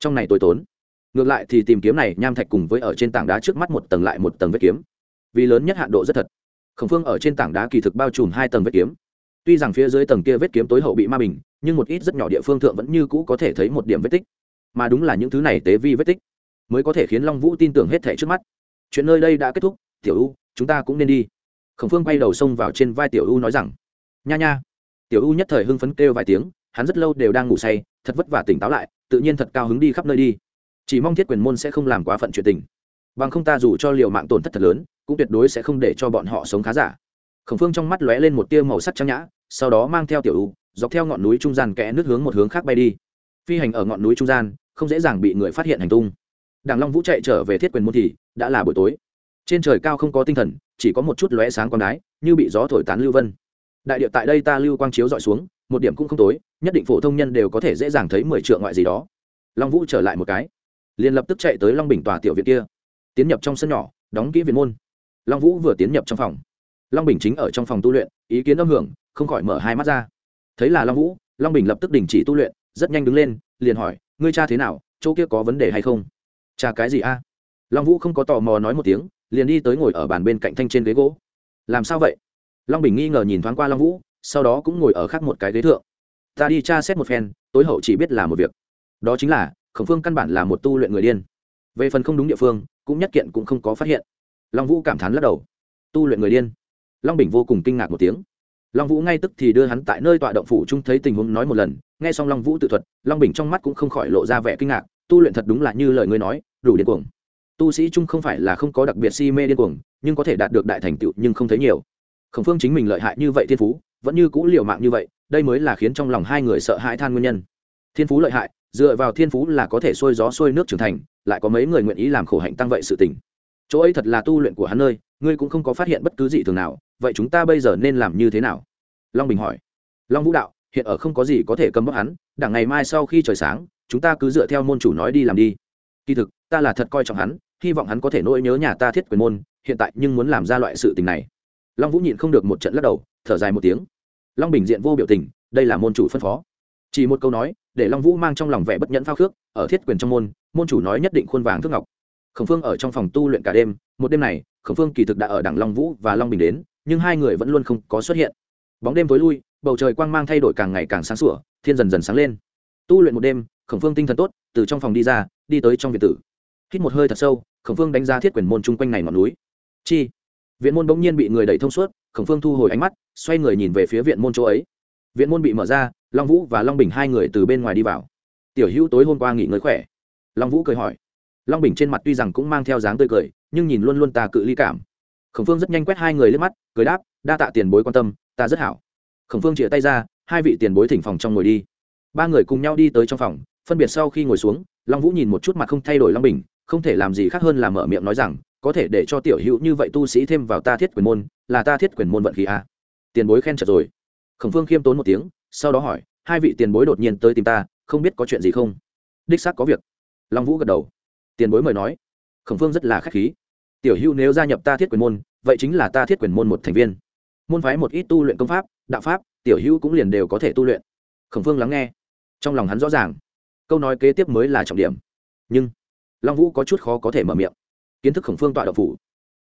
trong này tối tốn. Ngược lại thì tìm kiếm này nham thạch cùng với ở trên tảng đá trước mắt một tầng lại một tầng vết kiếm. Vì lớn nhất hạn độ rất thật. Khổng phương ở trên tảng đá kỳ thực bao trùm hai tầng vết kiếm. Tuy rằng phía dưới tầng kia vết kiếm tối hậu bị ma bình, nhưng một ít rất nhỏ địa phương thượng vẫn như cũ có thể thấy một điểm vết tích. Mà đúng là những thứ này tế vi vết tích mới có thể khiến long vũ tin tưởng hết thể trước mắt. Chuyện nơi đây đã kết thúc, tiểu u, chúng ta cũng nên đi. Khổng phương bay đầu xông vào trên vai tiểu u nói rằng, nha nha. Tiểu u nhất thời hưng phấn kêu vài tiếng, hắn rất lâu đều đang ngủ say, thật vất vả tỉnh táo lại tự nhiên thật cao hứng đi khắp nơi đi. Chỉ mong thiết quyền môn sẽ không làm quá phận chuyện tình. Bằng không ta dù cho liều mạng tổn thất thật lớn, cũng tuyệt đối sẽ không để cho bọn họ sống khá giả. Khổng phương trong mắt lóe lên một tia màu sắc trắng nhã, sau đó mang theo tiểu u, dọc theo ngọn núi trung gian kẽ nước hướng một hướng khác bay đi. Phi hành ở ngọn núi trung gian, không dễ dàng bị người phát hiện hành tung. Đảng long vũ chạy trở về thiết quyền môn thì, đã là buổi tối. Trên trời cao không có tinh thần, chỉ có một chút lóe sáng con đái, như bị gió thổi tán lưu vân. Đại điệu tại đây ta lưu quang chiếu dọi xuống, một điểm cũng không tối nhất định phổ thông nhân đều có thể dễ dàng thấy mười triệu ngoại gì đó. Long vũ trở lại một cái, liền lập tức chạy tới long bình tòa tiểu viện kia, tiến nhập trong sân nhỏ, đóng kỹ viện môn. Long vũ vừa tiến nhập trong phòng. Long bình chính ở trong phòng tu luyện, ý kiến âm hưởng, không khỏi mở hai mắt ra. Thấy là long vũ, long bình lập tức đình chỉ tu luyện, rất nhanh đứng lên, liền hỏi, ngươi cha thế nào, chỗ kia có vấn đề hay không? Cha cái gì a? Long vũ không có tò mò nói một tiếng, liền đi tới ngồi ở bàn bên cạnh thanh trên ghế gỗ. Làm sao vậy? Long bình nghi ngờ nhìn thoáng qua long vũ, sau đó cũng ngồi ở khác một cái ghế thượng ta đi tra xét một phen, tối hậu chỉ biết là một việc. Đó chính là, khổng phương căn bản là một tu luyện người điên. Về phần không đúng địa phương, cũng nhất kiện cũng không có phát hiện. Long vũ cảm thán lắc đầu. Tu luyện người điên. Long bình vô cùng kinh ngạc một tiếng. Long vũ ngay tức thì đưa hắn tại nơi tọa động phủ trung thấy tình huống nói một lần, nghe xong long vũ tự thuật, long bình trong mắt cũng không khỏi lộ ra vẻ kinh ngạc, tu luyện thật đúng là như lời ngươi nói, đủ điên cuồng. Tu sĩ trung không phải là không có đặc biệt si mê điên cuồng, nhưng có thể đạt được đại thành tựu nhưng không thấy nhiều. Khổng phương chính mình lợi hại như vậy thiên phú, vẫn như cũ liều mạng như vậy đây mới là khiến trong lòng hai người sợ hãi than nguyên nhân. Thiên phú lợi hại, dựa vào thiên phú là có thể sôi gió sôi nước trưởng thành, lại có mấy người nguyện ý làm khổ hạnh tăng vậy sự tình. Chỗ ấy thật là tu luyện của hắn nơi, ngươi cũng không có phát hiện bất cứ gì thường nào, vậy chúng ta bây giờ nên làm như thế nào? Long bình hỏi. Long vũ đạo, hiện ở không có gì có thể cấm bóc hắn, đảng ngày mai sau khi trời sáng, chúng ta cứ dựa theo môn chủ nói đi làm đi. Kỳ thực, ta là thật coi trọng hắn, hy vọng hắn có thể nỗi nhớ nhà ta thiết quyền môn, hiện tại nhưng muốn làm ra loại sự tình này. Long vũ nhịn không được một trận lắc đầu, thở dài một tiếng long bình diện vô biểu tình, đây là môn chủ phân phó. Chỉ một câu nói, để long vũ mang trong lòng vẻ bất nhẫn phao khước, ở thiết quyền trong môn môn chủ nói nhất định khuôn vàng thước ngọc. Khổng phương ở trong phòng tu luyện cả đêm, một đêm này, khổng phương kỳ thực đã ở đằng long vũ và long bình đến, nhưng hai người vẫn luôn không có xuất hiện. Bóng đêm tối lui, bầu trời quang mang thay đổi càng ngày càng sáng sủa, thiên dần dần sáng lên. Tu luyện một đêm, khổng phương tinh thần tốt, từ trong phòng đi ra, đi tới trong viện tử. Hít một hơi thật sâu, khổng phương đánh giá thiết quyền môn chung quanh này ngọn núi. Chi? Viện môn bỗng nhiên bị người đẩy thông suốt khổng phương thu hồi ánh mắt, xoay người nhìn về phía viện môn chỗ ấy. Viện môn bị mở ra, long vũ và long bình hai người từ bên ngoài đi vào. Tiểu hữu tối hôm qua nghỉ ngơi khỏe? Long vũ cười hỏi. Long bình trên mặt tuy rằng cũng mang theo dáng tươi cười, nhưng nhìn luôn luôn ta cự ly cảm. Khổng phương rất nhanh quét hai người lên mắt, cười đáp, đa tạ tiền bối quan tâm, ta rất hảo. Khổng phương chĩa tay ra, hai vị tiền bối thỉnh phòng trong ngồi đi. Ba người cùng nhau đi tới trong phòng, phân biệt sau khi ngồi xuống, long vũ nhìn một chút mặt không thay đổi long bình, không thể làm gì khác hơn là mở miệng nói rằng có thể để cho tiểu hữu như vậy tu sĩ thêm vào ta thiết quyền môn, là ta thiết quyền môn vận khí a tiền bối khen chật rồi. Khổng phương khiêm tốn một tiếng, sau đó hỏi, hai vị tiền bối đột nhiên tới tìm ta, không biết có chuyện gì không? Đích xác có việc. Long vũ gật đầu. Tiền bối mời nói. Khổng phương rất là k h á c h khí. Tiểu hữu nếu gia nhập ta thiết quyền môn, vậy chính là ta thiết quyền môn một thành viên. Môn phái một ít tu luyện công pháp, đạo pháp, tiểu hữu cũng liền đều có thể tu luyện. Khổng phương lắng nghe. Trong lòng hắn rõ ràng, câu nói kế tiếp mới là trọng điểm. Nhưng, long vũ có chút khó có thể mở miệng kiến thức khổng phương tọa độc phủ.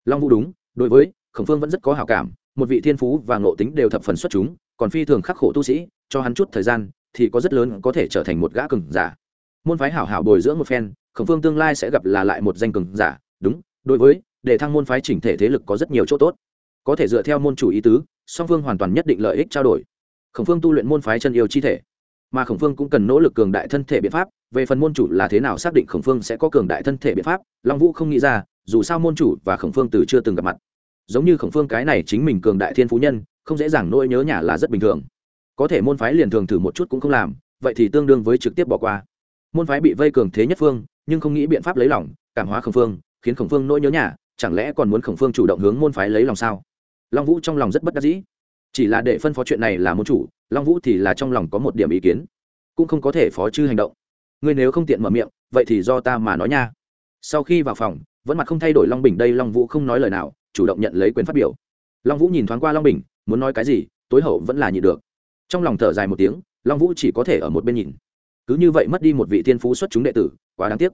Long vũ đúng, đối với, khổng phương vẫn rất có hào cảm, một vị thiên phú và ngộ tính đều thập phần xuất chúng, còn phi thường khắc khổ tu sĩ, cho hắn chút thời gian, thì có rất lớn có thể trở thành một gã cừng giả. Môn phái hảo hảo bồi dưỡng một phen, khổng phương tương lai sẽ gặp là lại một danh cừng giả, đúng, đối với, để thăng môn phái chỉnh thể thế lực có rất nhiều chỗ tốt. Có thể dựa theo môn chủ ý tứ, song phương hoàn toàn nhất định lợi ích trao đổi. Khổng phương tu luyện môn phái chân yêu chi thể, mà khổng phương cũng cần nỗ lực cường đại thân thể biện pháp, về phần môn chủ là thế nào xác định khổng phương sẽ có cường đại thân thể biện pháp, long vũ không nghĩ ra dù sao môn chủ và khổng phương từ chưa từng gặp mặt. Giống như khổng phương cái này chính mình cường đại thiên phú nhân, không dễ dàng nỗi nhớ nhà là rất bình thường. Có thể môn phái liền thường thử một chút cũng không làm, vậy thì tương đương với trực tiếp bỏ qua. Môn phái bị vây cường thế nhất phương, nhưng không nghĩ biện pháp lấy lòng, cảm hóa khổng phương, khiến khổng phương nỗi nhớ nhà, chẳng lẽ còn muốn khổng phương chủ động hướng môn phái lấy lòng sao? Long vũ trong lòng rất bất đắc dĩ. Chỉ là để phân phó chuyện này là môn chủ, long vũ thì là trong lòng có một điểm ý kiến. Cũng không có thể phó chư hành động. Ngươi nếu không tiện mở miệng, vậy thì do ta mà nói nha. Sau khi vào phòng vẫn mặt không thay đổi long bình đây long vũ không nói lời nào, chủ động nhận lấy quyền phát biểu. Long vũ nhìn thoáng qua long bình, muốn nói cái gì, tối hậu vẫn là nhịn được. Trong lòng thở dài một tiếng, long vũ chỉ có thể ở một bên nhìn. Cứ như vậy mất đi một vị thiên phú xuất chúng đệ tử, quá đáng tiếc.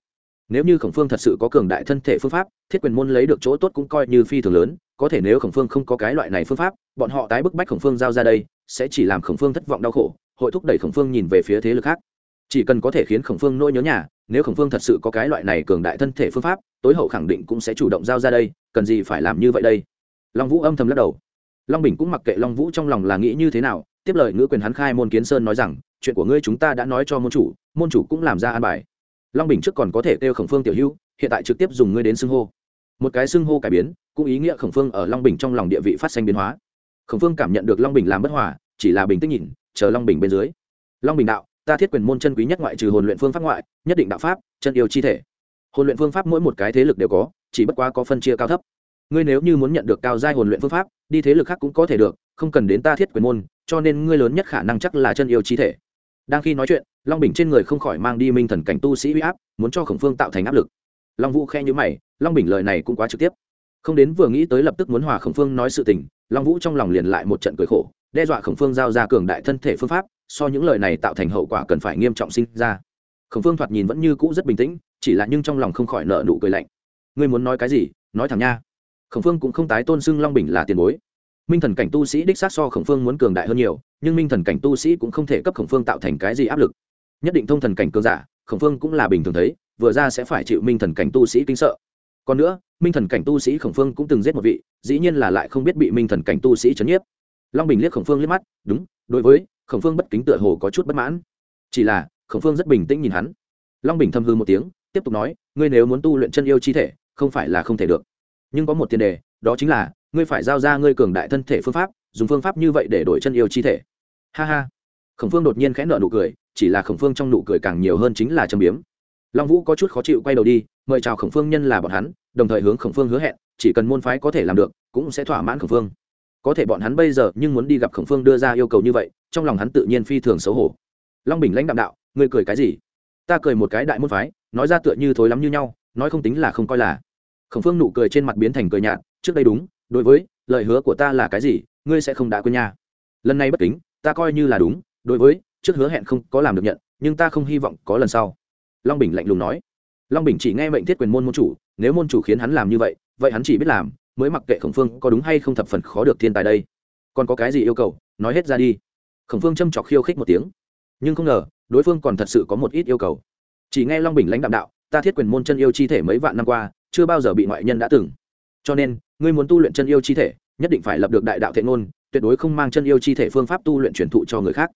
Nếu như khổng phương thật sự có cường đại thân thể phương pháp, thiết quyền môn lấy được chỗ tốt cũng coi như phi thường lớn, có thể nếu khổng phương không có cái loại này phương pháp, bọn họ tái bức bách khổng phương giao ra đây, sẽ chỉ làm khổng phương thất vọng đau khổ, hội thúc đẩy khổng phương nhìn về phía thế lực khác. Chỉ cần có thể khiến khổng phương nỗi nhớ nhà nếu khổng phương thật sự có cái loại này cường đại thân thể phương pháp, tối hậu khẳng định cũng sẽ chủ động giao ra đây, cần gì phải làm như vậy đây? Long vũ âm thầm lắc đầu. Long bình cũng mặc kệ long vũ trong lòng là nghĩ như thế nào, tiếp lời ngữ quyền hắn khai môn kiến sơn nói rằng, chuyện của ngươi chúng ta đã nói cho môn chủ môn chủ cũng làm ra an bài. Long bình trước còn có thể kêu khổng phương tiểu hữu, hiện tại trực tiếp dùng ngươi đến xưng hô. Một cái xưng hô cải biến, cũng ý nghĩa khổng phương ở long bình trong lòng địa vị phát sinh biến hóa. Khổng phương cảm nhận được long bình làm bất hòa, chỉ là bình tĩnh nhìn, chờ long bình bên dưới. Long bình đạo ta thiết quyền môn chân quý nhất ngoại trừ hồn luyện phương pháp ngoại, nhất định đạo pháp, chân yêu chi thể. Hồn luyện phương pháp mỗi một cái thế lực đều có, chỉ bất quá có phân chia cao thấp. Ngươi nếu như muốn nhận được cao giai hồn luyện phương pháp, đi thế lực khác cũng có thể được, không cần đến ta thiết quyền môn, cho nên ngươi lớn nhất khả năng chắc là chân yêu chi thể. Đang khi nói chuyện, long bình trên người không khỏi mang đi minh thần cảnh tu sĩ huy áp, muốn cho khổng phương tạo thành áp lực. Long vũ khe nhữ mày, long bình lời này cũng quá trực tiếp. Không đến vừa nghĩ tới lập tức muốn hòa khổng phương nói sự tình, long vũ trong lòng liền lại một trận cười khổ, đe dọa khổng phương giao ra cường đại thân thể phương pháp so những lời này tạo thành hậu quả cần phải nghiêm trọng sinh ra. Khổng phương thoạt nhìn vẫn như cũ rất bình tĩnh, chỉ là nhưng trong lòng không khỏi nợ nụ cười lạnh. Ngươi muốn nói cái gì? Nói thẳng nha. Khổng phương cũng không tái tôn xưng long bình là tiền bối. Minh thần cảnh tu sĩ đích xác so khổng phương muốn cường đại hơn nhiều, nhưng minh thần cảnh tu sĩ cũng không thể cấp khổng phương tạo thành cái gì áp lực. Nhất định thông thần cảnh cường giả, khổng phương cũng là bình thường thấy, vừa ra sẽ phải chịu minh thần cảnh tu sĩ kinh sợ. Còn nữa, minh thần cảnh tu sĩ khổng phương cũng từng giết một vị, dĩ nhiên là lại không biết bị minh thần cảnh tu sĩ chấn nhiếp. Long bình liếc khổng phương liếc mắt, đúng đối với khổng phương bất kính tựa hồ có chút bất mãn. Chỉ là, khổng phương rất bình tĩnh nhìn hắn. Long bình thâm hư một tiếng, tiếp tục nói, ngươi nếu muốn tu luyện chân yêu chi thể, không phải là không thể được. Nhưng có một tiền đề, đó chính là, ngươi phải giao ra ngươi cường đại thân thể phương pháp, dùng phương pháp như vậy để đổi chân yêu chi thể. Ha ha. Khổng phương đột nhiên khẽ nợ nụ cười, chỉ là khổng phương trong nụ cười càng nhiều hơn chính là châm biếm. Long vũ có chút khó chịu quay đầu đi, mời chào khổng phương nhân là bọn hắn, đồng thời hướng khổng phương hứa hẹn, chỉ cần môn phái có thể làm được, cũng sẽ thỏa mãn khổng phương có thể bọn hắn bây giờ nhưng muốn đi gặp khổng phương đưa ra yêu cầu như vậy, trong lòng hắn tự nhiên phi thường xấu hổ. Long bình lãnh đạm đạo, ngươi cười cái gì? Ta cười một cái đại môn phái, nói ra tựa như thối lắm như nhau, nói không tính là không coi là. Khổng phương nụ cười trên mặt biến thành cười nhạt, trước đây đúng, đối với, lời hứa của ta là cái gì, ngươi sẽ không đã quên nha. Lần này bất kính, ta coi như là đúng, đối với, trước hứa hẹn không có làm được nhận, nhưng ta không hy vọng có lần sau. Long bình lạnh lùng nói. Long bình chỉ nghe mệnh thiết quyền môn môn chủ, nếu môn chủ khiến hắn làm như vậy vậy hắn chỉ biết làm mới mặc kệ khổng phương có đúng hay không thập phần khó được thiên tài đây. Còn có cái gì yêu cầu, nói hết ra đi. Khổng phương châm trọc khiêu khích một tiếng. Nhưng không ngờ, đối phương còn thật sự có một ít yêu cầu. Chỉ nghe long bình lãnh đạm đạo, ta thiết quyền môn chân yêu chi thể mấy vạn năm qua, chưa bao giờ bị ngoại nhân đã từng. Cho nên, ngươi muốn tu luyện chân yêu chi thể, nhất định phải lập được đại đạo thiện ngôn, tuyệt đối không mang chân yêu chi thể phương pháp tu luyện truyền thụ cho người khác.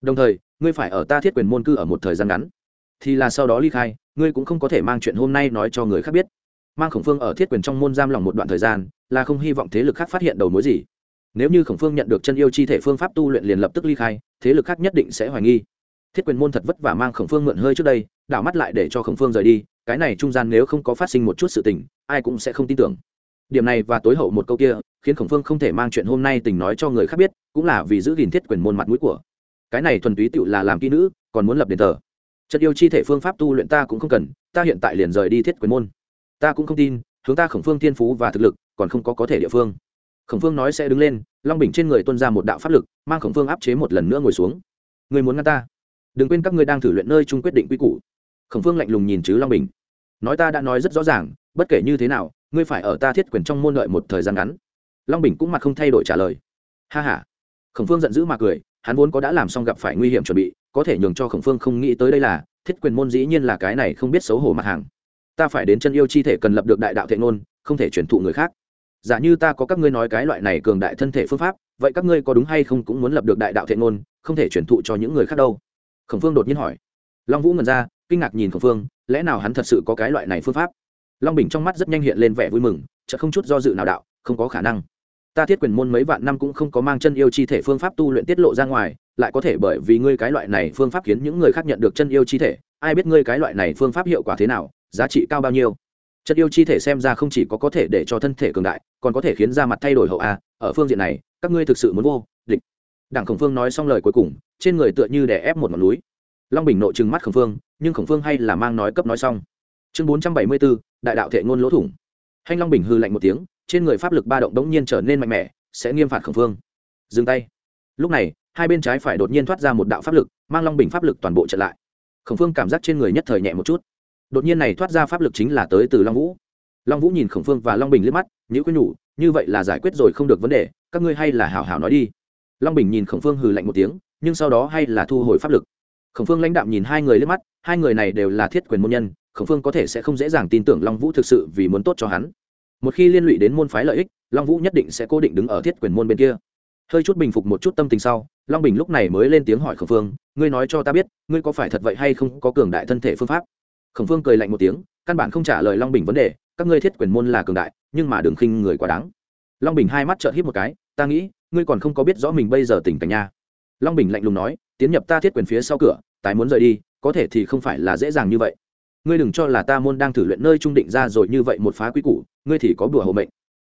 Đồng thời, ngươi phải ở ta thiết quyền môn cư ở một thời gian ngắn. Thì là sau đó ly khai, ngươi cũng không có thể mang chuyện hôm nay nói cho người khác biết mang khổng phương ở thiết quyền trong môn giam lòng một đoạn thời gian, là không hy vọng thế lực khác phát hiện đầu mối gì. Nếu như khổng phương nhận được chân yêu chi thể phương pháp tu luyện liền lập tức ly khai, thế lực khác nhất định sẽ hoài nghi. Thiết quyền môn thật vất vả mang khổng phương mượn hơi trước đây, đảo mắt lại để cho khổng phương rời đi, cái này trung gian nếu không có phát sinh một chút sự tình, ai cũng sẽ không tin tưởng. Điểm này và tối hậu một câu kia, khiến khổng phương không thể mang chuyện hôm nay tình nói cho người khác biết, cũng là vì giữ gìn thiết quyền môn mặt mũi của. Cái này thuần túy tựu là làm kỹ nữ, còn muốn lập đền thờ. Chất yêu chi thể phương pháp tu luyện ta cũng không cần, ta hiện tại liền rời đi thiết quyền môn ta cũng không tin, hướng ta khổng phương thiên phú và thực lực, còn không có có thể địa phương. Khổng phương nói sẽ đứng lên, long bình trên người tuân ra một đạo pháp lực, mang khổng phương áp chế một lần nữa ngồi xuống. Người muốn ngăn ta? Đừng quên các ngươi đang thử luyện nơi chung quyết định quy củ. Khổng phương lạnh lùng nhìn chứ long bình. Nói ta đã nói rất rõ ràng, bất kể như thế nào, ngươi phải ở ta thiết quyền trong môn lợi một thời gian ngắn. Long bình cũng mặt không thay đổi trả lời. Ha h a khổng phương giận dữ mà cười, hắn vốn có đã làm xong gặp phải nguy hiểm chuẩn bị, có thể nhường cho khổng phương không nghĩ tới đây là, thiết quyền môn dĩ nhiên là cái này không biết xấu hổ mặt hàng ta phải đến chân yêu chi thể cần lập được đại đạo thệ ngôn, không thể truyền thụ người khác. Giả như ta có các ngươi nói cái loại này cường đại thân thể phương pháp, vậy các ngươi có đúng hay không cũng muốn lập được đại đạo thệ ngôn, không thể truyền thụ cho những người khác đâu? Khổng phương đột nhiên hỏi. Long vũ ngần ra, kinh ngạc nhìn khổng phương, lẽ nào hắn thật sự có cái loại này phương pháp? Long bình trong mắt rất nhanh hiện lên vẻ vui mừng chợ không chút do dự nào đạo, không có khả năng. Ta thiết quyền môn mấy vạn năm cũng không có mang chân yêu chi thể phương pháp tu luyện tiết lộ ra ngoài, lại có thể bởi vì ngươi cái loại này phương pháp khiến những người khác nhận được chân yêu chi thể, ai biết ngươi cái loại này phương pháp hiệu quả thế nào? Giá trị cao bao nhiêu. Chất yêu chi thể xem ra không chỉ có có thể để cho thân thể cường đại, còn có thể khiến da mặt thay đổi hậu a. Ở phương diện này, các ngươi thực sự muốn vô địch. Đảng khổng phương nói xong lời cuối cùng, trên người tựa như đè ép một ngọn núi. Long bình nội trừng mắt khổng phương, nhưng khổng phương hay là mang nói cấp nói xong. Chương bốn trăm bảy mươi bốn đại đạo thệ ngôn lỗ thủng. Hanh long bình hư lạnh một tiếng, trên người pháp lực ba động đống nhiên trở nên mạnh mẽ, sẽ nghiêm phạt khổng phương. Dừng tay. Lúc này, hai bên trái phải đột nhiên thoát ra một đạo pháp lực, mang long bình pháp lực toàn bộ trở lại. Khổng phương cảm giác trên người nhất thời nhẹ một chút đột nhiên này thoát ra pháp lực chính là tới từ long vũ. Long vũ nhìn khổng phương và long bình liếc mắt nhữ quyết nhủ, như vậy là giải quyết rồi không được vấn đề, các ngươi hay là hảo hảo nói đi. Long bình nhìn khổng phương hừ lạnh một tiếng, nhưng sau đó hay là thu hồi pháp lực. Khổng phương lãnh đạm nhìn hai người liếc mắt, hai người này đều là thiết quyền môn nhân, khổng phương có thể sẽ không dễ dàng tin tưởng long vũ thực sự vì muốn tốt cho hắn. Một khi liên lụy đến môn phái lợi ích, long vũ nhất định sẽ cố định đứng ở thiết quyền môn bên kia. Hơi chút bình phục một chút tâm tình sau, long bình lúc này mới lên tiếng hỏi khổng phương, ngươi nói cho ta biết, ngươi có phải thật vậy hay không có cường đại thân thể phương pháp? Khổng phương cười lạnh một tiếng, căn bản không trả lời long bình vấn đề, các ngươi thiết quyền môn là cường đại, nhưng mà đừng khinh người quá đáng. Long bình hai mắt trợn hít một cái, ta nghĩ, ngươi còn không có biết rõ mình bây giờ tình cảnh nha. Long bình lạnh lùng nói, tiến nhập ta thiết quyền phía sau cửa, tái muốn rời đi, có thể thì không phải là dễ dàng như vậy. Ngươi đừng cho là ta môn đang thử luyện nơi trung định ra rồi như vậy một phá quy củ, ngươi thì có bùa hộ mệnh.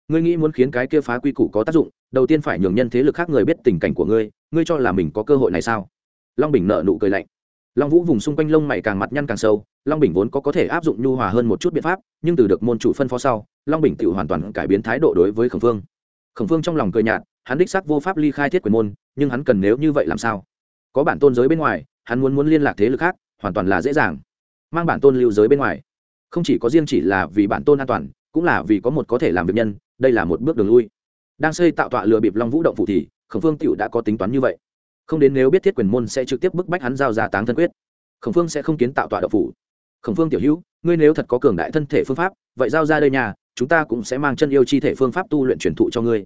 Ngươi nghĩ muốn khiến cái kia phá quy củ có tác dụng, đầu tiên phải nhường nhân thế lực khác người biết tình cảnh của ngươi ngươi cho là mình có cơ hội này sao? Long bình nợ nụ cười lạnh long vũ vùng xung quanh lông mày càng mặt nhăn càng sâu, long bình vốn có có thể áp dụng nhu hòa hơn một chút biện pháp, nhưng từ được môn chủ phân phó sau, long bình tự hoàn toàn cải biến thái độ đối với khổng phương. Khổng phương trong lòng cười nhạt, hắn đích xác vô pháp ly khai thiết quyền môn, nhưng hắn cần nếu như vậy làm sao? Có bản tôn giới bên ngoài, hắn muốn muốn liên lạc thế lực khác, hoàn toàn là dễ dàng. Mang bản tôn lưu giới bên ngoài. Không chỉ có riêng chỉ là vì bản tôn an toàn, cũng là vì có một có thể làm việc nhân, đây là một bước đường lui. Đang xây tạo tọa lừa bịp long vũ động phủ thì, khổng phương tựu đã có tính toán như vậy không đến nếu biết thiết quyền môn sẽ trực tiếp bức bách hắn giao ra táng thân quyết. Khổng phương sẽ không kiến tạo tọa độc phủ. Khổng phương tiểu hữu, ngươi nếu thật có cường đại thân thể phương pháp, vậy giao ra đây nhà, chúng ta cũng sẽ mang chân yêu chi thể phương pháp tu luyện truyền thụ cho ngươi.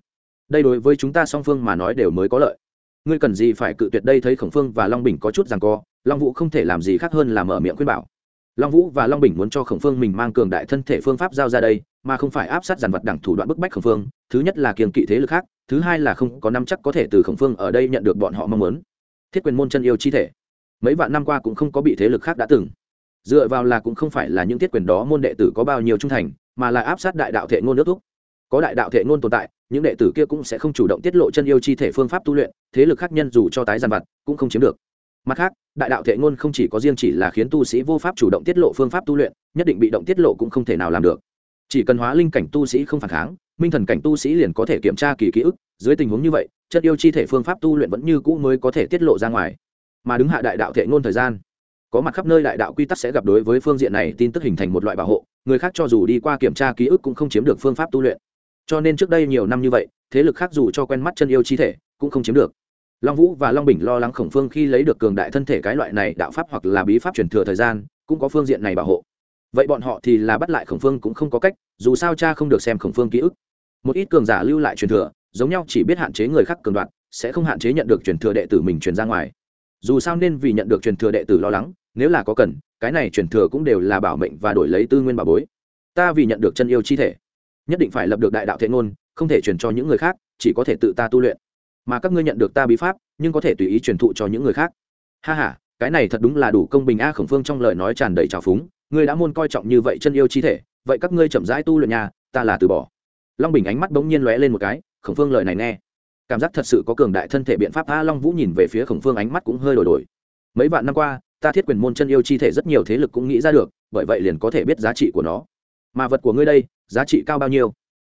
Đây đối với chúng ta song phương mà nói đều mới có lợi. Ngươi cần gì phải cự tuyệt đây thấy khổng phương và long bình có chút rằng co, long vũ không thể làm gì khác hơn là mở miệng khuyên bảo. Long vũ và long bình muốn cho khổng phương mình mang cường đại thân thể phương pháp giao ra đây, mà không phải áp sát dàn vật đẳng thủ đoạn bức bách khổng phương, thứ nhất là kiềng kỵ thế lực khác thứ hai là không có năm chắc có thể từ khổng phương ở đây nhận được bọn họ mong muốn. Thiết quyền môn chân yêu chi thể. Mấy vạn năm qua cũng không có bị thế lực khác đã từng. Dựa vào là cũng không phải là những thiết quyền đó môn đệ tử có bao nhiêu trung thành, mà là áp sát đại đạo thệ ngôn nước thúc. Có đại đạo thệ ngôn tồn tại, những đệ tử kia cũng sẽ không chủ động tiết lộ chân yêu chi thể phương pháp tu luyện, thế lực khác nhân dù cho tái giàn vặt, cũng không chiếm được. Mặt khác, đại đạo thệ ngôn không chỉ có riêng chỉ là khiến tu sĩ vô pháp chủ động tiết lộ phương pháp tu luyện, nhất định bị động tiết lộ cũng không thể nào làm được. Chỉ cần hóa linh cảnh tu sĩ không phản kháng minh thần cảnh tu sĩ liền có thể kiểm tra kỳ ký ức, dưới tình huống như vậy, chất yêu chi thể phương pháp tu luyện vẫn như cũ mới có thể tiết lộ ra ngoài. Mà đứng hạ đại đạo thể ngôn thời gian, có mặt khắp nơi đại đạo quy tắc sẽ gặp đối với phương diện này tin tức hình thành một loại bảo hộ, người khác cho dù đi qua kiểm tra ký ức cũng không chiếm được phương pháp tu luyện. Cho nên trước đây nhiều năm như vậy, thế lực khác dù cho quen mắt chân yêu chi thể, cũng không chiếm được. Long vũ và long bình lo lắng khổng phương khi lấy được cường đại thân thể cái loại này đạo pháp hoặc là bí pháp truyền thừa thời gian, cũng có phương diện này bảo hộ. Vậy bọn họ thì là bắt lại khổng phương cũng không có cách, dù sao cha không được xem khổng phương ký ức một ít cường giả lưu lại truyền thừa, giống nhau chỉ biết hạn chế người khác cường đoạn sẽ không hạn chế nhận được truyền thừa đệ tử mình truyền ra ngoài. Dù sao nên vì nhận được truyền thừa đệ tử lo lắng, nếu là có cần, cái này truyền thừa cũng đều là bảo mệnh và đổi lấy tư nguyên bảo bối. Ta vì nhận được chân yêu chi thể, nhất định phải lập được đại đạo thế ngôn, không thể truyền cho những người khác, chỉ có thể tự ta tu luyện. Mà các ngươi nhận được ta bí pháp, nhưng có thể tùy ý truyền thụ cho những người khác. Ha h a cái này thật đúng là đủ công bình a, khổng phương trong lời nói tràn đầy trào phúng, ngươi đã môn coi trọng như vậy chân yêu chi thể, vậy các ngươi chậm rãi tu luyện nhà ta là từ bỏ long bình ánh mắt bỗng nhiên lóe lên một cái, khổng phương lời này nghe. Cảm giác thật sự có cường đại thân thể biện pháp. A long vũ nhìn về phía khổng phương ánh mắt cũng hơi đổi đổi. Mấy vạn năm qua, ta thiết quyền môn chân yêu chi thể rất nhiều thế lực cũng nghĩ ra được, bởi vậy liền có thể biết giá trị của nó. Mà vật của ngươi đây, giá trị cao bao nhiêu?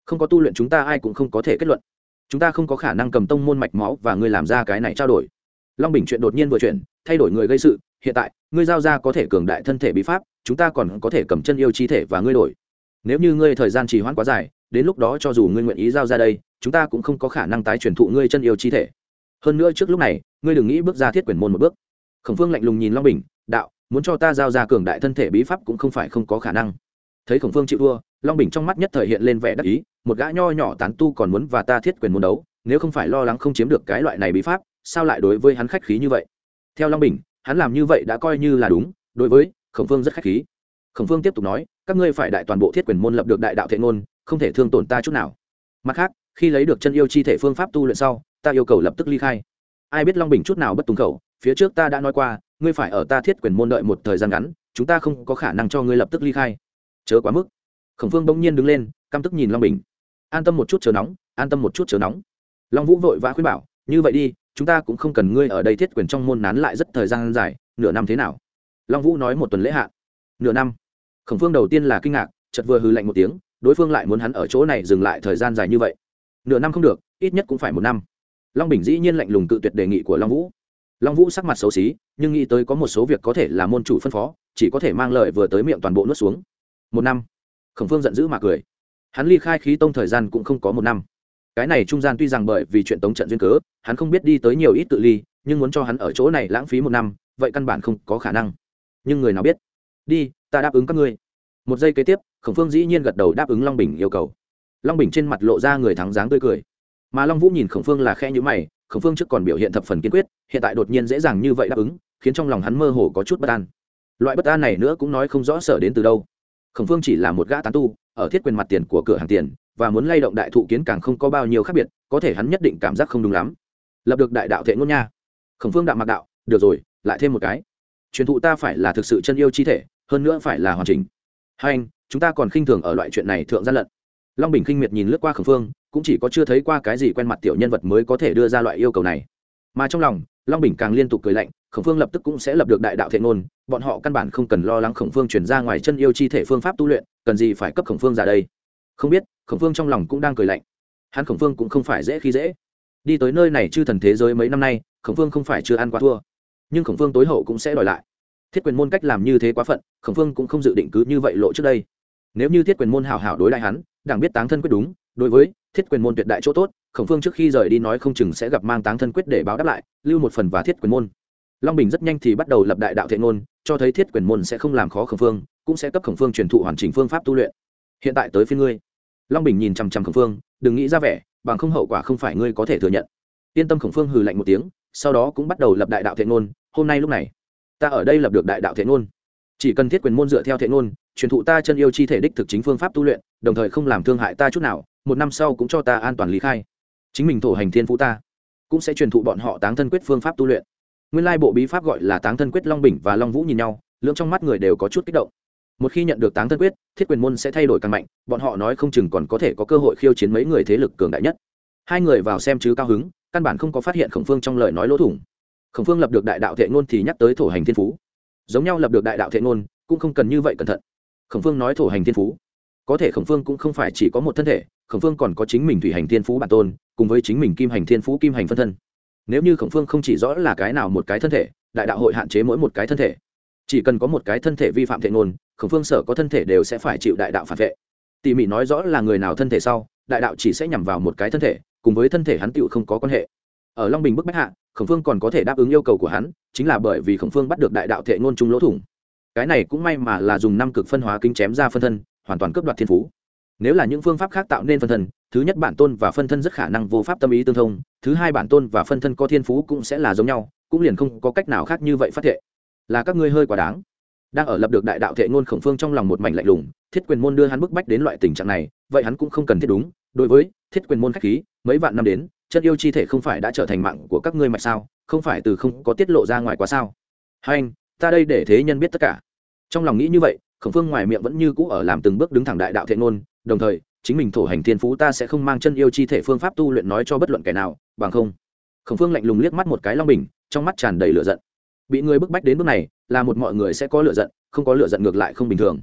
Không có tu luyện chúng ta ai cũng không có thể kết luận. Chúng ta không có khả năng cầm tông môn mạch máu và ngươi làm ra cái này trao đổi. Long bình chuyện đột nhiên vừa chuyển, thay đổi người gây sự, hiện tại, ngươi giao ra có thể cường đại thân thể bí pháp, chúng ta còn có thể cầm chân yêu chi thể và ngươi đổi. Nếu như ngươi thời gian trì hoãn quá dài đến lúc đó cho dù ngươi nguyện ý giao ra đây, chúng ta cũng không có khả năng tái truyền thụ ngươi chân yêu chi thể. Hơn nữa trước lúc này, ngươi đừng nghĩ bước ra thiết quyền môn một bước. Khổng phương lạnh lùng nhìn long bình, đạo, muốn cho ta giao ra cường đại thân thể bí pháp cũng không phải không có khả năng. Thấy khổng phương chịu thua, long bình trong mắt nhất thời hiện lên vẻ đắc ý, một gã nho nhỏ tán tu còn muốn và ta thiết quyền môn đấu, nếu không phải lo lắng không chiếm được cái loại này bí pháp, sao lại đối với hắn khách khí như vậy? Theo long bình, hắn làm như vậy đã coi như là đúng, đối với khổng phương rất khách khí. Khổng phương tiếp tục nói, các ngươi phải đại toàn bộ thiết quyền môn lập được đại đạo thệ ngôn không thể thương tổn ta chút nào. Mặt khác, khi lấy được chân yêu chi thể phương pháp tu luyện sau, ta yêu cầu lập tức ly khai. Ai biết long bình chút nào bất tùng khẩu, phía trước ta đã nói qua, ngươi phải ở ta thiết quyền môn đợi một thời gian ngắn, chúng ta không có khả năng cho ngươi lập tức ly khai. Chớ quá mức. Khổng phương bỗng nhiên đứng lên, căm tức nhìn long bình. An tâm một chút chờ nóng, an tâm một chút chờ nóng. Long vũ vội vã khuyên bảo, như vậy đi, chúng ta cũng không cần ngươi ở đây thiết quyền trong môn nán lại rất thời gian dài, nửa năm thế nào? Long vũ nói một tuần lễ hạn nửa năm. Khổng phương đầu tiên là kinh ngạc chật vừa hư lạnh một tiếng đối phương lại muốn hắn ở chỗ này dừng lại thời gian dài như vậy. Nửa năm không được, ít nhất cũng phải một năm. Long bình dĩ nhiên lạnh lùng cự tuyệt đề nghị của long vũ. Long vũ sắc mặt xấu xí, nhưng nghĩ tới có một số việc có thể là môn chủ phân phó, chỉ có thể mang lợi vừa tới miệng toàn bộ nuốt xuống. Một năm. Khổng phương giận dữ mà cười. Hắn ly khai khí tông thời gian cũng không có một năm. Cái này trung gian tuy rằng bởi vì chuyện tống trận duyên cớ, hắn không biết đi tới nhiều ít tự ly, nhưng muốn cho hắn ở chỗ này lãng phí một năm, vậy căn bản không có khả năng. Nhưng người nào biết? Đi, ta đáp ứng các ngươi một giây kế tiếp, khổng phương dĩ nhiên gật đầu đáp ứng long bình yêu cầu. Long bình trên mặt lộ ra người thắng dáng tươi cười. Mà long vũ nhìn khổng phương là khe nhữ mày, khổng phương trước còn biểu hiện thập phần kiên quyết, hiện tại đột nhiên dễ dàng như vậy đáp ứng, khiến trong lòng hắn mơ hồ có chút bất an. Loại bất an này nữa cũng nói không rõ sở đến từ đâu. Khổng phương chỉ là một gã tán tu, ở thiết quyền mặt tiền của cửa hàng tiền, và muốn lay động đại thụ kiến càng không có bao nhiêu khác biệt, có thể hắn nhất định cảm giác không đúng lắm. Lập được đại đạo thệ ngôn nha. Khổng phương đạo mặc đạo, được rồi, lại thêm một cái. Truyền thụ ta phải là thực sự chân yêu chi thể, hơn nữa phải là hoàn chỉnh hai anh, chúng ta còn khinh thường ở loại chuyện này thượng gian lận. Long bình khinh miệt nhìn lướt qua khẩn phương, cũng chỉ có chưa thấy qua cái gì quen mặt tiểu nhân vật mới có thể đưa ra loại yêu cầu này. Mà trong lòng, long bình càng liên tục cười lạnh, khổng phương lập tức cũng sẽ lập được đại đạo thệ ngôn, bọn họ căn bản không cần lo lắng khổng phương chuyển ra ngoài chân yêu chi thể phương pháp tu luyện, cần gì phải cấp khổng phương ra đây. Không biết, khổng phương trong lòng cũng đang cười lạnh. Hắn khổng phương cũng không phải dễ khi dễ. Đi tới nơi này chư thần thế giới mấy năm nay, khổng phương không phải chưa ăn quá thua. Nhưng khổng phương tối hậu cũng sẽ đòi lại thiết quyền môn cách làm như thế quá phận, khổng phương cũng không dự định cứ như vậy lộ trước đây. Nếu như thiết quyền môn hào hảo đối đại hắn, đảng biết táng thân quyết đúng, đối với thiết quyền môn tuyệt đại chỗ tốt, khổng phương trước khi rời đi nói không chừng sẽ gặp mang táng thân quyết để báo đáp lại, lưu một phần và thiết quyền môn. Long bình rất nhanh thì bắt đầu lập đại đạo thệ ngôn, cho thấy thiết quyền môn sẽ không làm khó khổng phương, cũng sẽ cấp khổng phương truyền thụ hoàn chỉnh phương pháp tu luyện. Hiện tại tới phía ngươi. Long bình nhìn chằm chằm khổng phương, đừng nghĩ ra vẻ, bằng không hậu quả không phải ngươi có thể thừa nhận. Yên tâm khổng phương hừ lạnh một tiếng, sau đó cũng bắt đầu lập đại đạo thệ ngôn, hôm nay lúc này ta ở đây lập được đại đạo thế ngôn. Chỉ cần thiết quyền môn dựa theo thế ngôn, truyền thụ ta chân yêu chi thể đích thực chính phương pháp tu luyện, đồng thời không làm thương hại ta chút nào, một năm sau cũng cho ta an toàn lý khai. Chính mình thổ hành thiên phú ta, cũng sẽ truyền thụ bọn họ táng thân quyết phương pháp tu luyện. Nguyên lai bộ bí pháp gọi là táng thân quyết long bình và long vũ nhìn nhau, lưỡng trong mắt người đều có chút kích động. Một khi nhận được táng thân quyết, thiết quyền môn sẽ thay đổi càng mạnh, bọn họ nói không chừng còn có thể có cơ hội khiêu chiến mấy người thế lực cường đại nhất. Hai người vào xem chứ cao hứng, căn bản không có phát hiện khổng phương trong lời nói lỗ thủng khổng phương lập được đại đạo thệ ngôn thì nhắc tới thổ hành thiên phú. Giống nhau lập được đại đạo thệ ngôn, cũng không cần như vậy cẩn thận. Khổng phương nói thổ hành thiên phú. Có thể khổng phương cũng không phải chỉ có một thân thể, khổng phương còn có chính mình thủy hành thiên phú bản tôn, cùng với chính mình kim hành thiên phú, kim hành phân thân. Nếu như khổng phương không chỉ rõ là cái nào một cái thân thể, đại đạo hội hạn chế mỗi một cái thân thể. Chỉ cần có một cái thân thể vi phạm thệ ngôn, khổng phương sở có thân thể đều sẽ phải chịu đại đạo phản vệ. Tỉ mỉ nói rõ là người nào thân thể sau, đại đạo chỉ sẽ nhằm vào một cái thân thể, cùng với thân thể hắn tựu không có quan hệ. Ở long bình bức bách hạ khổng phương còn có thể đáp ứng yêu cầu của hắn, chính là bởi vì khổng phương bắt được đại đạo thệ ngôn trung lỗ thủng. Cái này cũng may mà là dùng năm cực phân hóa kính chém ra phân thân, hoàn toàn cướp đoạt thiên phú. Nếu là những phương pháp khác tạo nên phân thân, thứ nhất bản tôn và phân thân rất khả năng vô pháp tâm ý tương thông, thứ hai bản tôn và phân thân có thiên phú cũng sẽ là giống nhau, cũng liền không có cách nào khác như vậy phát thệ. Là các ngươi hơi quá đáng. Đang ở lập được đại đạo thệ ngôn khổng phương trong lòng một mảnh lạnh lùng, thiết quyền môn đưa hắn bức bách đến loại tình trạng này, vậy hắn cũng không cần thiết đúng, đối với thiết quyền môn khách khí, mấy vạn năm đến chân yêu chi thể không phải đã trở thành mạng của các ngươi mạch sao? Không phải từ không có tiết lộ ra ngoài quá sao? Hai anh, ta đây để thế nhân biết tất cả. Trong lòng nghĩ như vậy, khổng phương ngoài miệng vẫn như cũ ở làm từng bước đứng thẳng đại đạo thiện ngôn, đồng thời, chính mình thổ hành thiên phú ta sẽ không mang chân yêu chi thể phương pháp tu luyện nói cho bất luận kẻ nào, bằng không. Khổng phương lạnh lùng liếc mắt một cái long bình, trong mắt tràn đầy lửa giận. Bị người bức bách đến bước này, là một mọi người sẽ có lửa giận, không có lửa giận ngược lại không bình thường.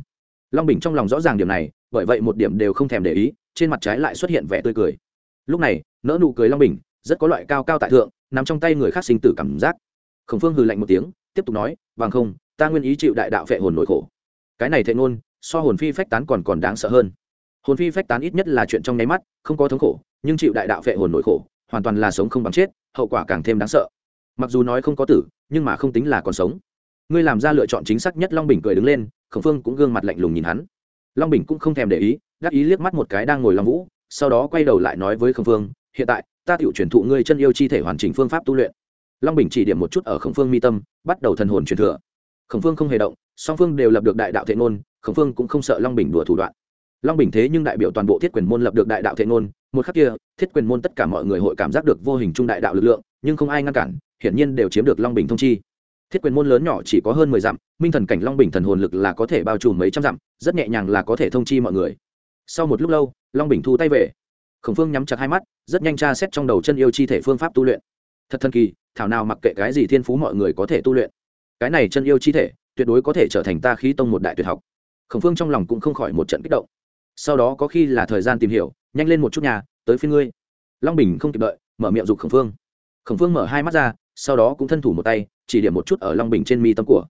Long bình trong lòng rõ ràng điểm này, bởi vậy một điểm đều không thèm để ý, trên mặt trái lại xuất hiện vẻ tươi cười lúc này nỡ nụ cười long bình, rất có loại cao cao tại thượng, nằm trong tay người khác sinh tử cảm giác. Khổng phương hừ lạnh một tiếng, tiếp tục nói, bằng không, ta nguyên ý chịu đại đạo vệ hồn nội khổ. Cái này thệ ngôn, so hồn phi phách tán còn còn đáng sợ hơn. Hồn phi phách tán ít nhất là chuyện trong nháy mắt, không có thống khổ, nhưng chịu đại đạo vệ hồn nội khổ, hoàn toàn là sống không bằng chết, hậu quả càng thêm đáng sợ. Mặc dù nói không có tử, nhưng mà không tính là còn sống. Ngươi làm ra lựa chọn chính xác nhất long bình cười đứng lên, khổng phương cũng gương mặt lạnh lùng nhìn hắn. Long bình cũng không thèm để ý, gác ý liếc mắt một cái đang ngồi long vũ sau đó quay đầu lại nói với khổng phương, hiện tại, ta tự truyền thụ ngươi chân yêu chi thể hoàn chỉnh phương pháp tu luyện. Long bình chỉ điểm một chút ở khổng phương mi tâm, bắt đầu thần hồn truyền thừa. Khổng phương không hề động, song phương đều lập được đại đạo thệ ngôn, khổng phương cũng không sợ long bình đùa thủ đoạn. Long bình thế nhưng đại biểu toàn bộ thiết quyền môn lập được đại đạo thệ ngôn, một khắc kia, thiết quyền môn tất cả mọi người hội cảm giác được vô hình trung đại đạo lực lượng, nhưng không ai ngăn cản, hiển nhiên đều chiếm được long bình thông chi. Thiết quyền môn lớn nhỏ chỉ có hơn mười dặm, minh thần cảnh long bình thần hồn lực là có thể bao trùm mấy trăm dặm, rất nhẹ nhàng là có thể thông chi mọi người sau một lúc lâu, long bình thu tay về. Khổng phương nhắm chặt hai mắt, rất nhanh tra xét trong đầu chân yêu chi thể phương pháp tu luyện. Thật thần kỳ, thảo nào mặc kệ cái gì thiên phú mọi người có thể tu luyện. Cái này chân yêu chi thể, tuyệt đối có thể trở thành ta khí tông một đại tuyệt học. Khổng phương trong lòng cũng không khỏi một trận kích động. Sau đó có khi là thời gian tìm hiểu, nhanh lên một chút nhà, tới phía ngươi. Long bình không kịp đợi, mở miệng giục khổng phương. Khổng phương mở hai mắt ra, sau đó cũng thân thủ một tay, chỉ điểm một chút ở long bình trên mi tâm của.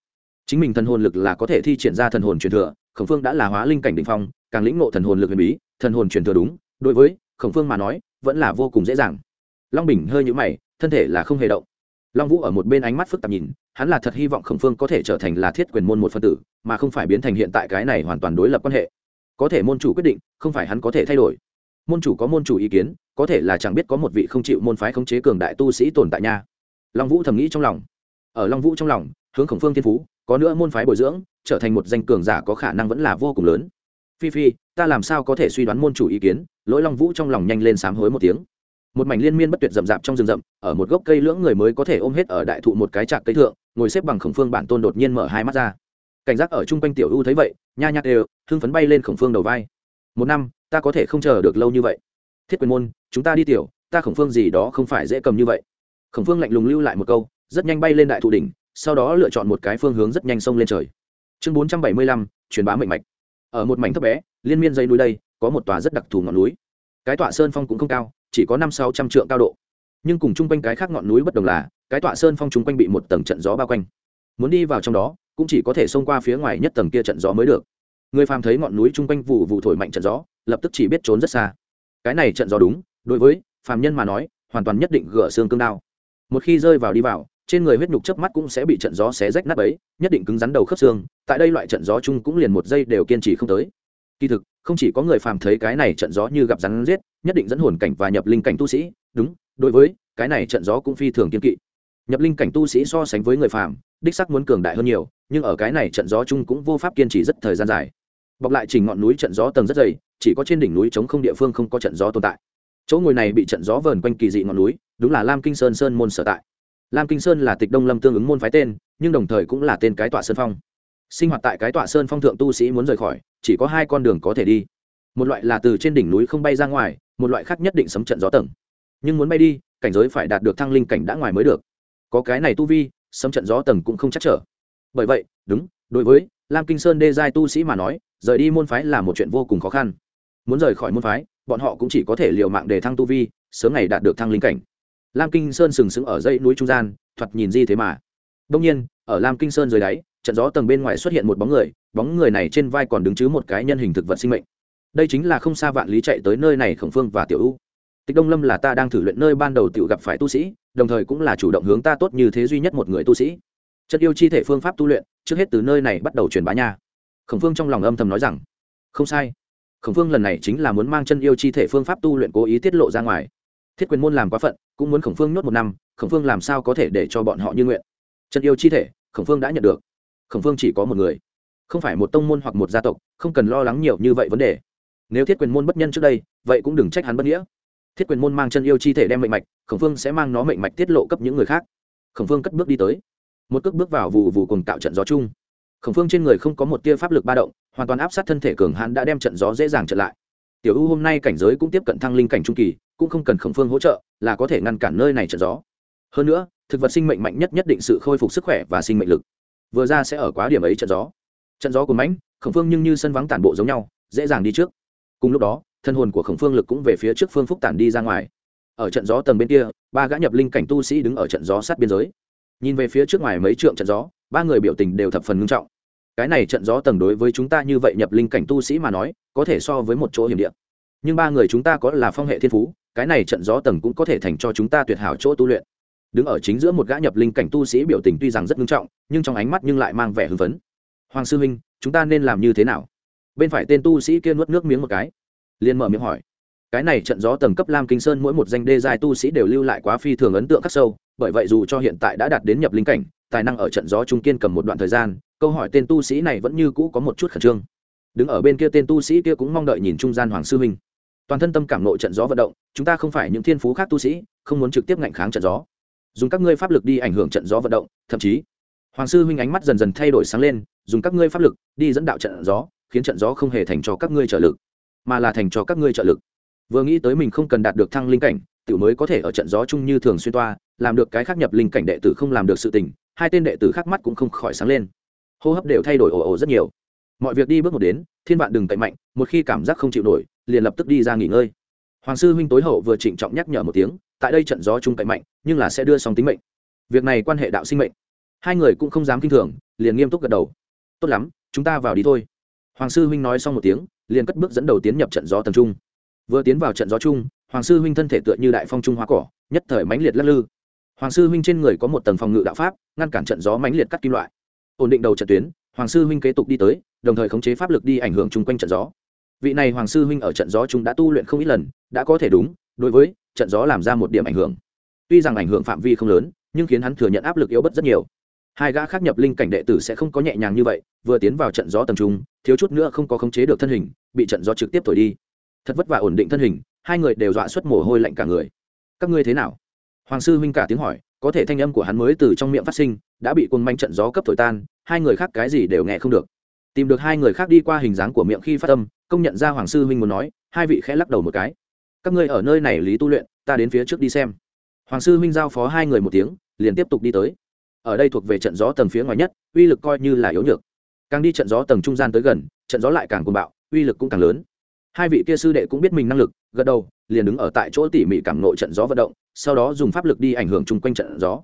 Chính mình thần hồn lực là có thể thi triển ra thần hồn truyền thừa, khổng phương đã là hóa linh cảnh đ ỉ n h phong càng lĩnh ngộ thần hồn lực huyền bí, thần hồn truyền thừa đúng, đối với khổng phương mà nói, vẫn là vô cùng dễ dàng. Long bình hơi nhũ mày, thân thể là không hề động. Long vũ ở một bên ánh mắt phức tạp nhìn, hắn là thật hy vọng khổng phương có thể trở thành là thiết quyền môn một phân tử, mà không phải biến thành hiện tại cái này hoàn toàn đối lập quan hệ. Có thể môn chủ quyết định, không phải hắn có thể thay đổi. Môn chủ có môn chủ ý kiến, có thể là chẳng biết có một vị không chịu môn phái khống chế cường đại tu sĩ tồn tại nha. Long vũ thầm nghĩ trong lòng. Ở long vũ trong lòng, hướng khổng phương thiên phú, có nữa môn phái bồi dưỡng, trở thành một danh cường giả có khả năng vẫn là vô cùng lớn phi phi, ta làm sao có thể suy đoán môn chủ ý kiến? Lỗi long vũ trong lòng nhanh lên sám hối một tiếng. Một mảnh liên miên bất tuyệt rậm rạp trong rừng rậm, ở một gốc cây lưỡng người mới có thể ôm hết ở đại thụ một cái trạc cây thượng, ngồi xếp bằng khổng phương bản tôn đột nhiên mở hai mắt ra. Cảnh giác ở chung quanh tiểu u thấy vậy, nha nhạc đều, hưng phấn bay lên khổng phương đầu vai. Một năm, ta có thể không chờ được lâu như vậy. Thiết quyền môn, chúng ta đi tiểu, ta khổng phương gì đó không phải dễ cầm như vậy. Khổng phương lạnh lùng lưu lại một câu, rất nhanh bay lên đại thụ đỉnh, sau đó lựa chọn một cái phương hướng rất nhanh sông lên trời. Chương bốn trăm bảy mươi lăm, truyền bá mệnh mạch ở một mảnh thấp bé, liên miên dây núi đây, có một tòa rất đặc thù ngọn núi. Cái tọa sơn phong cũng không cao, chỉ có năm sáu trăm trượng cao độ. Nhưng cùng chung quanh cái khác ngọn núi bất đồng là, cái tọa sơn phong chung quanh bị một tầng trận gió bao quanh. Muốn đi vào trong đó, cũng chỉ có thể xông qua phía ngoài nhất tầng kia trận gió mới được. Người phàm thấy ngọn núi chung quanh vụ vụ thổi mạnh trận gió, lập tức chỉ biết trốn rất xa. Cái này trận gió đúng, đối với phàm nhân mà nói, hoàn toàn nhất định gỡ xương cương đao. Một khi rơi vào đi vào trên người huyết nhục chớp mắt cũng sẽ bị trận gió xé rách nát ấy nhất định cứng rắn đầu khớp xương, tại đây loại trận gió chung cũng liền một giây đều kiên trì không tới. Kỳ thực, không chỉ có người phàm thấy cái này trận gió như gặp rắn giết, nhất định dẫn hồn cảnh và nhập linh cảnh tu sĩ, đúng, đối với, cái này trận gió cũng phi thường kiên kỵ. Nhập linh cảnh tu sĩ so sánh với người phàm, đích sắc muốn cường đại hơn nhiều, nhưng ở cái này trận gió chung cũng vô pháp kiên trì rất thời gian dài. Bọc lại chỉnh ngọn núi trận gió tầng rất dày, chỉ có trên đỉnh núi chống không địa phương không có trận gió tồn tại. Chỗ ngồi này bị trận gió vờn quanh kỳ dị ngọn núi, đúng là lam kinh sơn sơn môn sở tại lam kinh sơn là tịch đông lâm tương ứng môn phái tên, nhưng đồng thời cũng là tên cái tọa sơn phong. Sinh hoạt tại cái tọa sơn phong thượng tu sĩ muốn rời khỏi, chỉ có hai con đường có thể đi. Một loại là từ trên đỉnh núi không bay ra ngoài, một loại khác nhất định sấm trận gió tầng. Nhưng muốn bay đi, cảnh giới phải đạt được thăng linh cảnh đã ngoài mới được. Có cái này tu vi, sấm trận gió tầng cũng không chắc trở. Bởi vậy, đúng, đối với lam kinh sơn đê giai tu sĩ mà nói, rời đi môn phái là một chuyện vô cùng khó khăn. Muốn rời khỏi môn phái, bọn họ cũng chỉ có thể liều mạng để thăng tu vi, sớm ngày đạt được thăng linh cảnh lam kinh sơn sừng sững ở dãy núi trung gian, thoạt nhìn di thế mà. Đông nhiên, ở lam kinh sơn dưới đáy, trận gió tầng bên ngoài xuất hiện một bóng người bóng người này trên vai còn đứng chứ một cái nhân hình thực vật sinh mệnh. Đây chính là không xa vạn lý chạy tới nơi này khổng phương và tiểu u. Tịch đông lâm là ta đang thử luyện nơi ban đầu tự gặp phải tu sĩ, đồng thời cũng là chủ động hướng ta tốt như thế duy nhất một người tu sĩ. Chất yêu chi thể phương pháp tu luyện, trước hết từ nơi này bắt đầu truyền bá nha. Khổng phương trong lòng âm thầm nói rằng, không sai. Khổng phương lần này chính là muốn mang chân yêu chi thể phương pháp tu luyện cố ý tiết lộ ra ngoài. Thiết quyền môn làm quá phận cũng muốn khổng phương nhốt một năm, khổng phương làm sao có thể để cho bọn họ như nguyện? Chân yêu chi thể, khổng phương đã nhận được. Khổng phương chỉ có một người. Không phải một tông môn hoặc một gia tộc, không cần lo lắng nhiều như vậy vấn đề. Nếu thiết quyền môn bất nhân trước đây, vậy cũng đừng trách hắn bất nghĩa. Thiết quyền môn mang chân yêu chi thể đem mệnh mạch, khổng phương sẽ mang nó mệnh mạch tiết lộ cấp những người khác. Khổng phương cất bước đi tới. Một cước bước vào vụ vụ cùng tạo trận gió chung. Khổng phương trên người không có một tia pháp lực ba động, hoàn toàn áp sát thân thể cường hãn đã đem trận gió dễ dàng trở lại tiểu u hôm nay cảnh giới cũng tiếp cận thăng linh cảnh trung kỳ, cũng không cần khổng phương hỗ trợ, là có thể ngăn cản nơi này trận gió. Hơn nữa, thực vật sinh mệnh mạnh nhất nhất định sự khôi phục sức khỏe và sinh mệnh lực. Vừa ra sẽ ở quá điểm ấy trận gió. Trận gió của mãnh, khổng phương nhưng như sân vắng tản bộ giống nhau, dễ dàng đi trước. Cùng lúc đó, thân hồn của khổng phương lực cũng về phía trước phương phúc tản đi ra ngoài. Ở trận gió tầng bên kia, ba gã nhập linh cảnh tu sĩ đứng ở trận gió sát biên giới. Nhìn về phía trước ngoài mấy trượng trận gió, ba người biểu tình đều thập phần ngưng trọng cái này trận gió tầng đối với chúng ta như vậy nhập linh cảnh tu sĩ mà nói, có thể so với một chỗ hiểm địa. Nhưng ba người chúng ta có là phong hệ thiên phú, cái này trận gió tầng cũng có thể thành cho chúng ta tuyệt hảo chỗ tu luyện. Đứng ở chính giữa một gã nhập linh cảnh tu sĩ biểu tình tuy rằng rất nghiêm trọng, nhưng trong ánh mắt nhưng lại mang vẻ hưng phấn. Hoàng sư huynh, chúng ta nên làm như thế nào? Bên phải tên tu sĩ kia nuốt nước miếng một cái, liền mở miệng hỏi. Cái này trận gió tầng cấp lam kinh sơn mỗi một danh đê dài tu sĩ đều lưu lại quá phi thường ấn tượng khắc sâu, bởi vậy dù cho hiện tại đã đạt đến nhập linh cảnh tài năng ở trận gió trung kiên cầm một đoạn thời gian, câu hỏi tên tu sĩ này vẫn như cũ có một chút khẩn trương. Đứng ở bên kia tên tu sĩ kia cũng mong đợi nhìn trung gian hoàng sư huynh. Toàn thân tâm cảm nội trận gió vận động, chúng ta không phải những thiên phú khác tu sĩ, không muốn trực tiếp ngạnh kháng trận gió. Dùng các ngươi pháp lực đi ảnh hưởng trận gió vận động, thậm chí, hoàng sư huynh ánh mắt dần dần thay đổi sáng lên, dùng các ngươi pháp lực đi dẫn đạo trận gió, khiến trận gió không hề thành cho các ngươi trợ lực, mà là thành cho các ngươi trợ lực. Vừa nghĩ tới mình không cần đạt được thăng linh cảnh, tiểu mới có thể ở trận gió chung như thường xuyên toa, làm được cái khác nhập linh cảnh đệ tử không làm được sự tình hai tên đệ tử khác mắt cũng không khỏi sáng lên. Hô hấp đều thay đổi ồ ồ rất nhiều. Mọi việc đi bước một đến, thiên vạn đừng cậy mạnh, một khi cảm giác không chịu nổi, liền lập tức đi ra nghỉ ngơi. Hoàng sư huynh tối hậu vừa trịnh trọng nhắc nhở một tiếng, tại đây trận gió chung cậy mạnh, nhưng là sẽ đưa xong tính mệnh. Việc này quan hệ đạo sinh mệnh. Hai người cũng không dám k i n h thường, liền nghiêm túc gật đầu. Tốt lắm, chúng ta vào đi thôi. Hoàng sư huynh nói xong một tiếng, liền cất bước dẫn đầu tiến nhập trận gió tầm trung. Vừa tiến vào trận gió chung, hoàng sư huynh thân thể tựa như đại phong trung hoa cỏ, nhất thời mãnh liệt lắc lư hoàng sư huynh trên người có một tầng phòng ngự đạo pháp, ngăn cản trận gió mãnh liệt cắt kim loại. Ổn định đầu trận tuyến, hoàng sư huynh kế tục đi tới, đồng thời khống chế pháp lực đi ảnh hưởng chung quanh trận gió. Vị này hoàng sư huynh ở trận gió chúng đã tu luyện không ít lần, đã có thể đúng, đối với trận gió làm ra một điểm ảnh hưởng. Tuy rằng ảnh hưởng phạm vi không lớn, nhưng khiến hắn thừa nhận áp lực yếu bất rất nhiều. Hai gã khác nhập linh cảnh đệ tử sẽ không có nhẹ nhàng như vậy, vừa tiến vào trận gió tầm trung, thiếu chút nữa không có khống chế được thân hình, bị trận gió trực tiếp thổi đi. Thật vất vả ổn định thân hình, hai người đều dọa xuất mồ hôi lạnh cả người. Các ngươi thế nào? Hoàng sư huynh cả tiếng hỏi, có thể thanh âm của hắn mới từ trong miệng phát sinh, đã bị cuồng manh trận gió cấp thổi tan, hai người khác cái gì đều nghe không được. Tìm được hai người khác đi qua hình dáng của miệng khi phát âm, công nhận ra hoàng sư huynh muốn nói, hai vị khẽ lắc đầu một cái. Các ngươi ở nơi này lý tu luyện, ta đến phía trước đi xem. Hoàng sư huynh giao phó hai người một tiếng, liền tiếp tục đi tới. Ở đây thuộc về trận gió tầng phía ngoài nhất, uy lực coi như là yếu nhược. Càng đi trận gió tầng trung gian tới gần, trận gió lại càng cuồng bạo, uy lực cũng càng lớn hai vị kia sư đệ cũng biết mình năng lực, gật đầu, liền đứng ở tại chỗ tỉ mỉ cảm nội trận gió vận động, sau đó dùng pháp lực đi ảnh hưởng chung quanh trận gió.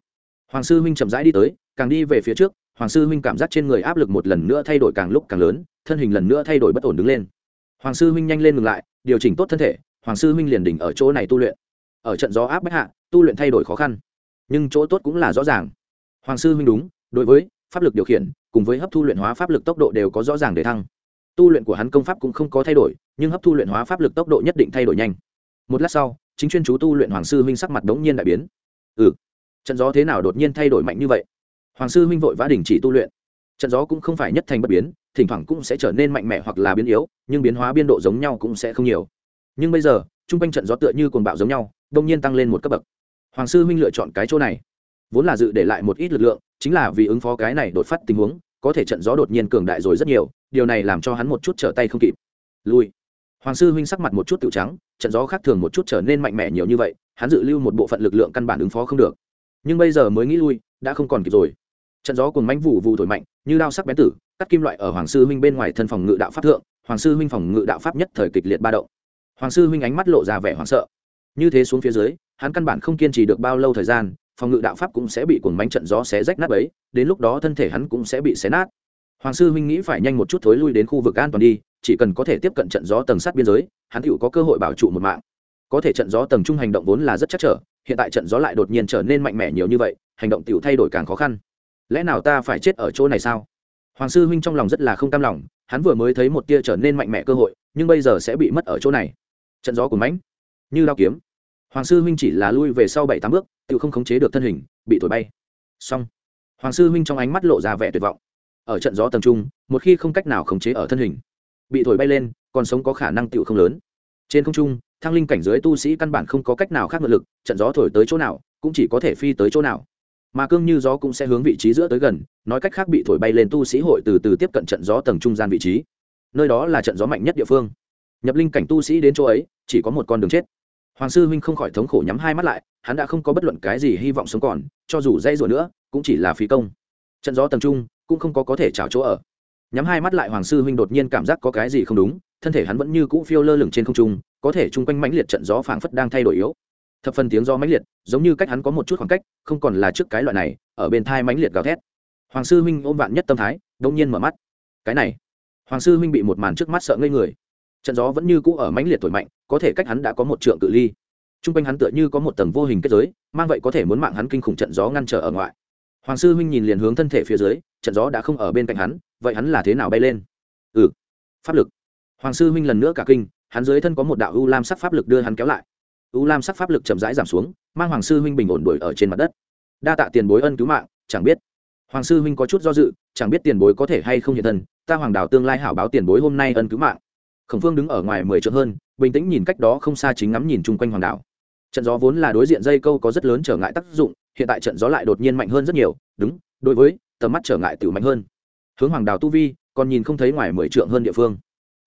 Hoàng sư huynh chậm rãi đi tới, càng đi về phía trước, hoàng sư huynh cảm giác trên người áp lực một lần nữa thay đổi càng lúc càng lớn, thân hình lần nữa thay đổi bất ổn đứng lên. Hoàng sư huynh nhanh lên ngừng lại, điều chỉnh tốt thân thể, hoàng sư huynh liền đỉnh ở chỗ này tu luyện. Ở trận gió áp bách hạ, tu luyện thay đổi khó khăn. Nhưng chỗ tốt cũng là rõ ràng. Hoàng sư huynh đúng, đối với pháp lực điều khiển, cùng với hấp thu luyện hóa pháp lực tốc độ đều có rõ ràng để thăng tu luyện của hắn công pháp cũng không có thay đổi, nhưng hấp thu luyện hóa pháp lực tốc độ nhất định thay đổi nhanh. Một lát sau, chính chuyên chú tu luyện hoàng sư huynh sắc mặt đống nhiên đại biến. Ừ trận gió thế nào đột nhiên thay đổi mạnh như vậy? Hoàng sư huynh vội vã đình chỉ tu luyện. Trận gió cũng không phải nhất thành bất biến, thỉnh thoảng cũng sẽ trở nên mạnh mẽ hoặc là biến yếu, nhưng biến hóa biên độ giống nhau cũng sẽ không nhiều. Nhưng bây giờ t r u n g quanh trận gió tựa như cồn bạo giống nhau đông nhiên tăng lên một cấp bậc. Hoàng sư huynh lựa chọn cái chỗ này. Vốn là dự để lại một ít lực lượng, chính là vì ứng phó cái này đột phát tình huống, có thể trận gió đột nhiên cường đại rồi rất nhiều điều này làm cho hắn một chút trở tay không kịp. Lui. Hoàng sư huynh sắc mặt một chút tự trắng, trận gió khác thường một chút trở nên mạnh mẽ nhiều như vậy, hắn dự lưu một bộ phận lực lượng căn bản ứng phó không được. Nhưng bây giờ mới nghĩ lui, đã không còn kịp rồi. Trận gió cùng mánh vụ vụ thổi mạnh, như đao sắc bén tử, cắt kim loại ở hoàng sư huynh bên ngoài thân phòng ngự đạo pháp thượng, hoàng sư huynh phòng ngự đạo pháp nhất thời kịch liệt ba động. Hoàng sư huynh ánh mắt lộ ra vẻ hoảng sợ. Như thế xuống phía dưới, hắn căn bản không kiên trì được bao lâu thời gian, phòng ngự đạo pháp cũng sẽ bị cuồng mánh trận gió xé rách nát ấy đến lúc đó thân thể hắn cũng sẽ bị xé nát hoàng sư huynh nghĩ phải nhanh một chút thối lui đến khu vực an toàn đi, chỉ cần có thể tiếp cận trận gió tầng sát biên giới, hắn tựu có cơ hội bảo trụ một mạng. Có thể trận gió tầng trung hành động vốn là rất chắc trở, hiện tại trận gió lại đột nhiên trở nên mạnh mẽ nhiều như vậy, hành động tựu thay đổi càng khó khăn. Lẽ nào ta phải chết ở chỗ này sao? Hoàng sư huynh trong lòng rất là không cam lòng, hắn vừa mới thấy một tia trở nên mạnh mẽ cơ hội, nhưng bây giờ sẽ bị mất ở chỗ này. Trận gió của mãnh, như lao kiếm. Hoàng sư huynh chỉ là lui về sau bảy tám bước, tự không khống chế được thân hình, bị thổi bay. Xong. Hoàng sư huynh trong ánh mắt lộ ra vẻ tuyệt vọng ở trận gió tầm trung, một khi không cách nào khống chế ở thân hình, bị thổi bay lên, còn sống có khả năng tựu không lớn. Trên không trung, thăng linh cảnh giới tu sĩ căn bản không có cách nào khác ngự lực, trận gió thổi tới chỗ nào, cũng chỉ có thể phi tới chỗ nào. Mà cương như gió cũng sẽ hướng vị trí giữa tới gần, nói cách khác bị thổi bay lên tu sĩ hội từ từ tiếp cận trận gió tầng trung gian vị trí. Nơi đó là trận gió mạnh nhất địa phương. Nhập linh cảnh tu sĩ đến chỗ ấy, chỉ có một con đường chết. Hoàng sư huynh không khỏi thống khổ nhắm hai mắt lại, hắn đã không có bất luận cái gì hy vọng sống còn, cho dù dây rủa nữa, cũng chỉ là phí công. Trận gió tầng trung cũng không có có thể trào chỗ ở. Nhắm hai mắt lại hoàng sư huynh đột nhiên cảm giác có cái gì không đúng, thân thể hắn vẫn như cũ phiêu lơ lửng trên không trung, có thể chung quanh mãnh liệt trận gió phảng phất đang thay đổi yếu. Thập phần tiếng gió mãnh liệt, giống như cách hắn có một chút khoảng cách, không còn là trước cái loại này, ở bên thai mãnh liệt gào thét. Hoàng sư huynh ôm vạn nhất tâm thái đông nhiên mở mắt. Cái này, hoàng sư huynh bị một màn trước mắt sợ ngây người. Trận gió vẫn như cũ ở mãnh liệt thổi mạnh, có thể cách hắn đã có một trượng cự ly. Trung quanh hắn tựa như có một tầng vô hình kết giới, mang vậy có thể muốn mạng hắn kinh khủng trận gió ngăn trở ở ngoại. Hoàng sư huynh nhìn liền hướng thân thể phía dưới trận gió đã không ở bên cạnh hắn, vậy hắn là thế nào bay lên? Ừ pháp lực. Hoàng sư huynh lần nữa cả kinh, hắn dưới thân có một đạo u lam sắc pháp lực đưa hắn kéo lại. U lam sắc pháp lực chậm rãi giảm xuống, mang hoàng sư huynh bình ổn đuổi ở trên mặt đất. Đa tạ tiền bối ân cứu mạng, chẳng biết. Hoàng sư huynh có chút do dự, chẳng biết tiền bối có thể hay không hiện thân, ta hoàng đào tương lai hảo báo tiền bối hôm nay ân cứu mạng. Khổng phương đứng ở ngoài mười trượng hơn, bình tĩnh nhìn cách đó không xa chính ngắm nhìn chung quanh hoàng đảo trận gió vốn là đối diện dây câu có rất lớn trở ngại tác dụng, hiện tại trận gió lại đột nhiên mạnh hơn rất nhiều, đúng, đối với tầm mắt trở ngại tự mạnh hơn. Hướng hoàng đào tu vi, còn nhìn không thấy ngoài mười trượng hơn địa phương.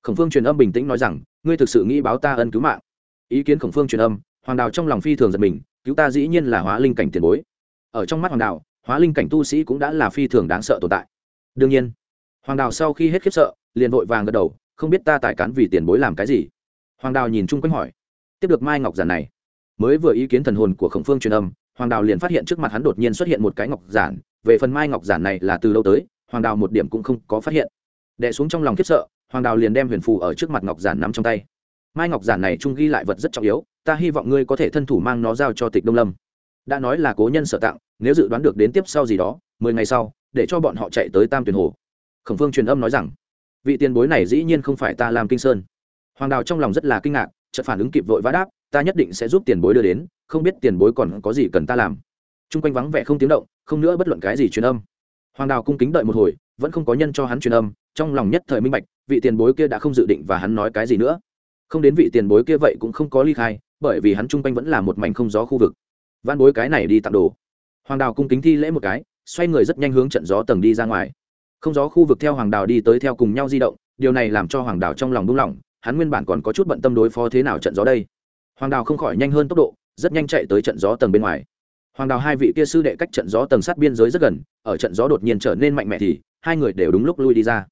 Khổng phương truyền âm bình tĩnh nói rằng, ngươi thực sự nghĩ báo ta ân cứu mạng? Ý kiến khổng phương truyền âm, hoàng đào trong lòng phi thường giật mình, cứu ta dĩ nhiên là hóa linh cảnh tiền bối. Ở trong mắt hoàng đào, hóa linh cảnh tu sĩ cũng đã là phi thường đáng sợ tồn tại. Đương nhiên, hoàng đào sau khi hết khiếp sợ, liền vội vàng gật đầu, không biết ta tài cán vì tiền bối làm cái gì? Hoàng đào nhìn chung quanh hỏi. Tiếp được mai ngọc giản này, mới vừa ý kiến thần hồn của khổng phương truyền âm hoàng đào liền phát hiện trước mặt hắn đột nhiên xuất hiện một cái ngọc giản, về phần mai ngọc giản này là từ lâu tới, hoàng đào một điểm cũng không có phát hiện. Đẻ xuống trong lòng khiếp sợ, hoàng đào liền đem huyền phù ở trước mặt ngọc giản nắm trong tay. Mai ngọc giản này trung ghi lại vật rất trọng yếu, ta hy vọng ngươi có thể thân thủ mang nó giao cho tịch đông lâm. Đã nói là cố nhân sở tặng, nếu dự đoán được đến tiếp sau gì đó, mười ngày sau, để cho bọn họ chạy tới tam tuyển hồ. Khổng phương truyền âm nói rằng, vị tiền bối này dĩ nhiên không phải ta làm kinh sơn. Hoàng đào trong lòng rất là kinh ngạc, chợt phản ứng kịp vội vã đáp ta nhất định sẽ giúp tiền bối đưa đến, không biết tiền bối còn có gì cần ta làm. T r u n g quanh vắng vẻ không tiếng động, không nữa bất luận cái gì truyền âm. Hoàng đào cung kính đợi một hồi, vẫn không có nhân cho hắn truyền âm, trong lòng nhất thời minh bạch, vị tiền bối kia đã không dự định và hắn nói cái gì nữa. Không đến vị tiền bối kia vậy cũng không có ly khai, bởi vì hắn chung quanh vẫn là một mảnh không gió khu vực. Văn bối cái này đi tặng đồ. Hoàng đào cung kính thi lễ một cái, xoay người rất nhanh hướng trận gió tầng đi ra ngoài. Không gió khu vực theo hoàng đào đi tới theo cùng nhau di động, điều này làm cho hoàng đào trong lòng buông lỏng, hắn nguyên bản còn có chút bận tâm đối phó thế nào trận gió đây hoàng đào không khỏi nhanh hơn tốc độ, rất nhanh chạy tới trận gió tầng bên ngoài. Hoàng đào hai vị kia sư đệ cách trận gió tầng sát biên giới rất gần, ở trận gió đột nhiên trở nên mạnh mẽ thì hai người đều đúng lúc lui đi ra.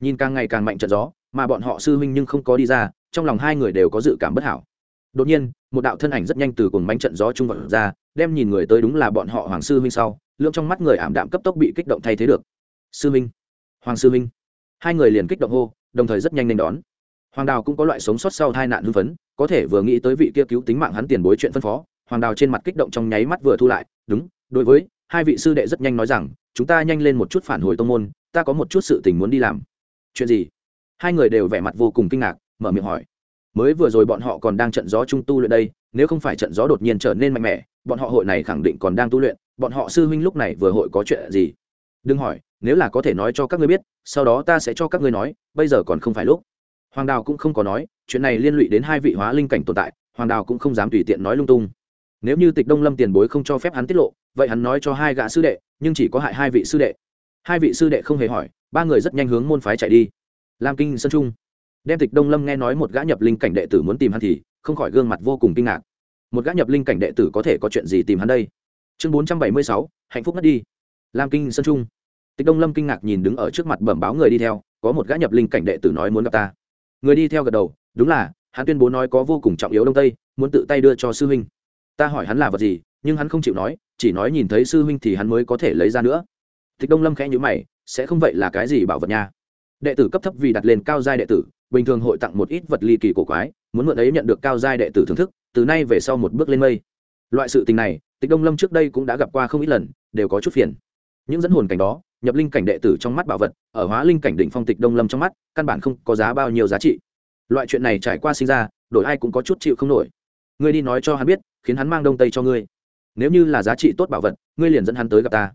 Nhìn càng ngày càng mạnh trận gió, mà bọn họ sư huynh nhưng không có đi ra, trong lòng hai người đều có dự cảm bất hảo. Đột nhiên, một đạo thân ảnh rất nhanh từ cùng bánh trận gió trung vận ra, đem nhìn người tới đúng là bọn họ hoàng sư huynh sau, lượng trong mắt người ảm đạm cấp tốc bị kích động thay thế được. Sư huynh, hoàng sư huynh. Hai người liền kích động hô, đồng thời rất nhanh nên đón hoàng đào cũng có loại sống sót sau tai nạn hưng phấn, có thể vừa nghĩ tới vị kia cứu tính mạng hắn tiền bối chuyện phân phó, hoàng đào trên mặt kích động trong nháy mắt vừa thu lại, đúng, đối với, hai vị sư đệ rất nhanh nói rằng, chúng ta nhanh lên một chút phản hồi tông môn, ta có một chút sự tình muốn đi làm. Chuyện gì? Hai người đều vẻ mặt vô cùng kinh ngạc, mở miệng hỏi. Mới vừa rồi bọn họ còn đang trận gió trung tu luyện đây, nếu không phải trận gió đột nhiên trở nên mạnh mẽ, bọn họ hội này khẳng định còn đang tu luyện, bọn họ sư huynh lúc này vừa hội có chuyện gì? Đừng hỏi, nếu là có thể nói cho các ngươi biết, sau đó ta sẽ cho các ngươi nói, bây giờ còn không phải lúc hoàng đào cũng không có nói, chuyện này liên lụy đến hai vị hóa linh cảnh tồn tại, hoàng đào cũng không dám tùy tiện nói lung tung. Nếu như tịch đông lâm tiền bối không cho phép hắn tiết lộ, vậy hắn nói cho hai gã sư đệ, nhưng chỉ có hại hai vị sư đệ. Hai vị sư đệ không hề hỏi, ba người rất nhanh hướng môn phái chạy đi. Lam kinh Sơn trung. Đem tịch đông lâm nghe nói một gã nhập linh cảnh đệ tử muốn tìm hắn thì, không khỏi gương mặt vô cùng kinh ngạc. Một gã nhập linh cảnh đệ tử có thể có chuyện gì tìm hắn đây? Chương bốn trăm bảy mươi sáu, hạnh phúc mất đi. Lam kinh Sơn trung. Tịch đông lâm kinh ngạc nhìn đứng ở trước mặt bẩm báo người đi theo, có một gã nhập linh cảnh đệ tử nói muốn gặp ta người đi theo gật đầu, đúng là, hắn tuyên bố nói có vô cùng trọng yếu đông tây, muốn tự tay đưa cho sư huynh. Ta hỏi hắn là vật gì, nhưng hắn không chịu nói, chỉ nói nhìn thấy sư huynh thì hắn mới có thể lấy ra nữa. Tịch đông lâm khẽ nhữ mày, sẽ không vậy là cái gì bảo vật nha. Đệ tử cấp thấp vì đặt lên cao giai đệ tử, bình thường hội tặng một ít vật ly kỳ cổ quái, muốn mượn ấy nhận được cao giai đệ tử thưởng thức, từ nay về sau một bước lên mây. Loại sự tình này tịch đông lâm trước đây cũng đã gặp qua không ít lần, đều có chút phiền. Những dẫn hồn cảnh đó nhập linh cảnh đệ tử trong mắt bảo vật, ở hóa linh cảnh đỉnh phong tịch đông lâm trong mắt, căn bản không có giá bao nhiêu giá trị. Loại chuyện này trải qua sinh ra, đổi ai cũng có chút chịu không nổi. Ngươi đi nói cho hắn biết, khiến hắn mang đông tây cho ngươi. Nếu như là giá trị tốt bảo vật, ngươi liền dẫn hắn tới gặp ta.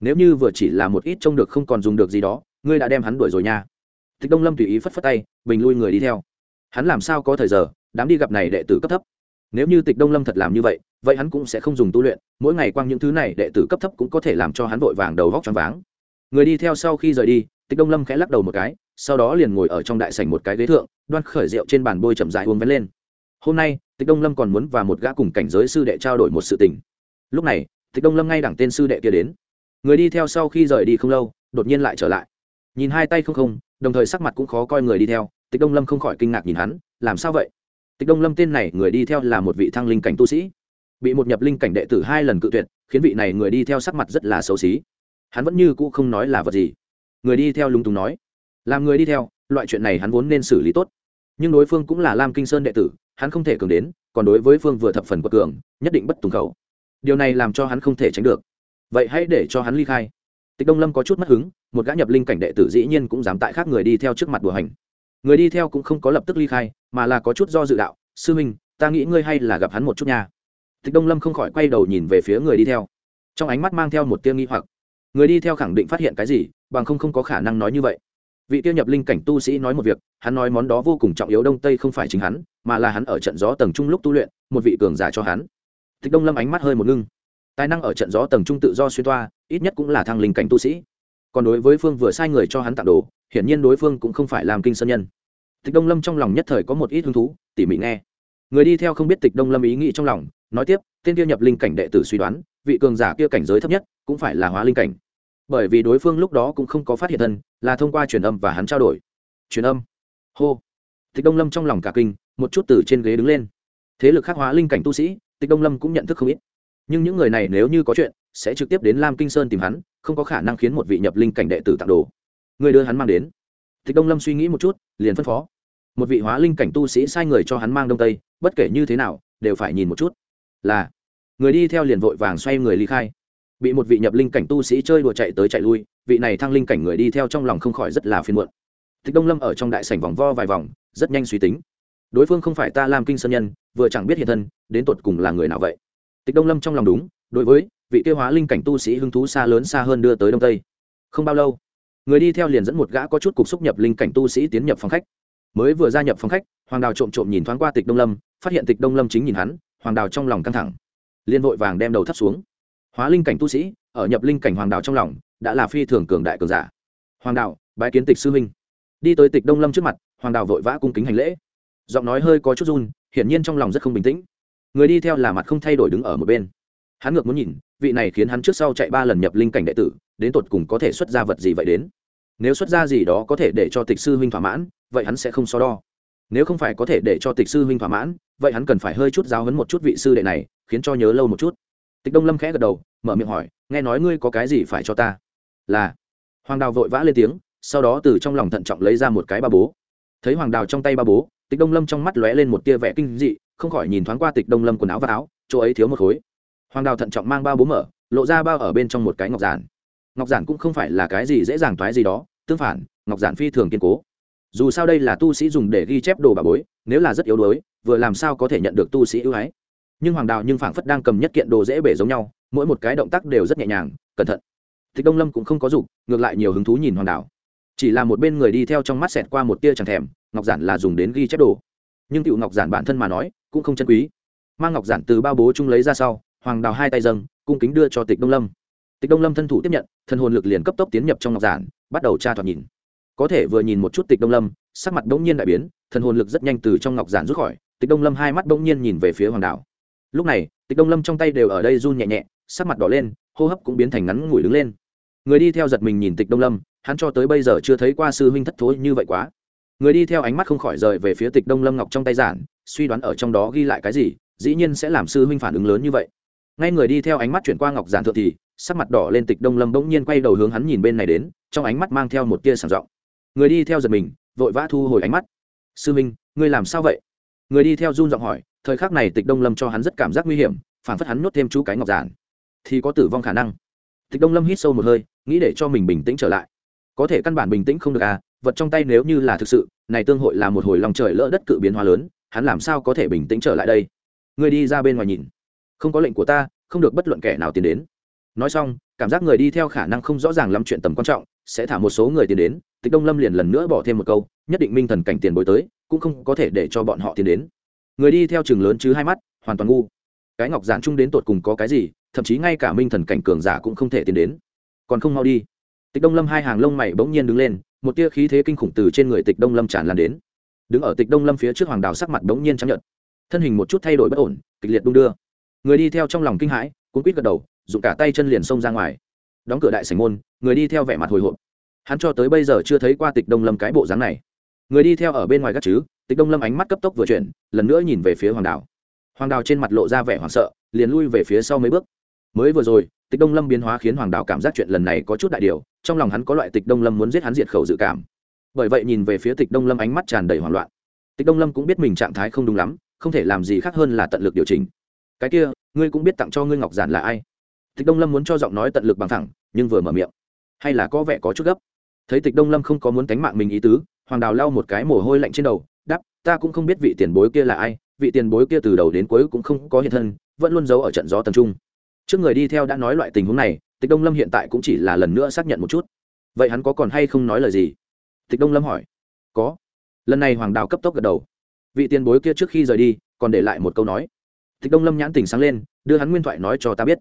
Nếu như vừa chỉ là một ít trông được không còn dùng được gì đó, ngươi đã đem hắn đuổi rồi nha. Tịch đông lâm tùy ý phất phất tay, bình lui người đi theo. Hắn làm sao có thời giờ, đám đi gặp này đệ tử cấp thấp? Nếu như tịch đông lâm thật làm như vậy vậy hắn cũng sẽ không dùng tu luyện, mỗi ngày quăng những thứ này đệ tử cấp thấp cũng có thể làm cho hắn vội vàng đầu vóc choáng váng người đi theo sau khi rời đi, tịch đông lâm khẽ lắc đầu một cái, sau đó liền ngồi ở trong đại sảnh một cái ghế thượng, đoan khởi rượu trên bàn bôi chậm dại uống vén lên. Hôm nay, tịch đông lâm còn muốn và một gã cùng cảnh giới sư đệ trao đổi một sự tình. Lúc này, tịch đông lâm ngay đẳng tên sư đệ kia đến. Người đi theo sau khi rời đi không lâu, đột nhiên lại trở lại. Nhìn hai tay không không, đồng thời sắc mặt cũng khó coi người đi theo, tịch đông lâm không khỏi kinh ngạc nhìn hắn, làm sao vậy? Tịch đông lâm tên này người đi theo là một vị thăng linh cảnh tu sĩ. Bị một nhập linh cảnh đệ tử hai lần cự tuyệt, khiến vị này người đi theo sắc mặt rất là xấu xí hắn vẫn như cũ không nói là vật gì. Người đi theo lúng túng nói. Làm người đi theo, loại chuyện này hắn vốn nên xử lý tốt. Nhưng đối phương cũng là lam kinh sơn đệ tử, hắn không thể cường đến, còn đối với phương vừa thập phần quật cường, nhất định bất tùng khẩu. Điều này làm cho hắn không thể tránh được. Vậy hãy để cho hắn ly khai. Tịch đông lâm có chút mất hứng, một gã nhập linh cảnh đệ tử dĩ nhiên cũng dám tại khác người đi theo trước mặt đùa hành. Người đi theo cũng không có lập tức ly khai, mà là có chút do dự đạo, sư huynh, ta nghĩ ngươi hay là gặp hắn một chút nha. Tịch đông lâm không khỏi quay đầu nhìn về phía người đi theo. Trong ánh mắt mang theo một tia nghi hoặc người đi theo khẳng định phát hiện cái gì, bằng không không có khả năng nói như vậy. Vị tiêu nhập linh cảnh tu sĩ nói một việc, hắn nói món đó vô cùng trọng yếu đông tây không phải chính hắn, mà là hắn ở trận gió tầng trung lúc tu luyện, một vị cường giả cho hắn. Tịch đông lâm ánh mắt hơi một ngưng. Tài năng ở trận gió tầng trung tự do xuyên toa, ít nhất cũng là thăng linh cảnh tu sĩ. Còn đối với phương vừa sai người cho hắn tặng đồ, hiển nhiên đối phương cũng không phải làm kinh sơn nhân. Tịch đông lâm trong lòng nhất thời có một ít hứng thú, tỉ mỉ nghe. Người đi theo không biết tịch đông lâm ý nghĩ trong lòng, nói tiếp, tên kia nhập linh cảnh đệ tử suy đoán, vị cường giả kia cảnh giới thấp nhất cũng phải là hóa linh cảnh. Bởi vì đối phương lúc đó cũng không có phát hiện thân, là thông qua truyền âm và hắn trao đổi. Truyền âm? Hô. Tịch đông lâm trong lòng cả kinh, một chút từ trên ghế đứng lên. Thế lực khắc hóa linh cảnh tu sĩ, tịch đông lâm cũng nhận thức không ít. Nhưng những người này nếu như có chuyện, sẽ trực tiếp đến lam kinh sơn tìm hắn, không có khả năng khiến một vị nhập linh cảnh đệ tử tặng đồ. Người đưa hắn mang đến. Tịch đông lâm suy nghĩ một chút, liền phân phó. Một vị hóa linh cảnh tu sĩ sai người cho hắn mang đông tây, bất kể như thế nào, đều phải nhìn một chút. Là. Người đi theo liền vội vàng xoay người ly khai bị một vị nhập linh cảnh tu sĩ chơi đùa chạy tới chạy lui, vị này thăng linh cảnh người đi theo trong lòng không khỏi rất là phiền muộn. Tịch đông lâm ở trong đại sảnh vòng vo vài vòng, rất nhanh suy tính. Đối phương không phải ta làm kinh sơn nhân, vừa chẳng biết hiện thân, đến tột cùng là người nào vậy? Tịch đông lâm trong lòng đúng, đối với vị tiêu hóa linh cảnh tu sĩ hứng thú xa lớn xa hơn đưa tới đông tây. Không bao lâu, người đi theo liền dẫn một gã có chút cục xúc nhập linh cảnh tu sĩ tiến nhập phòng khách. Mới vừa gia nhập phòng khách, hoàng đào trộm trộm nhìn thoáng qua tịch đông lâm, phát hiện tịch đông lâm chính nhìn hắn, hoàng đào trong lòng căng thẳng. Liên vội vàng đem đầu thấp xuống hóa linh cảnh tu sĩ ở nhập linh cảnh hoàng đạo trong lòng đã là phi thường cường đại cường giả. Hoàng đạo, bái kiến tịch sư huynh. Đi tới tịch đông lâm trước mặt hoàng đạo vội vã cung kính hành lễ. Giọng nói hơi có chút run hiển nhiên trong lòng rất không bình tĩnh. Người đi theo là mặt không thay đổi đứng ở một bên. Hắn ngược muốn nhìn vị này khiến hắn trước sau chạy ba lần nhập linh cảnh đệ tử đến tột cùng có thể xuất ra vật gì vậy đến? Nếu xuất ra gì đó có thể để cho tịch sư huynh thỏa mãn vậy hắn sẽ không so đo. Nếu không phải có thể để cho tịch sư huynh thỏa mãn vậy hắn cần phải hơi chút giáo hấn một chút vị sư đệ này khiến cho nhớ lâu một chút tịch đông lâm khẽ gật đầu, mở miệng hỏi, nghe nói ngươi có cái gì phải cho ta? Là. Hoàng đào vội vã lên tiếng, sau đó từ trong lòng thận trọng lấy ra một cái ba bố. Thấy hoàng đào trong tay ba bố, tịch đông lâm trong mắt lóe lên một tia vẻ kinh dị, không khỏi nhìn thoáng qua tịch đông lâm quần áo và áo, chỗ ấy thiếu một khối. Hoàng đào thận trọng mang bao bố mở, lộ ra bao ở bên trong một cái ngọc giản. Ngọc giản cũng không phải là cái gì dễ dàng thoái gì đó, tương phản, ngọc giản phi thường kiên cố. Dù sao đây là tu sĩ dùng để ghi chép đồ bà bối, nếu là rất yếu đuối, vừa làm sao có thể nhận được tu sĩ ưu ái? Nhưng hoàng đào nhưng phảng phất đang cầm nhất kiện đồ dễ bể giống nhau, mỗi một cái động tác đều rất nhẹ nhàng, cẩn thận. Tịch đông lâm cũng không có dục, ngược lại nhiều hứng thú nhìn hoàng đào. Chỉ là một bên người đi theo trong mắt xẹt qua một tia chẳng thèm, ngọc giản là dùng đến ghi chép đồ. Nhưng cựu ngọc giản bản thân mà nói, cũng không chân quý. Mang ngọc giản từ bao bố chung lấy ra sau, hoàng đào hai tay dâng, cung kính đưa cho tịch đông lâm. Tịch đông lâm thân thủ tiếp nhận, thân hồn lực liền cấp tốc tiến nhập trong ngọc giản, bắt đầu tra thoạt nhìn. Có thể vừa nhìn một chút tịch đông lâm, sắc mặt bỗng nhiên đại biến thần hồn lực rất nhanh từ trong ngọc giản rút khỏi, tịch đông lâm hai mắt bỗng nhiên nhìn về phía hoàng đảo lúc này, tịch đông lâm trong tay đều ở đây run nhẹ nhẹ, sắc mặt đỏ lên, hô hấp cũng biến thành ngắn ngủi đứng lên. Người đi theo giật mình nhìn tịch đông lâm, hắn cho tới bây giờ chưa thấy qua sư huynh thất thối như vậy quá. Người đi theo ánh mắt không khỏi rời về phía tịch đông lâm ngọc trong tay giản, suy đoán ở trong đó ghi lại cái gì, dĩ nhiên sẽ làm sư huynh phản ứng lớn như vậy. Ngay người đi theo ánh mắt chuyển qua ngọc giản thượng thì, sắc mặt đỏ lên tịch đông lâm bỗng nhiên quay đầu hướng hắn nhìn bên này đến, trong ánh mắt mang theo một tia sảng giọng. Người đi theo giật mình, vội vã thu hồi ánh mắt. Sư minh ngươi làm sao vậy? Người đi theo run giọng hỏi thời khắc này tịch đông lâm cho hắn rất cảm giác nguy hiểm phản phất hắn nuốt thêm chú cái ngọc giản thì có tử vong khả năng tịch đông lâm hít sâu một hơi nghĩ để cho mình bình tĩnh trở lại có thể căn bản bình tĩnh không được à vật trong tay nếu như là thực sự này tương hội là một hồi lòng trời lỡ đất cự biến hóa lớn hắn làm sao có thể bình tĩnh trở lại đây người đi ra bên ngoài nhìn không có lệnh của ta không được bất luận kẻ nào tiến đến nói xong cảm giác người đi theo khả năng không rõ ràng lắm chuyện tầm quan trọng sẽ thả một số người tiến đến tịch đông lâm liền lần nữa bỏ thêm một câu nhất định minh thần cảnh tiền bối tới cũng không có thể để cho bọn họ tiến đến người đi theo chừng lớn chứ hai mắt, hoàn toàn ngu. Cái ngọc giản chung đến tột cùng có cái gì, thậm chí ngay cả minh thần cảnh cường giả cũng không thể tiến đến. Còn không mau đi. Tịch đông lâm hai hàng lông mày bỗng nhiên đứng lên, một tia khí thế kinh khủng từ trên người tịch đông lâm tràn lan đến. Đứng ở tịch đông lâm phía trước hoàng đào sắc mặt bỗng nhiên chấp nhận thân hình một chút thay đổi bất ổn, kịch liệt đung đưa. Người đi theo trong lòng kinh hãi cuốn quýt gật đầu dùng cả tay chân liền xông ra ngoài. Đóng cửa đại sảnh môn, người đi theo vẻ mặt hồi hộp. Hắn cho tới bây giờ chưa thấy qua tịch đông lâm cái bộ dáng này. Người đi theo ở bên ngoài các chứ tịch đông lâm ánh mắt cấp tốc vừa chuyển, lần nữa nhìn về phía hoàng đào hoàng đào trên mặt lộ ra vẻ hoảng sợ, liền lui về phía sau mấy bước. Mới vừa rồi, tịch đông lâm biến hóa khiến hoàng đào cảm giác chuyện lần này có chút đại điều, trong lòng hắn có loại tịch đông lâm muốn giết hắn diệt khẩu dự cảm. Bởi vậy nhìn về phía tịch đông lâm ánh mắt tràn đầy hoảng loạn. Tịch đông lâm cũng biết mình trạng thái không đúng lắm, không thể làm gì khác hơn là tận lực điều chỉnh. Cái kia, ngươi cũng biết tặng cho ngươi ngọc giản là ai? Tịch đông lâm muốn cho giọng nói tận lực bằng thẳng, nhưng vừa mở miệng. Hay là có vẻ có chút gấp. Thấy tịch đông lâm không có muốn tánh mạng mình ý tứ, hoàng đào lau một cái mồ hôi lạnh trên đầu ta cũng không biết vị tiền bối kia là ai, vị tiền bối kia từ đầu đến cuối cũng không có hiện thân, vẫn luôn giấu ở trận gió tầm trung. Trước người đi theo đã nói loại tình huống này, tịch đông lâm hiện tại cũng chỉ là lần nữa xác nhận một chút. Vậy hắn có còn hay không nói lời gì? Tịch đông lâm hỏi. Có. Lần này hoàng đào cấp tốc gật đầu. Vị tiền bối kia trước khi rời đi, còn để lại một câu nói. Tịch đông lâm nhãn tình sáng lên, đưa hắn nguyên thoại nói cho ta biết.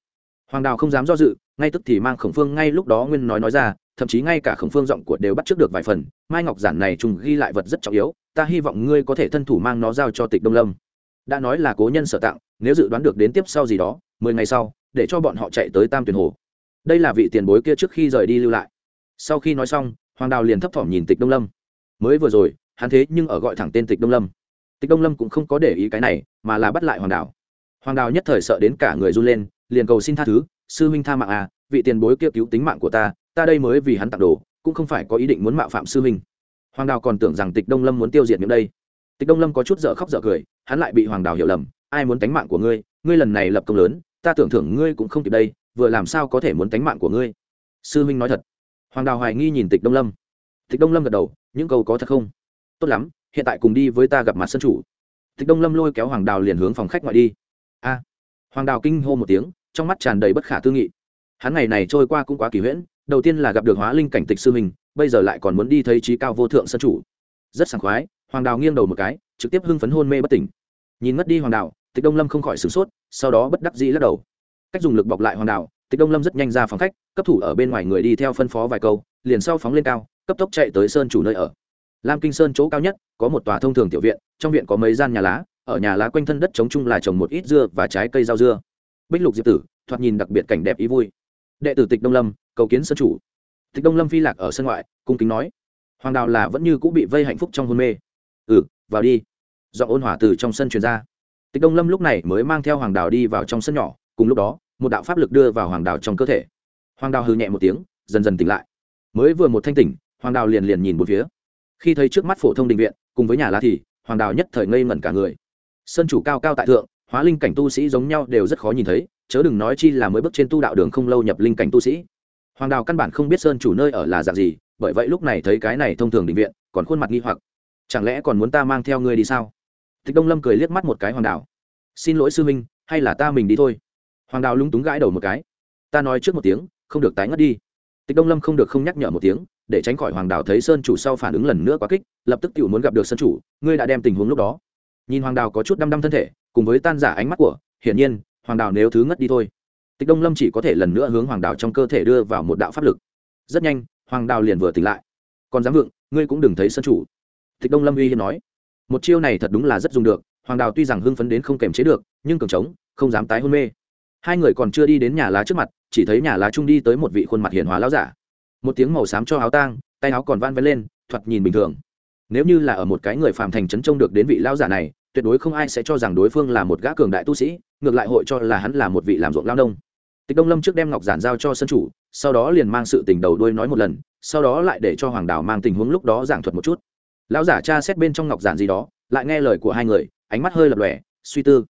Hoàng đào không dám do dự, ngay tức thì mang khổng phương ngay lúc đó nguyên nói nói ra, thậm chí ngay cả khổng phương giọng của đều bắt trước được vài phần. Mai ngọc giản này trùng ghi lại vật rất trọng yếu ta hy vọng ngươi có thể thân thủ mang nó giao cho tịch đông lâm. Đã nói là cố nhân sở tặng nếu dự đoán được đến tiếp sau gì đó, mười ngày sau, để cho bọn họ chạy tới tam tuyển hồ. Đây là vị tiền bối kia trước khi rời đi lưu lại. Sau khi nói xong, hoàng đào liền thấp thỏm nhìn tịch đông lâm. Mới vừa rồi, hắn thế nhưng ở gọi thẳng tên tịch đông lâm. Tịch đông lâm cũng không có để ý cái này, mà là bắt lại hoàng đào. Hoàng đào nhất thời sợ đến cả người run lên, liền cầu xin tha thứ, sư huynh tha mạng à vị tiền bối kia cứu tính mạng của ta ta đây mới vì hắn tặng đồ, cũng không phải có ý định muốn mạo phạm sư huynh hoàng đào còn tưởng rằng tịch đông lâm muốn tiêu diệt miệng đây. Tịch đông lâm có chút dở khóc dở cười, hắn lại bị hoàng đào hiểu lầm, ai muốn tánh mạng của ngươi? Ngươi lần này lập công lớn, ta tưởng thưởng ngươi cũng không kịp đây, vừa làm sao có thể muốn tánh mạng của ngươi? Sư huynh nói thật. Hoàng đào hoài nghi nhìn tịch đông lâm. Tịch đông lâm gật đầu, những câu có thật không? Tốt lắm, hiện tại cùng đi với ta gặp mặt sân chủ. Tịch đông lâm lôi kéo hoàng đào liền hướng phòng khách ngoại đi. A. Hoàng đào kinh hô một tiếng, trong mắt tràn đầy bất khả tư nghị. Hắn ngày này trôi qua cũng quá kỳ huyễn đầu tiên là gặp được hóa linh cảnh tịch sư mình bây giờ lại còn muốn đi thấy trí cao vô thượng sân chủ. Rất sảng khoái, hoàng đào nghiêng đầu một cái, trực tiếp hưng phấn hôn mê bất tỉnh. Nhìn mất đi hoàng đào, tịch đông lâm không khỏi sửng sốt, sau đó bất đắc dĩ lắc đầu. Cách dùng lực bọc lại hoàng đào, tịch đông lâm rất nhanh ra phòng khách, cấp thủ ở bên ngoài người đi theo phân phó vài câu, liền sau phóng lên cao, cấp tốc chạy tới sơn chủ nơi ở. Lam kinh sơn chỗ cao nhất, có một tòa thông thường tiểu viện, trong viện có mấy gian nhà lá, ở nhà lá quanh thân đất chống chung là trồng một ít dưa và trái cây rau dưa. Bích lục diệp tử, thoạt nhìn đặc biệt cảnh đẹp ý vui. Đệ tử tịch đông lâm cầu kiến sân chủ. Tịch đông lâm phi lạc ở sân ngoại, cung kính nói. Hoàng đào là vẫn như cũng bị vây hạnh phúc trong hôn mê. Ừ vào đi. Do ôn hỏa từ trong sân truyền ra. Tịch đông lâm lúc này mới mang theo hoàng đào đi vào trong sân nhỏ, cùng lúc đó, một đạo pháp lực đưa vào hoàng đào trong cơ thể. Hoàng đào hư nhẹ một tiếng, dần dần tỉnh lại. Mới vừa một thanh tỉnh, hoàng đào liền liền nhìn một phía. Khi thấy trước mắt phổ thông định viện, cùng với nhà lá thì, hoàng đào nhất thời ngây ngẩn cả người. Sân chủ cao cao tại thượng, hóa linh cảnh tu sĩ giống nhau đều rất khó nhìn thấy, chớ đừng nói chi là mới bước trên tu đạo đường không lâu nhập linh cảnh tu sĩ hoàng đào căn bản không biết sơn chủ nơi ở là dạng gì, bởi vậy lúc này thấy cái này thông thường định viện, còn khuôn mặt nghi hoặc. Chẳng lẽ còn muốn ta mang theo ngươi đi sao? Tịch đông lâm cười liếc mắt một cái hoàng đào. Xin lỗi sư huynh, hay là ta mình đi thôi. Hoàng đào lúng túng gãi đầu một cái. Ta nói trước một tiếng, không được tái ngất đi. Tịch đông lâm không được không nhắc nhở một tiếng, để tránh khỏi hoàng đào thấy sơn chủ sau phản ứng lần nữa quá kích, lập tức tự muốn gặp được sơn chủ, ngươi đã đem tình huống lúc đó. Nhìn hoàng đào có chút đăm đăm thân thể, cùng với tan giả ánh mắt của, hiển nhiên, hoàng đào nếu thứ ngất đi thôi tịch đông lâm chỉ có thể lần nữa hướng hoàng đào trong cơ thể đưa vào một đạo pháp lực. Rất nhanh, hoàng đào liền vừa tỉnh lại. Còn dám vượng, ngươi cũng đừng thấy sơn chủ. Tịch đông lâm uy hiên nói. Một chiêu này thật đúng là rất dùng được, hoàng đào tuy rằng hưng phấn đến không kềm chế được, nhưng cường trống, không dám tái hôn mê. Hai người còn chưa đi đến nhà lá trước mặt, chỉ thấy nhà lá trung đi tới một vị khuôn mặt hiền hóa lão giả. Một tiếng màu xám cho áo tang, tay áo còn van vén lên, thoạt nhìn bình thường. Nếu như là ở một cái người phàm thành trấn trông được đến vị lão giả này, tuyệt đối không ai sẽ cho rằng đối phương là một gã cường đại tu sĩ, ngược lại hội cho là hắn là một vị làm ruộng lao nông tịch đông lâm trước đem ngọc giản giao cho sân chủ, sau đó liền mang sự tình đầu đuôi nói một lần, sau đó lại để cho hoàng đào mang tình huống lúc đó giảng thuật một chút. Lão giả tra xét bên trong ngọc giản gì đó, lại nghe lời của hai người, ánh mắt hơi lập lòe, suy tư.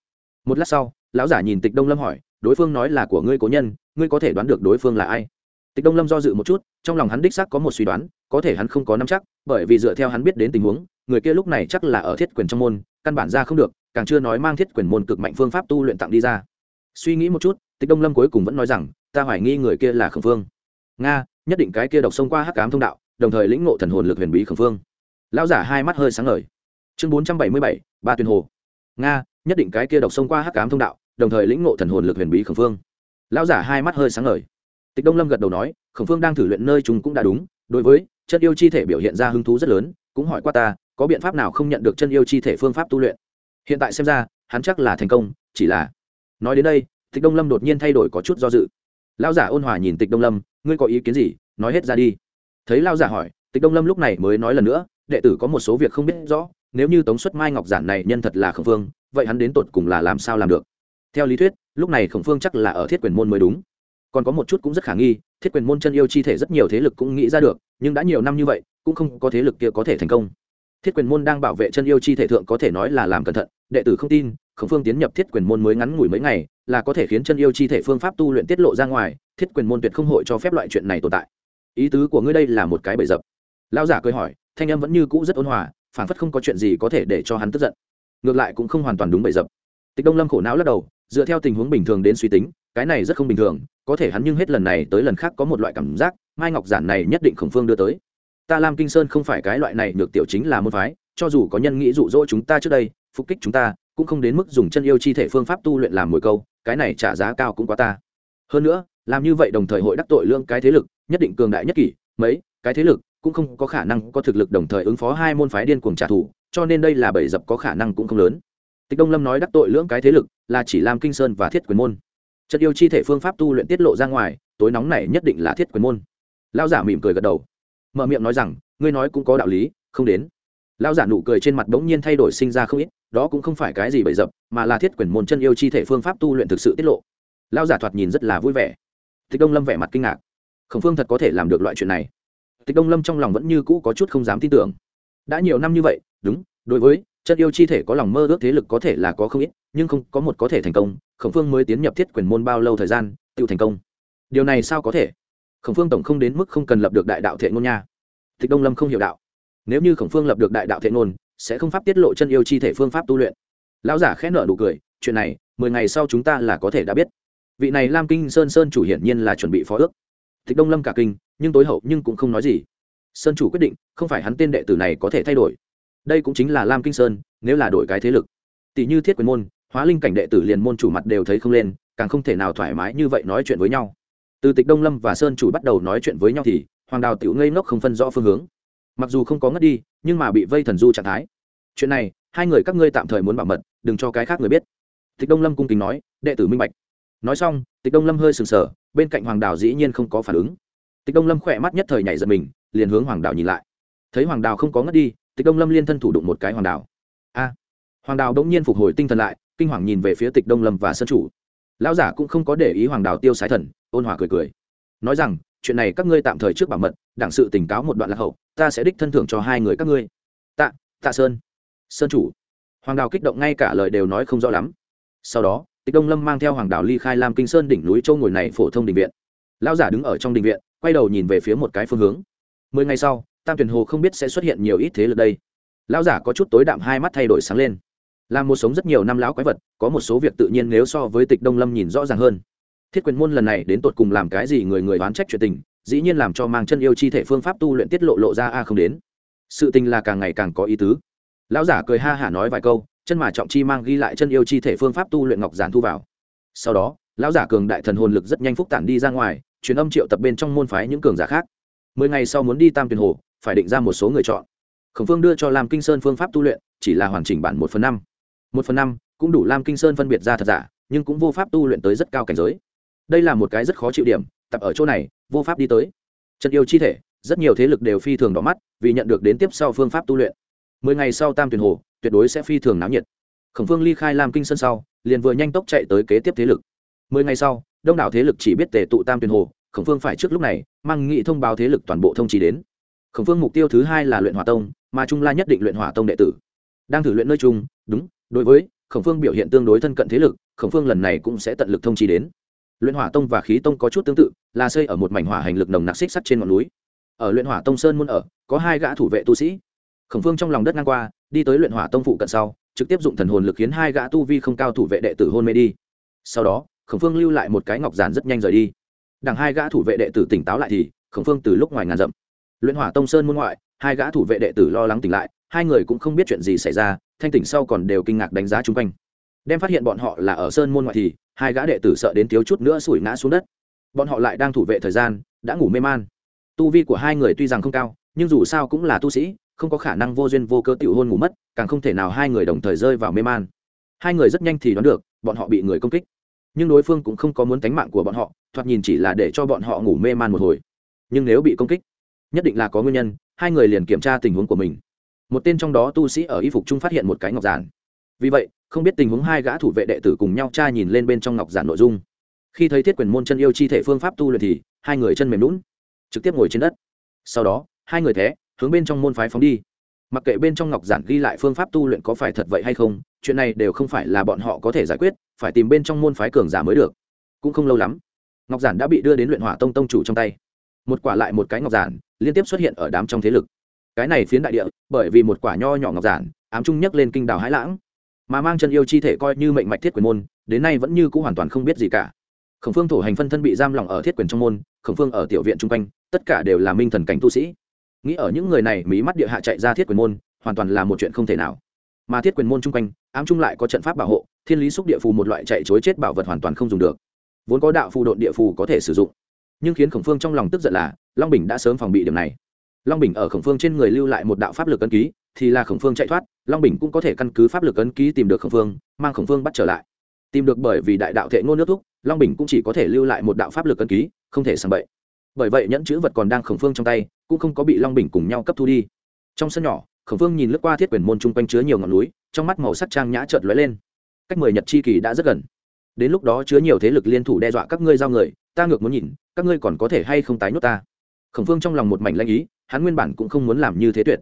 Một lát sau, lão giả nhìn tịch đông lâm hỏi, đối phương nói là của ngươi cố nhân, ngươi có thể đoán được đối phương là ai? Tịch đông lâm do dự một chút, trong lòng hắn đích xác có một suy đoán, có thể hắn không có nắm chắc, bởi vì dựa theo hắn biết đến tình huống, người kia lúc này chắc là ở thiết quyền trong môn, căn bản ra không được, càng chưa nói mang thiết quyền môn cực mạnh phương pháp tu luyện tặng đi ra suy nghĩ một chút, tịch đông lâm cuối cùng vẫn nói rằng, ta hoài nghi người kia là khẩn phương. Nga, nhất định cái kia độc xông qua hắc cám thông đạo, đồng thời lĩnh ngộ thần hồn lực huyền bí khẩn phương. Lão giả hai mắt hơi sáng ngời. Chương bốn trăm bảy mươi bảy, ba tuyên hồ. Nga, nhất định cái kia độc xông qua hắc cám thông đạo, đồng thời lĩnh ngộ thần hồn lực huyền bí khẩn phương. Lão giả hai mắt hơi sáng ngời. Tịch đông lâm gật đầu nói, khổng phương đang thử luyện nơi chúng cũng đã đúng, đối với chân yêu chi thể biểu hiện ra hứng thú rất lớn, cũng hỏi qua ta, có biện pháp nào không nhận được chân yêu chi thể phương pháp tu luyện? Hiện tại xem ra, hắn chắc là thành công, chỉ là nói đến đây, tịch đông lâm đột nhiên thay đổi có chút do dự. Lao giả ôn hòa nhìn tịch đông lâm, ngươi có ý kiến gì? Nói hết ra đi. Thấy lao giả hỏi, tịch đông lâm lúc này mới nói lần nữa, đệ tử có một số việc không biết rõ, nếu như tống xuất mai ngọc giản này nhân thật là khổng phương, vậy hắn đến tột cùng là làm sao làm được? Theo lý thuyết, lúc này khổng phương chắc là ở thiết quyền môn mới đúng. Còn có một chút cũng rất khả nghi, thiết quyền môn chân yêu chi thể rất nhiều thế lực cũng nghĩ ra được, nhưng đã nhiều năm như vậy, cũng không có thế lực kia có thể thành công. Thiết quyền môn đang bảo vệ chân yêu chi thể thượng có thể nói là làm cẩn thận, đệ tử không tin khổng phương tiến nhập thiết quyền môn mới ngắn ngủi mấy ngày, là có thể khiến chân yêu chi thể phương pháp tu luyện tiết lộ ra ngoài, thiết quyền môn tuyệt không hội cho phép loại chuyện này tồn tại. Ý tứ của ngươi đây là một cái bẫy dập. Lão giả cười hỏi, thanh em vẫn như cũ rất ôn hòa phản phất không có chuyện gì có thể để cho hắn tức giận. Ngược lại cũng không hoàn toàn đúng bẫy dập. Tịch đông lâm khổ não lắc đầu, dựa theo tình huống bình thường đến suy tính, cái này rất không bình thường, có thể hắn nhưng hết lần này tới lần khác có một loại cảm giác, mai ngọc giản này nhất định khổng phương đưa tới. Ta lam kinh sơn không phải cái loại này được tiểu chính là môn phái, cho dù có nhân nghĩ dụ dỗ chúng ta trước đây, phục kích chúng ta cũng không đến mức dùng chân yêu chi thể phương pháp tu luyện làm mồi câu, cái này trả giá cao cũng quá ta. Hơn nữa, làm như vậy đồng thời hội đắc tội lương cái thế lực, nhất định cường đại nhất kỷ, mấy, cái thế lực cũng không có khả năng có thực lực đồng thời ứng phó hai môn phái điên cuồng trả thù, cho nên đây là bẫy dập có khả năng cũng không lớn. Tịch đông lâm nói đắc tội lưỡng cái thế lực là chỉ làm kinh sơn và thiết quyền môn. Chân yêu chi thể phương pháp tu luyện tiết lộ ra ngoài, tối nóng này nhất định là thiết quyền môn. Lao giả mỉm cười gật đầu. Mở miệng nói rằng, ngươi nói cũng có đạo lý, không đến. Lao giả nụ cười trên mặt bỗng nhiên thay đổi sinh ra không ít đó cũng không phải cái gì bậy dập, mà là thiết quyền môn chân yêu chi thể phương pháp tu luyện thực sự tiết lộ. Lao giả thoạt nhìn rất là vui vẻ. Tịch đông lâm vẻ mặt kinh ngạc. Khổng phương thật có thể làm được loại chuyện này. Tịch đông lâm trong lòng vẫn như cũ có chút không dám tin tưởng. Đã nhiều năm như vậy, đúng, đối với chân yêu chi thể có lòng mơ ước thế lực có thể là có không ít, nhưng không có một có thể thành công, khổng phương mới tiến nhập thiết quyền môn bao lâu thời gian, tự thành công. Điều này sao có thể? Khổng phương tổng không đến mức không cần lập được đại đạo thệ ngôn nha. Tịch đông lâm không hiểu đạo. Nếu như khổng phương lập được đại đạo thệ ngôn sẽ không pháp tiết lộ chân yêu chi thể phương pháp tu luyện. Lão giả khẽ nở nụ cười, chuyện này, mười ngày sau chúng ta là có thể đã biết. Vị này lam kinh sơn sơn chủ hiển nhiên là chuẩn bị phó ước. Thích đông lâm cả kinh, nhưng tối hậu nhưng cũng không nói gì. Sơn chủ quyết định, không phải hắn tên đệ tử này có thể thay đổi. Đây cũng chính là lam kinh sơn, nếu là đổi cái thế lực. Tỷ như thiết quyền môn, hóa linh cảnh đệ tử liền môn chủ mặt đều thấy không lên, càng không thể nào thoải mái như vậy nói chuyện với nhau. Từ tịch đông lâm và sơn chủ bắt đầu nói chuyện với nhau thì, hoàng đào tiểu ngây ngốc không phân rõ phương hướng mặc dù không có ngất đi, nhưng mà bị vây thần du trạng thái. Chuyện này, hai người các ngươi tạm thời muốn bảo mật, đừng cho cái khác người biết. Tịch đông lâm cung kính nói, đệ tử minh bạch. Nói xong, tịch đông lâm hơi sừng sờ, bên cạnh hoàng đào dĩ nhiên không có phản ứng. Tịch đông lâm khỏe mắt nhất thời nhảy giật mình, liền hướng hoàng đào nhìn lại. Thấy hoàng đào không có ngất đi, tịch đông lâm liên thân thủ đụng một cái hoàng đào. A! Hoàng đào đống nhiên phục hồi tinh thần lại, kinh hoàng nhìn về phía tịch đông lâm và sân chủ. Lão giả cũng không có để ý hoàng đào tiêu sái thần, ôn hòa cười cười. Nói rằng chuyện này các ngươi tạm thời trước bảo mật, đảng sự tỉnh cáo một đoạn lạc hậu, ta sẽ đích thân thưởng cho hai người các ngươi. Tạ tạ sơn. Sơn chủ. Hoàng đào kích động ngay cả lời đều nói không rõ lắm. Sau đó, tịch đông lâm mang theo hoàng đào ly khai lam kinh sơn đỉnh núi châu ngồi này phổ thông đình viện. Lão giả đứng ở trong đình viện, quay đầu nhìn về phía một cái phương hướng. Mười ngày sau, tam tuyển hồ không biết sẽ xuất hiện nhiều ít thế lực đây. Lão giả có chút tối đạm hai mắt thay đổi sáng lên. Là một sống rất nhiều năm lão quái vật, có một số việc tự nhiên nếu so với tịch đông lâm nhìn rõ ràng hơn thiết quyền môn lần này đến tột cùng làm cái gì người người đoán trách chuyện tình, dĩ nhiên làm cho mang chân yêu chi thể phương pháp tu luyện tiết lộ lộ ra a không đến. Sự tình là càng ngày càng có ý tứ. Lão giả cười ha hả nói vài câu, chân mà trọng chi mang ghi lại chân yêu chi thể phương pháp tu luyện ngọc giản thu vào. Sau đó, lão giả cường đại thần hồn lực rất nhanh phúc tản đi ra ngoài, truyền âm triệu tập bên trong môn phái những cường giả khác. Mười ngày sau muốn đi tam tuyền hồ, phải định ra một số người chọn. Khổng phương đưa cho lam kinh sơn phương pháp tu luyện, chỉ là hoàn chỉnh bản một phần năm. Một phần năm, cũng đủ lam kinh sơn phân biệt ra thật giả, nhưng cũng vô pháp tu luyện tới rất cao cảnh giới đây là một cái rất khó chịu điểm, tập ở chỗ này, vô pháp đi tới. Chân yêu chi thể, rất nhiều thế lực đều phi thường đỏ mắt, vì nhận được đến tiếp sau phương pháp tu luyện. Mười ngày sau tam tuyển hồ, tuyệt đối sẽ phi thường náo nhiệt. Khổng phương ly khai lam kinh sơn sau, liền vừa nhanh tốc chạy tới kế tiếp thế lực. Mười ngày sau, đông đảo thế lực chỉ biết tề tụ tam tuyển hồ, khổng phương phải trước lúc này, mang nghị thông báo thế lực toàn bộ thông chỉ đến. Khổng phương mục tiêu thứ hai là luyện hỏa tông, mà trung la nhất định luyện hỏa tông đệ tử. Đang thử luyện nơi chung, đúng, đối với khổng phương biểu hiện tương đối thân cận thế lực, khổng phương lần này cũng sẽ tận lực thông chi đến luyện hỏa tông và khí tông có chút tương tự, là xây ở một mảnh hỏa hành lực nồng nặc xích sắt trên ngọn núi. Ở luyện hỏa tông sơn môn ở, có hai gã thủ vệ tu sĩ. Khổng phương trong lòng đất ngang qua, đi tới luyện hỏa tông phụ cận sau, trực tiếp dụng thần hồn lực khiến hai gã tu vi không cao thủ vệ đệ tử hôn mê đi. Sau đó, khổng phương lưu lại một cái ngọc giản rất nhanh rời đi. Đằng hai gã thủ vệ đệ tử tỉnh táo lại thì, khổng phương từ lúc ngoài ngàn rậm luyện hỏa tông sơn môn ngoại, hai gã thủ vệ đệ tử lo lắng tỉnh lại, hai người cũng không biết chuyện gì xảy ra, thanh tỉnh sau còn đều kinh ngạc đánh giá chung quanh đem phát hiện bọn họ là ở sơn môn ngoại thì, hai gã đệ tử sợ đến thiếu chút nữa sủi ngã xuống đất. Bọn họ lại đang thủ vệ thời gian, đã ngủ mê man. Tu vi của hai người tuy rằng không cao, nhưng dù sao cũng là tu sĩ, không có khả năng vô duyên vô cơ tiểu hôn ngủ mất, càng không thể nào hai người đồng thời rơi vào mê man. Hai người rất nhanh thì đoán được, bọn họ bị người công kích. Nhưng đối phương cũng không có muốn tánh mạng của bọn họ, thoạt nhìn chỉ là để cho bọn họ ngủ mê man một hồi. Nhưng nếu bị công kích, nhất định là có nguyên nhân, hai người liền kiểm tra tình huống của mình. Một tên trong đó tu sĩ ở y phục trung phát hiện một cái ngọc giản. Vì vậy không biết tình huống hai gã thủ vệ đệ tử cùng nhau tra nhìn lên bên trong ngọc giản nội dung. Khi thấy thiết quyền môn chân yêu chi thể phương pháp tu luyện thì, hai người chân mềm lún trực tiếp ngồi trên đất. Sau đó, hai người thế, hướng bên trong môn phái phóng đi. Mặc kệ bên trong ngọc giản ghi lại phương pháp tu luyện có phải thật vậy hay không, chuyện này đều không phải là bọn họ có thể giải quyết, phải tìm bên trong môn phái cường giả mới được. Cũng không lâu lắm, ngọc giản đã bị đưa đến luyện hỏa tông tông chủ trong tay. Một quả lại một cái ngọc giản, liên tiếp xuất hiện ở đám trong thế lực. Cái này phiến đại địa, bởi vì một quả nho nhỏ ngọc giản, ám trung nhấc lên kinh đảo hãi lãng mà mang chân yêu chi thể coi như mệnh mạch thiết quyền môn, đến nay vẫn như c ũ hoàn toàn không biết gì cả. Khổng phương thổ hành phân thân bị giam lỏng ở thiết quyền trong môn, khổng phương ở tiểu viện chung quanh, tất cả đều là minh thần cảnh tu sĩ. Nghĩ ở những người này, mí mắt địa hạ chạy ra thiết quyền môn, hoàn toàn là một chuyện không thể nào. Mà thiết quyền môn chung quanh, ám trung lại có trận pháp bảo hộ, thiên lý xúc địa phù một loại chạy chối chết bảo vật hoàn toàn không dùng được. Vốn có đạo phù độn địa phù có thể sử dụng. Nhưng khiến khổng phương trong lòng tức giận là, long bình đã sớm phòng bị điểm này. Long bình ở khổng phương trên người lưu lại một đạo pháp lực ấn ký thì là khổng phương chạy thoát, long bình cũng có thể căn cứ pháp lực ấn ký tìm được khổng phương, mang khổng phương bắt trở lại. Tìm được bởi vì đại đạo thệ ngôn nước thúc, long bình cũng chỉ có thể lưu lại một đạo pháp lực ấn ký, không thể sang bậy. Bởi vậy nhẫn chữ vật còn đang khổng phương trong tay, cũng không có bị long bình cùng nhau cấp thu đi. Trong sân nhỏ, khổng phương nhìn lướt qua thiết quyền môn chung quanh chứa nhiều ngọn núi, trong mắt màu sắc trang nhã trợt lóe lên. Cách mười nhật chi kỳ đã rất gần. Đến lúc đó chứa nhiều thế lực liên thủ đe dọa các ngươi giao người, ta ngược muốn nhìn, các ngươi còn có thể hay không tái nhốt ta. Khổng phương trong lòng một mảnh lanh ý, hắn nguyên bản cũng không muốn làm như thế tuyệt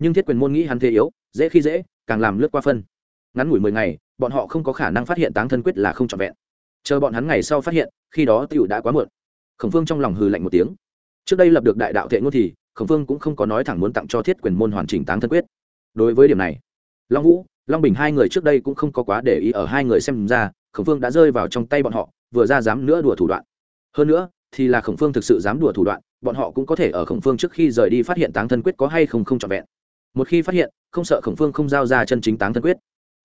nhưng thiết quyền môn nghĩ hắn thế yếu, dễ khi dễ, càng làm lướt qua phân. Ngắn ngủi mười ngày, bọn họ không có khả năng phát hiện táng thân quyết là không trọn vẹn. Chờ bọn hắn ngày sau phát hiện, khi đó tựu đã quá muộn. Khổng phương trong lòng hừ lạnh một tiếng. Trước đây lập được đại đạo thệ ngôn thì, khổng phương cũng không có nói thẳng muốn tặng cho thiết quyền môn hoàn chỉnh táng thân quyết. Đối với điểm này, long vũ, long bình hai người trước đây cũng không có quá để ý ở hai người xem ra, khổng phương đã rơi vào trong tay bọn họ, vừa ra dám nữa đùa thủ đoạn. Hơn nữa, thì là khổng phương thực sự dám đùa thủ đoạn, bọn họ cũng có thể ở khổng phương trước khi rời đi phát hiện táng thân quyết có hay không không trọn vẹn một khi phát hiện, không sợ khổng phương không giao ra chân chính táng thân quyết.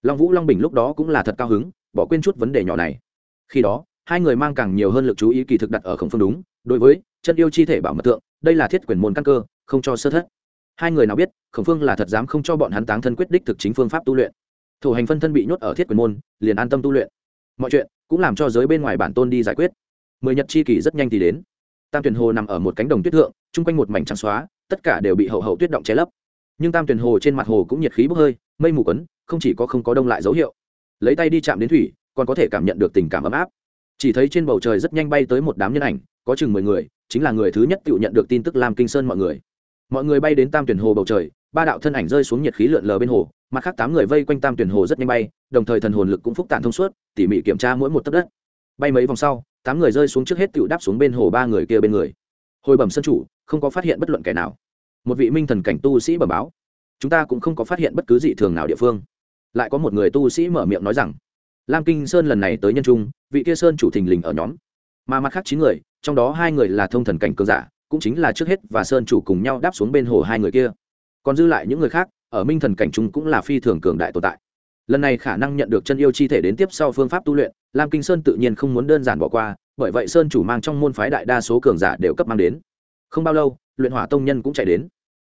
Long vũ long bình lúc đó cũng là thật cao hứng, bỏ quên chút vấn đề nhỏ này. Khi đó, hai người mang càng nhiều hơn lực chú ý kỳ thực đặt ở khổng phương đúng, đối với chân yêu chi thể bảo mật tượng, đây là thiết quyền môn căn cơ, không cho sơ thất. Hai người nào biết, khổng phương là thật dám không cho bọn hắn táng thân quyết đích thực chính phương pháp tu luyện. Thủ hành phân thân bị nhốt ở thiết quyền môn, liền an tâm tu luyện. Mọi chuyện cũng làm cho giới bên ngoài bản tôn đi giải quyết. Mười nhật chi kỳ rất nhanh thì đến. Tam tuyển hồ nằm ở một cánh đồng tuyết thượng, chung quanh một mảnh trắng xóa, tất cả đều bị hậu hậu tuyết động che lấp nhưng tam tuyển hồ trên mặt hồ cũng nhiệt khí bốc hơi, mây mù quấn, không chỉ có không có đông lại dấu hiệu. Lấy tay đi chạm đến thủy, còn có thể cảm nhận được tình cảm ấm áp. Chỉ thấy trên bầu trời rất nhanh bay tới một đám nhân ảnh, có chừng mười người, chính là người thứ nhất tự nhận được tin tức làm kinh sơn mọi người. Mọi người bay đến tam tuyển hồ bầu trời, ba đạo thân ảnh rơi xuống nhiệt khí lượn lờ bên hồ, mặt khác tám người vây quanh tam tuyển hồ rất nhanh bay, đồng thời thần hồn lực cũng phúc tản thông suốt, tỉ mỉ kiểm tra mỗi một tấc đất. Bay mấy vòng sau, tám người rơi xuống trước hết tự đáp xuống bên hồ ba người kia bên người. Hồi bẩm sân chủ, không có phát hiện bất luận kẻ nào một vị minh thần cảnh tu sĩ bẩm báo. Chúng ta cũng không có phát hiện bất cứ dị thường nào địa phương. Lại có một người tu sĩ mở miệng nói rằng, lam kinh sơn lần này tới nhân trung, vị kia sơn chủ thình lình ở nhóm. Mà mặt khác chín người, trong đó hai người là thông thần cảnh cường giả, cũng chính là trước hết và sơn chủ cùng nhau đáp xuống bên hồ hai người kia. Còn dư lại những người khác, ở minh thần cảnh trung cũng là phi thường cường đại tồn tại. Lần này khả năng nhận được chân yêu chi thể đến tiếp sau phương pháp tu luyện, lam kinh sơn tự nhiên không muốn đơn giản bỏ qua, bởi vậy sơn chủ mang trong môn phái đại đa số cường giả đều cấp mang đến. Không bao lâu, luyện hỏa tông nhân cũng chạy đến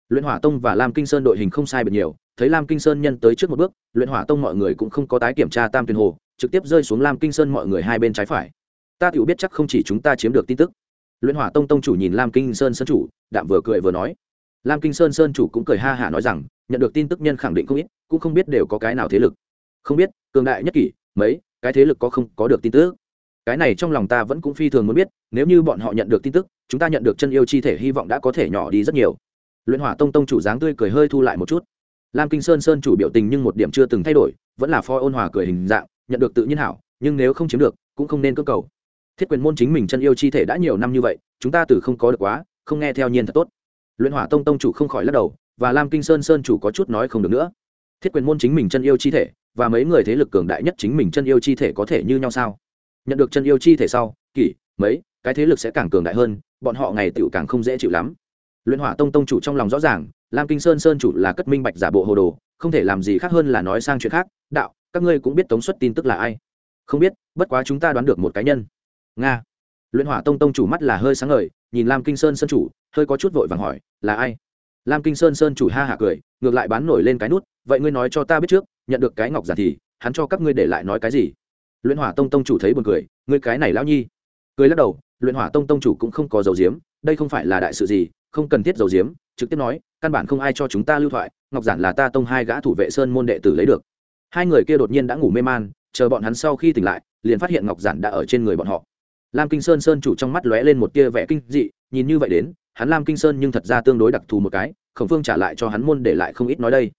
luyện hỏa tông và lam kinh sơn đội hình không sai biệt nhiều, thấy lam kinh sơn nhân tới trước một bước, luyện hỏa tông mọi người cũng không có tái kiểm tra tam tuyền hồ, trực tiếp rơi xuống lam kinh sơn mọi người hai bên trái phải. Ta tự biết chắc không chỉ chúng ta chiếm được tin tức. Luyện hỏa tông tông chủ nhìn lam kinh sơn sơn chủ, đạm vừa cười vừa nói. Lam kinh sơn sơn chủ cũng cười ha hả nói rằng, nhận được tin tức nhân khẳng định không ít, cũng không biết đều có cái nào thế lực. Không biết, cường đại nhất kỷ, mấy, cái thế lực có không có được tin tức. Cái này trong lòng ta vẫn cũng phi thường muốn biết, nếu như bọn họ nhận được tin tức, chúng ta nhận được chân yêu chi thể hy vọng đã có thể nhỏ đi rất nhiều luyện hỏa tông tông chủ dáng tươi cười hơi thu lại một chút. Lam kinh sơn sơn chủ biểu tình nhưng một điểm chưa từng thay đổi, vẫn là pho ôn hòa cười hình dạng, nhận được tự nhiên hảo, nhưng nếu không chiếm được, cũng không nên cơ cầu. Thiết quyền môn chính mình chân yêu chi thể đã nhiều năm như vậy, chúng ta từ không có được quá, không nghe theo nhiên thật tốt. Luyện hỏa tông tông chủ không khỏi lắc đầu, và lam kinh sơn sơn chủ có chút nói không được nữa. Thiết quyền môn chính mình chân yêu chi thể, và mấy người thế lực cường đại nhất chính mình chân yêu chi thể có thể như nhau sao? Nhận được chân yêu chi thể sau, kỷ, mấy, cái thế lực sẽ càng cường đại hơn, bọn họ ngày tựu càng không dễ chịu lắm luyện hỏa tông tông chủ trong lòng rõ ràng, lam kinh sơn sơn chủ là cất minh bạch giả bộ hồ đồ, không thể làm gì khác hơn là nói sang chuyện khác, đạo, các ngươi cũng biết tống xuất tin tức là ai? Không biết, bất quá chúng ta đoán được một cá nhân. Nga. Luyện hỏa tông tông chủ mắt là hơi sáng ngời, nhìn lam kinh sơn sơn chủ, hơi có chút vội vàng hỏi, là ai? Lam kinh sơn sơn chủ ha hạ cười, ngược lại bán nổi lên cái nút, vậy ngươi nói cho ta biết trước, nhận được cái ngọc giả thì, hắn cho các ngươi để lại nói cái gì? Luyện hỏa tông tông chủ thấy buồn cười, ngươi cái này lão nhi. Cười lắc đầu, luyện hỏa tông tông chủ cũng không có dầu diếm đây không phải là đại sự gì không cần thiết dầu diếm trực tiếp nói, căn bản không ai cho chúng ta lưu thoại, ngọc giản là ta tông hai gã thủ vệ sơn môn đệ tử lấy được. Hai người kia đột nhiên đã ngủ mê man, chờ bọn hắn sau khi tỉnh lại, liền phát hiện ngọc giản đã ở trên người bọn họ. Lam kinh sơn sơn chủ trong mắt lóe lên một tia vẻ kinh dị, nhìn như vậy đến, hắn lam kinh sơn nhưng thật ra tương đối đặc thù một cái, khổng phương trả lại cho hắn môn để lại không ít nói đây.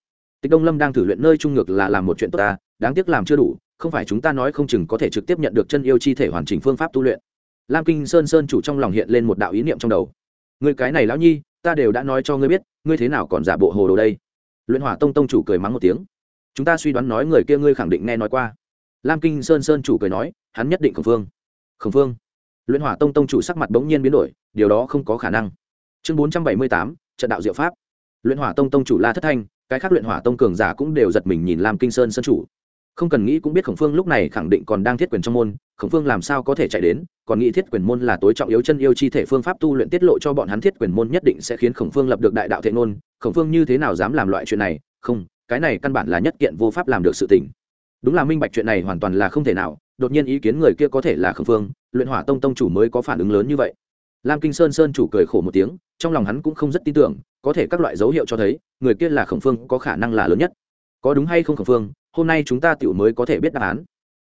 Tịch đông lâm đang thử luyện nơi trung ngược là làm một chuyện tốt ta, đáng tiếc làm chưa đủ, không phải chúng ta nói không chừng có thể trực tiếp nhận được chân yêu chi thể hoàn chỉnh phương pháp tu luyện. Lam kinh sơn sơn chủ trong lòng hiện lên một đạo ý niệm trong đầu người cái này lão nhi, ta đều đã nói cho ngươi biết, ngươi thế nào còn giả bộ hồ đồ đây? Luyện hỏa tông tông chủ cười mắng một tiếng. Chúng ta suy đoán nói người kia ngươi khẳng định nghe nói qua. Lam kinh sơn sơn chủ cười nói, hắn nhất định khẩn phương khẩn phương luyện hỏa tông tông chủ sắc mặt bỗng nhiên biến đổi, điều đó không có khả năng. Chương bốn trăm bảy mươi tám, trận đạo diệu pháp. Luyện hỏa tông tông chủ la thất thanh, cái khác luyện hỏa tông cường giả cũng đều giật mình nhìn lam kinh sơn sơn chủ không cần nghĩ cũng biết khổng phương lúc này khẳng định còn đang thiết quyền trong môn, khổng phương làm sao có thể chạy đến, còn nghĩ thiết quyền môn là tối trọng yếu chân yêu chi thể phương pháp tu luyện tiết lộ cho bọn hắn thiết quyền môn nhất định sẽ khiến khổng phương lập được đại đạo thệ ngôn, khổng phương như thế nào dám làm loại chuyện này, không, cái này căn bản là nhất kiện vô pháp làm được sự tình. Đúng là minh bạch chuyện này hoàn toàn là không thể nào, đột nhiên ý kiến người kia có thể là khổng phương, luyện hỏa tông tông chủ mới có phản ứng lớn như vậy. Lam kinh sơn sơn chủ cười khổ một tiếng, trong lòng hắn cũng không rất tin tưởng, có thể các loại dấu hiệu cho thấy, người kia là khổng phương có khả năng là lớn nhất. Có đúng hay không khổng phương hôm nay chúng ta tiểu mới có thể biết đáp án.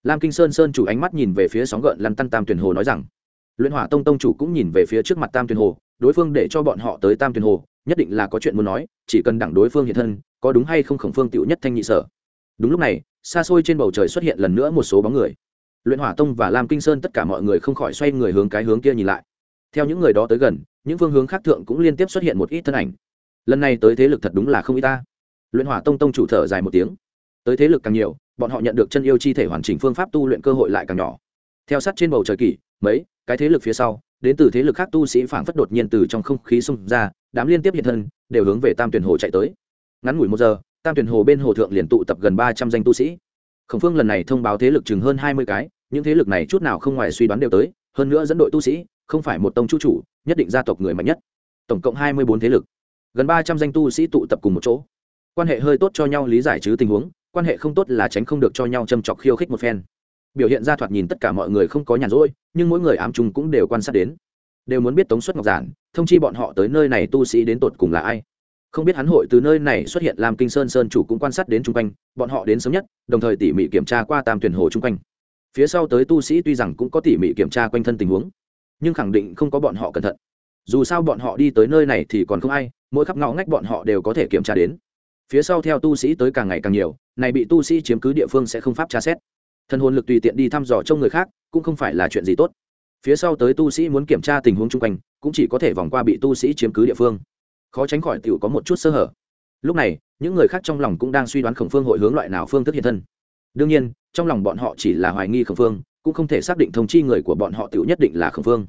Lam kinh sơn sơn chủ ánh mắt nhìn về phía sóng gợn lăn tăn tam Tuyền hồ nói rằng, luyện hỏa tông tông chủ cũng nhìn về phía trước mặt tam Tuyền hồ, đối phương để cho bọn họ tới tam Tuyền hồ, nhất định là có chuyện muốn nói, chỉ cần đẳng đối phương hiện thân, có đúng hay không khổng phương Tiểu nhất thanh nhị sở. Đúng lúc này, xa xôi trên bầu trời xuất hiện lần nữa một số bóng người. Luyện hỏa tông và lam kinh sơn tất cả mọi người không khỏi xoay người hướng cái hướng kia nhìn lại. Theo những người đó tới gần, những phương hướng khác thượng cũng liên tiếp xuất hiện một ít thân ảnh. Lần này tới thế lực thật đúng là không y ta. Luyện hỏa tông tông chủ thở dài một tiếng tới thế lực càng nhiều, bọn họ nhận được chân yêu chi thể hoàn chỉnh phương pháp tu luyện cơ hội lại càng nhỏ. Theo sát trên bầu trời kỷ, mấy, cái thế lực phía sau, đến từ thế lực khác tu sĩ phảng phất đột nhiên từ trong không khí xông ra, đám liên tiếp hiện thân, đều hướng về tam tuyển hồ chạy tới. Ngắn ngủi một giờ, tam tuyển hồ bên hồ thượng liền tụ tập gần ba trăm danh tu sĩ. Khổng phương lần này thông báo thế lực chừng hơn hai mươi cái, những thế lực này chút nào không ngoài suy đoán đều tới, hơn nữa dẫn đội tu sĩ, không phải một tông chủ chủ, nhất định gia tộc người mạnh nhất. Tổng cộng hai mươi bốn thế lực. Gần ba trăm danh tu sĩ tụ tập cùng một chỗ. Quan hệ hơi tốt cho nhau lý giải chứ tình huống quan hệ không tốt là tránh không được cho nhau châm chọc khiêu khích một phen. Biểu hiện ra thoạt nhìn tất cả mọi người không có nhàn rỗi, nhưng mỗi người ám trùng cũng đều quan sát đến. Đều muốn biết tống xuất ngọc giản, thông chi bọn họ tới nơi này tu sĩ đến tột cùng là ai. Không biết hắn hội từ nơi này xuất hiện làm kinh sơn sơn chủ cũng quan sát đến chung quanh, bọn họ đến sớm nhất, đồng thời tỉ mỉ kiểm tra qua tam tuyển hồ chung quanh. Phía sau tới tu sĩ tuy rằng cũng có tỉ mỉ kiểm tra quanh thân tình huống, nhưng khẳng định không có bọn họ cẩn thận. Dù sao bọn họ đi tới nơi này thì còn không ai, mỗi khắp ngõ ngách bọn họ đều có thể kiểm tra đến phía sau theo tu sĩ tới càng ngày càng nhiều, này bị tu sĩ chiếm cứ địa phương sẽ không pháp tra xét. Thân hồn lực tùy tiện đi thăm dò trong người khác, cũng không phải là chuyện gì tốt. Phía sau tới tu sĩ muốn kiểm tra tình huống chung quanh, cũng chỉ có thể vòng qua bị tu sĩ chiếm cứ địa phương. Khó tránh khỏi t có một chút sơ hở. Lúc này, những người khác trong lòng cũng đang suy đoán khổng phương hội hướng loại nào phương thức hiện thân. Đương nhiên, trong lòng bọn họ chỉ là hoài nghi khổng phương, cũng không thể xác định thông chi người của bọn họ tự nhất định là khổng phương.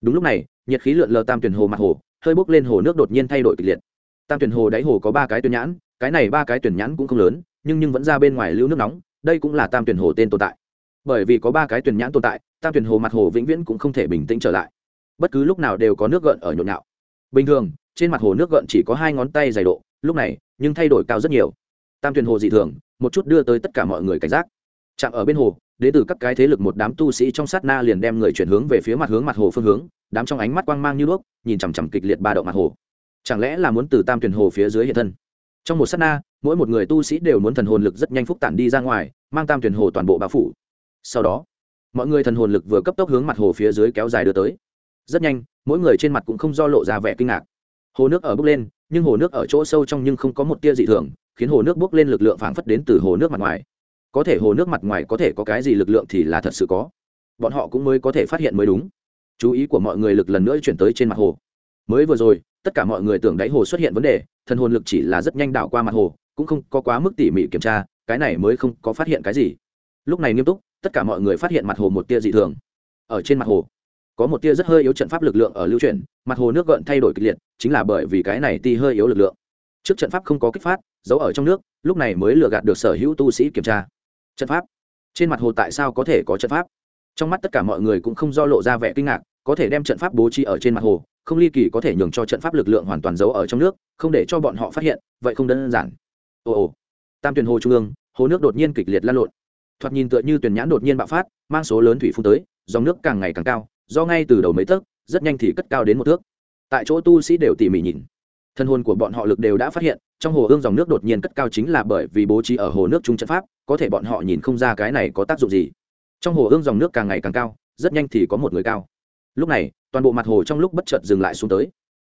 Đúng lúc này, nhiệt khí lượn lờ tam tuyển hồ mặt hồ, hơi bốc lên hồ nước đột nhiên thay đổi kịch liệt. Tam tuyển hồ đáy hồ có ba cái tuyển nhãn cái này ba cái tuyển nhãn cũng không lớn, nhưng nhưng vẫn ra bên ngoài lưu nước nóng, đây cũng là tam tuyển hồ tên tồn tại. Bởi vì có ba cái tuyển nhãn tồn tại, tam tuyển hồ mặt hồ vĩnh viễn cũng không thể bình tĩnh trở lại. Bất cứ lúc nào đều có nước gợn ở nhộn nhạo. Bình thường, trên mặt hồ nước gợn chỉ có hai ngón tay dày độ, lúc này, nhưng thay đổi cao rất nhiều. Tam tuyển hồ dị thường, một chút đưa tới tất cả mọi người cảnh giác. Chạm ở bên hồ đến từ các cái thế lực một đám tu sĩ trong sát na liền đem người chuyển hướng về phía mặt hướng mặt hồ phương hướng, đám trong ánh mắt quang mang như đuốc, nhìn chằm chằm kịch liệt ba động mặt hồ. Chẳng lẽ là muốn từ tam tuyển hồ phía dưới hiện thân? Trong một sát na, mỗi một người tu sĩ đều muốn thần hồn lực rất nhanh phúc tản đi ra ngoài, mang tam tuyển hồ toàn bộ bao phủ. Sau đó, mọi người thần hồn lực vừa cấp tốc hướng mặt hồ phía dưới kéo dài đưa tới. Rất nhanh, mỗi người trên mặt cũng không do lộ ra vẻ kinh ngạc. Hồ nước ở bốc lên, nhưng hồ nước ở chỗ sâu trong nhưng không có một tia dị thường, khiến hồ nước bốc lên lực lượng phảng phất đến từ hồ nước mặt ngoài. Có thể hồ nước mặt ngoài có thể có cái gì lực lượng thì là thật sự có. Bọn họ cũng mới có thể phát hiện mới đúng. Chú ý của mọi người lực lần nữa chuyển tới trên mặt hồ. Mới vừa rồi tất cả mọi người tưởng đáy hồ xuất hiện vấn đề, thần hồn lực chỉ là rất nhanh đảo qua mặt hồ, cũng không có quá mức tỉ mỉ kiểm tra, cái này mới không có phát hiện cái gì. Lúc này nghiêm túc, tất cả mọi người phát hiện mặt hồ một tia dị thường. Ở trên mặt hồ, có một tia rất hơi yếu trận pháp lực lượng ở lưu chuyển, mặt hồ nước gợn thay đổi kịch liệt, chính là bởi vì cái này ti hơi yếu lực lượng. Trước trận pháp không có kích phát, giấu ở trong nước, lúc này mới lừa gạt được sở hữu tu sĩ kiểm tra. Trận pháp? Trên mặt hồ tại sao có thể có trận pháp? Trong mắt tất cả mọi người cũng không do lộ ra vẻ kinh ngạc, có thể đem trận pháp bố trí ở trên mặt hồ không ly kỳ có thể nhường cho trận pháp lực lượng hoàn toàn giấu ở trong nước, không để cho bọn họ phát hiện, vậy không đơn giản. Ồ ồ. Tam tuyển hồ trung ương, hồ nước đột nhiên kịch liệt lan lộn. Thoạt nhìn tựa như tuyển nhãn đột nhiên bạo phát, mang số lớn thủy phun tới, dòng nước càng ngày càng cao, do ngay từ đầu mấy tấc, rất nhanh thì cất cao đến một thước. Tại chỗ tu sĩ đều tỉ mỉ nhìn. Thân hồn của bọn họ lực đều đã phát hiện, trong hồ hương dòng nước đột nhiên cất cao chính là bởi vì bố trí ở hồ nước trung trận pháp, có thể bọn họ nhìn không ra cái này có tác dụng gì. Trong hồ hương dòng nước càng ngày càng cao, rất nhanh thì có một người cao lúc này, toàn bộ mặt hồ trong lúc bất chợt dừng lại xuống tới.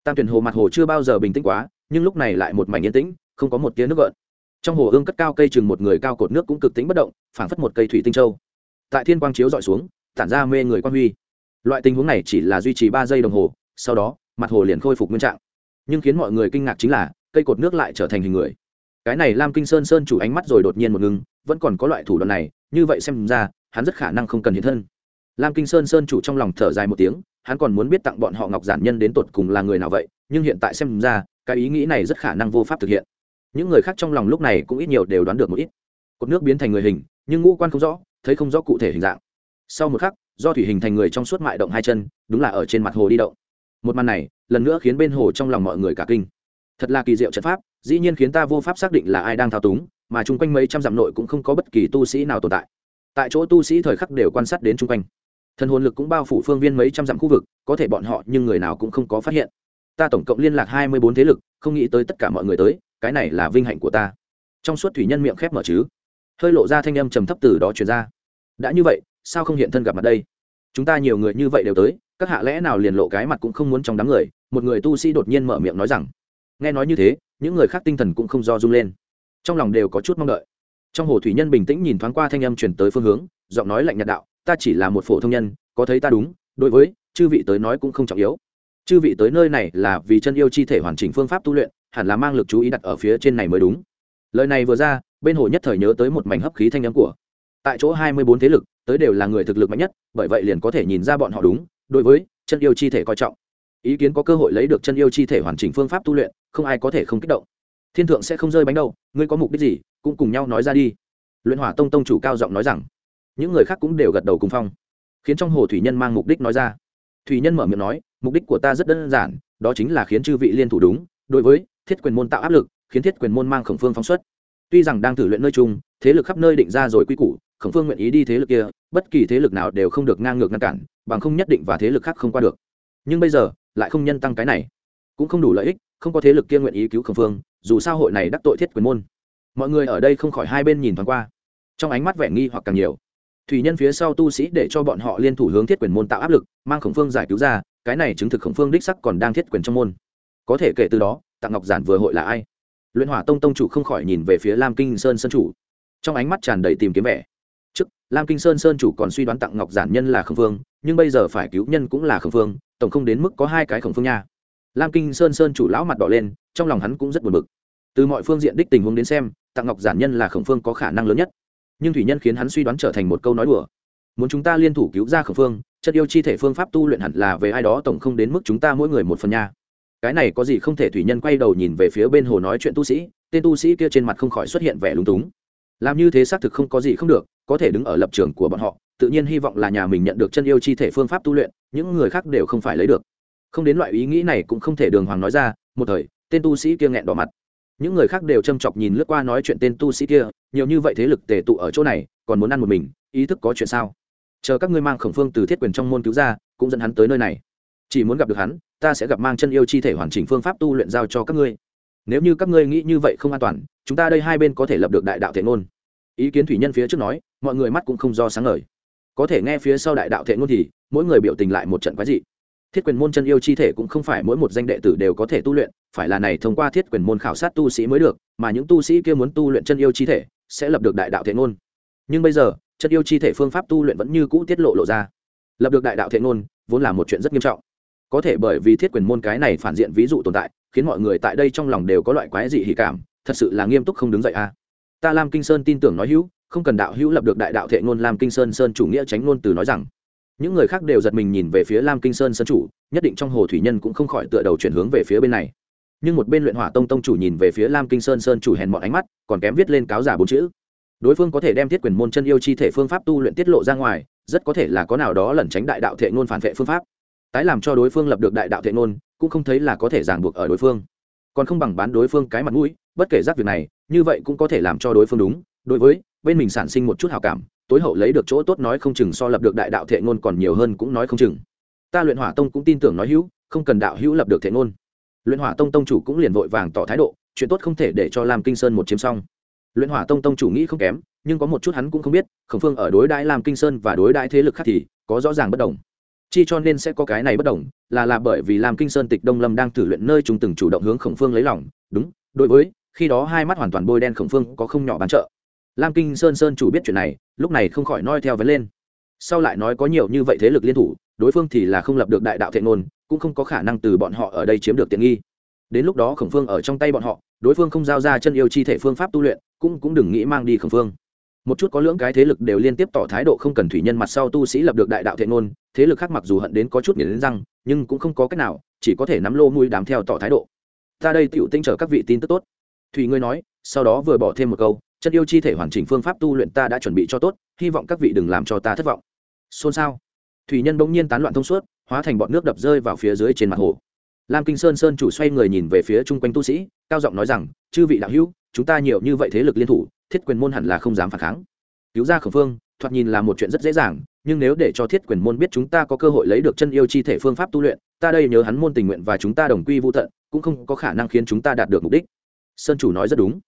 Tam tuyển hồ mặt hồ chưa bao giờ bình tĩnh quá, nhưng lúc này lại một mảnh yên tĩnh, không có một tia nước gợn. Trong hồ ương cất cao cây chừng một người cao cột nước cũng cực tính bất động, phảng phất một cây thủy tinh châu. Tại thiên quang chiếu dọi xuống, tản ra mê người quan huy. Loại tình huống này chỉ là duy trì ba giây đồng hồ, sau đó, mặt hồ liền khôi phục nguyên trạng. Nhưng khiến mọi người kinh ngạc chính là, cây cột nước lại trở thành hình người. Cái này lam kinh sơn sơn chủ ánh mắt rồi đột nhiên một ngưng, vẫn còn có loại thủ đoạn này, như vậy xem ra, hắn rất khả năng không cần hiện thân lam kinh sơn sơn chủ trong lòng thở dài một tiếng, hắn còn muốn biết tặng bọn họ ngọc giản nhân đến tột cùng là người nào vậy, nhưng hiện tại xem ra, cái ý nghĩ này rất khả năng vô pháp thực hiện. Những người khác trong lòng lúc này cũng ít nhiều đều đoán được một ít. Cột nước biến thành người hình, nhưng ngũ quan không rõ, thấy không rõ cụ thể hình dạng. Sau một khắc, do thủy hình thành người trong suốt mại động hai chân, đúng là ở trên mặt hồ đi động. Một màn này, lần nữa khiến bên hồ trong lòng mọi người cả kinh. Thật là kỳ diệu trận pháp, dĩ nhiên khiến ta vô pháp xác định là ai đang thao túng, mà chung quanh mấy trăm dặm nội cũng không có bất kỳ tu sĩ nào tồn tại. Tại chỗ tu sĩ thời khắc đều quan sát đến chung quanh thần hồn lực cũng bao phủ phương viên mấy trăm dặm khu vực, có thể bọn họ nhưng người nào cũng không có phát hiện. Ta tổng cộng liên lạc hai mươi bốn thế lực, không nghĩ tới tất cả mọi người tới, cái này là vinh hạnh của ta. Trong suốt thủy nhân miệng khép mở chứ. Hơi lộ ra thanh âm trầm thấp từ đó truyền ra. Đã như vậy, sao không hiện thân gặp mặt đây? Chúng ta nhiều người như vậy đều tới, các hạ lẽ nào liền lộ cái mặt cũng không muốn trong đám người? Một người tu sĩ đột nhiên mở miệng nói rằng. Nghe nói như thế, những người khác tinh thần cũng không do rung lên. Trong lòng đều có chút mong đợi. Trong hồ thủy nhân bình tĩnh nhìn thoáng qua thanh âm chuyển tới phương hướng, giọng nói lạnh nhạt đạo ta chỉ là một phổ thông nhân, có thấy ta đúng, đối với chư vị tới nói cũng không trọng yếu. Chư vị tới nơi này là vì chân yêu chi thể hoàn chỉnh phương pháp tu luyện, hẳn là mang lực chú ý đặt ở phía trên này mới đúng. Lời này vừa ra, bên hồ nhất thời nhớ tới một mảnh hấp khí thanh âm của. Tại chỗ hai mươi bốn thế lực, tới đều là người thực lực mạnh nhất, bởi vậy liền có thể nhìn ra bọn họ đúng, đối với chân yêu chi thể coi trọng. Ý kiến có cơ hội lấy được chân yêu chi thể hoàn chỉnh phương pháp tu luyện, không ai có thể không kích động. Thiên thượng sẽ không rơi bánh đâu ngươi có mục đích gì, cũng cùng nhau nói ra đi. Luyện hỏa tông tông chủ cao giọng nói rằng những người khác cũng đều gật đầu cùng phong. Khiến trong hồ thủy nhân mang mục đích nói ra. Thủy nhân mở miệng nói, mục đích của ta rất đơn giản, đó chính là khiến chư vị liên thủ đúng. Đối với thiết quyền môn tạo áp lực, khiến thiết quyền môn mang khổng phương phóng xuất. Tuy rằng đang thử luyện nơi chung, thế lực khắp nơi định ra rồi quy củ, khổng phương nguyện ý đi thế lực kia, bất kỳ thế lực nào đều không được ngang ngược ngăn cản, bằng không nhất định và thế lực khác không qua được. Nhưng bây giờ, lại không nhân tăng cái này. Cũng không đủ lợi ích, không có thế lực kia nguyện ý cứu khổng phương, dù sao hội này đắc tội thiết quyền môn. Mọi người ở đây không khỏi hai bên nhìn thoáng qua. Trong ánh mắt vẻ nghi hoặc càng nhiều thủy nhân phía sau tu sĩ để cho bọn họ liên thủ hướng thiết quyền môn tạo áp lực, mang khổng phương giải cứu ra, cái này chứng thực khổng phương đích sắc còn đang thiết quyền trong môn. Có thể kể từ đó tặng ngọc giản vừa hội là ai? Luyện hỏa tông tông chủ không khỏi nhìn về phía lam kinh sơn sơn chủ. Trong ánh mắt tràn đầy tìm kiếm vẻ. Trước, lam kinh sơn sơn chủ còn suy đoán tặng ngọc giản nhân là khổng phương, nhưng bây giờ phải cứu nhân cũng là khổng phương, tổng không đến mức có hai cái khổng phương nha. Lam kinh sơn sơn chủ lão mặt đỏ lên, trong lòng hắn cũng rất buồn bực. Từ mọi phương diện đích tình huống đến xem tặng ngọc giản nhân là khổng phương có khả năng lớn nhất nhưng thủy nhân khiến hắn suy đoán trở thành một câu nói đùa. Muốn chúng ta liên thủ cứu ra khổng phương, chất yêu chi thể phương pháp tu luyện hẳn là về ai đó, tổng không đến mức chúng ta mỗi người một phần nha. Cái này có gì không thể thủy nhân quay đầu nhìn về phía bên hồ nói chuyện tu sĩ, tên tu sĩ kia trên mặt không khỏi xuất hiện vẻ lúng túng. Làm như thế xác thực không có gì không được, có thể đứng ở lập trường của bọn họ, tự nhiên hy vọng là nhà mình nhận được chân yêu chi thể phương pháp tu luyện, những người khác đều không phải lấy được. Không đến loại ý nghĩ này cũng không thể đường hoàng nói ra, một thời, tên tu sĩ kia nghẹn đỏ mặt những người khác đều châm chọc nhìn lướt qua nói chuyện tên tu sĩ kia, nhiều như vậy thế lực tề tụ ở chỗ này, còn muốn ăn một mình, ý thức có chuyện sao? Chờ các ngươi mang khổng phương từ thiết quyền trong môn cứu ra, cũng dẫn hắn tới nơi này. Chỉ muốn gặp được hắn, ta sẽ gặp mang chân yêu chi thể hoàn chỉnh phương pháp tu luyện giao cho các ngươi. Nếu như các ngươi nghĩ như vậy không an toàn, chúng ta đây hai bên có thể lập được đại đạo thể ngôn. Ý kiến thủy nhân phía trước nói, mọi người mắt cũng không do sáng ngời. Có thể nghe phía sau đại đạo thể ngôn thì, mỗi người biểu tình lại một trận quái dị. Thiết quyền môn chân yêu chi thể cũng không phải mỗi một danh đệ tử đều có thể tu luyện phải là này thông qua thiết quyền môn khảo sát tu sĩ mới được, mà những tu sĩ kia muốn tu luyện chân yêu chi thể, sẽ lập được đại đạo thể ngôn. Nhưng bây giờ, chân yêu chi thể phương pháp tu luyện vẫn như cũ tiết lộ lộ ra. Lập được đại đạo thể ngôn, vốn là một chuyện rất nghiêm trọng. Có thể bởi vì thiết quyền môn cái này phản diện ví dụ tồn tại, khiến mọi người tại đây trong lòng đều có loại quái dị hỉ cảm, thật sự là nghiêm túc không đứng dậy a. À. ta lam kinh sơn tin tưởng nói hữu, không cần đạo hữu lập được đại đạo thệ ngôn lam kinh sơn sơn chủ nghĩa tránh ngôn từ nói rằng. Những người khác đều giật mình nhìn về phía lam kinh sơn sơn chủ, nhất định trong hồ thủy nhân cũng không khỏi tựa đầu chuyển hướng về phía bên này nhưng một bên luyện hỏa tông tông chủ nhìn về phía lam kinh sơn sơn chủ hèn mọn ánh mắt, còn kém viết lên cáo giả bốn chữ. Đối phương có thể đem thiết quyền môn chân yêu chi thể phương pháp tu luyện tiết lộ ra ngoài, rất có thể là có nào đó lẩn tránh đại đạo thệ ngôn phản vệ phương pháp. Tái làm cho đối phương lập được đại đạo thệ ngôn, cũng không thấy là có thể ràng buộc ở đối phương. Còn không bằng bán đối phương cái mặt mũi, bất kể giác việc này, như vậy cũng có thể làm cho đối phương đúng. Đối với, bên mình sản sinh một chút hào cảm, tối hậu lấy được chỗ tốt nói không chừng so lập được đại đạo thệ ngôn còn nhiều hơn cũng nói không chừng. Ta luyện hỏa tông cũng tin tưởng nói hữu, không cần đạo hữu lập được thệ ngôn luyện hỏa tông tông chủ cũng liền vội vàng tỏ thái độ, chuyện tốt không thể để cho lam kinh sơn một chiếm xong. Luyện hỏa tông tông chủ nghĩ không kém, nhưng có một chút hắn cũng không biết, khổng phương ở đối đãi lam kinh sơn và đối đãi thế lực khác thì có rõ ràng bất đồng. Chi cho nên sẽ có cái này bất đồng, là là bởi vì lam kinh sơn tịch đông lâm đang thử luyện nơi chúng từng chủ động hướng khổng phương lấy lòng. Đúng, đối với, khi đó hai mắt hoàn toàn bôi đen khổng phương có không nhỏ bán trợ. Lam kinh sơn sơn chủ biết chuyện này, lúc này không khỏi noi theo vấn lên sau lại nói có nhiều như vậy thế lực liên thủ, đối phương thì là không lập được đại đạo thệ ngôn, cũng không có khả năng từ bọn họ ở đây chiếm được tiện nghi. Đến lúc đó khổng phương ở trong tay bọn họ, đối phương không giao ra chân yêu chi thể phương pháp tu luyện, cũng cũng đừng nghĩ mang đi khổng phương. Một chút có lưỡng cái thế lực đều liên tiếp tỏ thái độ không cần thủy nhân mặt sau tu sĩ lập được đại đạo thệ ngôn, thế lực khác mặc dù hận đến có chút nghiền đến răng, nhưng cũng không có cách nào, chỉ có thể nắm lô mũi đám theo tỏ thái độ. Ta đây tựu tinh trở các vị tin tức tốt. Thủy ngươi nói, sau đó vừa bỏ thêm một câu, chân yêu chi thể hoàn chỉnh phương pháp tu luyện ta đã chuẩn bị cho tốt, hy vọng các vị đừng làm cho ta thất vọng xôn xao. Thủy nhân bỗng nhiên tán loạn thông suốt, hóa thành bọn nước đập rơi vào phía dưới trên mặt hồ. Lam kinh sơn sơn chủ xoay người nhìn về phía chung quanh tu sĩ, cao giọng nói rằng, chư vị đạo hữu, chúng ta nhiều như vậy thế lực liên thủ, thiết quyền môn hẳn là không dám phản kháng. Cứu ra khẩn phương thoạt nhìn là một chuyện rất dễ dàng, nhưng nếu để cho thiết quyền môn biết chúng ta có cơ hội lấy được chân yêu chi thể phương pháp tu luyện, ta đây nhớ hắn môn tình nguyện và chúng ta đồng quy vô tận, cũng không có khả năng khiến chúng ta đạt được mục đích. Sơn chủ nói rất đúng.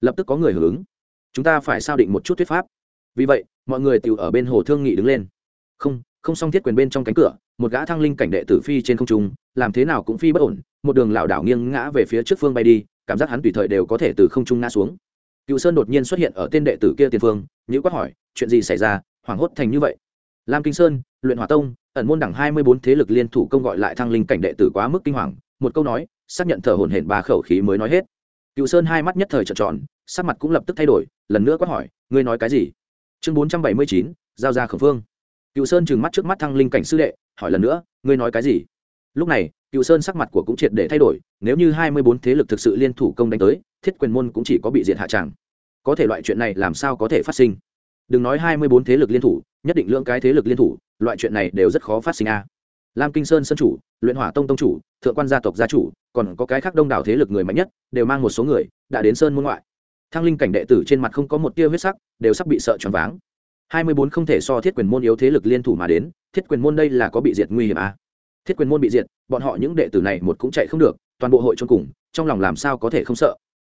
Lập tức có người hưởng ứng. Chúng ta phải sao định một chút thuyết pháp. Vì vậy, mọi người tự ở bên hồ thương nghị đứng lên không không xong thiết quyền bên trong cánh cửa, một gã thăng linh cảnh đệ tử phi trên không trung, làm thế nào cũng phi bất ổn, một đường lảo đảo nghiêng ngã về phía trước phương bay đi, cảm giác hắn tùy thời đều có thể từ không trung ngã xuống. Cựu sơn đột nhiên xuất hiện ở tên đệ tử kia tiền phương nhữ quát hỏi, chuyện gì xảy ra? Hoảng hốt thành như vậy? Lam kinh sơn, luyện hòa tông, ẩn môn đẳng hai mươi bốn thế lực liên thủ công gọi lại thăng linh cảnh đệ tử quá mức kinh hoàng, một câu nói, xác nhận thở hổn hển ba khẩu khí mới nói hết. Cựu sơn hai mắt nhất thời trợn tròn, sắc mặt cũng lập tức thay đổi, lần nữa quát hỏi, ngươi nói cái gì? Chương bốn trăm bảy mươi chín, giao ra khẩn phương cựu sơn trừng mắt trước mắt thăng linh cảnh sư đệ, hỏi lần nữa, ngươi nói cái gì? Lúc này cựu sơn sắc mặt của cũng triệt để thay đổi, nếu như hai mươi bốn thế lực thực sự liên thủ công đánh tới, thiết quyền môn cũng chỉ có bị diện hạ tràng. Có thể loại chuyện này làm sao có thể phát sinh? Đừng nói hai mươi bốn thế lực liên thủ, nhất định lượng cái thế lực liên thủ, loại chuyện này đều rất khó phát sinh a. Lam kinh sơn sân chủ, luyện hỏa tông tông chủ, thượng quan gia tộc gia chủ, còn có cái khác đông đảo thế lực người mạnh nhất, đều mang một số người, đã đến sơn môn ngoại. Thăng linh cảnh đệ tử trên mặt không có một tia huyết sắc, đều sắp bị sợ choáng váng hai mươi bốn không thể so thiết quyền môn yếu thế lực liên thủ mà đến, thiết quyền môn đây là có bị diệt nguy hiểm à? thiết quyền môn bị diệt, bọn họ những đệ tử này một cũng chạy không được, toàn bộ hội chôn cùng, trong lòng làm sao có thể không sợ?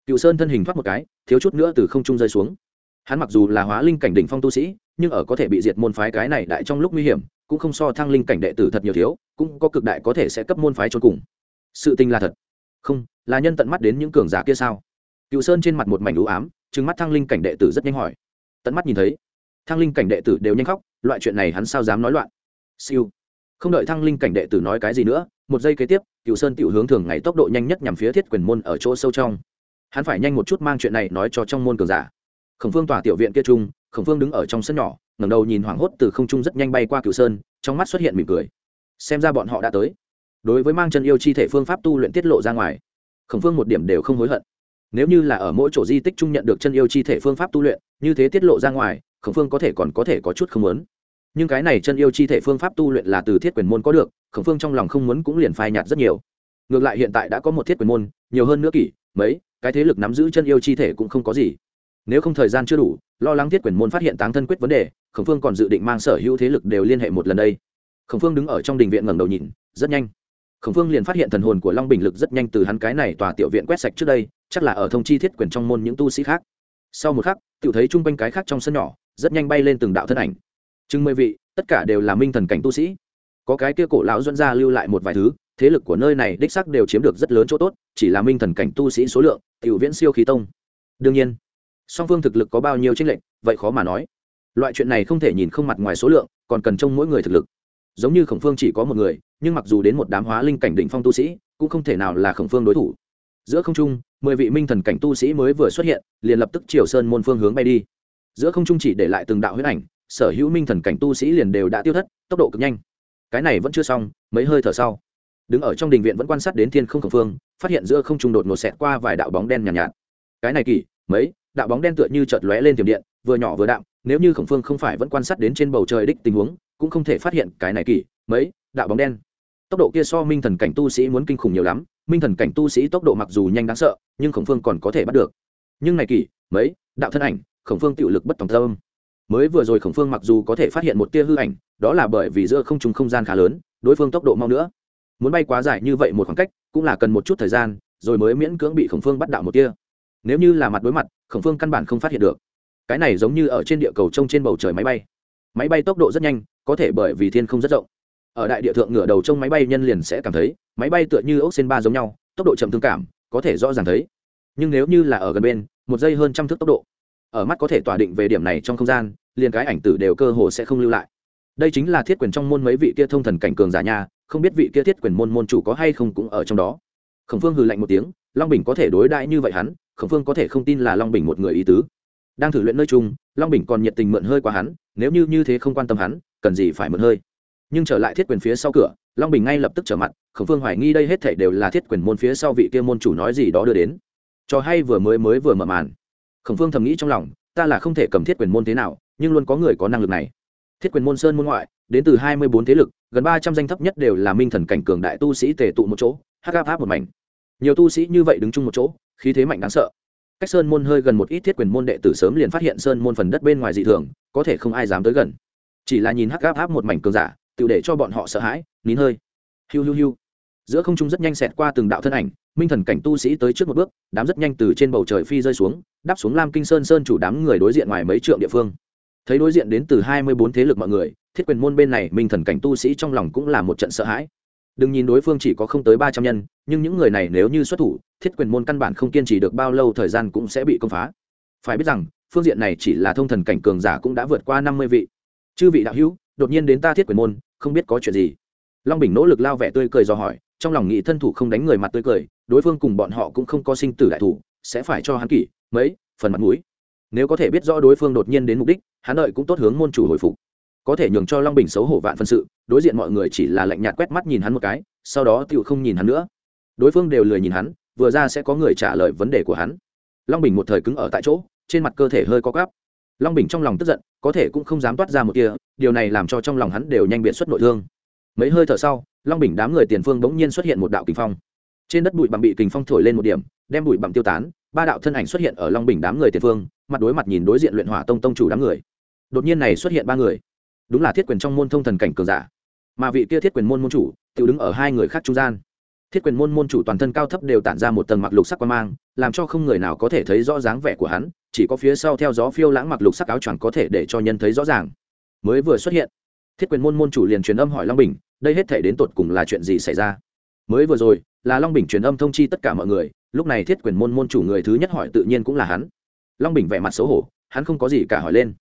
Cựu sơn thân hình thoát một cái, thiếu chút nữa từ không trung rơi xuống. Hắn mặc dù là hóa linh cảnh đỉnh phong tu sĩ, nhưng ở có thể bị diệt môn phái cái này đại trong lúc nguy hiểm, cũng không so thăng linh cảnh đệ tử thật nhiều thiếu, cũng có cực đại có thể sẽ cấp môn phái chôn cùng. Sự tình là thật. Không, là nhân tận mắt đến những cường giả kia sao? Cựu sơn trên mặt một mảnh ưu ám, trừng mắt thăng linh cảnh đệ tử rất nhanh hỏi. Tận mắt nhìn thấy thăng linh cảnh đệ tử đều nhanh khóc, loại chuyện này hắn sao dám nói loạn? Siêu. Không đợi thăng linh cảnh đệ tử nói cái gì nữa, một giây kế tiếp cựu sơn tiểu hướng thường ngày tốc độ nhanh nhất nhằm phía thiết quyền môn ở chỗ sâu trong. Hắn phải nhanh một chút mang chuyện này nói cho trong môn cường giả. Khổng phương tỏa tiểu viện kia trung, khổng phương đứng ở trong sân nhỏ, ngẩng đầu nhìn hoảng hốt từ không trung rất nhanh bay qua cựu sơn, trong mắt xuất hiện mỉm cười. Xem ra bọn họ đã tới. Đối với mang chân yêu chi thể phương pháp tu luyện tiết lộ ra ngoài, khổng phương một điểm đều không hối hận. Nếu như là ở mỗi chỗ di tích trung nhận được chân yêu chi thể phương pháp tu luyện, như thế tiết lộ ra ngoài khổng phương có thể còn có thể có chút không muốn. Nhưng cái này chân yêu chi thể phương pháp tu luyện là từ thiết quyền môn có được, khổng phương trong lòng không muốn cũng liền phai nhạt rất nhiều. Ngược lại hiện tại đã có một thiết quyền môn, nhiều hơn nữa kỷ, mấy, cái thế lực nắm giữ chân yêu chi thể cũng không có gì. Nếu không thời gian chưa đủ, lo lắng thiết quyền môn phát hiện táng thân quyết vấn đề, khổng phương còn dự định mang sở hữu thế lực đều liên hệ một lần đây. Khổng phương đứng ở trong đình viện ngẩng đầu nhìn, rất nhanh. Khổng phương liền phát hiện thần hồn của long bình lực rất nhanh từ hắn cái này tòa tiểu viện quét sạch trước đây, chắc là ở thông chi thiết quyền trong môn những tu sĩ khác. Sau một khắc tự thấy chung quanh cái khác trong sân nhỏ rất nhanh bay lên từng đạo thân ảnh. Chừng mười vị, tất cả đều là minh thần cảnh tu sĩ. Có cái kia cổ lão dẫn ra lưu lại một vài thứ, thế lực của nơi này đích sắc đều chiếm được rất lớn chỗ tốt, chỉ là minh thần cảnh tu sĩ số lượng, tiểu viễn siêu khí tông. Đương nhiên, song phương thực lực có bao nhiêu tranh lệch, vậy khó mà nói. Loại chuyện này không thể nhìn không mặt ngoài số lượng, còn cần trông mỗi người thực lực. Giống như khổng phương chỉ có một người, nhưng mặc dù đến một đám hóa linh cảnh đỉnh phong tu sĩ, cũng không thể nào là khổng phương đối thủ. Giữa không trung, mười vị minh thần cảnh tu sĩ mới vừa xuất hiện, liền lập tức triều sơn môn phương hướng bay đi giữa không trung chỉ để lại từng đạo huyết ảnh sở hữu minh thần cảnh tu sĩ liền đều đã tiêu thất tốc độ cực nhanh. Cái này vẫn chưa xong mấy hơi thở sau đứng ở trong đình viện vẫn quan sát đến thiên không khổng phương phát hiện giữa không trung đột ngột xẹt qua vài đạo bóng đen nhàn nhạt, nhạt. Cái này kỳ mấy đạo bóng đen tựa như chợt lóe lên tiềm điện vừa nhỏ vừa đạm nếu như khổng phương không phải vẫn quan sát đến trên bầu trời đích tình huống cũng không thể phát hiện cái này kỳ mấy đạo bóng đen. Tốc độ kia so minh thần cảnh tu sĩ muốn kinh khủng nhiều lắm minh thần cảnh tu sĩ tốc độ mặc dù nhanh đáng sợ nhưng khổng phương còn có thể bắt được. Nhưng này kỳ mấy đạo thân ảnh khổng phương tự lực bất tòng tâm. Mới vừa rồi khổng phương mặc dù có thể phát hiện một tia hư ảnh, đó là bởi vì giữa không trùng không gian khá lớn, đối phương tốc độ mau nữa. Muốn bay quá dài như vậy một khoảng cách, cũng là cần một chút thời gian, rồi mới miễn cưỡng bị khổng phương bắt đạo một tia. Nếu như là mặt đối mặt, khổng phương căn bản không phát hiện được. Cái này giống như ở trên địa cầu trông trên bầu trời máy bay. Máy bay tốc độ rất nhanh, có thể bởi vì thiên không rất rộng. Ở đại địa thượng ngửa đầu trông máy bay nhân liền sẽ cảm thấy, máy bay tựa như ốc sen ba giống nhau, tốc độ chậm thương cảm, có thể rõ ràng thấy. Nhưng nếu như là ở gần bên, một giây hơn trăm thước tốc độ ở mắt có thể tỏa định về điểm này trong không gian, liền cái ảnh tử đều cơ hồ sẽ không lưu lại. Đây chính là thiết quyền trong môn mấy vị kia thông thần cảnh cường giả nhà không biết vị kia thiết quyền môn môn chủ có hay không cũng ở trong đó. Khổng phương hừ lạnh một tiếng, long bình có thể đối đãi như vậy hắn, khổng phương có thể không tin là long bình một người ý tứ. Đang thử luyện nơi chung, long bình còn nhiệt tình mượn hơi qua hắn, nếu như như thế không quan tâm hắn, cần gì phải mượn hơi. Nhưng trở lại thiết quyền phía sau cửa, long bình ngay lập tức trở mặt, khổng phương hoài nghi đây hết thể đều là thiết quyền môn phía sau vị kia môn chủ nói gì đó đưa đến. Cho hay vừa mới mới vừa mở màn khổng phương thầm nghĩ trong lòng, ta là không thể cầm thiết quyền môn thế nào, nhưng luôn có người có năng lực này. Thiết quyền môn sơn môn ngoại, đến từ hai mươi bốn thế lực, gần ba trăm danh thấp nhất đều là minh thần cảnh cường đại tu sĩ tề tụ một chỗ, hắc áp áp một mảnh. Nhiều tu sĩ như vậy đứng chung một chỗ, khí thế mạnh đáng sợ. Cách sơn môn hơi gần một ít thiết quyền môn đệ tử sớm liền phát hiện sơn môn phần đất bên ngoài dị thường, có thể không ai dám tới gần. Chỉ là nhìn hắc áp áp một mảnh cường giả, tự để cho bọn họ sợ hãi, nín hơi. Hiu hiu hiu giữa không trung rất nhanh xẹt qua từng đạo thân ảnh, minh thần cảnh tu sĩ tới trước một bước, đám rất nhanh từ trên bầu trời phi rơi xuống, đáp xuống lam kinh sơn sơn chủ đám người đối diện ngoài mấy trượng địa phương. Thấy đối diện đến từ hai mươi bốn thế lực mọi người, thiết quyền môn bên này minh thần cảnh tu sĩ trong lòng cũng là một trận sợ hãi. Đừng nhìn đối phương chỉ có không tới ba trăm nhân, nhưng những người này nếu như xuất thủ, thiết quyền môn căn bản không kiên trì được bao lâu thời gian cũng sẽ bị công phá. Phải biết rằng, phương diện này chỉ là thông thần cảnh cường giả cũng đã vượt qua năm mươi vị. Chư vị đạo hữu, đột nhiên đến ta thiết quyền môn, không biết có chuyện gì. Long bình nỗ lực lao vẻ tươi cười do hỏi trong lòng nghĩ thân thủ không đánh người mặt tươi cười, đối phương cùng bọn họ cũng không có sinh tử đại thủ, sẽ phải cho hắn kỷ, mấy, phần mặt mũi. Nếu có thể biết rõ đối phương đột nhiên đến mục đích, hắn đợi cũng tốt hướng môn chủ hồi phục. Có thể nhường cho long bình xấu hổ vạn phân sự, đối diện mọi người chỉ là lạnh nhạt quét mắt nhìn hắn một cái, sau đó tựu không nhìn hắn nữa. Đối phương đều lười nhìn hắn, vừa ra sẽ có người trả lời vấn đề của hắn. Long bình một thời cứng ở tại chỗ, trên mặt cơ thể hơi có gáp long bình trong lòng tức giận, có thể cũng không dám toát ra một kia điều này làm cho trong lòng hắn đều nhanh biện xuất nội thương. Mấy hơi thở sau long bình đám người tiền phương bỗng nhiên xuất hiện một đạo kinh phong. Trên đất bụi bặm bị kình phong thổi lên một điểm, đem bụi bặm tiêu tán, ba đạo thân ảnh xuất hiện ở long bình đám người tiền phương, mặt đối mặt nhìn đối diện luyện hỏa tông tông chủ đám người. Đột nhiên này xuất hiện ba người. Đúng là thiết quyền trong môn thông thần cảnh cường giả. Mà vị kia thiết quyền môn môn chủ tự đứng ở hai người khác trung gian. Thiết quyền môn môn chủ toàn thân cao thấp đều tản ra một tầng mặc lục sắc quan mang, làm cho không người nào có thể thấy rõ dáng vẻ của hắn, chỉ có phía sau theo gió phiêu lãng mặc lục sắc áo choàng có thể để cho nhân thấy rõ ràng. Mới vừa xuất hiện, thiết quyền môn môn chủ liền truyền âm hỏi long bình đây hết thể đến tột cùng là chuyện gì xảy ra? Mới vừa rồi, là long bình truyền âm thông chi tất cả mọi người, lúc này thiết quyền môn môn chủ người thứ nhất hỏi tự nhiên cũng là hắn. Long bình vẻ mặt xấu hổ, hắn không có gì cả hỏi lên.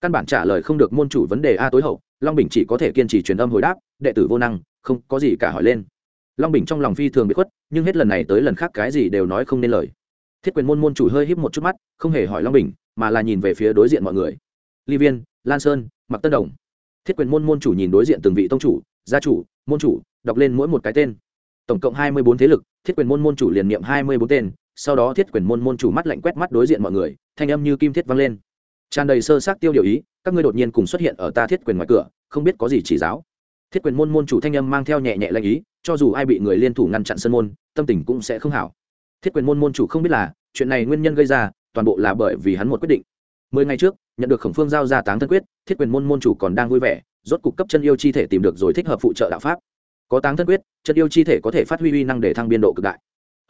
Căn bản trả lời không được môn chủ vấn đề a tối hậu, long bình chỉ có thể kiên trì truyền âm hồi đáp, đệ tử vô năng, không có gì cả hỏi lên. Long bình trong lòng phi thường bị khuất, nhưng hết lần này tới lần khác cái gì đều nói không nên lời. Thiết quyền môn môn chủ hơi híp một chút mắt, không hề hỏi long bình, mà là nhìn về phía đối diện mọi người. Ly viên, lan sơn mặc tân đồng. Thiết quyền môn môn chủ nhìn đối diện từng vị tông chủ gia chủ, môn chủ, đọc lên mỗi một cái tên. Tổng cộng hai mươi bốn thế lực, thiết quyền môn môn chủ liền niệm hai mươi bốn tên, sau đó thiết quyền môn môn chủ mắt lạnh quét mắt đối diện mọi người, thanh âm như kim thiết vang lên. Tràn đầy sơ sát tiêu điều ý, các ngươi đột nhiên cùng xuất hiện ở ta thiết quyền ngoài cửa, không biết có gì chỉ giáo. Thiết quyền môn môn chủ thanh âm mang theo nhẹ nhẹ lanh ý, cho dù ai bị người liên thủ ngăn chặn sân môn, tâm tình cũng sẽ không hảo. Thiết quyền môn môn chủ không biết là, chuyện này nguyên nhân gây ra, toàn bộ là bởi vì hắn một quyết định. Mười ngày trước, nhận được khổng phương giao ra táng thân quyết, thiết quyền môn môn chủ còn đang vui vẻ rốt cục cấp chân yêu chi thể tìm được rồi thích hợp phụ trợ đạo pháp. Có táng thân quyết, chân yêu chi thể có thể phát huy uy năng để thăng biên độ cực đại.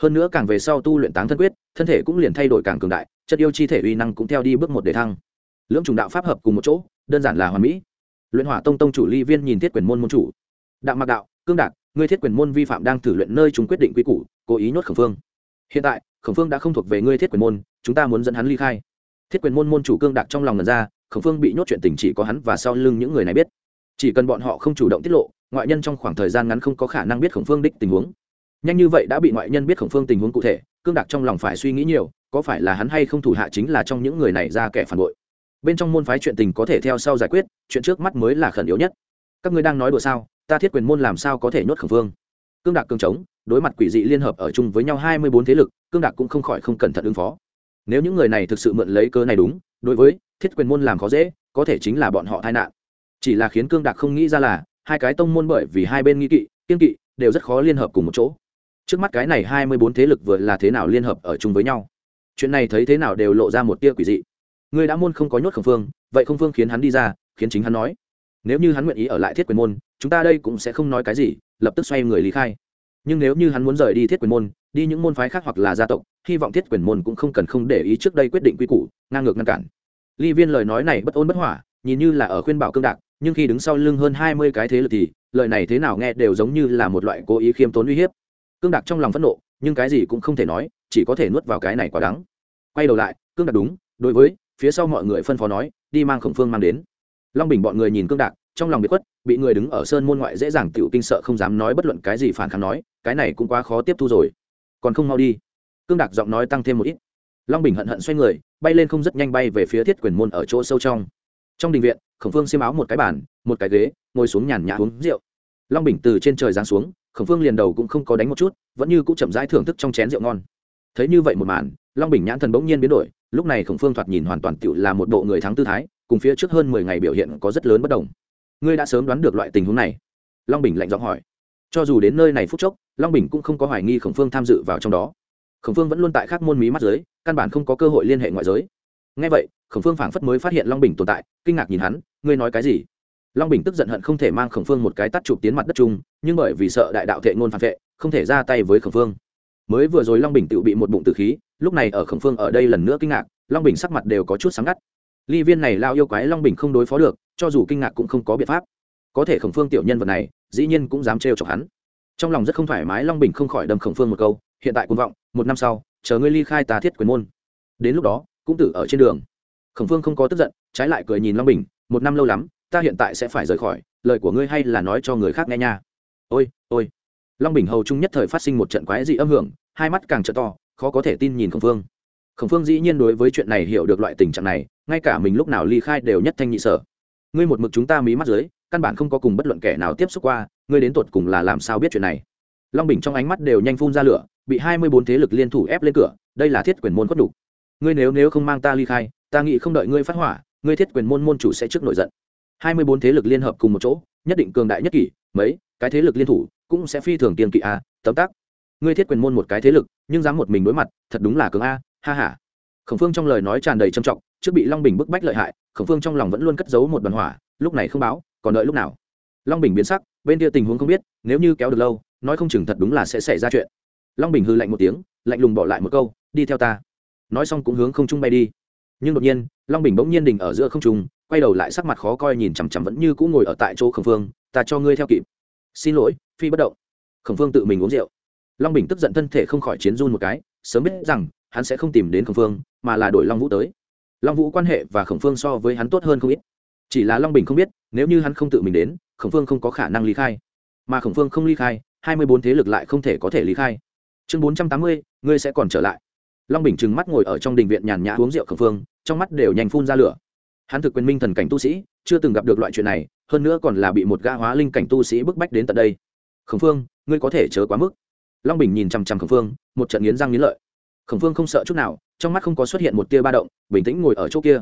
Hơn nữa càng về sau tu luyện táng thân quyết, thân thể cũng liền thay đổi càng cường đại, chân yêu chi thể uy năng cũng theo đi bước một để thăng. Lưỡng trùng đạo pháp hợp cùng một chỗ, đơn giản là hoàn mỹ. Luyện hỏa tông tông chủ ly viên nhìn thiết quyền môn môn chủ. Đạo mặc đạo, cương đạt, ngươi thiết quyền môn vi phạm đang thử luyện nơi chúng quyết định quy củ, cố ý nhốt khẩn phương. Hiện tại khẩn phương đã không thuộc về ngươi thiết quyền môn, chúng ta muốn dẫn hắn ly khai. Thiết quyền môn môn chủ cương đạt trong lòng lần ra khẩn phương bị nhốt chuyện tình chỉ có hắn và sau lưng những người này biết chỉ cần bọn họ không chủ động tiết lộ, ngoại nhân trong khoảng thời gian ngắn không có khả năng biết khổng phương đích tình huống. Nhanh như vậy đã bị ngoại nhân biết khổng phương tình huống cụ thể, cương đặc trong lòng phải suy nghĩ nhiều, có phải là hắn hay không thủ hạ chính là trong những người này ra kẻ phản bội. Bên trong môn phái chuyện tình có thể theo sau giải quyết, chuyện trước mắt mới là khẩn yếu nhất. Các ngươi đang nói đùa sao? Ta thiết quyền môn làm sao có thể nhốt khẩn phương? Cương đặc cương chống đối mặt quỷ dị liên hợp ở chung với nhau hai mươi bốn thế lực, cương đặc cũng không khỏi không cẩn thận ứng phó. Nếu những người này thực sự mượn lấy cơ này đúng, đối với thiết quyền môn làm khó dễ, có thể chính là bọn họ tai nạn chỉ là khiến cương đặc không nghĩ ra là, hai cái tông môn bởi vì hai bên nghi kỵ, kiên kỵ, đều rất khó liên hợp cùng một chỗ. Trước mắt cái này hai mươi bốn thế lực vừa là thế nào liên hợp ở chung với nhau? Chuyện này thấy thế nào đều lộ ra một tia quỷ dị. Người đã môn không có nhốt khổng phương, vậy không phương khiến hắn đi ra, khiến chính hắn nói. Nếu như hắn nguyện ý ở lại thiết quyền môn, chúng ta đây cũng sẽ không nói cái gì, lập tức xoay người lý khai. Nhưng nếu như hắn muốn rời đi thiết quyền môn, đi những môn phái khác hoặc là gia tộc, hy vọng thiết quyền môn cũng không cần không để ý trước đây quyết định quy củ, ngang ngược ngăn cản. Ly viên lời nói này bất ôn bất hỏa, nhìn như là ở khuyên bảo cương đạc nhưng khi đứng sau lưng hơn hai mươi cái thế lực thì, lời này thế nào nghe đều giống như là một loại cố ý khiêm tốn uy hiếp. Cương đạc trong lòng phẫn nộ, nhưng cái gì cũng không thể nói, chỉ có thể nuốt vào cái này quá đắng. Quay đầu lại, cương đạc đúng, đối với, phía sau mọi người phân phó nói, đi mang khổng phương mang đến. Long bình bọn người nhìn cương đạc, trong lòng bị khuất, bị người đứng ở sơn môn ngoại dễ dàng tựu kinh sợ không dám nói bất luận cái gì phản kháng nói, cái này cũng quá khó tiếp thu rồi. Còn không mau đi. Cương đạc giọng nói tăng thêm một ít. Long bình hận hận xoay người, bay lên không rất nhanh bay về phía thiết quyền môn ở chỗ sâu trong. Trong đình viện khổng phương xiêm áo một cái bàn, một cái ghế, ngồi xuống nhàn nhã uống rượu. Long bình từ trên trời giáng xuống, khổng phương liền đầu cũng không có đánh một chút, vẫn như cũng chậm rãi thưởng thức trong chén rượu ngon. Thấy như vậy một màn, long bình nhãn thần bỗng nhiên biến đổi, lúc này khổng phương thoạt nhìn hoàn toàn tựu là một bộ người thắng tư thái, cùng phía trước hơn mười ngày biểu hiện có rất lớn bất đồng. Ngươi đã sớm đoán được loại tình huống này? Long bình lạnh giọng hỏi. Cho dù đến nơi này phút chốc, long bình cũng không có hoài nghi khổng phương tham dự vào trong đó. Khổng phương vẫn luôn tại các môn mí mắt giới, căn bản không có cơ hội liên hệ ngoại giới ngay vậy, khổng phương phảng phất mới phát hiện long bình tồn tại, kinh ngạc nhìn hắn, ngươi nói cái gì? Long bình tức giận hận không thể mang khổng phương một cái tắt chụp tiến mặt đất chung, nhưng bởi vì sợ đại đạo thệ ngôn phản vệ, không thể ra tay với khổng phương. Mới vừa rồi long bình tự bị một bụng tử khí, lúc này ở khổng phương ở đây lần nữa kinh ngạc, long bình sắc mặt đều có chút sáng ngắt. Ly viên này lao yêu quái long bình không đối phó được, cho dù kinh ngạc cũng không có biện pháp. Có thể khổng phương tiểu nhân vật này, dĩ nhiên cũng dám trêu chọc hắn. Trong lòng rất không thoải mái, long bình không khỏi đâm khổng phương một câu, hiện tại cuồng vọng, một năm sau, chờ ngươi ly khai ta thiết quyền môn. Đến lúc đó cũng tử ở trên đường. Khổng phương không có tức giận, trái lại cười nhìn long bình, một năm lâu lắm, ta hiện tại sẽ phải rời khỏi, lời của ngươi hay là nói cho người khác nghe nha. Ôi ôi. Long bình hầu trung nhất thời phát sinh một trận quái dị âm hưởng, hai mắt càng trợ to, khó có thể tin nhìn khổng phương. Khổng phương dĩ nhiên đối với chuyện này hiểu được loại tình trạng này, ngay cả mình lúc nào ly khai đều nhất thanh nhị sở. Ngươi một mực chúng ta mí mắt dưới, căn bản không có cùng bất luận kẻ nào tiếp xúc qua, ngươi đến tột cùng là làm sao biết chuyện này? Long bình trong ánh mắt đều nhanh phun ra lửa, bị hai mươi bốn thế lực liên thủ ép lên cửa, đây là thiết quyền môn khuất đủ ngươi nếu nếu không mang ta ly khai, ta nghĩ không đợi ngươi phát hỏa, ngươi thiết quyền môn môn chủ sẽ trước nổi giận. Hai mươi bốn thế lực liên hợp cùng một chỗ, nhất định cường đại nhất kỷ, mấy, cái thế lực liên thủ cũng sẽ phi thường tiền kỵ a tấm tắc. Ngươi thiết quyền môn một cái thế lực, nhưng dám một mình đối mặt, thật đúng là cường a, ha ha. Khổng phương trong lời nói tràn đầy trầm trọng, trước bị long bình bức bách lợi hại, khổng phương trong lòng vẫn luôn cất giấu một đoàn hỏa, lúc này không báo, còn đợi lúc nào? Long bình biến sắc, bên kia tình huống không biết, nếu như kéo được lâu, nói không chừng thật đúng là sẽ xảy ra chuyện. Long bình hư lạnh một tiếng, lạnh lùng bỏ lại một câu, đi theo ta nói xong cũng hướng không trung bay đi. Nhưng đột nhiên, long bình bỗng nhiên đình ở giữa không trung, quay đầu lại sắc mặt khó coi nhìn chằm chằm vẫn như cũ ngồi ở tại chỗ khổng phương, ta cho ngươi theo kịp. Xin lỗi, phi bất động. Khổng phương tự mình uống rượu. Long bình tức giận thân thể không khỏi chiến run một cái, sớm biết rằng, hắn sẽ không tìm đến khổng phương, mà là đổi long vũ tới. Long vũ quan hệ và khổng phương so với hắn tốt hơn không ít. Chỉ là long bình không biết, nếu như hắn không tự mình đến, khổng phương không có khả năng ly khai. Mà khổng phương không ly khai, hai mươi bốn thế lực lại không thể có thể ly khai. Chương bốn trăm tám mươi, ngươi sẽ còn trở lại long bình trừng mắt ngồi ở trong đình viện nhàn nhã uống rượu khẩn phương, trong mắt đều nhanh phun ra lửa. Hắn thực quyền minh thần cảnh tu sĩ, chưa từng gặp được loại chuyện này, hơn nữa còn là bị một gã hóa linh cảnh tu sĩ bức bách đến tận đây. Khẩn phương, ngươi có thể chớ quá mức. Long bình nhìn chằm chằm khẩn phương, một trận nghiến răng nghiến lợi. Khẩn phương không sợ chút nào, trong mắt không có xuất hiện một tia ba động, bình tĩnh ngồi ở chỗ kia.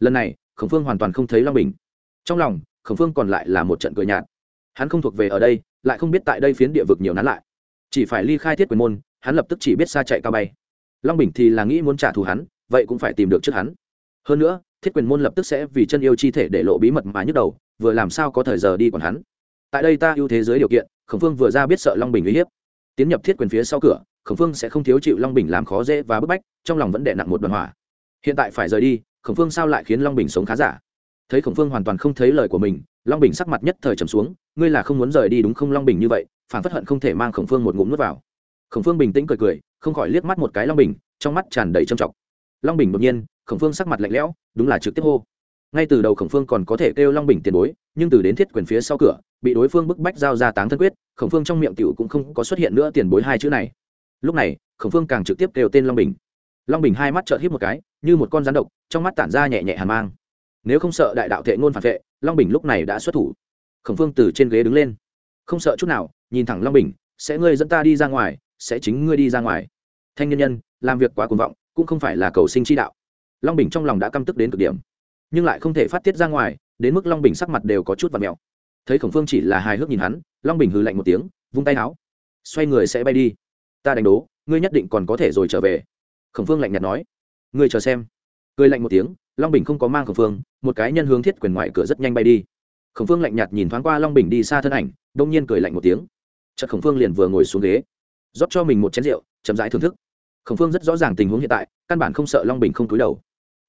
Lần này khẩn phương hoàn toàn không thấy long bình. Trong lòng khẩn phương còn lại là một trận cười nhạt. Hắn không thuộc về ở đây, lại không biết tại đây phiến địa vực nhiều nán lại. Chỉ phải ly khai thiết quyền môn, hắn lập tức chỉ biết xa chạy cao bay long bình thì là nghĩ muốn trả thù hắn, vậy cũng phải tìm được trước hắn. Hơn nữa, thiết quyền môn lập tức sẽ vì chân yêu chi thể để lộ bí mật mà nhức đầu, vừa làm sao có thời giờ đi còn hắn. Tại đây ta ưu thế giới điều kiện, khổng phương vừa ra biết sợ long bình uy hiếp. Tiến nhập thiết quyền phía sau cửa, khổng phương sẽ không thiếu chịu long bình làm khó dễ và bức bách, trong lòng vẫn đè nặng một đoàn hỏa. Hiện tại phải rời đi, khổng phương sao lại khiến long bình sống khá giả? Thấy khổng phương hoàn toàn không thấy lời của mình, long bình sắc mặt nhất thời trầm xuống, ngươi là không muốn rời đi đúng không long bình như vậy? Phản phất hận không thể mang khổng phương một ngụm nước vào. Khổng phương bình tĩnh cười cười không khỏi liếc mắt một cái long bình, trong mắt tràn đầy trầm trọng. Long bình đột nhiên, khổng phương sắc mặt lạnh lẽo, đúng là trực tiếp hô. Ngay từ đầu khổng phương còn có thể kêu long bình tiền bối, nhưng từ đến thiết quyền phía sau cửa, bị đối phương bức bách giao ra táng thân quyết, khổng phương trong miệng t cũng không có xuất hiện nữa tiền bối hai chữ này. Lúc này, khổng phương càng trực tiếp kêu tên long bình. Long bình hai mắt trợt hít một cái, như một con rắn độc, trong mắt tản ra nhẹ nhẹ hàn mang. Nếu không sợ đại đạo thệ ngôn phản vệ, long bình lúc này đã xuất thủ. Khổng phương từ trên ghế đứng lên. Không sợ chút nào, nhìn thẳng long bình, sẽ ngươi dẫn ta đi ra ngoài sẽ chính ngươi đi ra ngoài. Thanh nhân nhân, làm việc quá cuồng vọng, cũng không phải là cầu sinh chi đạo. Long bình trong lòng đã căm tức đến cực điểm, nhưng lại không thể phát tiết ra ngoài, đến mức long bình sắc mặt đều có chút và mèo. Thấy khổng phương chỉ là hài hước nhìn hắn, long bình hừ lạnh một tiếng, vung tay áo xoay người sẽ bay đi. Ta đánh đố, ngươi nhất định còn có thể rồi trở về. Khổng phương lạnh nhạt nói. Ngươi chờ xem. Cười lạnh một tiếng, long bình không có mang khổng phương, một cái nhân hướng thiết quyền ngoài cửa rất nhanh bay đi. Khổng phương lạnh nhạt nhìn thoáng qua long bình đi xa thân ảnh, đông nhiên cười lạnh một tiếng. Chợt khổng phương liền vừa ngồi xuống ghế rót cho mình một chén rượu, chậm rãi thưởng thức. Khổng phương rất rõ ràng tình huống hiện tại, căn bản không sợ long bình không túi đầu.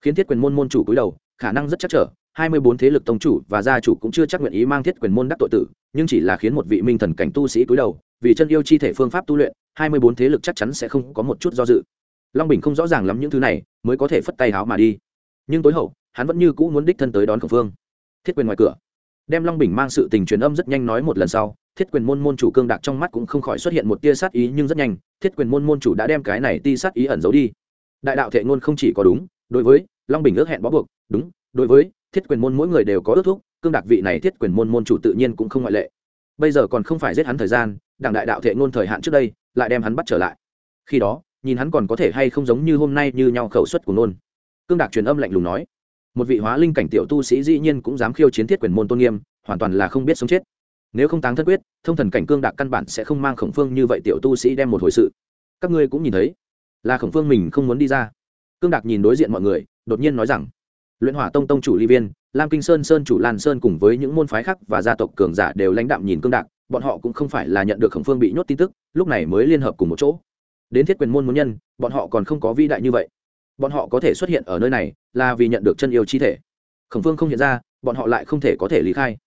Khiến thiết quyền môn môn chủ túi đầu, khả năng rất chắc trở, hai mươi bốn thế lực tông chủ và gia chủ cũng chưa chắc nguyện ý mang thiết quyền môn đắc tội tử, nhưng chỉ là khiến một vị minh thần cảnh tu sĩ túi đầu, vì chân yêu chi thể phương pháp tu luyện, hai mươi bốn thế lực chắc chắn sẽ không có một chút do dự. Long bình không rõ ràng lắm những thứ này, mới có thể phất tay háo mà đi. Nhưng tối hậu, hắn vẫn như cũ muốn đích thân tới đón khổng phương. Thiết quyền ngoài cửa, đem long bình mang sự tình truyền âm rất nhanh nói một lần sau thiết quyền môn môn chủ cương đạc trong mắt cũng không khỏi xuất hiện một tia sát ý, nhưng rất nhanh, thiết quyền môn môn chủ đã đem cái này ti sát ý ẩn giấu đi. Đại đạo thệ ngôn không chỉ có đúng, đối với long bình ước hẹn bó buộc, đúng, đối với thiết quyền môn mỗi người đều có ước thúc, cương đạc vị này thiết quyền môn môn chủ tự nhiên cũng không ngoại lệ. Bây giờ còn không phải giết hắn thời gian, đảng đại đạo thệ ngôn thời hạn trước đây, lại đem hắn bắt trở lại. Khi đó, nhìn hắn còn có thể hay không giống như hôm nay như nhau khẩu suất của nôn cương đạc truyền âm lạnh lùng nói, một vị hóa linh cảnh tiểu tu sĩ dĩ nhiên cũng dám khiêu chiến thiết quyền môn tôn nghiêm, hoàn toàn là không biết sống chết nếu không táng thân quyết, thông thần cảnh cương đạc căn bản sẽ không mang khổng phương như vậy tiểu tu sĩ đem một hồi sự. Các ngươi cũng nhìn thấy, là khổng phương mình không muốn đi ra. Cương đạc nhìn đối diện mọi người, đột nhiên nói rằng, luyện hỏa tông tông chủ ly viên, lam kinh sơn sơn chủ lan sơn cùng với những môn phái khác và gia tộc cường giả đều lãnh đạm nhìn cương đạc, bọn họ cũng không phải là nhận được khổng phương bị nhốt tin tức, lúc này mới liên hợp cùng một chỗ. Đến thiết quyền môn muốn nhân, bọn họ còn không có vĩ đại như vậy. Bọn họ có thể xuất hiện ở nơi này là vì nhận được chân yêu chi thể. Khổng phương không hiện ra, bọn họ lại không thể có thể lý khai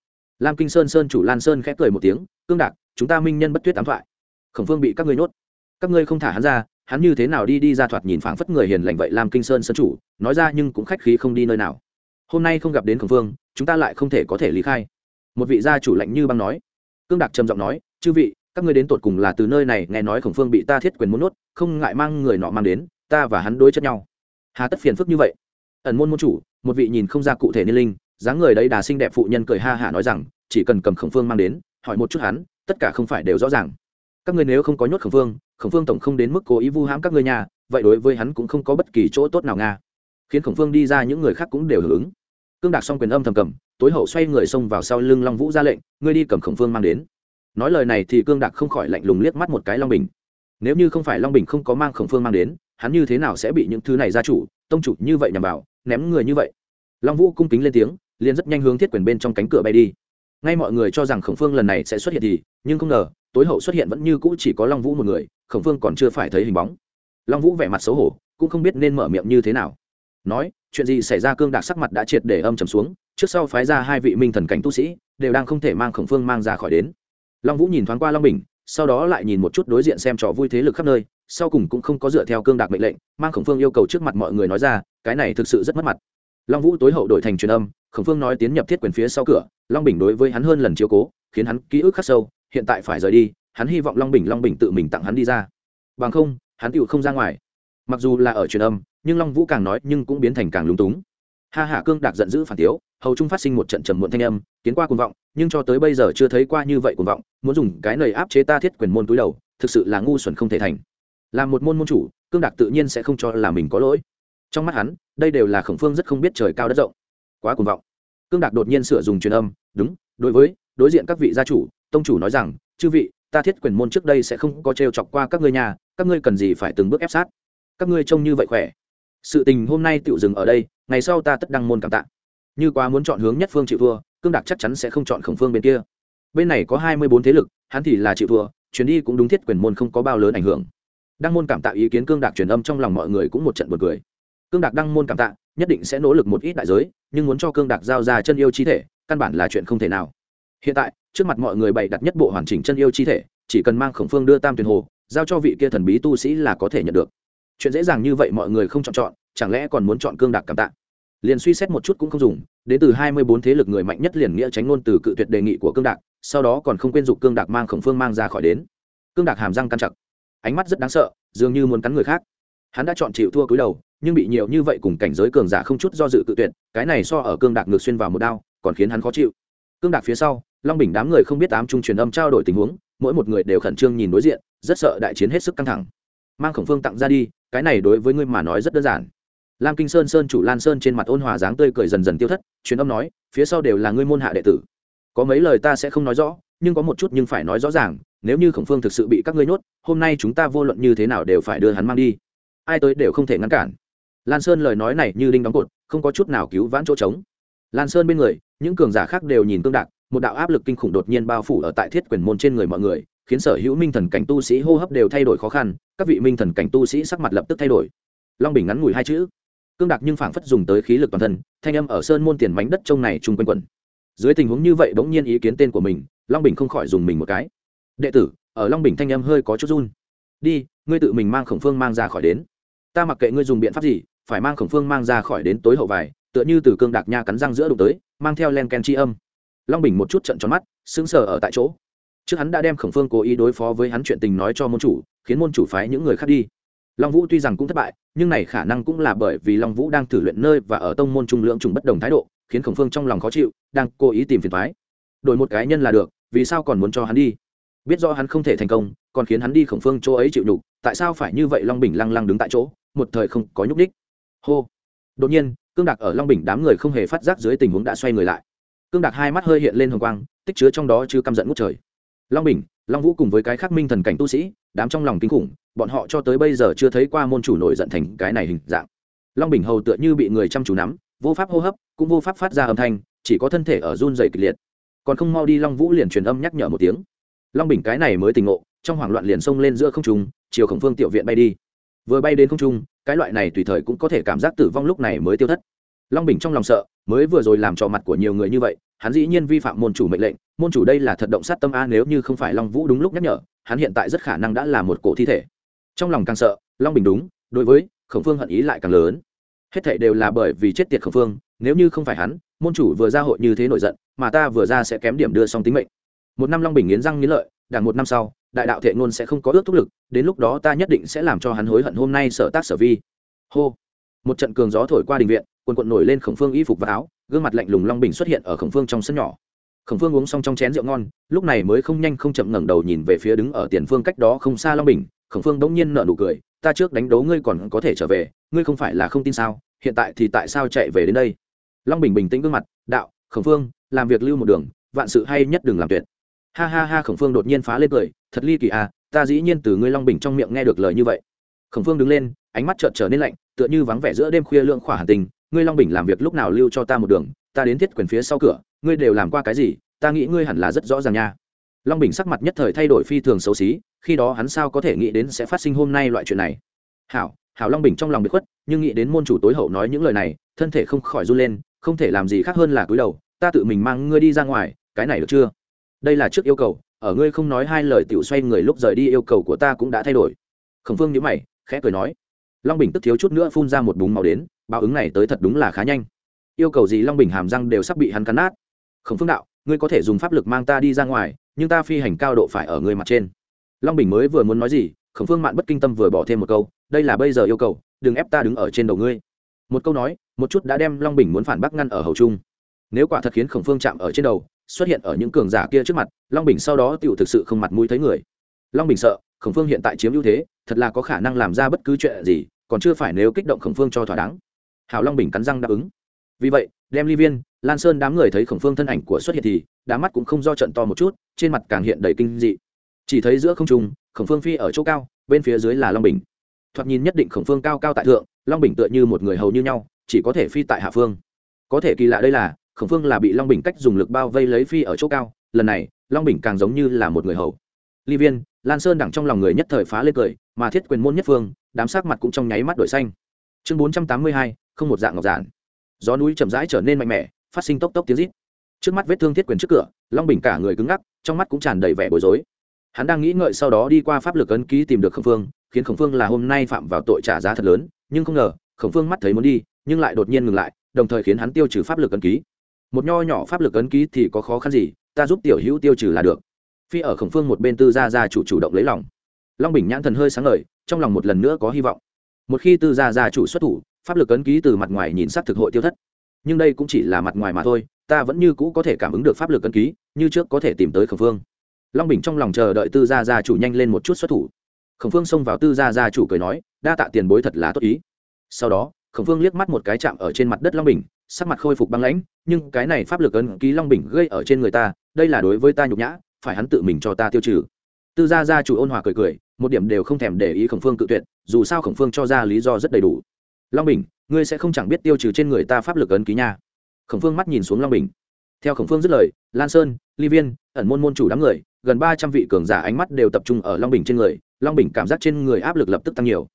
lam kinh sơn sơn chủ lan sơn khẽ cười một tiếng, cương đạc, chúng ta minh nhân bất tuyết ám thoại. Khổng phương bị các ngươi nhốt. Các ngươi không thả hắn ra, hắn như thế nào đi đi ra thoạt nhìn phảng phất người hiền lành vậy lam kinh sơn sơn chủ, nói ra nhưng cũng khách khí không đi nơi nào. Hôm nay không gặp đến khổng phương chúng ta lại không thể có thể lý khai. Một vị gia chủ lạnh như băng nói. Cương đạc trầm giọng nói, chư vị, các ngươi đến tột cùng là từ nơi này, nghe nói khổng phương bị ta thiết quyền muốn nuốt không ngại mang người nọ mang đến, ta và hắn đối chất nhau. Hà tất phiền phức như vậy. Ẩn môn môn chủ, một vị nhìn không ra cụ thể niên linh dáng người đấy đà xinh đẹp phụ nhân cười ha hả nói rằng, chỉ cần cầm khổng phương mang đến, hỏi một chút hắn, tất cả không phải đều rõ ràng. Các ngươi nếu không có nhốt khổng phương khổng phương tổng không đến mức cố ý vu hãm các ngươi nhà, vậy đối với hắn cũng không có bất kỳ chỗ tốt nào nga. Khiến khổng phương đi ra những người khác cũng đều hưởng ứng. Cương đạc xong quyền âm thầm cầm, tối hậu xoay người xông vào sau lưng long vũ ra lệnh, ngươi đi cầm khổng phương mang đến. Nói lời này thì cương đạc không khỏi lạnh lùng liếc mắt một cái long bình. Nếu như không phải long bình không có mang khổng phương mang đến, hắn như thế nào sẽ bị những thứ này gia chủ, tông chủ như vậy nhằm vào, ném người như vậy? Long vũ cung kính lên tiếng liền rất nhanh hướng thiết quyền bên trong cánh cửa bay đi. Ngay mọi người cho rằng khổng phương lần này sẽ xuất hiện thì, nhưng không ngờ, tối hậu xuất hiện vẫn như cũ chỉ có long vũ một người, khổng phương còn chưa phải thấy hình bóng. Long vũ vẻ mặt xấu hổ, cũng không biết nên mở miệng như thế nào. Nói, chuyện gì xảy ra cương đạc sắc mặt đã triệt để âm trầm xuống, trước sau phái ra hai vị minh thần cảnh tu sĩ, đều đang không thể mang khổng phương mang ra khỏi đến. Long vũ nhìn thoáng qua long bình, sau đó lại nhìn một chút đối diện xem trò vui thế lực khắp nơi, sau cùng cũng không có dựa theo cương đạc mệnh lệnh, mang khổng phương yêu cầu trước mặt mọi người nói ra, cái này thực sự rất mất mặt long vũ tối hậu đổi thành truyền âm, khổng phương nói tiến nhập thiết quyền phía sau cửa, long bình đối với hắn hơn lần chiếu cố, khiến hắn ký ức khắc sâu, hiện tại phải rời đi, hắn hy vọng long bình long bình tự mình tặng hắn đi ra. Bằng không, hắn tựu không ra ngoài. Mặc dù là ở truyền âm, nhưng long vũ càng nói nhưng cũng biến thành càng lúng túng. Ha hạ cương đạc giận dữ phản tiếu, hầu trung phát sinh một trận trầm muộn thanh âm, tiến qua cuồng vọng, nhưng cho tới bây giờ chưa thấy qua như vậy cuồng vọng, muốn dùng cái lời áp chế ta thiết quyền môn túi đầu, thực sự là ngu xuẩn không thể thành. Làm một môn môn chủ, cương đạc tự nhiên sẽ không cho là mình có lỗi trong mắt hắn, đây đều là khổng phương rất không biết trời cao đất rộng. Quá cuồng vọng. Cương đạc đột nhiên sửa dùng truyền âm, đúng, đối với, đối diện các vị gia chủ, tông chủ nói rằng, chư vị, ta thiết quyền môn trước đây sẽ không có trêu chọc qua các ngươi nhà, các ngươi cần gì phải từng bước ép sát? Các ngươi trông như vậy khỏe. Sự tình hôm nay tựu dừng ở đây, ngày sau ta tất đăng môn cảm tạ. Như quá muốn chọn hướng nhất phương chịu thua, cương đạc chắc chắn sẽ không chọn khổng phương bên kia. Bên này có hai mươi bốn thế lực, hắn thì là chịu thua, chuyến đi cũng đúng thiết quyền môn không có bao lớn ảnh hưởng. Đăng môn cảm tạ ý kiến cương đạc truyền âm trong lòng mọi người cũng một trận buồn cười cương đạc đăng môn cảm tạ, nhất định sẽ nỗ lực một ít đại giới, nhưng muốn cho cương đạc giao ra chân yêu chi thể, căn bản là chuyện không thể nào. Hiện tại, trước mặt mọi người bày đặt nhất bộ hoàn chỉnh chân yêu chi thể, chỉ cần mang khổng phương đưa tam tuyển hồ, giao cho vị kia thần bí tu sĩ là có thể nhận được. Chuyện dễ dàng như vậy mọi người không chọn chọn, chẳng lẽ còn muốn chọn cương đạc cảm tạ? Liền suy xét một chút cũng không dùng, đến từ hai mươi bốn thế lực người mạnh nhất liền nghĩa tránh ngôn từ cự tuyệt đề nghị của cương đạc, sau đó còn không quên dục cương đạc mang khổng phương mang ra khỏi đến. Cương đạc hàm răng căn chặt, ánh mắt rất đáng sợ, dường như muốn cắn người khác. Hắn đã chọn chịu thua cúi đầu nhưng bị nhiều như vậy cùng cảnh giới cường giả không chút do dự cự tuyệt, cái này so ở cương đạc ngược xuyên vào một đao, còn khiến hắn khó chịu. Cương đạc phía sau, long bình đám người không biết ám trung truyền âm trao đổi tình huống, mỗi một người đều khẩn trương nhìn đối diện, rất sợ đại chiến hết sức căng thẳng. Mang khổng phương tặng ra đi, cái này đối với ngươi mà nói rất đơn giản. Lam kinh sơn sơn chủ lan sơn trên mặt ôn hòa dáng tươi cười dần dần tiêu thất, truyền âm nói, phía sau đều là ngươi môn hạ đệ tử. Có mấy lời ta sẽ không nói rõ, nhưng có một chút nhưng phải nói rõ ràng, nếu như khổng phương thực sự bị các ngươi nhốt, hôm nay chúng ta vô luận như thế nào đều phải đưa hắn mang đi. Ai tới đều không thể ngăn cản lan sơn lời nói này như đinh đóng cột, không có chút nào cứu vãn chỗ trống. Lan sơn bên người, những cường giả khác đều nhìn cương đạc, một đạo áp lực kinh khủng đột nhiên bao phủ ở tại thiết quyền môn trên người mọi người, khiến sở hữu minh thần cảnh tu sĩ hô hấp đều thay đổi khó khăn, các vị minh thần cảnh tu sĩ sắc mặt lập tức thay đổi. Long bình ngắn ngủi hai chữ. Cương đạc nhưng phảng phất dùng tới khí lực toàn thân, thanh âm ở sơn môn tiền mảnh đất trông này chung quanh quẩn. Dưới tình huống như vậy bỗng nhiên ý kiến tên của mình, long bình không khỏi dùng mình một cái. Đệ tử, ở long bình thanh âm hơi có chút run. Đi, ngươi tự mình mang khổng phương mang ra khỏi đến. Ta mặc kệ ngươi dùng biện pháp gì phải mang khổng phương mang ra khỏi đến tối hậu vài tựa như từ cương đạc nha cắn răng giữa đụng tới, mang theo len ken chi âm. Long bình một chút trận tròn mắt, sững sờ ở tại chỗ. Trước hắn đã đem khổng phương cố ý đối phó với hắn chuyện tình nói cho môn chủ, khiến môn chủ phái những người khác đi. Long vũ tuy rằng cũng thất bại, nhưng này khả năng cũng là bởi vì long vũ đang thử luyện nơi và ở tông môn trung lượng trùng bất đồng thái độ, khiến khổng phương trong lòng khó chịu, đang cố ý tìm phiền thoái đổi một cái nhân là được, vì sao còn muốn cho hắn đi? Biết do hắn không thể thành công, còn khiến hắn đi khổng phương chỗ ấy chịu nhục, tại sao phải như vậy long bình lăng lăng đứng tại chỗ, một thời không có nhúc đích hô. Đột nhiên, cương đạc ở long bình đám người không hề phát giác dưới tình huống đã xoay người lại. Cương đạc hai mắt hơi hiện lên hồng quang, tích chứa trong đó chứ căm giận ngút trời. Long bình, long vũ cùng với cái khắc minh thần cảnh tu sĩ, đám trong lòng kinh khủng, bọn họ cho tới bây giờ chưa thấy qua môn chủ nổi giận thành cái này hình dạng. Long bình hầu tựa như bị người chăm chú nắm, vô pháp hô hấp, cũng vô pháp phát ra âm thanh, chỉ có thân thể ở run dày kịch liệt. Còn không mau đi, long vũ liền truyền âm nhắc nhở một tiếng. Long bình cái này mới tình ngộ, trong hoảng loạn liền xông lên giữa không trùng chiều khổng phương tiểu viện bay đi vừa bay đến không trung, cái loại này tùy thời cũng có thể cảm giác tử vong lúc này mới tiêu thất. Long bình trong lòng sợ, mới vừa rồi làm trò mặt của nhiều người như vậy, hắn dĩ nhiên vi phạm môn chủ mệnh lệnh, môn chủ đây là thật động sát tâm a, nếu như không phải long vũ đúng lúc nhắc nhở, hắn hiện tại rất khả năng đã là một cổ thi thể. Trong lòng càng sợ, long bình đúng, đối với khổng phương hận ý lại càng lớn. Hết thảy đều là bởi vì chết tiệt khổng phương, nếu như không phải hắn, môn chủ vừa ra hội như thế nổi giận, mà ta vừa ra sẽ kém điểm đưa xong tính mệnh. Một năm long bình nghiến răng nghiến lợi đằng một năm sau, đại đạo thệ ngôn sẽ không có ước thúc lực, đến lúc đó ta nhất định sẽ làm cho hắn hối hận hôm nay sở tác sở vi. Hô. Một trận cường gió thổi qua đình viện, quần quận nổi lên khổng phương y phục và áo, gương mặt lạnh lùng long bình xuất hiện ở khổng phương trong sân nhỏ. Khổng phương uống xong trong chén rượu ngon, lúc này mới không nhanh không chậm ngẩng đầu nhìn về phía đứng ở tiền phương cách đó không xa long bình, khổng phương bỗng nhiên nở nụ cười, ta trước đánh đấu ngươi còn có thể trở về, ngươi không phải là không tin sao, hiện tại thì tại sao chạy về đến đây? Long bình bình tĩnh gương mặt, đạo, khổng phương, làm việc lưu một đường, vạn sự hay nhất đừng làm tuyệt ha ha ha, khổng phương đột nhiên phá lên cười, thật ly kỳ à ta dĩ nhiên từ ngươi long bình trong miệng nghe được lời như vậy. Khổng phương đứng lên, ánh mắt trợn trở nên lạnh, tựa như vắng vẻ giữa đêm khuya lượng khỏa hàn tình, ngươi long bình làm việc lúc nào lưu cho ta một đường, ta đến thiết quyền phía sau cửa, ngươi đều làm qua cái gì, ta nghĩ ngươi hẳn là rất rõ ràng nha. Long bình sắc mặt nhất thời thay đổi phi thường xấu xí, khi đó hắn sao có thể nghĩ đến sẽ phát sinh hôm nay loại chuyện này. Hảo hảo long bình trong lòng bị khuất, nhưng nghĩ đến môn chủ tối hậu nói những lời này, thân thể không khỏi run lên, không thể làm gì khác hơn là cúi đầu, ta tự mình mang ngươi đi ra ngoài, cái này được chưa? Đây là trước yêu cầu, ở ngươi không nói hai lời tiểu xoay người lúc rời đi yêu cầu của ta cũng đã thay đổi. Khổng phương nhíu mày, khẽ cười nói. Long bình tức thiếu chút nữa phun ra một búng màu đến, báo ứng này tới thật đúng là khá nhanh. Yêu cầu gì long bình hàm răng đều sắp bị hắn cắn nát. Khổng phương đạo, ngươi có thể dùng pháp lực mang ta đi ra ngoài, nhưng ta phi hành cao độ phải ở ngươi mặt trên. Long bình mới vừa muốn nói gì, khổng phương mạn bất kinh tâm vừa bỏ thêm một câu, đây là bây giờ yêu cầu, đừng ép ta đứng ở trên đầu ngươi. Một câu nói, một chút đã đem long bình muốn phản bác ngăn ở hầu trung. Nếu quả thật khiến khổng phương chạm ở trên đầu xuất hiện ở những cường giả kia trước mặt, long bình sau đó tựu thực sự không mặt mũi thấy người. Long bình sợ, khổng phương hiện tại chiếm ưu thế, thật là có khả năng làm ra bất cứ chuyện gì, còn chưa phải nếu kích động khổng phương cho thỏa đáng. Hảo long bình cắn răng đáp ứng. Vì vậy, đem ly viên, lan sơn đám người thấy khổng phương thân ảnh của xuất hiện thì, đám mắt cũng không do trận to một chút, trên mặt càng hiện đầy kinh dị. Chỉ thấy giữa không trung, khổng phương phi ở chỗ cao, bên phía dưới là long bình. Thoạt nhìn nhất định khổng phương cao cao tại thượng, long bình tựa như một người hầu như nhau, chỉ có thể phi tại hạ phương. Có thể kỳ lạ đây là khổng phương là bị long bình cách dùng lực bao vây lấy phi ở chỗ cao, lần này, long bình càng giống như là một người hầu. Ly viên, lan sơn đẳng trong lòng người nhất thời phá lên cười, mà thiết quyền môn nhất phương, đám sắc mặt cũng trong nháy mắt đổi xanh. Chương bốn trăm tám mươi hai, không một dạng ngọc giản. Gió núi chậm rãi trở nên mạnh mẽ, phát sinh tốc tốc tiếng rít. Trước mắt vết thương thiết quyền trước cửa, long bình cả người cứng ngắc, trong mắt cũng tràn đầy vẻ bối rối. Hắn đang nghĩ ngợi sau đó đi qua pháp lực ấn ký tìm được khổng phương, khiến khổng phương là hôm nay phạm vào tội trả giá thật lớn, nhưng không ngờ, khổng phương mắt thấy muốn đi, nhưng lại đột nhiên ngừng lại, đồng thời khiến hắn tiêu trừ pháp lực ấn ký một nho nhỏ pháp lực ấn ký thì có khó khăn gì, ta giúp tiểu hữu tiêu trừ là được. Phi ở khổng phương một bên tư gia gia chủ chủ động lấy lòng. Long bình nhãn thần hơi sáng ngời, trong lòng một lần nữa có hy vọng. Một khi tư gia gia chủ xuất thủ, pháp lực ấn ký từ mặt ngoài nhìn sắc thực hội tiêu thất. Nhưng đây cũng chỉ là mặt ngoài mà thôi, ta vẫn như cũ có thể cảm ứng được pháp lực ấn ký, như trước có thể tìm tới khổng phương. Long bình trong lòng chờ đợi tư gia gia chủ nhanh lên một chút xuất thủ. Khổng phương xông vào tư gia gia chủ cười nói, đa tạ tiền bối thật là tốt ý. Sau đó khổng phương liếc mắt một cái chạm ở trên mặt đất long bình, sắc mặt khôi phục băng lãnh, nhưng cái này pháp lực ấn ký long bình gây ở trên người ta, đây là đối với ta nhục nhã, phải hắn tự mình cho ta tiêu trừ. Tư gia gia chủ ôn hòa cười cười, một điểm đều không thèm để ý khổng phương cự tuyệt, dù sao khổng phương cho ra lý do rất đầy đủ. Long bình, ngươi sẽ không chẳng biết tiêu trừ trên người ta pháp lực ấn ký nha. Khổng phương mắt nhìn xuống long bình. Theo khổng phương dứt lời, lan sơn, ly viên, ẩn môn môn chủ đám người, gần ba trăm vị cường giả ánh mắt đều tập trung ở long bình trên người, long bình cảm giác trên người áp lực lập tức tăng nhiều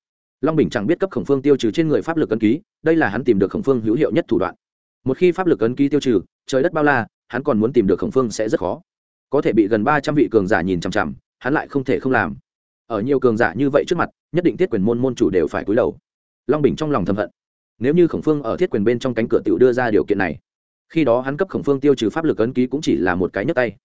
long bình chẳng biết cấp khổng phương tiêu trừ trên người pháp lực ấn ký, đây là hắn tìm được khổng phương hữu hiệu nhất thủ đoạn. Một khi pháp lực ấn ký tiêu trừ, trời đất bao la, hắn còn muốn tìm được khổng phương sẽ rất khó. Có thể bị gần ba trăm vị cường giả nhìn chằm chằm, hắn lại không thể không làm. Ở nhiều cường giả như vậy trước mặt, nhất định thiết quyền môn môn chủ đều phải cúi đầu. Long bình trong lòng thầm hận. Nếu như khổng phương ở thiết quyền bên trong cánh cửa tự đưa ra điều kiện này, khi đó hắn cấp khổng phương tiêu trừ pháp lực ấn ký cũng chỉ là một cái nhấp tay.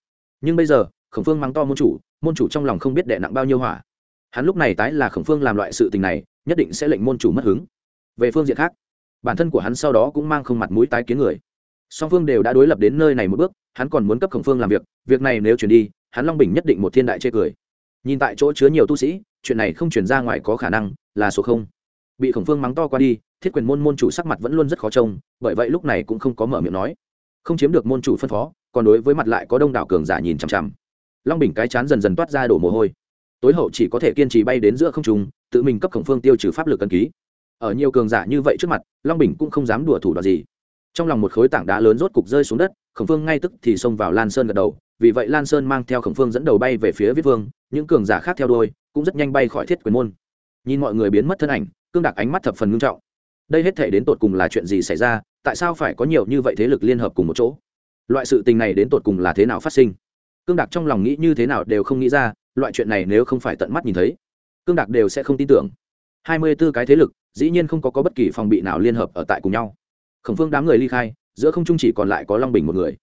Nhưng bây giờ, khổng phương mắng to môn chủ môn chủ trong lòng không biết đệ nặng bao nhiêu hỏa hắn lúc này tái là khổng phương làm loại sự tình này, nhất định sẽ lệnh môn chủ mất hứng. Về phương diện khác, bản thân của hắn sau đó cũng mang không mặt mũi tái kiến người. Song phương đều đã đối lập đến nơi này một bước, hắn còn muốn cấp khổng phương làm việc việc này nếu chuyển đi, hắn long bình nhất định một thiên đại chê cười. Nhìn tại chỗ chứa nhiều tu sĩ, chuyện này không chuyển ra ngoài có khả năng, là số không. Bị khổng phương mắng to qua đi, thiết quyền môn môn chủ sắc mặt vẫn luôn rất khó trông, bởi vậy lúc này cũng không có mở miệng nói. Không chiếm được môn chủ phân phó, còn đối với mặt lại có đông đảo cường giả nhìn chằm chằm. Long bình cái chán dần dần toát ra đổ mồ hôi tối hậu chỉ có thể kiên trì bay đến giữa không trung, tự mình cấp khổng phương tiêu trừ pháp lực cân ký. Ở nhiều cường giả như vậy trước mặt, long bình cũng không dám đùa thủ đoạn gì. Trong lòng một khối tảng đá lớn rốt cục rơi xuống đất, khổng phương ngay tức thì xông vào lan sơn gật đầu, vì vậy lan sơn mang theo khổng phương dẫn đầu bay về phía viết vương, những cường giả khác theo đôi cũng rất nhanh bay khỏi thiết quyền môn. Nhìn mọi người biến mất thân ảnh, cương đạc ánh mắt thập phần ngưng trọng. Đây hết thể đến tột cùng là chuyện gì xảy ra, tại sao phải có nhiều như vậy thế lực liên hợp cùng một chỗ? Loại sự tình này đến tột cùng là thế nào phát sinh? Cương đạc trong lòng nghĩ như thế nào đều không nghĩ ra loại chuyện này nếu không phải tận mắt nhìn thấy cương đạc đều sẽ không tin tưởng. Hai mươi b ố cái thế lực dĩ nhiên không có, có bất kỳ phòng bị nào liên hợp ở tại cùng nhau. Khổng phương đám người ly khai giữa không trung chỉ còn lại có long bình một người.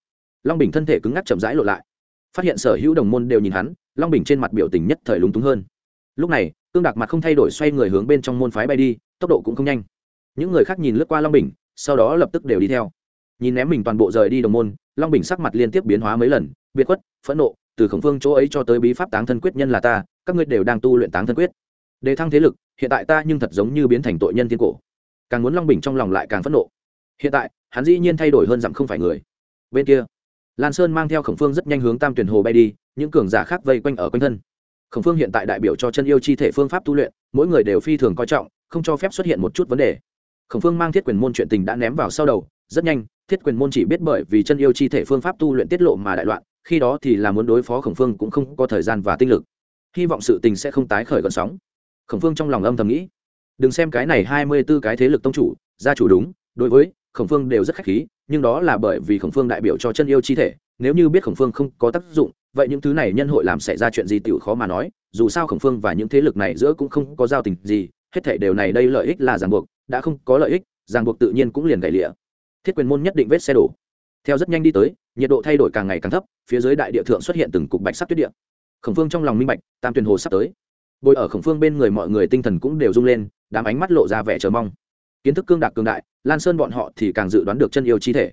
Long bình thân thể cứng ngắc chậm rãi lộ lại. Phát hiện sở hữu đồng môn đều nhìn hắn long bình trên mặt biểu tình nhất thời lúng túng hơn. Lúc này cương đạc mặt không thay đổi xoay người hướng bên trong môn phái bay đi tốc độ cũng không nhanh. Những người khác nhìn lướt qua long bình sau đó lập tức đều đi theo. Nhìn ném mình toàn bộ rời đi đồng môn long bình sắc mặt liên tiếp biến hóa mấy lần biệt khuất phẫn nộ từ khổng phương chỗ ấy cho tới bí pháp táng thân quyết nhân là ta, các ngươi đều đang tu luyện táng thân quyết. Đề thăng thế lực, hiện tại ta nhưng thật giống như biến thành tội nhân thiên cổ. Càng muốn long bình trong lòng lại càng phẫn nộ. Hiện tại, hắn dĩ nhiên thay đổi hơn dặm không phải người. Bên kia, lan sơn mang theo khổng phương rất nhanh hướng tam tuyển hồ bay đi, những cường giả khác vây quanh ở quanh thân. Khổng phương hiện tại đại biểu cho chân yêu chi thể phương pháp tu luyện, mỗi người đều phi thường coi trọng, không cho phép xuất hiện một chút vấn đề. Khổng phương mang thiết quyền môn chuyện tình đã ném vào sau đầu, rất nhanh, thiết quyền môn chỉ biết bởi vì chân yêu chi thể phương pháp tu luyện tiết lộ mà đại loạn khi đó thì là muốn đối phó khổng phương cũng không có thời gian và tinh lực. Hy vọng sự tình sẽ không tái khởi gọn sóng. Khổng phương trong lòng âm thầm nghĩ, đừng xem cái này hai mươi b ố cái thế lực tông chủ, gia chủ đúng, đối với khổng phương đều rất khách khí, nhưng đó là bởi vì khổng phương đại biểu cho chân yêu chi thể, nếu như biết khổng phương không có tác dụng, vậy những thứ này nhân hội làm xảy ra chuyện gì tựu khó mà nói, dù sao khổng phương và những thế lực này giữa cũng không có giao tình gì, hết thể đều này đây lợi ích là ràng buộc, đã không có lợi ích, ràng buộc tự nhiên cũng liền gãy lịa. Thiết quyền môn nhất định vết xe đổ. Theo rất nhanh đi tới nhiệt độ thay đổi càng ngày càng thấp, phía dưới đại địa thượng xuất hiện từng cục bạch sắc tuyết địa. Khổng phương trong lòng minh bạch, tam tuyền hồ sắp tới. Bồi ở khổng phương bên người mọi người tinh thần cũng đều rung lên, đám ánh mắt lộ ra vẻ chờ mong. Kiến thức cương đạc cương đại, lan sơn bọn họ thì càng dự đoán được chân yêu chi thể.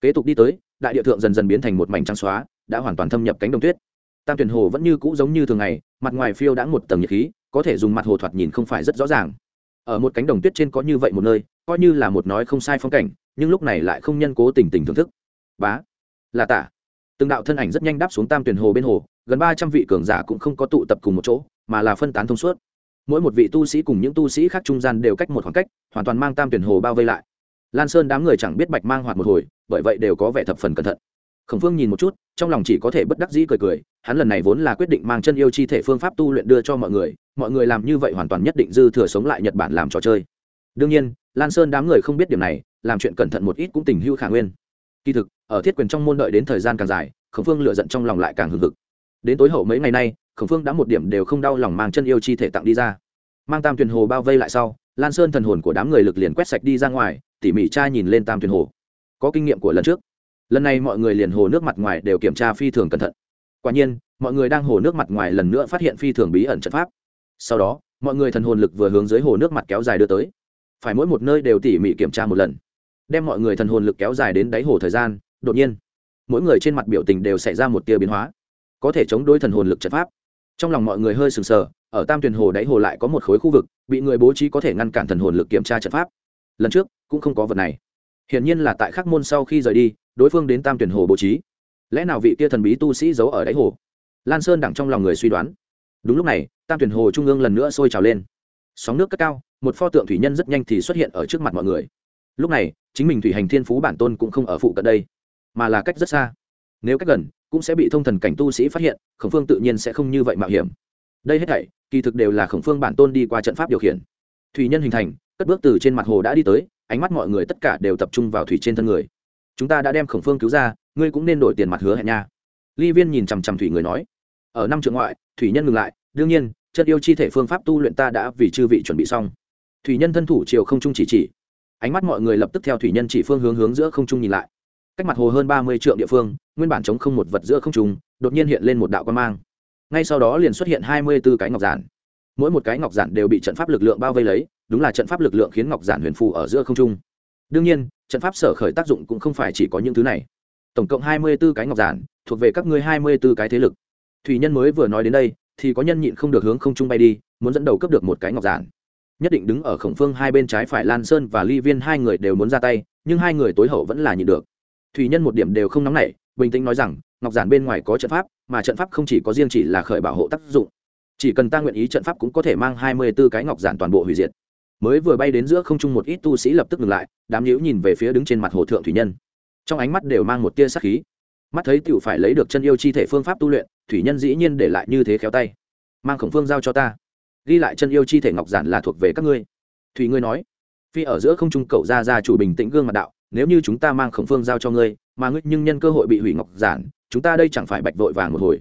Kế tục đi tới, đại địa thượng dần dần biến thành một mảnh trắng xóa, đã hoàn toàn thâm nhập cánh đồng tuyết. Tam tuyển hồ vẫn như cũ giống như thường ngày, mặt ngoài phiêu đã một tầng nhiệt khí, có thể dùng mặt hồ thoạt nhìn không phải rất rõ ràng. Ở một cánh đồng tuyết trên có như vậy một nơi, coi như là một nói không sai phong cảnh, nhưng lúc này lại không nhân cố tình tình thưởng thức. Bá là tả. Từng đạo thân ảnh rất nhanh đáp xuống tam tuyển hồ bên hồ, gần ba trăm vị cường giả cũng không có tụ tập cùng một chỗ, mà là phân tán thông suốt. Mỗi một vị tu sĩ cùng những tu sĩ khác trung gian đều cách một khoảng cách, hoàn toàn mang tam tuyển hồ bao vây lại. Lan sơn đám người chẳng biết bạch mang hoạt một hồi, bởi vậy đều có vẻ thập phần cẩn thận. Khổng phương nhìn một chút, trong lòng chỉ có thể bất đắc dĩ cười cười, hắn lần này vốn là quyết định mang chân yêu chi thể phương pháp tu luyện đưa cho mọi người mọi người làm như vậy hoàn toàn nhất định dư thừa sống lại nhật bản làm trò chơi. Đương nhiên, lan sơn đám người không biết điểm này, làm chuyện cẩn thận một ít cũng tình hưu khả nguyên. Kỳ thực ở thiết quyền trong môn đợi đến thời gian càng dài, khổng phương lựa giận trong lòng lại càng hừng hực. Đến tối hậu mấy ngày nay, khổng phương đã một điểm đều không đau lòng mang chân yêu chi thể tặng đi ra. Mang tam tuyền hồ bao vây lại sau, lan sơn thần hồn của đám người lực liền quét sạch đi ra ngoài, tỉ mỉ cha nhìn lên tam tuyền hồ. Có kinh nghiệm của lần trước. Lần này mọi người liền hồ nước mặt ngoài đều kiểm tra phi thường cẩn thận. Quả nhiên, mọi người đang hồ nước mặt ngoài lần nữa phát hiện phi thường bí ẩn trận pháp. Sau đó, mọi người thần hồn lực vừa hướng dưới hồ nước mặt kéo dài đưa tới. Phải mỗi một nơi đều tỉ mỉ kiểm tra một lần, đem mọi người thần hồn lực kéo dài đến đáy hồ thời gian đột nhiên, mỗi người trên mặt biểu tình đều xảy ra một tia biến hóa. Có thể chống đối thần hồn lực trận pháp. Trong lòng mọi người hơi sừng sờ, ở tam tuyền hồ đáy hồ lại có một khối khu vực, bị người bố trí có thể ngăn cản thần hồn lực kiểm tra trận pháp. Lần trước, cũng không có vật này. Hiển nhiên là tại khắc môn sau khi rời đi, đối phương đến tam Tuyền hồ bố trí. Lẽ nào vị kia thần bí tu sĩ giấu ở đáy hồ? Lan sơn đẳng trong lòng người suy đoán. Đúng lúc này, tam tuyển hồ trung ương lần nữa sôi trào lên. Sóng nước cất cao, một pho tượng thủy nhân rất nhanh thì xuất hiện ở trước mặt mọi người. Lúc này, chính mình thủy hành thiên phú bản tôn cũng không ở phụ cận đây mà là cách rất xa. Nếu cách gần, cũng sẽ bị thông thần cảnh tu sĩ phát hiện, khổng phương tự nhiên sẽ không như vậy mạo hiểm. Đây hết thảy, kỳ thực đều là khổng phương bản tôn đi qua trận pháp điều khiển. Thủy nhân hình thành, cất bước từ trên mặt hồ đã đi tới, ánh mắt mọi người tất cả đều tập trung vào thủy trên thân người. Chúng ta đã đem khổng phương cứu ra, ngươi cũng nên đổi tiền mặt hứa hẹn nha. Ly viên nhìn chằm chằm thủy người nói. Ở năm trường ngoại, thủy nhân ngừng lại, đương nhiên chất yêu chi thể phương pháp tu luyện ta đã vì chư vị chuẩn bị xong. Thủy nhân thân thủ chiều không trung chỉ chỉ. Ánh mắt mọi người lập tức theo thủy nhân chỉ phương hướng hướng giữa không trung nhìn lại cách mặt hồ hơn ba mươi triệu địa phương, nguyên bản chống không một vật giữa không trung, đột nhiên hiện lên một đạo quan mang. Ngay sau đó liền xuất hiện hai mươi b ố cái ngọc giản. Mỗi một cái ngọc giản đều bị trận pháp lực lượng bao vây lấy, đúng là trận pháp lực lượng khiến ngọc giản huyền phù ở giữa không trung. Đương nhiên, trận pháp sở khởi tác dụng cũng không phải chỉ có những thứ này. Tổng cộng hai mươi b ố cái ngọc giản, thuộc về các ngươi hai mươi b ố cái thế lực. Thủy nhân mới vừa nói đến đây, thì có nhân nhịn không được hướng không trung bay đi, muốn dẫn đầu cấp được một cái ngọc giản. Nhất định đứng ở khổng phương hai bên trái phải lan sơn và ly viên hai người đều muốn ra tay, nhưng hai người tối hậu vẫn là nhịn được thủy nhân một điểm đều không nóng nảy, bình tĩnh nói rằng, ngọc giản bên ngoài có trận pháp, mà trận pháp không chỉ có riêng chỉ là khởi bảo hộ tác dụng. Chỉ cần ta nguyện ý trận pháp cũng có thể mang hai mươi b ố cái ngọc giản toàn bộ hủy diệt. Mới vừa bay đến giữa không trung một ít tu sĩ lập tức ngừng lại, đám nhữ nhìn về phía đứng trên mặt hồ thượng thủy nhân. Trong ánh mắt đều mang một tia sắc khí. Mắt thấy tựu phải lấy được chân yêu chi thể phương pháp tu luyện, thủy nhân dĩ nhiên để lại như thế khéo tay. Mang khổng phương giao cho ta. Ghi lại chân yêu chi thể ngọc giản là thuộc về các ngươi. Thùy ngươi nói. Phi ở giữa không trung cậu ra ra chủ bình tĩnh gương mặt đạo nếu như chúng ta mang khổng phương giao cho ngươi, mà ngươi nhưng nhân cơ hội bị hủy ngọc giản, chúng ta đây chẳng phải bạch vội vàng một hồi.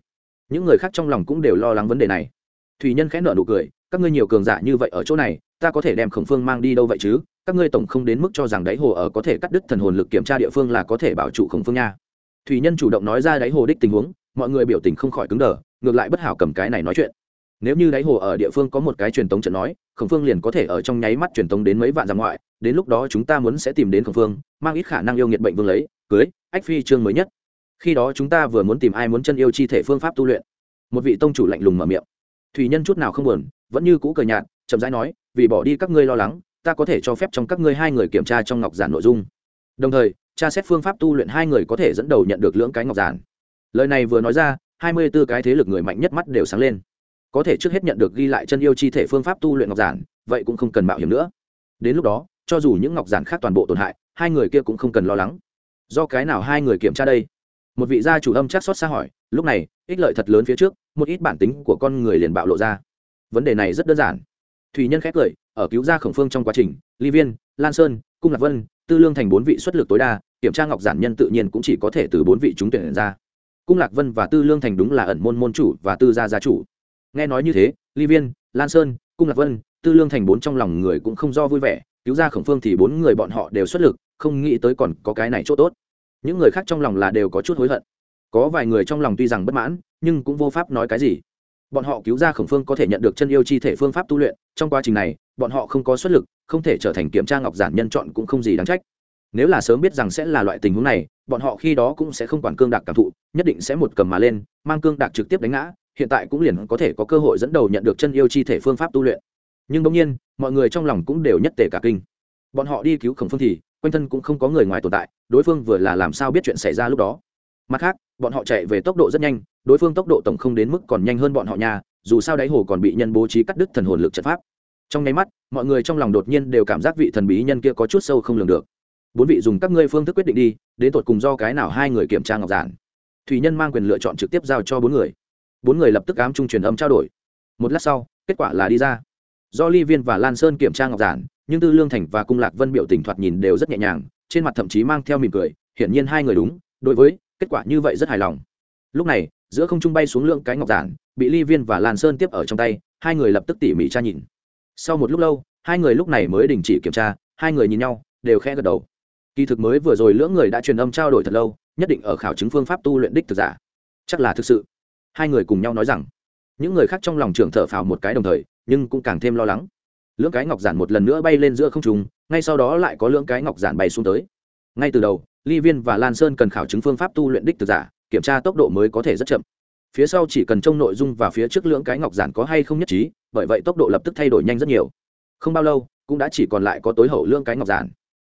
Những người khác trong lòng cũng đều lo lắng vấn đề này. Thủy nhân khẽ nợ nụ cười, các ngươi nhiều cường giả như vậy ở chỗ này, ta có thể đem khổng phương mang đi đâu vậy chứ? Các ngươi tổng không đến mức cho rằng đáy hồ ở có thể cắt đứt thần hồn lực kiểm tra địa phương là có thể bảo trụ khổng phương nha. Thủy nhân chủ động nói ra đáy hồ đích tình huống, mọi người biểu tình không khỏi cứng đờ, ngược lại bất hảo cầm cái này nói chuyện. Nếu như đáy hồ ở địa phương có một cái truyền tống trận nói, khổng phương liền có thể ở trong nháy mắt truyền tống đến mấy vạn dặm ngoại đến lúc đó chúng ta muốn sẽ tìm đến khổng phương, mang ít khả năng yêu nghiệt bệnh vương lấy, cưới, ách phi chương mới nhất. Khi đó chúng ta vừa muốn tìm ai muốn chân yêu chi thể phương pháp tu luyện. Một vị tông chủ lạnh lùng mở miệng. Thủy nhân chút nào không buồn, vẫn như cũ cờ nhạt, chậm rãi nói, vì bỏ đi các ngươi lo lắng, ta có thể cho phép trong các ngươi hai người kiểm tra trong ngọc giản nội dung. Đồng thời, tra xét phương pháp tu luyện hai người có thể dẫn đầu nhận được lưỡng cái ngọc giản. Lời này vừa nói ra, hai mươi b ố cái thế lực người mạnh nhất mắt đều sáng lên. Có thể trước hết nhận được ghi lại chân yêu chi thể phương pháp tu luyện ngọc giản, vậy cũng không cần mạo hiểm nữa. Đến lúc đó cho dù những ngọc giản khác toàn bộ tổn hại, hai người kia cũng không cần lo lắng. Do cái nào hai người kiểm tra đây? Một vị gia chủ âm chắc xót xa hỏi, lúc này, ích lợi thật lớn phía trước, một ít bản tính của con người liền bạo lộ ra. Vấn đề này rất đơn giản. Thủy nhân khét cười, ở cứu gia khổng phương trong quá trình, ly viên, lan sơn, cung lạc vân, tư lương thành bốn vị xuất lực tối đa, kiểm tra ngọc giản nhân tự nhiên cũng chỉ có thể từ bốn vị chúng tuyển ra. Cung lạc vân và tư lương thành đúng là ẩn môn môn chủ và tư gia gia chủ. Nghe nói như thế, ly viên, lan sơn, cung lạc vân, tư lương thành bốn trong lòng người cũng không do vui vẻ cứu ra khổng phương thì bốn người bọn họ đều xuất lực, không nghĩ tới còn có cái này c h ỗ t ố t những người khác trong lòng là đều có chút hối hận. Có vài người trong lòng tuy rằng bất mãn, nhưng cũng vô pháp nói cái gì. Bọn họ cứu ra khổng phương có thể nhận được chân yêu chi thể phương pháp tu luyện, trong quá trình này, bọn họ không có xuất lực, không thể trở thành kiểm tra ngọc giản nhân chọn cũng không gì đáng trách. Nếu là sớm biết rằng sẽ là loại tình huống này, bọn họ khi đó cũng sẽ không quản cương đạc cảm thụ, nhất định sẽ một cầm mà lên, mang cương đạc trực tiếp đánh ngã, hiện tại cũng liền có thể có cơ hội dẫn đầu nhận được chân yêu chi thể phương pháp tu luyện. Nhưng bỗng nhiên mọi người trong lòng cũng đều nhất tề cả kinh. Bọn họ đi cứu khổng phương thì, quanh thân cũng không có người ngoài tồn tại, đối phương vừa là làm sao biết chuyện xảy ra lúc đó. Mặt khác, bọn họ chạy về tốc độ rất nhanh, đối phương tốc độ tổng không đến mức còn nhanh hơn bọn họ nhà dù sao đáy hồ còn bị nhân bố trí cắt đứt thần hồn lực trận pháp. Trong nháy mắt, mọi người trong lòng đột nhiên đều cảm giác vị thần bí nhân kia có chút sâu không lường được. Bốn vị dùng các ngươi phương thức quyết định đi, đến tột cùng do cái nào hai người kiểm tra ngọc giản. Thủy nhân mang quyền lựa chọn trực tiếp giao cho bốn người. Bốn người lập tức ám trung truyền âm trao đổi. Một lát sau, kết quả là đi ra do ly viên và lan sơn kiểm tra ngọc giản, nhưng tư lương thành và cung lạc vân biểu tình thoạt nhìn đều rất nhẹ nhàng, trên mặt thậm chí mang theo mỉm cười, hiển nhiên hai người đúng, đối với, kết quả như vậy rất hài lòng. Lúc này, giữa không trung bay xuống lượng cái ngọc giản, bị ly viên và lan sơn tiếp ở trong tay, hai người lập tức tỉ mỉ tra nhìn. Sau một lúc lâu, hai người lúc này mới đình chỉ kiểm tra, hai người nhìn nhau, đều khẽ gật đầu. Kỳ thực mới vừa rồi lưỡng người đã truyền âm trao đổi thật lâu, nhất định ở khảo chứng phương pháp tu luyện đích thực giả. Chắc là thực sự. Hai người cùng nhau nói rằng, những người khác trong lòng trưởng thở phào một cái đồng thời nhưng cũng càng thêm lo lắng. Lưỡng cái ngọc giản một lần nữa bay lên giữa không trùng ngay sau đó lại có lưỡng cái ngọc giản bay xuống tới. Ngay từ đầu, ly viên và lan sơn cần khảo chứng phương pháp tu luyện đích thực giả, kiểm tra tốc độ mới có thể rất chậm. Phía sau chỉ cần trông nội dung và phía trước lưỡng cái ngọc giản có hay không nhất trí, bởi vậy tốc độ lập tức thay đổi nhanh rất nhiều. Không bao lâu, cũng đã chỉ còn lại có tối hậu lưỡng cái ngọc giản.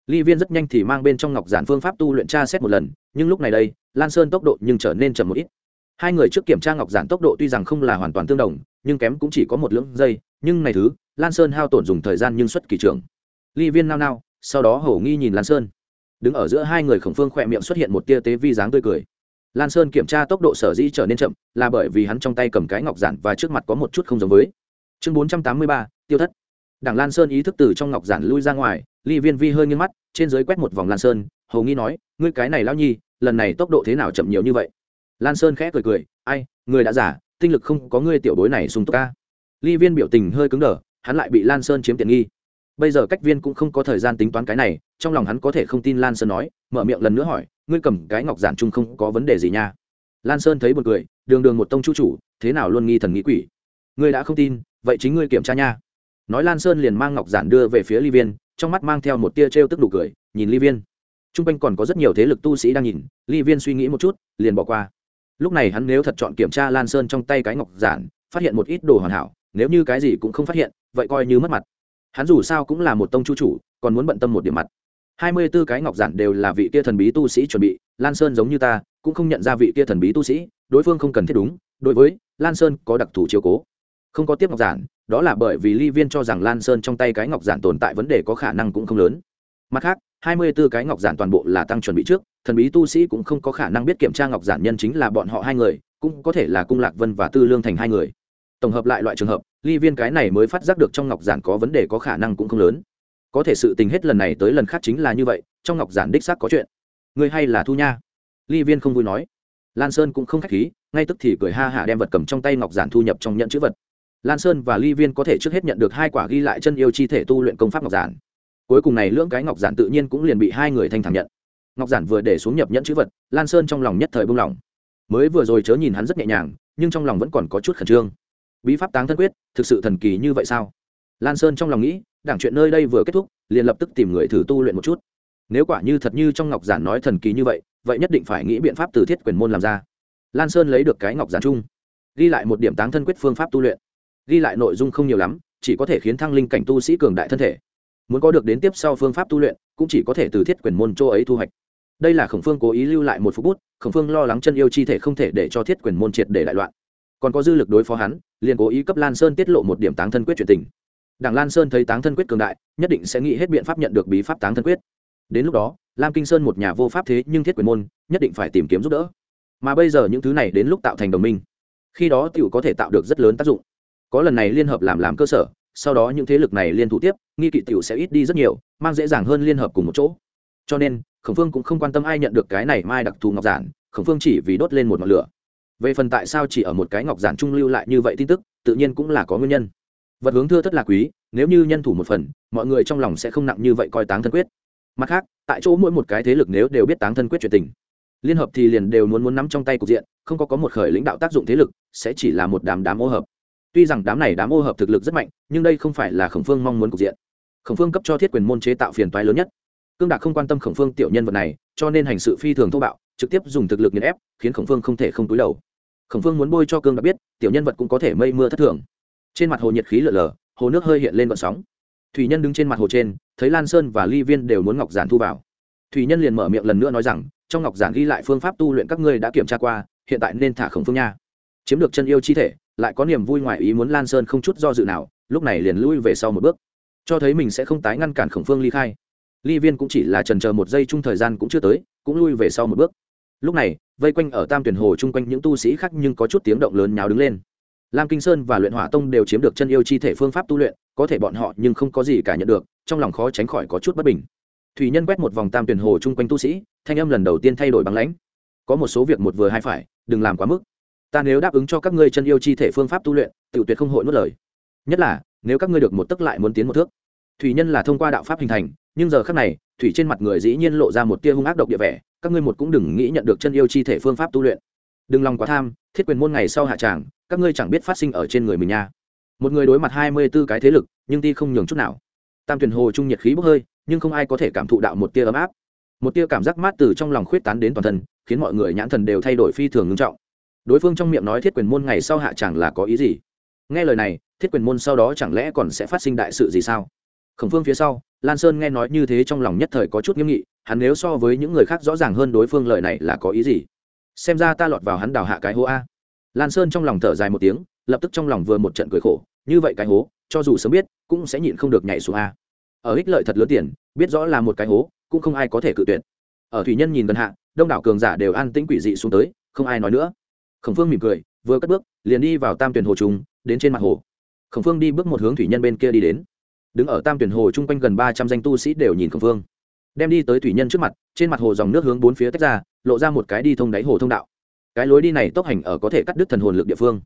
Ly viên rất nhanh thì mang bên trong ngọc giản phương pháp tu luyện tra xét một lần, nhưng lúc này đây, lan sơn tốc độ nhưng trở nên chậm một ít. Hai người trước kiểm tra ngọc giản tốc độ tuy rằng không là hoàn toàn tương đồng nhưng kém cũng chỉ có một lưỡng giây, nhưng này thứ, lan sơn hao tổn dùng thời gian nhưng xuất kỳ trưởng. Ly viên nao nao, sau đó hổ nghi nhìn lan sơn. Đứng ở giữa hai người khổng phương khỏe miệng xuất hiện một tia tế vi dáng tươi cười. Lan sơn kiểm tra tốc độ sở dĩ trở nên chậm, là bởi vì hắn trong tay cầm cái ngọc giản và trước mặt có một chút không giống với. Chương bốn trăm tám mươi ba, tiêu thất. Đảng lan sơn ý thức từ trong ngọc giản lui ra ngoài, ly viên vi hơi nghiêng mắt, trên dưới quét một vòng lan sơn, hầu nghi nói, ngươi cái này lao nhi, lần này tốc độ thế nào chậm nhiều như vậy? Lan sơn khẽ cười cười, ai, người đã giả tinh lực không có ngươi tiểu bối này sung túc ca. Ly viên biểu tình hơi cứng đờ hắn lại bị lan sơn chiếm tiện nghi. Bây giờ cách viên cũng không có thời gian tính toán cái này trong lòng hắn có thể không tin lan sơn nói mở miệng lần nữa hỏi ngươi cầm cái ngọc giản chung không có vấn đề gì nha. Lan sơn thấy một cười, đường đường một tông chu chủ thế nào luôn nghi thần nghĩ quỷ. Ngươi đã không tin vậy chính ngươi kiểm tra nha. Nói lan sơn liền mang ngọc giản đưa về phía ly viên trong mắt mang theo một tia t r e o tức đủ cười nhìn ly viên. T r u n g quanh còn có rất nhiều thế lực tu sĩ đang nhìn ly viên suy nghĩ một chút liền bỏ qua lúc này hắn nếu thật chọn kiểm tra lan sơn trong tay cái ngọc giản, phát hiện một ít đồ hoàn hảo, nếu như cái gì cũng không phát hiện, vậy coi như mất mặt. Hắn dù sao cũng là một tông chu chủ, còn muốn bận tâm một điểm mặt. Hai mươi b ố cái ngọc giản đều là vị kia thần bí tu sĩ chuẩn bị, lan sơn giống như ta, cũng không nhận ra vị kia thần bí tu sĩ, đối phương không cần thiết đúng, đối với lan sơn có đặc thù chiếu cố. Không có tiếp ngọc giản, đó là bởi vì ly viên cho rằng lan sơn trong tay cái ngọc giản tồn tại vấn đề có khả năng cũng không lớn. Mặt khác, hai mươi b ố cái ngọc giản toàn bộ là tăng chuẩn bị trước thần bí tu sĩ cũng không có khả năng biết kiểm tra ngọc giản nhân chính là bọn họ hai người, cũng có thể là cung lạc vân và tư lương thành hai người. Tổng hợp lại loại trường hợp, ly viên cái này mới phát giác được trong ngọc giản có vấn đề có khả năng cũng không lớn. Có thể sự tình hết lần này tới lần khác chính là như vậy, trong ngọc giản đích xác có chuyện. Người hay là thu nha? Ly viên không vui nói. Lan sơn cũng không k h á c h khí, ngay tức thì cười ha hả đem vật cầm trong tay ngọc giản thu nhập trong nhận chữ vật. Lan sơn và ly viên có thể trước hết nhận được hai quả ghi lại chân yêu chi thể tu luyện công pháp ngọc giản. Cuối cùng này lưỡng cái ngọc giản tự nhiên cũng liền bị hai người thanh thản nhận ngọc giản vừa để xuống nhập nhẫn chữ vật, lan sơn trong lòng nhất thời bung lỏng. mới vừa rồi chớ nhìn hắn rất nhẹ nhàng, nhưng trong lòng vẫn còn có chút khẩn trương. Bí pháp táng thân quyết, thực sự thần kỳ như vậy sao? Lan sơn trong lòng nghĩ, đảng chuyện nơi đây vừa kết thúc, liền lập tức tìm người thử tu luyện một chút. Nếu quả như thật như trong ngọc giản nói thần kỳ như vậy vậy nhất định phải nghĩ biện pháp từ thiết quyền môn làm ra. Lan sơn lấy được cái ngọc giản chung, ghi lại một điểm táng thân quyết phương pháp tu luyện. Ghi lại nội dung không nhiều lắm, chỉ có thể khiến thăng linh cảnh tu sĩ cường đại thân thể. Muốn có được đến tiếp sau phương pháp tu luyện, cũng chỉ có thể từ thiết quyền môn châu ấy thu hoạch đây là khổng phương cố ý lưu lại một phút bút, khổng phương lo lắng chân yêu chi thể không thể để cho thiết quyền môn triệt để đại loạn. Còn có dư lực đối phó hắn, liền cố ý cấp lan sơn tiết lộ một điểm táng thân quyết chuyện tình. Đảng lan sơn thấy táng thân quyết cường đại, nhất định sẽ nghĩ hết biện pháp nhận được bí pháp táng thân quyết. Đến lúc đó, lam kinh sơn một nhà vô pháp thế nhưng thiết quyền môn, nhất định phải tìm kiếm giúp đỡ. Mà bây giờ những thứ này đến lúc tạo thành đồng minh, khi đó t i ể u có thể tạo được rất lớn tác dụng. Có lần này liên hợp làm làm cơ sở, sau đó những thế lực này liên thủ tiếp, nghi kỵ t i ể u sẽ ít đi rất nhiều, mang dễ dàng hơn liên hợp cùng một chỗ cho nên, khổng phương cũng không quan tâm ai nhận được cái này mai đặc thù ngọc giản, khổng phương chỉ vì đốt lên một ngọn lửa. Về phần tại sao chỉ ở một cái ngọc giản trung lưu lại như vậy tin tức, tự nhiên cũng là có nguyên nhân. Vật hướng thưa thất là quý, nếu như nhân thủ một phần, mọi người trong lòng sẽ không nặng như vậy coi táng thân quyết. Mặt khác, tại chỗ mỗi một cái thế lực nếu đều biết táng thân quyết chuyện tình, liên hợp thì liền đều muốn muốn nắm trong tay cục diện, không có có một khởi lãnh đạo tác dụng thế lực, sẽ chỉ là một đám đám ô hợp. Tuy rằng đám này đám ô hợp thực lực rất mạnh, nhưng đây không phải là khổng phương mong muốn cục diện. Khổng phương cấp cho thiết quyền môn chế tạo phiền toái lớn nhất cương đạc không quan tâm khổng phương tiểu nhân vật này, cho nên hành sự phi thường thô bạo, trực tiếp dùng thực lực nghiền ép, khiến khổng phương không thể không túi đầu. Khổng phương muốn bôi cho cương đạc biết, tiểu nhân vật cũng có thể mây mưa thất thường. Trên mặt hồ nhiệt khí lở lở, hồ nước hơi hiện lên vận sóng. Thủy nhân đứng trên mặt hồ trên, thấy lan sơn và ly viên đều muốn ngọc giản thu vào. Thủy nhân liền mở miệng lần nữa nói rằng, trong ngọc giản ghi lại phương pháp tu luyện các ngươi đã kiểm tra qua, hiện tại nên thả khổng phương nha. Chiếm được chân yêu chi thể, lại có niềm vui ngoài ý muốn lan sơn không chút do dự nào, lúc này liền lui về sau một bước. Cho thấy mình sẽ không tái ngăn cản khổng phương ly khai ly viên cũng chỉ là trần chờ một giây chung thời gian cũng chưa tới, cũng lui về sau một bước. Lúc này, vây quanh ở tam tuyển hồ chung quanh những tu sĩ khác nhưng có chút tiếng động lớn nháo đứng lên. Lam kinh sơn và luyện hỏa tông đều chiếm được chân yêu chi thể phương pháp tu luyện, có thể bọn họ nhưng không có gì cả nhận được, trong lòng khó tránh khỏi có chút bất bình. Thủy nhân quét một vòng tam tuyển hồ chung quanh tu sĩ, thanh âm lần đầu tiên thay đổi bằng lãnh. Có một số việc một vừa hai phải, đừng làm quá mức. Ta nếu đáp ứng cho các ngươi chân yêu chi thể phương pháp tu luyện tự tuyệt không hội nuốt lời. Nhất là, nếu các ngươi được một tức lại muốn tiến một thước thủy nhân là thông qua đạo pháp hình thành, nhưng giờ khác này, thủy trên mặt người dĩ nhiên lộ ra một tia hung ác độc địa vẻ, các ngươi một cũng đừng nghĩ nhận được chân yêu chi thể phương pháp tu luyện. Đừng lòng quá tham, thiết quyền môn ngày sau hạ tràng, các ngươi chẳng biết phát sinh ở trên người mình nha. Một người đối mặt hai mươi b ố cái thế lực, nhưng ti không nhường chút nào. Tam tuyển hồ trung nhiệt khí bốc hơi, nhưng không ai có thể cảm thụ đạo một tia ấm áp. Một tia cảm giác mát từ trong lòng khuyết tán đến toàn thân, khiến mọi người nhãn thần đều thay đổi phi thường ngưng trọng. Đối phương trong miệng nói thiết quyền môn ngày sau hạ chẳng là có ý gì? Nghe lời này, thiết quyền môn sau đó chẳng lẽ còn sẽ phát sinh đại sự gì sao? Khổng phương phía sau, lan sơn nghe nói như thế trong lòng nhất thời có chút nghiêm nghị, hắn nếu so với những người khác rõ ràng hơn đối phương lời này là có ý gì? Xem ra ta lọt vào hắn đào hạ cái hố a. Lan sơn trong lòng thở dài một tiếng, lập tức trong lòng vừa một trận cười khổ, như vậy cái hố, cho dù sớm biết, cũng sẽ nhịn không được nhảy xuống a. Ở ích lợi thật lớn tiền, biết rõ là một cái hố, cũng không ai có thể cự tuyệt. Ở thủy nhân nhìn gần hạ, đông đảo cường giả đều an tĩnh quỷ dị xuống tới, không ai nói nữa. Khổng phương mỉm cười, vừa cất bước, liền đi vào tam tuyển hồ trùng đến trên mặt hồ. Khổng phương đi bước một hướng thủy nhân bên kia đi đến đứng ở tam tuyển hồ chung quanh gần ba trăm danh tu sĩ đều nhìn khổng phương đem đi tới thủy nhân trước mặt, trên mặt hồ dòng nước hướng bốn phía tách ra, lộ ra một cái đi thông đáy hồ thông đạo. Cái lối đi này tốc hành ở có thể cắt đứt thần hồn lực địa phương.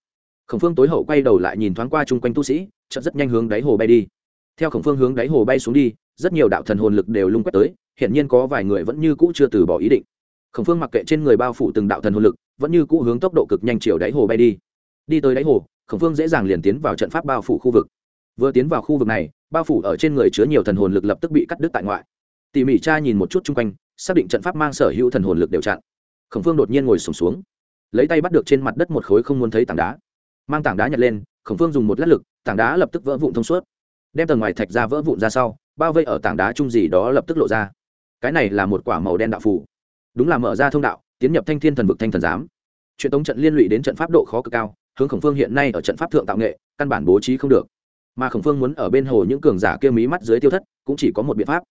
Khổng phương tối hậu quay đầu lại nhìn thoáng qua chung quanh tu sĩ, chợt rất nhanh hướng đáy hồ bay đi. Theo khổng phương hướng đáy hồ bay xuống đi, rất nhiều đạo thần hồn lực đều lung quét tới hiện nhiên có vài người vẫn như cũ chưa từ bỏ ý định. Khổng phương mặc kệ trên người bao phủ từng đạo thần hồn lực, vẫn như cũ hướng tốc độ cực nhanh chiều đáy hồ bay đi. Đi tới đáy hồ, khổng phương dễ dàng liền tiến vào trận pháp bao phủ khu vực vừa tiến vào khu vực này bao phủ ở trên người chứa nhiều thần hồn lực lập tức bị cắt đứt tại ngoại. Tỉ mỉ cha nhìn một chút chung quanh xác định trận pháp mang sở hữu thần hồn lực đều chặn. Khổng phương đột nhiên ngồi sùng xuống, xuống lấy tay bắt được trên mặt đất một khối không muốn thấy tảng đá. Mang tảng đá nhặt lên khổng phương dùng một lát lực tảng đá lập tức vỡ vụn thông suốt. Đem tầng ngoài thạch ra vỡ vụn ra sau bao vây ở tảng đá chung gì đó lập tức lộ ra. Cái này là một quả màu đen đạo phủ đúng là mở ra thông đạo tiến nhập thanh thiên thần vực thanh thần giám. Chuyện tống trận liên lụy đến trận pháp độ khó cực cao hướng khổng phương hiện nay ở trận pháp thượng tạo nghệ căn bản bố trí không được mà khổng phương muốn ở bên hồ những cường giả kia mí mắt dưới tiêu thất cũng chỉ có một biện pháp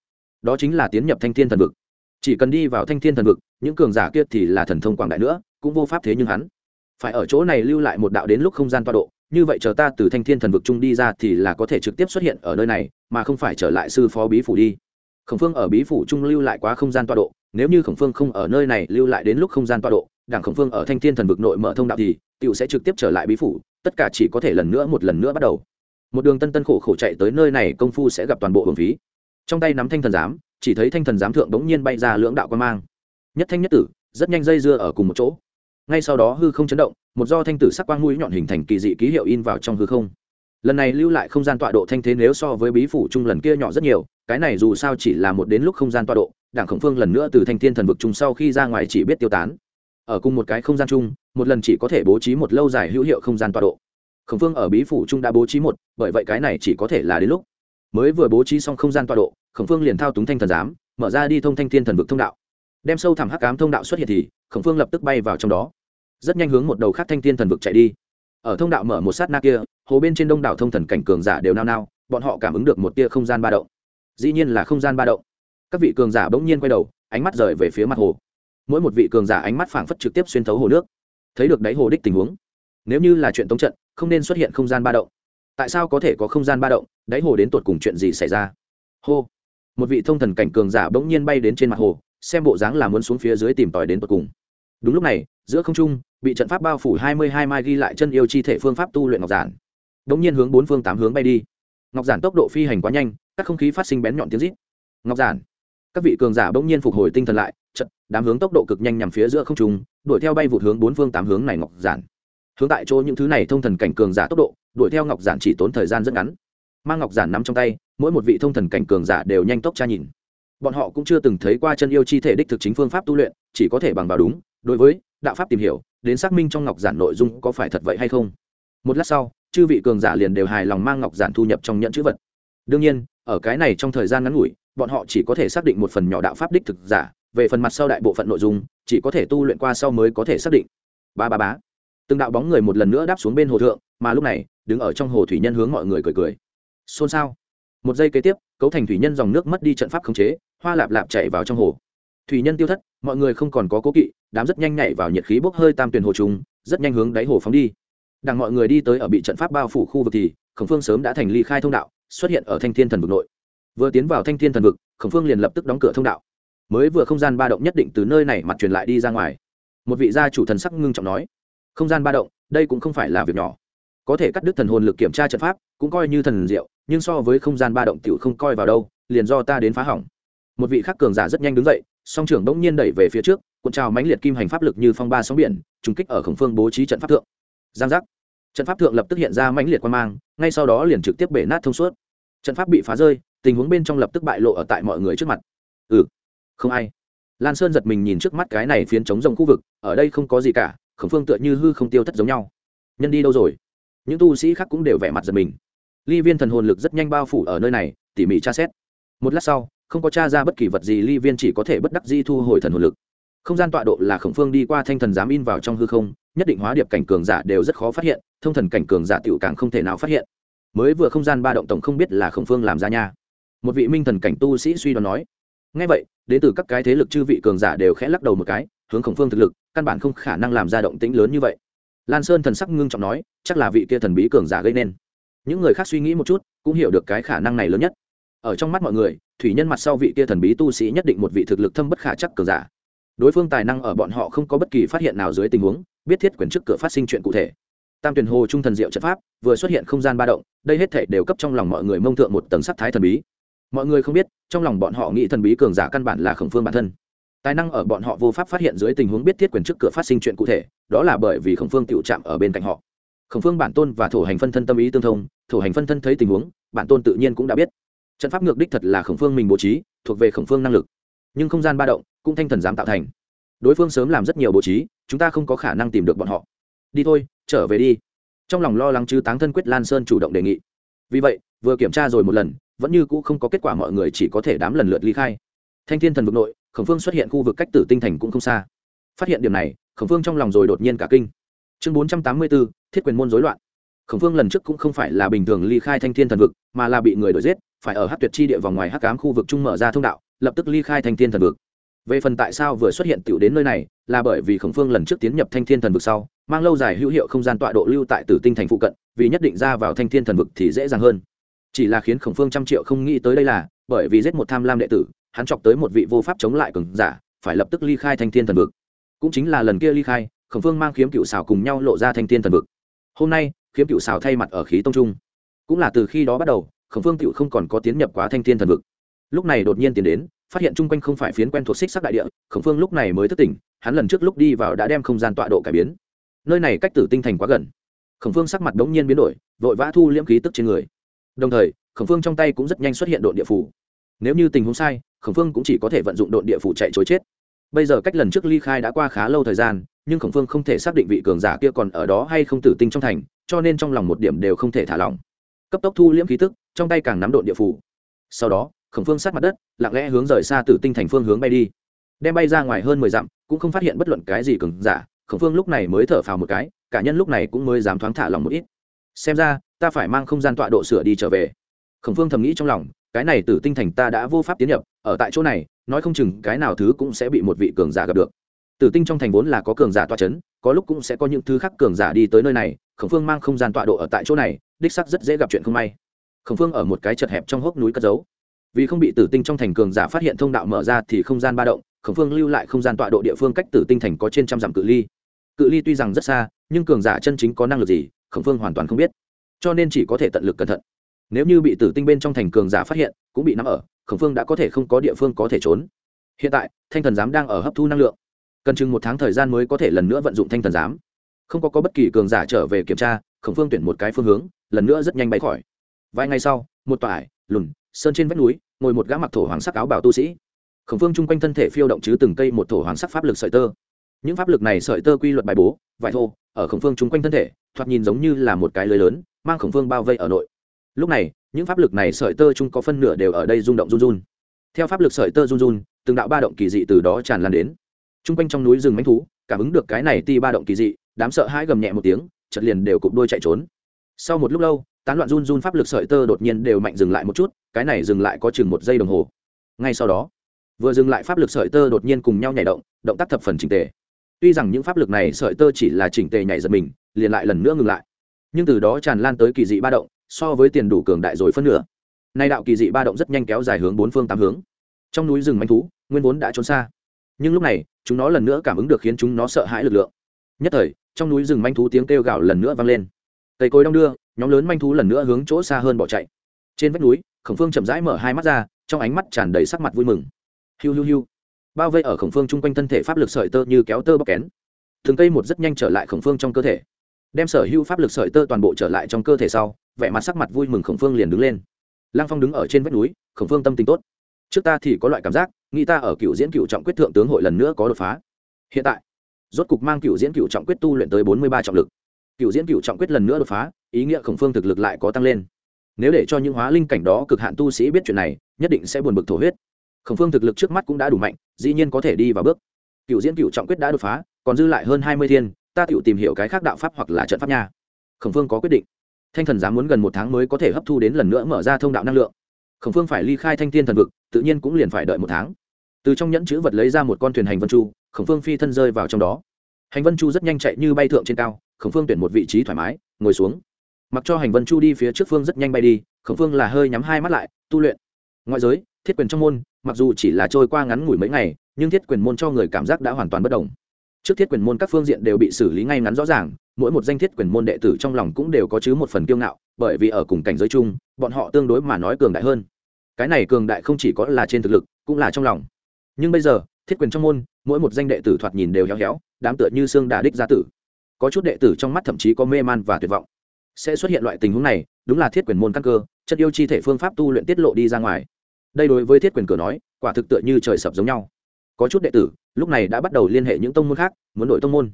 đó chính là tiến nhập thanh thiên thần vực chỉ cần đi vào thanh thiên thần vực những cường giả kia thì là thần thông quảng đại nữa cũng vô pháp thế nhưng hắn phải ở chỗ này lưu lại một đạo đến lúc không gian toa độ như vậy chờ ta từ thanh thiên thần vực trung đi ra thì là có thể trực tiếp xuất hiện ở nơi này mà không phải trở lại sư phó bí phủ đi khổng phương ở bí phủ trung lưu lại quá không gian toa độ nếu như khổng phương không ở nơi này lưu lại đến lúc không gian toa độ đảng khổng phương ở thanh thiên thần vực nội mở thông đạo thì tựu sẽ trực tiếp trở lại bí phủ tất cả chỉ có thể lần nữa một lần nữa bắt đầu một đường tân tân khổ khổ chạy tới nơi này công phu sẽ gặp toàn bộ hưởng phí. Trong tay nắm thanh thần giám, chỉ thấy thanh thần giám thượng bỗng nhiên bay ra lưỡng đạo quan mang. Nhất thanh nhất tử, rất nhanh dây dưa ở cùng một chỗ. Ngay sau đó hư không chấn động, một do thanh tử sắc quang mũi nhọn hình thành kỳ dị ký hiệu in vào trong hư không. Lần này lưu lại không gian tọa độ thanh thế nếu so với bí phủ chung lần kia nhỏ rất nhiều, cái này dù sao chỉ là một đến lúc không gian tọa độ, đảng khổng phương lần nữa từ thanh thiên thần vực chung sau khi ra ngoài chỉ biết tiêu tán. Ở cùng một cái không gian chung, một lần chỉ có thể bố trí một lâu dài hữu hiệu không gian tọa độ khổng phương ở bí phủ trung đã bố trí một, bởi vậy cái này chỉ có thể là đến lúc. Mới vừa bố trí xong không gian tọa độ, khổng phương liền thao túng thanh thần giám, mở ra đi thông thanh thiên thần vực thông đạo. Đem sâu thẳm hắc ám thông đạo xuất hiện thì, khổng phương lập tức bay vào trong đó. Rất nhanh hướng một đầu khác thanh thiên thần vực chạy đi. Ở thông đạo mở một sát na kia, hồ bên trên đông đảo thông thần cảnh cường giả đều nao nao, bọn họ cảm ứng được một tia không gian ba động. Dĩ nhiên là không gian ba động. Các vị cường giả bỗng nhiên quay đầu, ánh mắt rời về phía mặt hồ. Mỗi một vị cường giả ánh mắt phảng phất trực tiếp xuyên thấu hồ nước. Thấy được đáy hồ đích tình huống. Nếu như là chuyện tống trận không nên xuất hiện không gian ba động. Tại sao có thể có không gian ba động? Đáy hồ đến tột cùng chuyện gì xảy ra? Hô. Một vị thông thần cảnh cường giả bỗng nhiên bay đến trên mặt hồ, xem bộ dáng là muốn xuống phía dưới tìm tòi đến tột cùng. Đúng lúc này, giữa không trung, bị trận pháp bao phủ hai mươi hai mai ghi lại chân yêu chi thể phương pháp tu luyện ngọc giản. Bỗng nhiên hướng bốn phương tám hướng bay đi. Ngọc giản tốc độ phi hành quá nhanh, các không khí phát sinh bén nhọn tiếng rít. Ngọc giản. Các vị cường giả bỗng nhiên phục hồi tinh thần lại trận đám hướng tốc độ cực nhanh nhằm phía giữa không trung, đuổi theo bay vụt hướng bốn phương tám hướng này ngọc giản hướng tại chỗ những thứ này thông thần cảnh cường giả tốc độ, đuổi theo ngọc giản chỉ tốn thời gian rất ngắn. Mang ngọc giản nắm trong tay, mỗi một vị thông thần cảnh cường giả đều nhanh tốc tra nhìn. Bọn họ cũng chưa từng thấy qua chân yêu chi thể đích thực chính phương pháp tu luyện, chỉ có thể bằng vào đúng, đối với đạo pháp tìm hiểu, đến xác minh trong ngọc giản nội dung có phải thật vậy hay không. Một lát sau, chư vị cường giả liền đều hài lòng mang ngọc giản thu nhập trong nhận chữ vật. Đương nhiên, ở cái này trong thời gian ngắn ngủi, bọn họ chỉ có thể xác định một phần nhỏ đạo pháp đích thực giả, về phần mặt sau đại bộ phận nội dung, chỉ có thể tu luyện qua sau mới có thể xác định. Ba ba bá từng đạo bóng người một lần nữa đáp xuống bên hồ thượng, mà lúc này, đứng ở trong hồ thủy nhân hướng mọi người cười cười. Xôn xao. Một giây kế tiếp, cấu thành thủy nhân dòng nước mất đi trận pháp khống chế, hoa lạp lạp chạy vào trong hồ. Thủy nhân tiêu thất, mọi người không còn có cố kỵ, đám rất nhanh nhảy vào nhiệt khí bốc hơi tam tuyển hồ trùng, rất nhanh hướng đáy hồ phóng đi. Đằng mọi người đi tới ở bị trận pháp bao phủ khu vực thì, khổng phương sớm đã thành ly khai thông đạo, xuất hiện ở thanh thiên thần vực nội. Vừa tiến vào thanh thiên thần vực, khổng phương liền lập tức đóng cửa thông đạo. Mới vừa không gian ba động nhất định từ nơi này mặt truyền lại đi ra ngoài. Một vị gia chủ thần sắc ngưng trọng nói không gian ba động, đây cũng không phải là việc nhỏ. Có thể cắt đứt thần hồn lực kiểm tra trận pháp, cũng coi như thần diệu, nhưng so với không gian ba động tiểu không coi vào đâu, liền do ta đến phá hỏng. Một vị khắc cường giả rất nhanh đứng dậy, song trưởng bỗng nhiên đẩy về phía trước, cuộn trào mãnh liệt kim hành pháp lực như phong ba sóng biển, trùng kích ở khổng phương bố trí trận pháp thượng. Giang giác. Trận pháp thượng lập tức hiện ra mãnh liệt quan mang, ngay sau đó liền trực tiếp bể nát thông suốt. Trận pháp bị phá rơi, tình huống bên trong lập tức bại lộ ở tại mọi người trước mặt. Ừ không ai. Lan sơn giật mình nhìn trước mắt cái này phiến chống rồng khu vực, ở đây không có gì cả khổng phương tựa như hư không tiêu thất giống nhau. Nhân đi đâu rồi? Những tu sĩ khác cũng đều vẻ mặt giật mình. Ly viên thần hồn lực rất nhanh bao phủ ở nơi này, tỉ mỉ tra xét. Một lát sau, không có t r a ra bất kỳ vật gì, ly viên chỉ có thể bất đắc di thu hồi thần hồn lực. Không gian tọa độ là khổng phương đi qua thanh thần giám in vào trong hư không, nhất định hóa điệp cảnh cường giả đều rất khó phát hiện, thông thần cảnh cường giả t i ể u càng không thể nào phát hiện. Mới vừa không gian ba động tổng không biết là khổng phương làm ra nha. Một vị minh thần cảnh tu sĩ suy đoán nói ngay vậy, đến từ các cái thế lực chư vị cường giả đều khẽ lắc đầu một cái hướng khổng phương thực lực, căn bản không khả năng làm ra động tĩnh lớn như vậy. Lan sơn thần sắc ngưng trọng nói, chắc là vị kia thần bí cường giả gây nên. Những người khác suy nghĩ một chút, cũng hiểu được cái khả năng này lớn nhất. Ở trong mắt mọi người, thủy nhân mặt sau vị kia thần bí tu sĩ nhất định một vị thực lực thâm bất khả chắc cường giả. Đối phương tài năng ở bọn họ không có bất kỳ phát hiện nào dưới tình huống, biết thiết quyền trước cửa phát sinh chuyện cụ thể. Tam tuyển hồ trung thần diệu trận pháp, vừa xuất hiện không gian ba động, đây hết thể đều cấp trong lòng mọi người mông thượng một tầng sắc thái thần bí. Mọi người không biết, trong lòng bọn họ nghĩ thần bí cường giả căn bản là khổng phương bản thân tài năng ở bọn họ vô pháp phát hiện dưới tình huống biết thiết quyền trước cửa phát sinh chuyện cụ thể, đó là bởi vì khổng phương tự chạm ở bên cạnh họ. Khổng phương bản tôn và thổ hành phân thân tâm ý tương thông, thổ hành phân thân thấy tình huống, bản tôn tự nhiên cũng đã biết. Trận pháp ngược đích thật là khổng phương mình bố trí, thuộc về khổng phương năng lực. Nhưng không gian ba động, cũng thanh thần dám tạo thành. Đối phương sớm làm rất nhiều bố trí, chúng ta không có khả năng tìm được bọn họ. Đi thôi, trở về đi. Trong lòng lo lắng chứ táng thân quyết lan sơn chủ động đề nghị. Vì vậy, vừa kiểm tra rồi một lần, vẫn như cũ không có kết quả mọi người chỉ có thể đám lần lượt ly khai thanh thiên thần vực nội, khổng phương xuất hiện khu vực cách tử tinh thành cũng không xa. Phát hiện điểm này, khổng phương trong lòng rồi đột nhiên cả kinh. Chương bốn trăm tám mươi bốn, thiết quyền môn dối loạn. Khổng phương lần trước cũng không phải là bình thường ly khai thanh thiên thần vực, mà là bị người đuổi giết, phải ở hát tuyệt chi địa vòng ngoài hát cám khu vực trung mở ra thông đạo, lập tức ly khai thanh thiên thần vực. Về phần tại sao vừa xuất hiện tiểu đến nơi này, là bởi vì khổng phương lần trước tiến nhập thanh thiên thần vực sau, mang lâu dài hữu hiệu không gian tọa độ lưu tại tử tinh thành phụ cận, vì nhất định ra vào thanh thiên thần vực thì dễ dàng hơn. Chỉ là khiến khổng phương trăm triệu không nghĩ tới đây là, bởi vì giết một tham lam đệ tử hắn chọc tới một vị vô pháp chống lại cường giả, phải lập tức ly khai thanh thiên thần vực. Cũng chính là lần kia ly khai, khổng phương mang khiếm cựu xào cùng nhau lộ ra thanh thiên thần vực. Hôm nay khiếm cựu xào thay mặt ở khí tông trung. Cũng là từ khi đó bắt đầu, khổng phương cựu không còn có tiến nhập quá thanh thiên thần vực. Lúc này đột nhiên tiến đến, phát hiện chung quanh không phải phiến quen thuộc xích sắc đại địa, khổng phương lúc này mới thức tỉnh, hắn lần trước lúc đi vào đã đem không gian tọa độ cải biến. Nơi này cách tử tinh thành quá gần. Khổng phương sắc mặt đống nhiên biến đổi, vội vã thu liễm khí tức trên người. Đồng thời, khổng phương trong tay cũng rất nhanh xuất hiện đội địa phủ. Nếu như tình huống sai khổng phương cũng chỉ có thể vận dụng đội địa phủ chạy chối chết. Bây giờ cách lần trước ly khai đã qua khá lâu thời gian, nhưng khổng phương không thể xác định vị cường giả kia còn ở đó hay không tử tinh trong thành, cho nên trong lòng một điểm đều không thể thả lỏng. Cấp tốc thu liễm khí tức, trong tay càng nắm đội địa phủ. Sau đó, khổng phương sát mặt đất, lặng lẽ hướng rời xa tử tinh thành phương hướng bay đi. Đem bay ra ngoài hơn mười dặm, cũng không phát hiện bất luận cái gì cường giả, khổng phương lúc này mới thở phào một cái, cả nhân lúc này cũng mới dám thoáng thả lòng một ít. Xem ra, ta phải mang không gian tọa độ sửa đi trở về. Khổng phương thầm nghĩ trong lòng, cái này tử tinh thành ta đã vô pháp tiến nhập ở tại chỗ này, nói không chừng cái nào thứ cũng sẽ bị một vị cường giả gặp được. Tử tinh trong thành vốn là có cường giả toa c h ấ n có lúc cũng sẽ có những thứ khác cường giả đi tới nơi này, khổng phương mang không gian tọa độ ở tại chỗ này, đích sắc rất dễ gặp chuyện không may. Khổng phương ở một cái chật hẹp trong hốc núi cất giấu. Vì không bị tử tinh trong thành cường giả phát hiện thông đạo mở ra thì không gian ba động, khổng phương lưu lại không gian tọa độ địa phương cách tử tinh thành có trên trăm dặm cự ly. Cự ly tuy rằng rất xa, nhưng cường giả chân chính có năng lực gì, khổng phương hoàn toàn không biết. Cho nên chỉ có thể tận lực cẩn thận. Nếu như bị tử tinh bên trong thành cường giả phát hiện, cũng bị nắm ở khổng phương đã có thể không có địa phương có thể trốn. Hiện tại thanh thần giám đang ở hấp thu năng lượng. Cần chừng một tháng thời gian mới có thể lần nữa vận dụng thanh thần giám. Không có, có bất kỳ cường giả trở về kiểm tra khổng phương tuyển một cái phương hướng lần nữa rất nhanh bay khỏi. Vài ngày sau một tòa ải lùn sơn trên vách núi ngồi một gã mặc thổ hoàng sắc áo bảo tu sĩ. Khổng phương chung quanh thân thể phiêu động chứ từng cây một thổ hoàng sắc pháp lực sợi tơ. Những pháp lực này sợi tơ quy luật bài bố vải thô ở khổng phương chung quanh thân thể thoạt nhìn giống như là một cái lưới lớn mang khổng phương bao vây ở nội. Lúc này những pháp lực này sợi tơ chung có phân nửa đều ở đây rung động run run. Theo pháp lực sợi tơ run run, từng đạo ba động kỳ dị từ đó tràn lan đến. Chung quanh trong núi rừng mánh thú, cảm ứng được cái này ti ba động kỳ dị, đám sợ hãi gầm nhẹ một tiếng chật liền đều cụp đôi chạy trốn. Sau một lúc lâu, tán loạn run run pháp lực sợi tơ đột nhiên đều mạnh dừng lại một chút, cái này dừng lại có chừng một giây đồng hồ. Ngay sau đó, vừa dừng lại pháp lực sợi tơ đột nhiên cùng nhau nhảy động động tác thập phần chỉnh tề. Tuy rằng những pháp lực này sợi tơ chỉ là chỉnh tề nhảy giật mình, liền lại lần nữa ngừng lại. Nhưng từ đó tràn lan tới kỳ dị ba động so với tiền đủ cường đại rồi phân nửa. Nay đạo kỳ dị ba động rất nhanh kéo dài hướng bốn phương tám hướng. Trong núi rừng manh thú, nguyên vốn đã trốn xa. Nhưng lúc này, chúng nó lần nữa cảm ứng được khiến chúng nó sợ hãi lực lượng. Nhất thời, trong núi rừng manh thú tiếng kêu gào lần nữa vang lên. Cây cối đong đưa, nhóm lớn manh thú lần nữa hướng chỗ xa hơn bỏ chạy. Trên vách núi, khổng phương chậm rãi mở hai mắt ra, trong ánh mắt tràn đầy sắc mặt vui mừng. Hiu hiu hiu. Bao vây ở khổng phương chung quanh thân thể pháp lực sợi tơ như kéo tơ bóc kén. Thường cây một rất nhanh trở lại khổng phương trong cơ thể đem sở hữu pháp lực sợi tơ toàn bộ trở lại trong cơ thể sau, vẻ mặt sắc mặt vui mừng khổng phương liền đứng lên. Lăng phong đứng ở trên vách núi, khổng phương tâm tình tốt. Trước ta thì có loại cảm giác, nghĩ ta ở cựu diễn cựu trọng quyết thượng tướng hội lần nữa có đột phá. Hiện tại, rốt cục mang cựu diễn cựu trọng quyết tu luyện tới bốn mươi ba trọng lực. Cựu diễn cựu trọng quyết lần nữa đột phá, ý nghĩa khổng phương thực lực lại có tăng lên. Nếu để cho những hóa linh cảnh đó cực hạn tu sĩ biết chuyện này, nhất định sẽ buồn bực thổ huyết. Khổng phương thực lực trước mắt cũng đã đủ mạnh, dĩ nhiên có thể đi vào bước. Cựu diễn cựu trọng quyết đã đột phá, còn dư lại hơn hai mươi thiên ta tự tìm hiểu cái khác đạo pháp hoặc là trận pháp nha. Khổng phương có quyết định. Thanh thần dám muốn gần một tháng mới có thể hấp thu đến lần nữa mở ra thông đạo năng lượng. Khổng phương phải ly khai thanh thiên thần vực, tự nhiên cũng liền phải đợi một tháng. Từ trong nhẫn chữ vật lấy ra một con thuyền hành vân chu, khổng phương phi thân rơi vào trong đó. Hành vân chu rất nhanh chạy như bay thượng trên cao, khổng phương tuyển một vị trí thoải mái, ngồi xuống. Mặc cho hành vân chu đi phía trước phương rất nhanh bay đi, khổng phương là hơi nhắm hai mắt lại, tu luyện. Ngoại giới, thiết quyền trong môn, mặc dù chỉ là trôi qua ngắn ngủi mấy ngày, nhưng thiết quyền môn cho người cảm giác đã hoàn toàn bất đồng trước thiết quyền môn các phương diện đều bị xử lý ngay ngắn rõ ràng, mỗi một danh thiết quyền môn đệ tử trong lòng cũng đều có chứ một phần kiêu ngạo, bởi vì ở cùng cảnh giới chung, bọn họ tương đối mà nói cường đại hơn. Cái này cường đại không chỉ có là trên thực lực, cũng là trong lòng. Nhưng bây giờ, thiết quyền trong môn, mỗi một danh đệ tử thoạt nhìn đều héo héo, đám tựa như xương đà đích gia tử. Có chút đệ tử trong mắt thậm chí có mê man và tuyệt vọng. Sẽ xuất hiện loại tình huống này, đúng là thiết quyền môn căn cơ, chất yêu chi thể phương pháp tu luyện tiết lộ đi ra ngoài. Đây đối với thiết quyền cửa nói, quả thực tựa như trời sập giống nhau có chút đệ tử, lúc này đã bắt đầu liên hệ những tông môn khác, muốn đổi tông môn.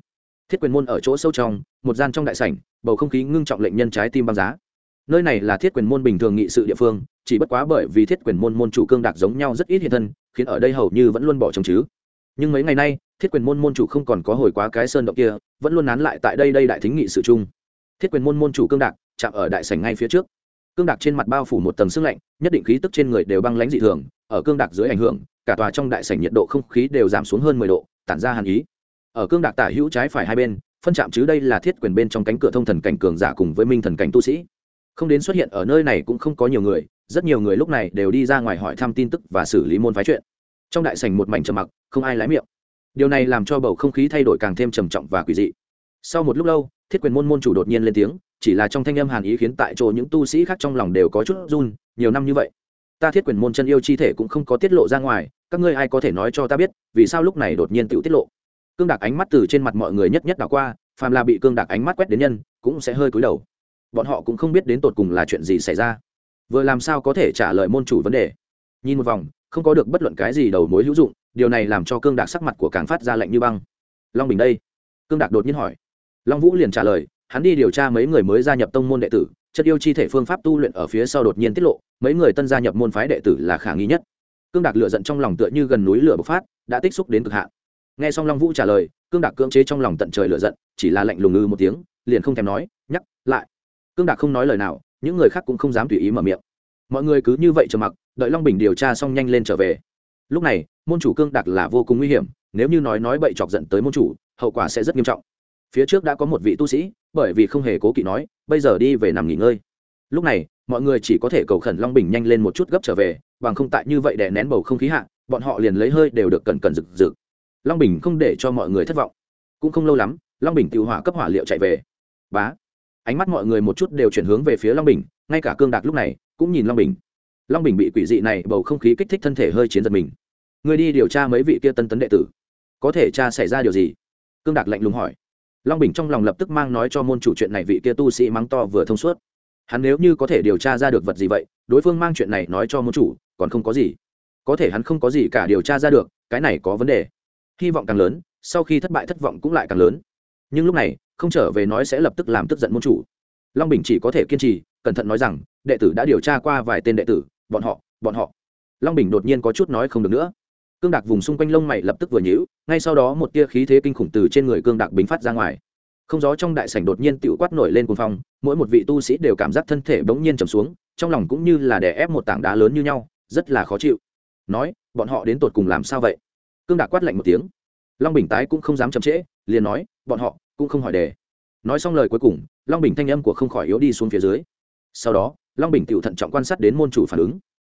Thiết quyền môn ở chỗ sâu trong, một gian trong đại sảnh, bầu không khí ngưng trọng lệnh nhân trái tim băng giá. Nơi này là thiết quyền môn bình thường nghị sự địa phương, chỉ bất quá bởi vì thiết quyền môn môn chủ cương đạc giống nhau rất ít hiện thân, khiến ở đây hầu như vẫn luôn bỏ trống chứ. Nhưng mấy ngày nay, thiết quyền môn môn chủ không còn có hồi quá cái sơn động kia, vẫn luôn nán lại tại đây đây đại thính nghị sự chung. Thiết quyền môn môn chủ cương đạc chạm ở đại sảnh ngay phía trước. Cương đạc trên mặt bao phủ một tầng sức lạnh, nhất định khí tức trên người đều băng lãnh dị thường, ở cương đạc dưới ảnh hưởng cả tòa trong đại sảnh nhiệt độ không khí đều giảm xuống hơn mười độ, tản ra hàn ý. Ở cương đạc tả hữu trái phải hai bên, phân chạm chứ đây là thiết quyền bên trong cánh cửa thông thần cảnh cường giả cùng với minh thần cảnh tu sĩ. Không đến xuất hiện ở nơi này cũng không có nhiều người, rất nhiều người lúc này đều đi ra ngoài hỏi thăm tin tức và xử lý môn phái chuyện. Trong đại sảnh một mảnh trầm mặc, không ai lái miệng. Điều này làm cho bầu không khí thay đổi càng thêm trầm trọng và quỷ dị. Sau một lúc lâu, thiết quyền môn môn chủ đột nhiên lên tiếng, chỉ là trong thanh âm hàn ý khiến tại chỗ những tu sĩ khác trong lòng đều có chút run, nhiều năm như vậy ta thiết quyền môn chân yêu chi thể cũng không có tiết lộ ra ngoài, các ngươi ai có thể nói cho ta biết, vì sao lúc này đột nhiên tự tiết lộ? Cương đạc ánh mắt từ trên mặt mọi người nhất nhất đảo qua, phàm là bị cương đạc ánh mắt quét đến nhân, cũng sẽ hơi cúi đầu. Bọn họ cũng không biết đến tột cùng là chuyện gì xảy ra. Vừa làm sao có thể trả lời môn chủ vấn đề? Nhìn một vòng, không có được bất luận cái gì đầu mối hữu dụng, điều này làm cho cương đạc sắc mặt của càng phát ra lạnh như băng. Long bình đây? Cương đạc đột nhiên hỏi. Long vũ liền trả lời, hắn đi điều tra mấy người mới gia nhập tông môn đệ tử chất yêu chi thể phương pháp tu luyện ở phía sau đột nhiên tiết lộ, mấy người tân gia nhập môn phái đệ tử là khả nghi nhất. Cương đạc lựa giận trong lòng tựa như gần núi lửa bộc phát, đã tích xúc đến cực hạn. Nghe xong long vũ trả lời, cương đạc cưỡng chế trong lòng tận trời lựa giận, chỉ là lạnh lùng ngư một tiếng, liền không thèm nói, nhắc, lại. Cương đạc không nói lời nào, những người khác cũng không dám tùy ý mở miệng. Mọi người cứ như vậy chờ mặc, đợi long bình điều tra xong nhanh lên trở về. Lúc này, môn chủ cương đạc là vô cùng nguy hiểm, nếu như nói nói bậy chọc giận tới môn chủ, hậu quả sẽ rất nghiêm trọng phía trước đã có một vị tu sĩ, bởi vì không hề cố kỵ nói, bây giờ đi về nằm nghỉ ngơi. Lúc này, mọi người chỉ có thể cầu khẩn long bình nhanh lên một chút gấp trở về, bằng không tại như vậy để nén bầu không khí hạ, bọn họ liền lấy hơi đều được cẩn cẩn rực rực. Long bình không để cho mọi người thất vọng. Cũng không lâu lắm, long bình tự hỏa cấp hỏa liệu chạy về. Bá. Ánh mắt mọi người một chút đều chuyển hướng về phía long bình, ngay cả cương đạc lúc này cũng nhìn long bình. Long bình bị quỷ dị này bầu không khí kích thích thân thể hơi chiến giật mình. Người đi điều tra mấy vị kia tân tấn đệ tử, có thể cha xảy ra điều gì? Cương đạc lạnh lùng hỏi long bình trong lòng lập tức mang nói cho môn chủ chuyện này vị kia tu sĩ mắng to vừa thông suốt. Hắn nếu như có thể điều tra ra được vật gì vậy, đối phương mang chuyện này nói cho môn chủ, còn không có gì. Có thể hắn không có gì cả điều tra ra được, cái này có vấn đề. Hy vọng càng lớn, sau khi thất bại thất vọng cũng lại càng lớn. Nhưng lúc này, không trở về nói sẽ lập tức làm tức giận môn chủ. Long bình chỉ có thể kiên trì, cẩn thận nói rằng, đệ tử đã điều tra qua vài tên đệ tử, bọn họ bọn họ. Long bình đột nhiên có chút nói không được nữa cương đạc vùng xung quanh lông mày lập tức vừa nhíu, ngay sau đó một tia khí thế kinh khủng từ trên người cương đạc bính phát ra ngoài. Không gió trong đại sảnh đột nhiên tựu quát nổi lên cuồng phong, mỗi một vị tu sĩ đều cảm giác thân thể bỗng nhiên trầm xuống, trong lòng cũng như là đè ép một tảng đá lớn như nhau, rất là khó chịu. Nói, bọn họ đến tột cùng làm sao vậy? Cương đạc quát lạnh một tiếng. Long bình tái cũng không dám chậm trễ, liền nói, bọn họ cũng không hỏi đề. Nói xong lời cuối cùng, long bình thanh âm của không khỏi yếu đi xuống phía dưới. Sau đó, long bình tựu thận trọng quan sát đến môn chủ phản ứng.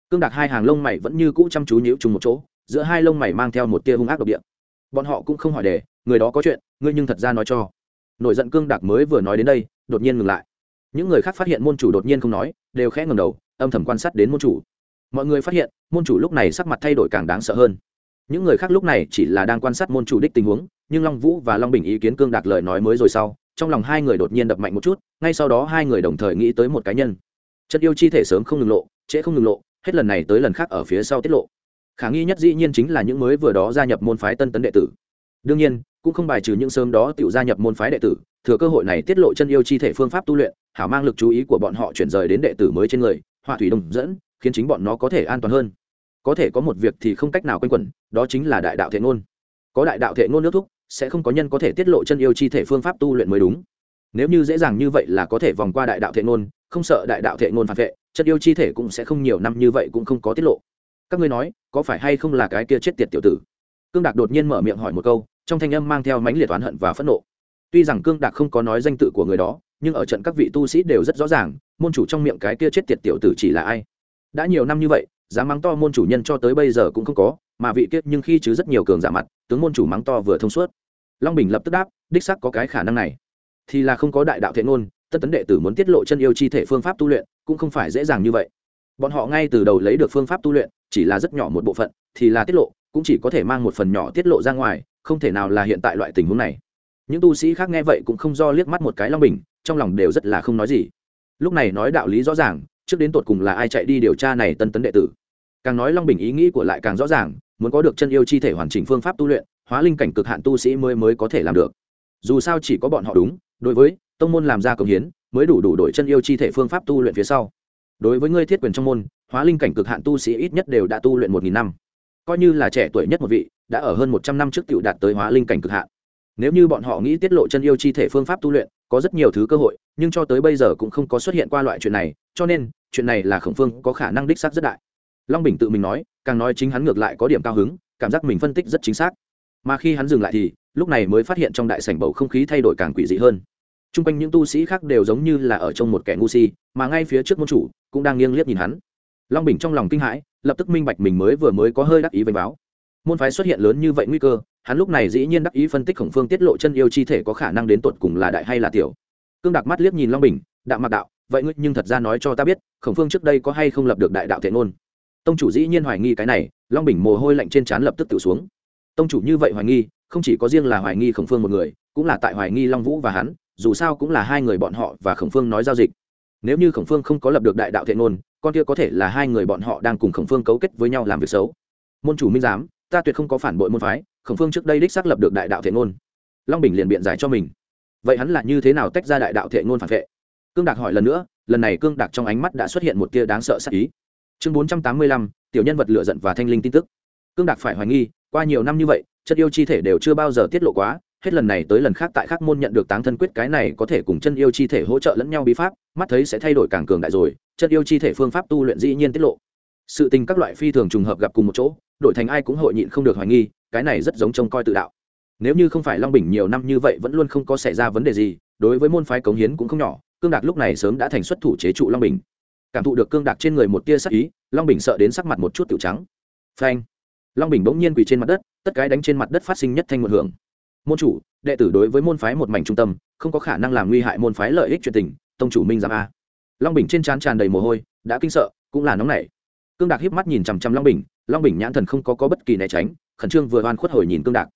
Cương đạc hai hàng lông mày vẫn như cũ chăm chú nhíu chung một chỗ giữa hai lông mày mang theo một tia hung ác độc địa. Bọn họ cũng không hỏi đề, người đó có chuyện, ngươi nhưng thật ra nói cho. Nổi giận cương đạc mới vừa nói đến đây, đột nhiên ngừng lại. Những người khác phát hiện môn chủ đột nhiên không nói, đều khẽ ngầm đầu, âm thầm quan sát đến môn chủ. Mọi người phát hiện, môn chủ lúc này sắc mặt thay đổi càng đáng sợ hơn. Những người khác lúc này chỉ là đang quan sát môn chủ đích tình huống, nhưng long vũ và long bình ý kiến cương đạc lời nói mới rồi sau, trong lòng hai người đột nhiên đập mạnh một chút, ngay sau đó hai người đồng thời nghĩ tới một cá nhân. Chất yêu chi thể sớm không ngừng lộ, trễ không ngừng lộ, hết lần này tới lần khác ở phía sau tiết lộ khả nghi nhất dĩ nhiên chính là những mới vừa đó gia nhập môn phái tân tấn đệ tử. Đương nhiên, cũng không bài trừ những sớm đó tự gia nhập môn phái đệ tử, thừa cơ hội này tiết lộ chân yêu chi thể phương pháp tu luyện, hảo mang lực chú ý của bọn họ chuyển rời đến đệ tử mới trên người, họa thủy đồng dẫn, khiến chính bọn nó có thể an toàn hơn. Có thể có một việc thì không cách nào quanh quẩn, đó chính là đại đạo thể ngôn. Có đại đạo thể ngôn nước thúc, sẽ không có nhân có thể tiết lộ chân yêu chi thể phương pháp tu luyện mới đúng. Nếu như dễ dàng như vậy là có thể vòng qua đại đạo thể ngôn, không sợ đại đạo thể ngôn phản vệ, chân yêu chi thể cũng sẽ không nhiều năm như vậy cũng không có tiết lộ các ngươi nói, có phải hay không là cái kia chết tiệt tiểu tử? Cương đạc đột nhiên mở miệng hỏi một câu, trong thanh âm mang theo mãnh liệt oán hận và phẫn nộ. Tuy rằng cương đạc không có nói danh tự của người đó, nhưng ở trận các vị tu sĩ đều rất rõ ràng, môn chủ trong miệng cái kia chết tiệt tiểu tử chỉ là ai. Đã nhiều năm như vậy, giá mắng to môn chủ nhân cho tới bây giờ cũng không có, mà vị kiết nhưng khi chứ rất nhiều cường giả mặt, tướng môn chủ mắng to vừa thông suốt. Long bình lập tức đáp, đích sắc có cái khả năng này. Thì là không có đại đạo thể ngôn, tất tấn đệ tử muốn tiết lộ chân yêu chi thể phương pháp tu luyện, cũng không phải dễ dàng như vậy bọn họ ngay từ đầu lấy được phương pháp tu luyện, chỉ là rất nhỏ một bộ phận, thì là tiết lộ, cũng chỉ có thể mang một phần nhỏ tiết lộ ra ngoài, không thể nào là hiện tại loại tình huống này. Những tu sĩ khác nghe vậy cũng không do liếc mắt một cái long bình, trong lòng đều rất là không nói gì. Lúc này nói đạo lý rõ ràng, trước đến tột cùng là ai chạy đi điều tra này tân tấn đệ tử. Càng nói long bình ý nghĩ của lại càng rõ ràng, muốn có được chân yêu chi thể hoàn chỉnh phương pháp tu luyện, hóa linh cảnh cực hạn tu sĩ mới mới có thể làm được. Dù sao chỉ có bọn họ đúng, đối với tông môn làm ra công hiến, mới đủ đủ đổi chân yêu chi thể phương pháp tu luyện phía sau đối với ngươi thiết quyền trong môn, hóa linh cảnh cực hạn tu sĩ ít nhất đều đã tu luyện một nghìn năm. Coi như là trẻ tuổi nhất một vị, đã ở hơn một trăm năm trước t đạt tới hóa linh cảnh cực hạn. Nếu như bọn họ nghĩ tiết lộ chân yêu chi thể phương pháp tu luyện, có rất nhiều thứ cơ hội, nhưng cho tới bây giờ cũng không có xuất hiện qua loại chuyện này, cho nên, chuyện này là khổng phương có khả năng đích xác rất đại. Long bình tự mình nói, càng nói chính hắn ngược lại có điểm cao hứng, cảm giác mình phân tích rất chính xác. Mà khi hắn dừng lại thì, lúc này mới phát hiện trong đại sảnh bầu không khí thay đổi càng quỷ dị hơn t r u n g quanh những tu sĩ khác đều giống như là ở trong một kẻ ngu si, mà ngay phía trước môn chủ cũng đang nghiêng liếc nhìn hắn. Long bình trong lòng kinh hãi, lập tức minh bạch mình mới vừa mới có hơi đắc ý vênh báo. Môn phái xuất hiện lớn như vậy nguy cơ, hắn lúc này dĩ nhiên đắc ý phân tích khổng phương tiết lộ chân yêu chi thể có khả năng đến tột cùng là đại hay là tiểu. Cương đặc mắt liếc nhìn long bình đạo mặc đạo, vậy ngươi nhưng thật ra nói cho ta biết, khổng phương trước đây có hay không lập được đại đạo thể ngôn? Tông chủ dĩ nhiên hoài nghi cái này, long bình mồ hôi lạnh trên trán lập tức tự xuống. Tông chủ như vậy hoài nghi, không chỉ có riêng là hoài nghi khổng phương một người, cũng là tại hoài nghi long vũ và hắn dù sao cũng là hai người bọn họ và khổng phương nói giao dịch. Nếu như khổng phương không có lập được đại đạo thiện ngôn, con kia có thể là hai người bọn họ đang cùng khổng phương cấu kết với nhau làm việc xấu. Môn chủ minh giám, ta tuyệt không có phản bội môn phái, khổng phương trước đây đích xác lập được đại đạo thiện ngôn. Long bình liền biện giải cho mình. Vậy hắn là như thế nào tách ra đại đạo thiện ngôn phản vệ? Cương đạc hỏi lần nữa, lần này cương đạc trong ánh mắt đã xuất hiện một tia đáng sợ sắc ý. Chương bốn trăm tám mươi lăm, tiểu nhân vật lựa giận và thanh linh tin tức. Cương đạc phải hoài nghi, qua nhiều năm như vậy, chất yêu chi thể đều chưa bao giờ tiết lộ quá hết lần này tới lần khác tại khắc môn nhận được táng thân quyết, cái này có thể cùng chân yêu chi thể hỗ trợ lẫn nhau bí pháp, mắt thấy sẽ thay đổi càng cường đại rồi, chân yêu chi thể phương pháp tu luyện dĩ nhiên tiết lộ. Sự tình các loại phi thường trùng hợp gặp cùng một chỗ, đổi thành ai cũng hội nhịn không được hoài nghi, cái này rất giống trông coi tự đạo. Nếu như không phải long bình nhiều năm như vậy vẫn luôn không có xảy ra vấn đề gì, đối với môn phái cống hiến cũng không nhỏ, cương đạc lúc này sớm đã thành xuất thủ chế trụ long bình. Cảm thụ được cương đạc trên người một tia sắc ý, long bình sợ đến sắc mặt một chút tiểu trắng. Phanh! Long bình bỗng nhiên quỳ trên mặt đất, tất cái đánh trên mặt đất phát sinh nhất thanh một hưởng môn chủ đệ tử đối với môn phái một mảnh trung tâm không có khả năng làm nguy hại môn phái lợi ích chuyện tình tông chủ minh giám a. Long bình trên trán tràn đầy mồ hôi đã kinh sợ cũng là nóng nảy. Cương đạc hiếp mắt nhìn chằm chằm long bình long bình nhãn thần không có, có bất kỳ né tránh khẩn trương vừa oan khuất hồi nhìn cương đạc.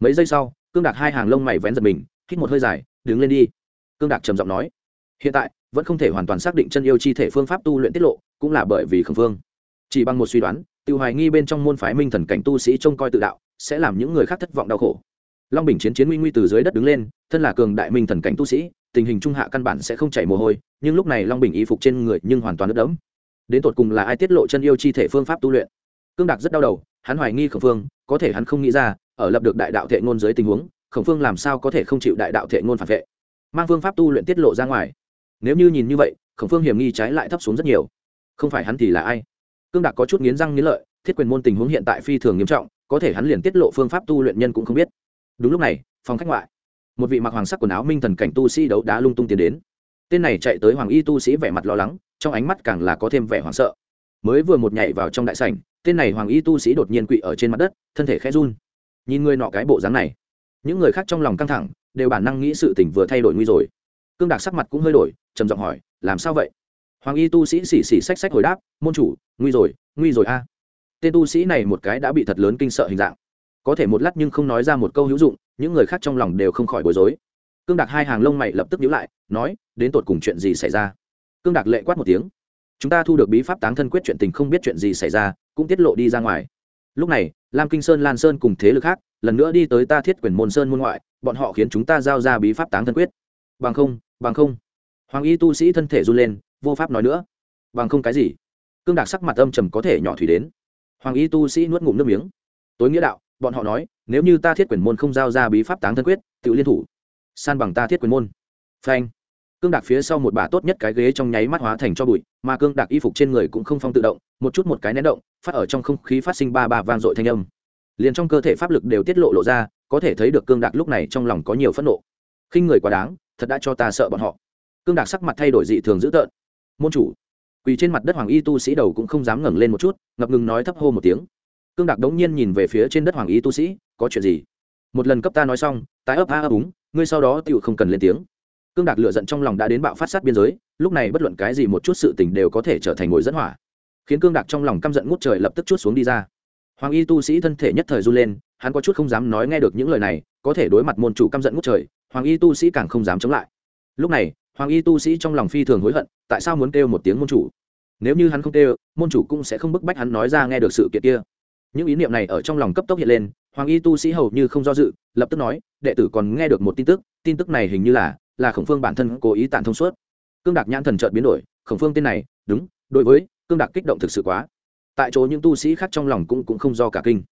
Mấy giây sau cương đạc hai hàng lông mày vén giật mình hít một hơi dài đứng lên đi. Cương đạc trầm giọng nói hiện tại vẫn không thể hoàn toàn xác định chân yêu chi thể phương pháp tu luyện tiết lộ cũng là bởi vì khẩn phương chỉ bằng một suy đoán tự hoài nghi bên trong môn phái minh thần cảnh tu sĩ trông coi tự đạo sẽ làm những người khác thất vọng đau khổ long bình chiến chiến nguy nguy từ dưới đất đứng lên, thân là cường đại minh thần cảnh tu sĩ, tình hình trung hạ căn bản sẽ không chảy mồ hôi, nhưng lúc này long bình y phục trên người nhưng hoàn toàn đất đẫm. Đến tột cùng là ai tiết lộ chân yêu chi thể phương pháp tu luyện? Cương đạc rất đau đầu, hắn hoài nghi Khổng phương, có thể hắn không nghĩ ra, ở lập được đại đạo thệ ngôn dưới tình huống, khổng phương làm sao có thể không chịu đại đạo thệ ngôn phản vệ? Mang phương pháp tu luyện tiết lộ ra ngoài. Nếu như nhìn như vậy, khổng phương hiểm nghi trái lại thấp xuống rất nhiều. Không phải hắn thì là ai? Cương đạc có chút nghiến răng nghiến lợi, thiết quyền môn tình huống hiện tại phi thường nghiêm trọng, có thể hắn liền tiết lộ phương pháp tu luyện nhân cũng không biết đúng lúc này, phòng khách ngoại, một vị mặc hoàng sắc quần áo minh thần cảnh tu sĩ đấu đá lung tung tiến đến. Tên này chạy tới hoàng y tu sĩ vẻ mặt lo lắng, trong ánh mắt càng là có thêm vẻ hoảng sợ. Mới vừa một nhảy vào trong đại sảnh, tên này hoàng y tu sĩ đột nhiên quỵ ở trên mặt đất, thân thể khẽ run. Nhìn người nọ cái bộ dáng này, những người khác trong lòng căng thẳng, đều bản năng nghĩ sự tình vừa thay đổi nguy rồi. Cương đạc sắc mặt cũng hơi đổi, trầm giọng hỏi, làm sao vậy? Hoàng y tu sĩ xỉ xỉ xách xách hồi đáp, môn chủ, nguy rồi nguy rồi a. Tên tu sĩ này một cái đã bị thật lớn kinh sợ hình dạng có thể một lát nhưng không nói ra một câu hữu dụng, những người khác trong lòng đều không khỏi bối rối. Cương đạc hai hàng lông mày lập tức nhíu lại, nói, đến tột cùng chuyện gì xảy ra? Cương đạc lệ quát một tiếng. Chúng ta thu được bí pháp táng thân quyết chuyện tình không biết chuyện gì xảy ra, cũng tiết lộ đi ra ngoài. Lúc này, lam kinh sơn lan sơn cùng thế lực khác, lần nữa đi tới ta thiết quyền môn sơn môn ngoại, bọn họ khiến chúng ta giao ra bí pháp táng thân quyết. Bằng không bằng không. Hoàng y tu sĩ thân thể run lên, vô pháp nói nữa. Bằng không cái gì? Cương đạc sắc mặt âm trầm có thể nhỏ thủy đến. Hoàng y tu sĩ nuốt ngụm nước miếng. Tối nghĩa đạo bọn họ nói, nếu như ta thiết quyền môn không giao ra bí pháp táng thân quyết, tự liên thủ. San bằng ta thiết quyền môn. Phanh. Cương đạc phía sau một bà tốt nhất cái ghế trong nháy mắt hóa thành cho bụi, mà cương đạc y phục trên người cũng không phong tự động, một chút một cái nén động, phát ở trong không khí phát sinh ba ba vang dội thanh âm. Liền trong cơ thể pháp lực đều tiết lộ lộ ra, có thể thấy được cương đạc lúc này trong lòng có nhiều phẫn nộ. Khinh người quá đáng, thật đã cho ta sợ bọn họ. Cương đạc sắc mặt thay đổi dị thường dữ tợn. Môn chủ. Quỳ trên mặt đất hoàng y tu sĩ đầu cũng không dám ngẩng lên một chút, ngập ngừng nói thấp hô một tiếng cương đạc đống nhiên nhìn về phía trên đất hoàng y tu sĩ, có chuyện gì? Một lần cấp ta nói xong, tái ấp, a ấp, úng, ngươi sau đó tựu không cần lên tiếng. Cương đạc lựa giận trong lòng đã đến bạo phát sát biên giới, lúc này bất luận cái gì một chút sự tình đều có thể trở thành ngồi dẫn hỏa. Khiến cương đạc trong lòng căm giận ngút trời lập tức chút xuống đi ra. Hoàng y tu sĩ thân thể nhất thời run lên, hắn có chút không dám nói nghe được những lời này, có thể đối mặt môn chủ căm giận ngút trời, hoàng y tu sĩ càng không dám chống lại. Lúc này, hoàng y tu sĩ trong lòng phi thường hối hận, tại sao muốn kêu một tiếng môn chủ? Nếu như hắn không kêu, môn chủ cũng sẽ không bức bách hắn nói ra nghe được sự kiện kia những ý niệm này ở trong lòng cấp tốc hiện lên, hoàng y tu sĩ hầu như không do dự, lập tức nói, đệ tử còn nghe được một tin tức tin tức này hình như là là khổng phương bản thân cố ý tản thông suốt. Cương đạc nhãn thần trợt biến đổi, khổng phương tên này, đúng, đối với cương đạc kích động thực sự quá. Tại chỗ những tu sĩ khác trong lòng cũng cũng không do cả kinh.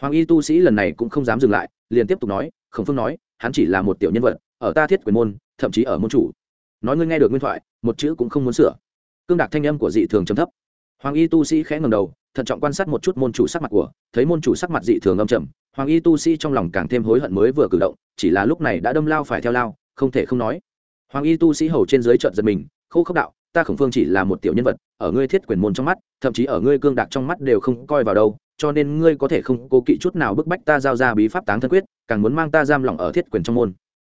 Hoàng y tu sĩ lần này cũng không dám dừng lại, liền tiếp tục nói, khổng phương nói, hắn chỉ là một tiểu nhân vật, ở ta thiết quyền môn, thậm chí ở môn chủ. Nói ngươi nghe được nguyên thoại, một chữ cũng không muốn sửa. Cương đạc thanh âm của dị thường chấm thấp hoàng y tu sĩ khẽ ngầm đầu, thận trọng quan sát một chút môn chủ sắc mặt của, thấy môn chủ sắc mặt dị thường âm trầm, hoàng y tu sĩ trong lòng càng thêm hối hận mới vừa cử động, chỉ là lúc này đã đâm lao phải theo lao, không thể không nói. Hoàng y tu sĩ hầu trên dưới trận giật mình, khô khốc đạo, ta khổng phương chỉ là một tiểu nhân vật, ở ngươi thiết quyền môn trong mắt, thậm chí ở ngươi cương đạc trong mắt đều không coi vào đâu, cho nên ngươi có thể không cố kỵ chút nào bức bách ta giao ra bí pháp táng thân quyết, càng muốn mang ta giam lỏng ở thiết quyền trong môn.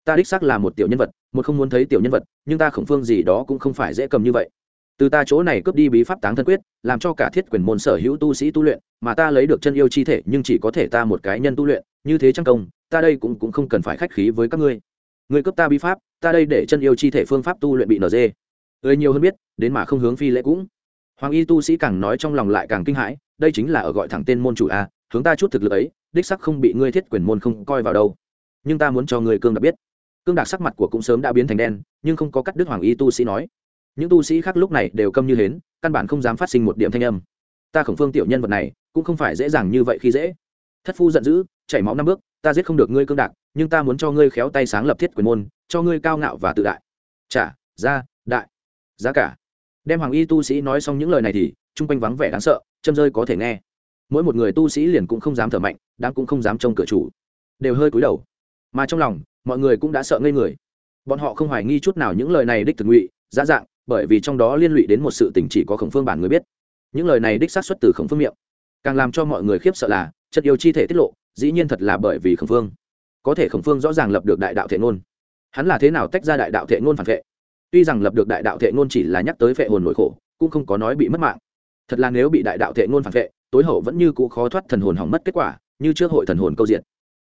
Ta đích xác là một tiểu nhân vật, một không muốn thấy tiểu nhân vật, nhưng ta khổng phương gì đó cũng không phải dễ cầm như vậy từ ta chỗ này cướp đi bí pháp táng thân quyết, làm cho cả thiết quyền môn sở hữu tu sĩ tu luyện, mà ta lấy được chân yêu chi thể nhưng chỉ có thể ta một cái nhân tu luyện, như thế trang công, ta đây cũng cũng không cần phải khách khí với các ngươi. Người cướp ta bí pháp, ta đây để chân yêu chi thể phương pháp tu luyện bị nở dê. Ơi nhiều hơn biết, đến mà không hướng phi lễ cũng. Hoàng y tu sĩ càng nói trong lòng lại càng kinh hãi, đây chính là ở gọi thẳng tên môn chủ a, hướng ta chút thực lực ấy, đích sắc không bị ngươi thiết quyền môn không coi vào đâu. Nhưng ta muốn cho người cương đặc biết. Cương đặc sắc mặt của cũng sớm đã biến thành đen, nhưng không có cắt đứt hoàng y tu sĩ nói những tu sĩ khác lúc này đều câm như hến, căn bản không dám phát sinh một điểm thanh âm. Ta khổng phương tiểu nhân vật này, cũng không phải dễ dàng như vậy khi dễ. Thất phu giận dữ, chảy máu năm bước, ta giết không được ngươi cương đạc, nhưng ta muốn cho ngươi khéo tay sáng lập thiết quyền môn, cho ngươi cao ngạo và tự đại. Trả ra, đại, giá cả. Đem hoàng y tu sĩ nói xong những lời này thì, chung quanh vắng vẻ đáng sợ, châm rơi có thể nghe. Mỗi một người tu sĩ liền cũng không dám thở mạnh đáng cũng không dám trông cửa chủ. Đều hơi cúi đầu. Mà trong lòng, mọi người cũng đã sợ ngây người. Bọn họ không hoài nghi chút nào những lời này đích thực ngụy giá dạng bởi vì trong đó liên lụy đến một sự tình chỉ có khổng phương bản người biết. Những lời này đích xác xuất từ khổng phương miệng. Càng làm cho mọi người khiếp sợ là, chất yêu chi thể tiết lộ, dĩ nhiên thật là bởi vì khổng phương. Có thể khổng phương rõ ràng lập được đại đạo thể ngôn. Hắn là thế nào tách ra đại đạo thể ngôn phản vệ? Tuy rằng lập được đại đạo thể ngôn chỉ là nhắc tới vệ hồn nỗi khổ, cũng không có nói bị mất mạng. Thật là nếu bị đại đạo thể ngôn phản vệ, tối hậu vẫn như cũ khó thoát thần hồn hỏng mất kết quả, như trước hội thần hồn câu diện.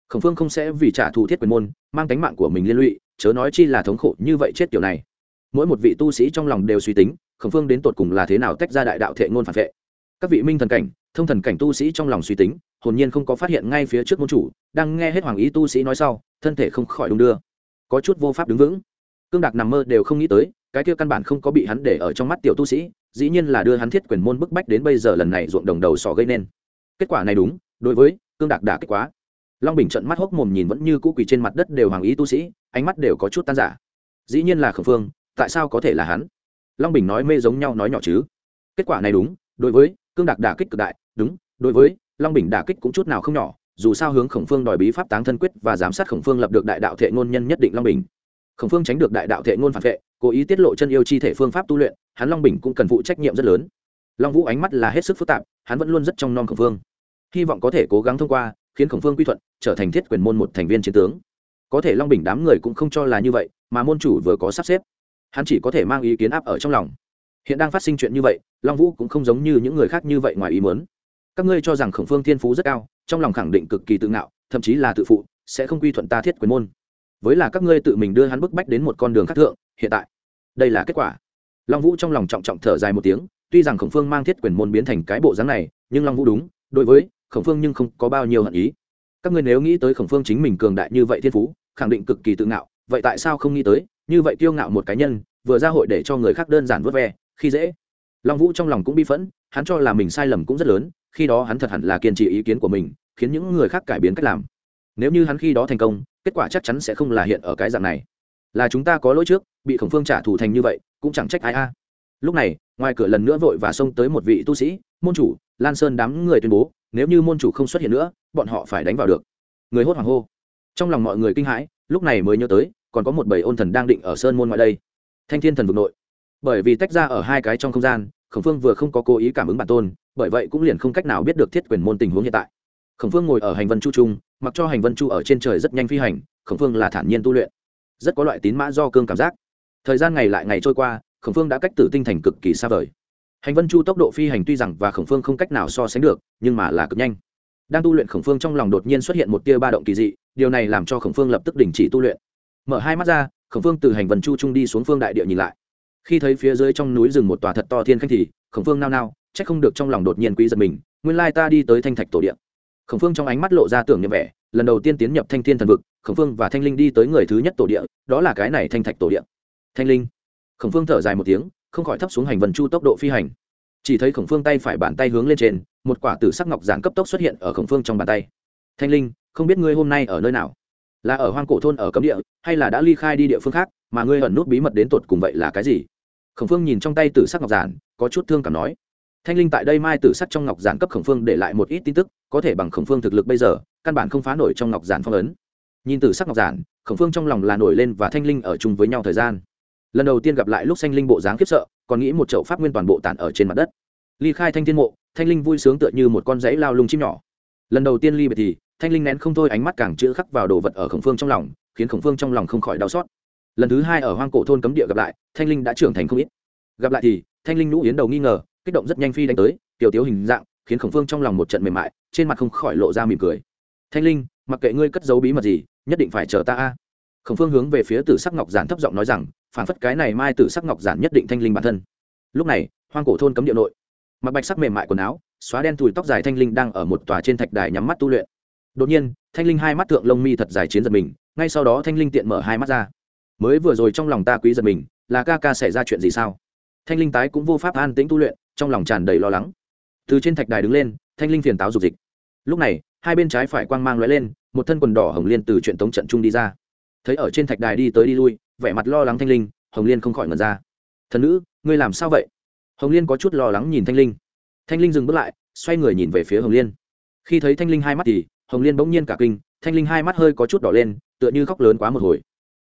Khổng phương không sẽ vì trả thù thiết quyền môn, mang tánh mạng của mình liên lụy, chớ nói chi là thống khổ như vậy chết kiểu này mỗi một vị tu sĩ trong lòng đều suy tính, khổng phương đến tột cùng là thế nào tách ra đại đạo thệ ngôn phản vệ. Các vị minh thần cảnh, thông thần cảnh tu sĩ trong lòng suy tính, hồn nhiên không có phát hiện ngay phía trước môn chủ, đang nghe hết hoàng ý tu sĩ nói sau, thân thể không khỏi đung đưa. Có chút vô pháp đứng vững. Cương đạc nằm mơ đều không nghĩ tới, cái kia căn bản không có bị hắn để ở trong mắt tiểu tu sĩ, dĩ nhiên là đưa hắn thiết quyền môn bức bách đến bây giờ lần này ruộng đồng đầu sỏ gây nên. Kết quả này đúng, đối với cương đạc đã kết quá. Long bình trận mắt hốc mồm nhìn vẫn như cũ quỳ trên mặt đất đều hoàng ý tu sĩ, ánh mắt đều có chút tan giả dĩ nhiên là khẩn phương tại sao có thể là hắn? Long bình nói mê giống nhau nói nhỏ chứ. Kết quả này đúng, đối với cương đạc đả kích cực đại, đúng, đối với long bình đả kích cũng chút nào không nhỏ, dù sao hướng khổng phương đòi bí pháp táng thân quyết và giám sát khổng phương lập được đại đạo thệ ngôn nhân nhất định long bình. Khổng phương tránh được đại đạo thệ ngôn phản vệ, cố ý tiết lộ chân yêu chi thể phương pháp tu luyện, hắn long bình cũng cần phụ trách nhiệm rất lớn. Long vũ ánh mắt là hết sức phức tạp, hắn vẫn luôn rất trong non khổng phương. Hy vọng có thể cố gắng thông qua, khiến khổng phương quy thuận, trở thành thiết quyền môn một thành viên chiến tướng. Có thể long bình đám người cũng không cho là như vậy, mà môn chủ vừa có sắp xếp hắn chỉ có thể mang ý kiến áp ở trong lòng. Hiện đang phát sinh chuyện như vậy, long vũ cũng không giống như những người khác như vậy ngoài ý muốn. Các ngươi cho rằng khổng phương thiên phú rất cao, trong lòng khẳng định cực kỳ tự ngạo, thậm chí là tự phụ, sẽ không quy thuận ta thiết quyền môn. Với là các ngươi tự mình đưa hắn bức bách đến một con đường khác thượng, hiện tại. Đây là kết quả. Long vũ trong lòng trọng trọng thở dài một tiếng, tuy rằng khổng phương mang thiết quyền môn biến thành cái bộ dáng này, nhưng long vũ đúng, đối với khổng phương nhưng không có bao nhiêu hận ý. Các ngươi nếu nghĩ tới khổng phương chính mình cường đại như vậy thiên phú, khẳng định cực kỳ tự ngạo, vậy tại sao không nghĩ tới như vậy kiêu ngạo một cá nhân, vừa ra hội để cho người khác đơn giản vớt ve, khi dễ. Long vũ trong lòng cũng bi phẫn, hắn cho là mình sai lầm cũng rất lớn, khi đó hắn thật hẳn là kiên trì ý kiến của mình, khiến những người khác cải biến cách làm. Nếu như hắn khi đó thành công, kết quả chắc chắn sẽ không là hiện ở cái dạng này. Là chúng ta có lỗi trước, bị khổng phương trả thù thành như vậy, cũng chẳng trách ai a. Lúc này, ngoài cửa lần nữa vội và xông tới một vị tu sĩ, môn chủ, lan sơn đám người tuyên bố, nếu như môn chủ không xuất hiện nữa, bọn họ phải đánh vào được. Người hốt hoảng hô. Trong lòng mọi người kinh hãi, lúc này mới nhớ tới còn có một bầy ôn thần đang định ở sơn môn ngoài đây. Thanh thiên thần vực nội. Bởi vì tách ra ở hai cái trong không gian, khổng phương vừa không có cố ý cảm ứng bản tôn, bởi vậy cũng liền không cách nào biết được thiết quyền môn tình huống hiện tại. Khổng phương ngồi ở hành vân chu trung, mặc cho hành vân chu ở trên trời rất nhanh phi hành, khổng phương là thản nhiên tu luyện. Rất có loại tín mã do cương cảm giác. Thời gian ngày lại ngày trôi qua, khổng phương đã cách tử tinh thành cực kỳ xa vời. Hành vân chu tốc độ phi hành tuy rằng và khổng phương không cách nào so sánh được, nhưng mà là cực nhanh. Đang tu luyện khổng phương trong lòng đột nhiên xuất hiện một tia ba động kỳ dị, điều này làm cho khổng phương lập tức đình chỉ tu luyện mở hai mắt ra, khổng phương từ hành vần chu trung đi xuống phương đại địa nhìn lại. Khi thấy phía dưới trong núi rừng một tòa thật to thiên khanh thì, khổng phương nao nao c h ắ c không được trong lòng đột nhiên quý giật mình, nguyên lai ta đi tới thanh thạch tổ điện. Khổng phương trong ánh mắt lộ ra tưởng nhậm vẻ, lần đầu tiên tiến nhập thanh thiên thần vực, khổng phương và thanh linh đi tới người thứ nhất tổ địa, đó là cái này thanh thạch tổ điện. Thanh linh. Khổng phương thở dài một tiếng, không khỏi thấp xuống hành vần chu tốc độ phi hành. Chỉ thấy khổng phương tay phải bàn tay hướng lên trên, một quả tử sắc ngọc giản cấp tốc xuất hiện ở khổng phương trong bàn tay. Thanh linh, không biết ngươi hôm nay ở nơi nào? Là ở hoang cổ thôn ở cấm địa, hay là đã ly khai đi địa phương khác, mà ngươi ẩn nút bí mật đến tột cùng vậy là cái gì? Khổng phương nhìn trong tay tử sắc ngọc giản, có chút thương cảm nói. Thanh linh tại đây mai tử sắt trong ngọc giản cấp khổng phương để lại một ít tin tức, có thể bằng khổng phương thực lực bây giờ, căn bản không phá nổi trong ngọc giản phong ấn. Nhìn tử sắc ngọc giản, khổng phương trong lòng là nổi lên và thanh linh ở chung với nhau thời gian. Lần đầu tiên gặp lại lúc Thanh linh bộ dáng khiếp sợ, còn nghĩ một chậu pháp nguyên toàn bộ tản ở trên mặt đất. Ly khai thanh thiên mộ, thanh linh vui sướng tựa như một con dãy lao lung chim nhỏ. Lần đầu tiên ly biệt thì thanh linh nén không thôi ánh mắt càng chữ khắc vào đồ vật ở khổng phương trong lòng, khiến khổng phương trong lòng không khỏi đau xót. Lần thứ hai ở hoang cổ thôn cấm địa gặp lại, thanh linh đã trưởng thành không ít. Gặp lại thì, thanh linh nhũ yến đầu nghi ngờ, kích động rất nhanh phi đánh tới, tiểu tiếu hình dạng, khiến khổng phương trong lòng một trận mềm mại, trên mặt không khỏi lộ ra mỉm cười. Thanh linh, mặc kệ ngươi cất giấu bí mật gì, nhất định phải chờ ta a. Khổng phương hướng về phía tử sắc ngọc giản thấp giọng nói rằng, phản phất cái này mai tử sắc ngọc giản nhất định thanh linh bản thân. Lúc này, hoang cổ thôn cấm địa nội, mặc bạch sắc mềm mại quần áo, xóa đen thùi tóc dài thanh linh đang ở một tòa trên thạch đài nhắm mắt tu luyện đột nhiên, thanh linh hai mắt thượng lông mi thật dài chiến giật mình, ngay sau đó thanh linh tiện mở hai mắt ra. Mới vừa rồi trong lòng ta quý giật mình, là ca ca xảy ra chuyện gì sao? Thanh linh tái cũng vô pháp an tĩnh tu luyện, trong lòng tràn đầy lo lắng. Từ trên thạch đài đứng lên, thanh linh phiền táo dục dịch. Lúc này, hai bên trái phải quang mang lóe lên, một thân quần đỏ hồng liên từ chuyện tống trận trung đi ra. Thấy ở trên thạch đài đi tới đi lui, vẻ mặt lo lắng thanh linh, hồng liên không khỏi ngẩn ra. Thần nữ, ngươi làm sao vậy? Hồng liên có chút lo lắng nhìn thanh linh. Thanh linh dừng bước lại, xoay người nhìn về phía hồng liên. Khi thấy thanh linh hai mắt thì hồng liên bỗng nhiên cả kinh, thanh linh hai mắt hơi có chút đỏ lên, tựa như khóc lớn quá một hồi.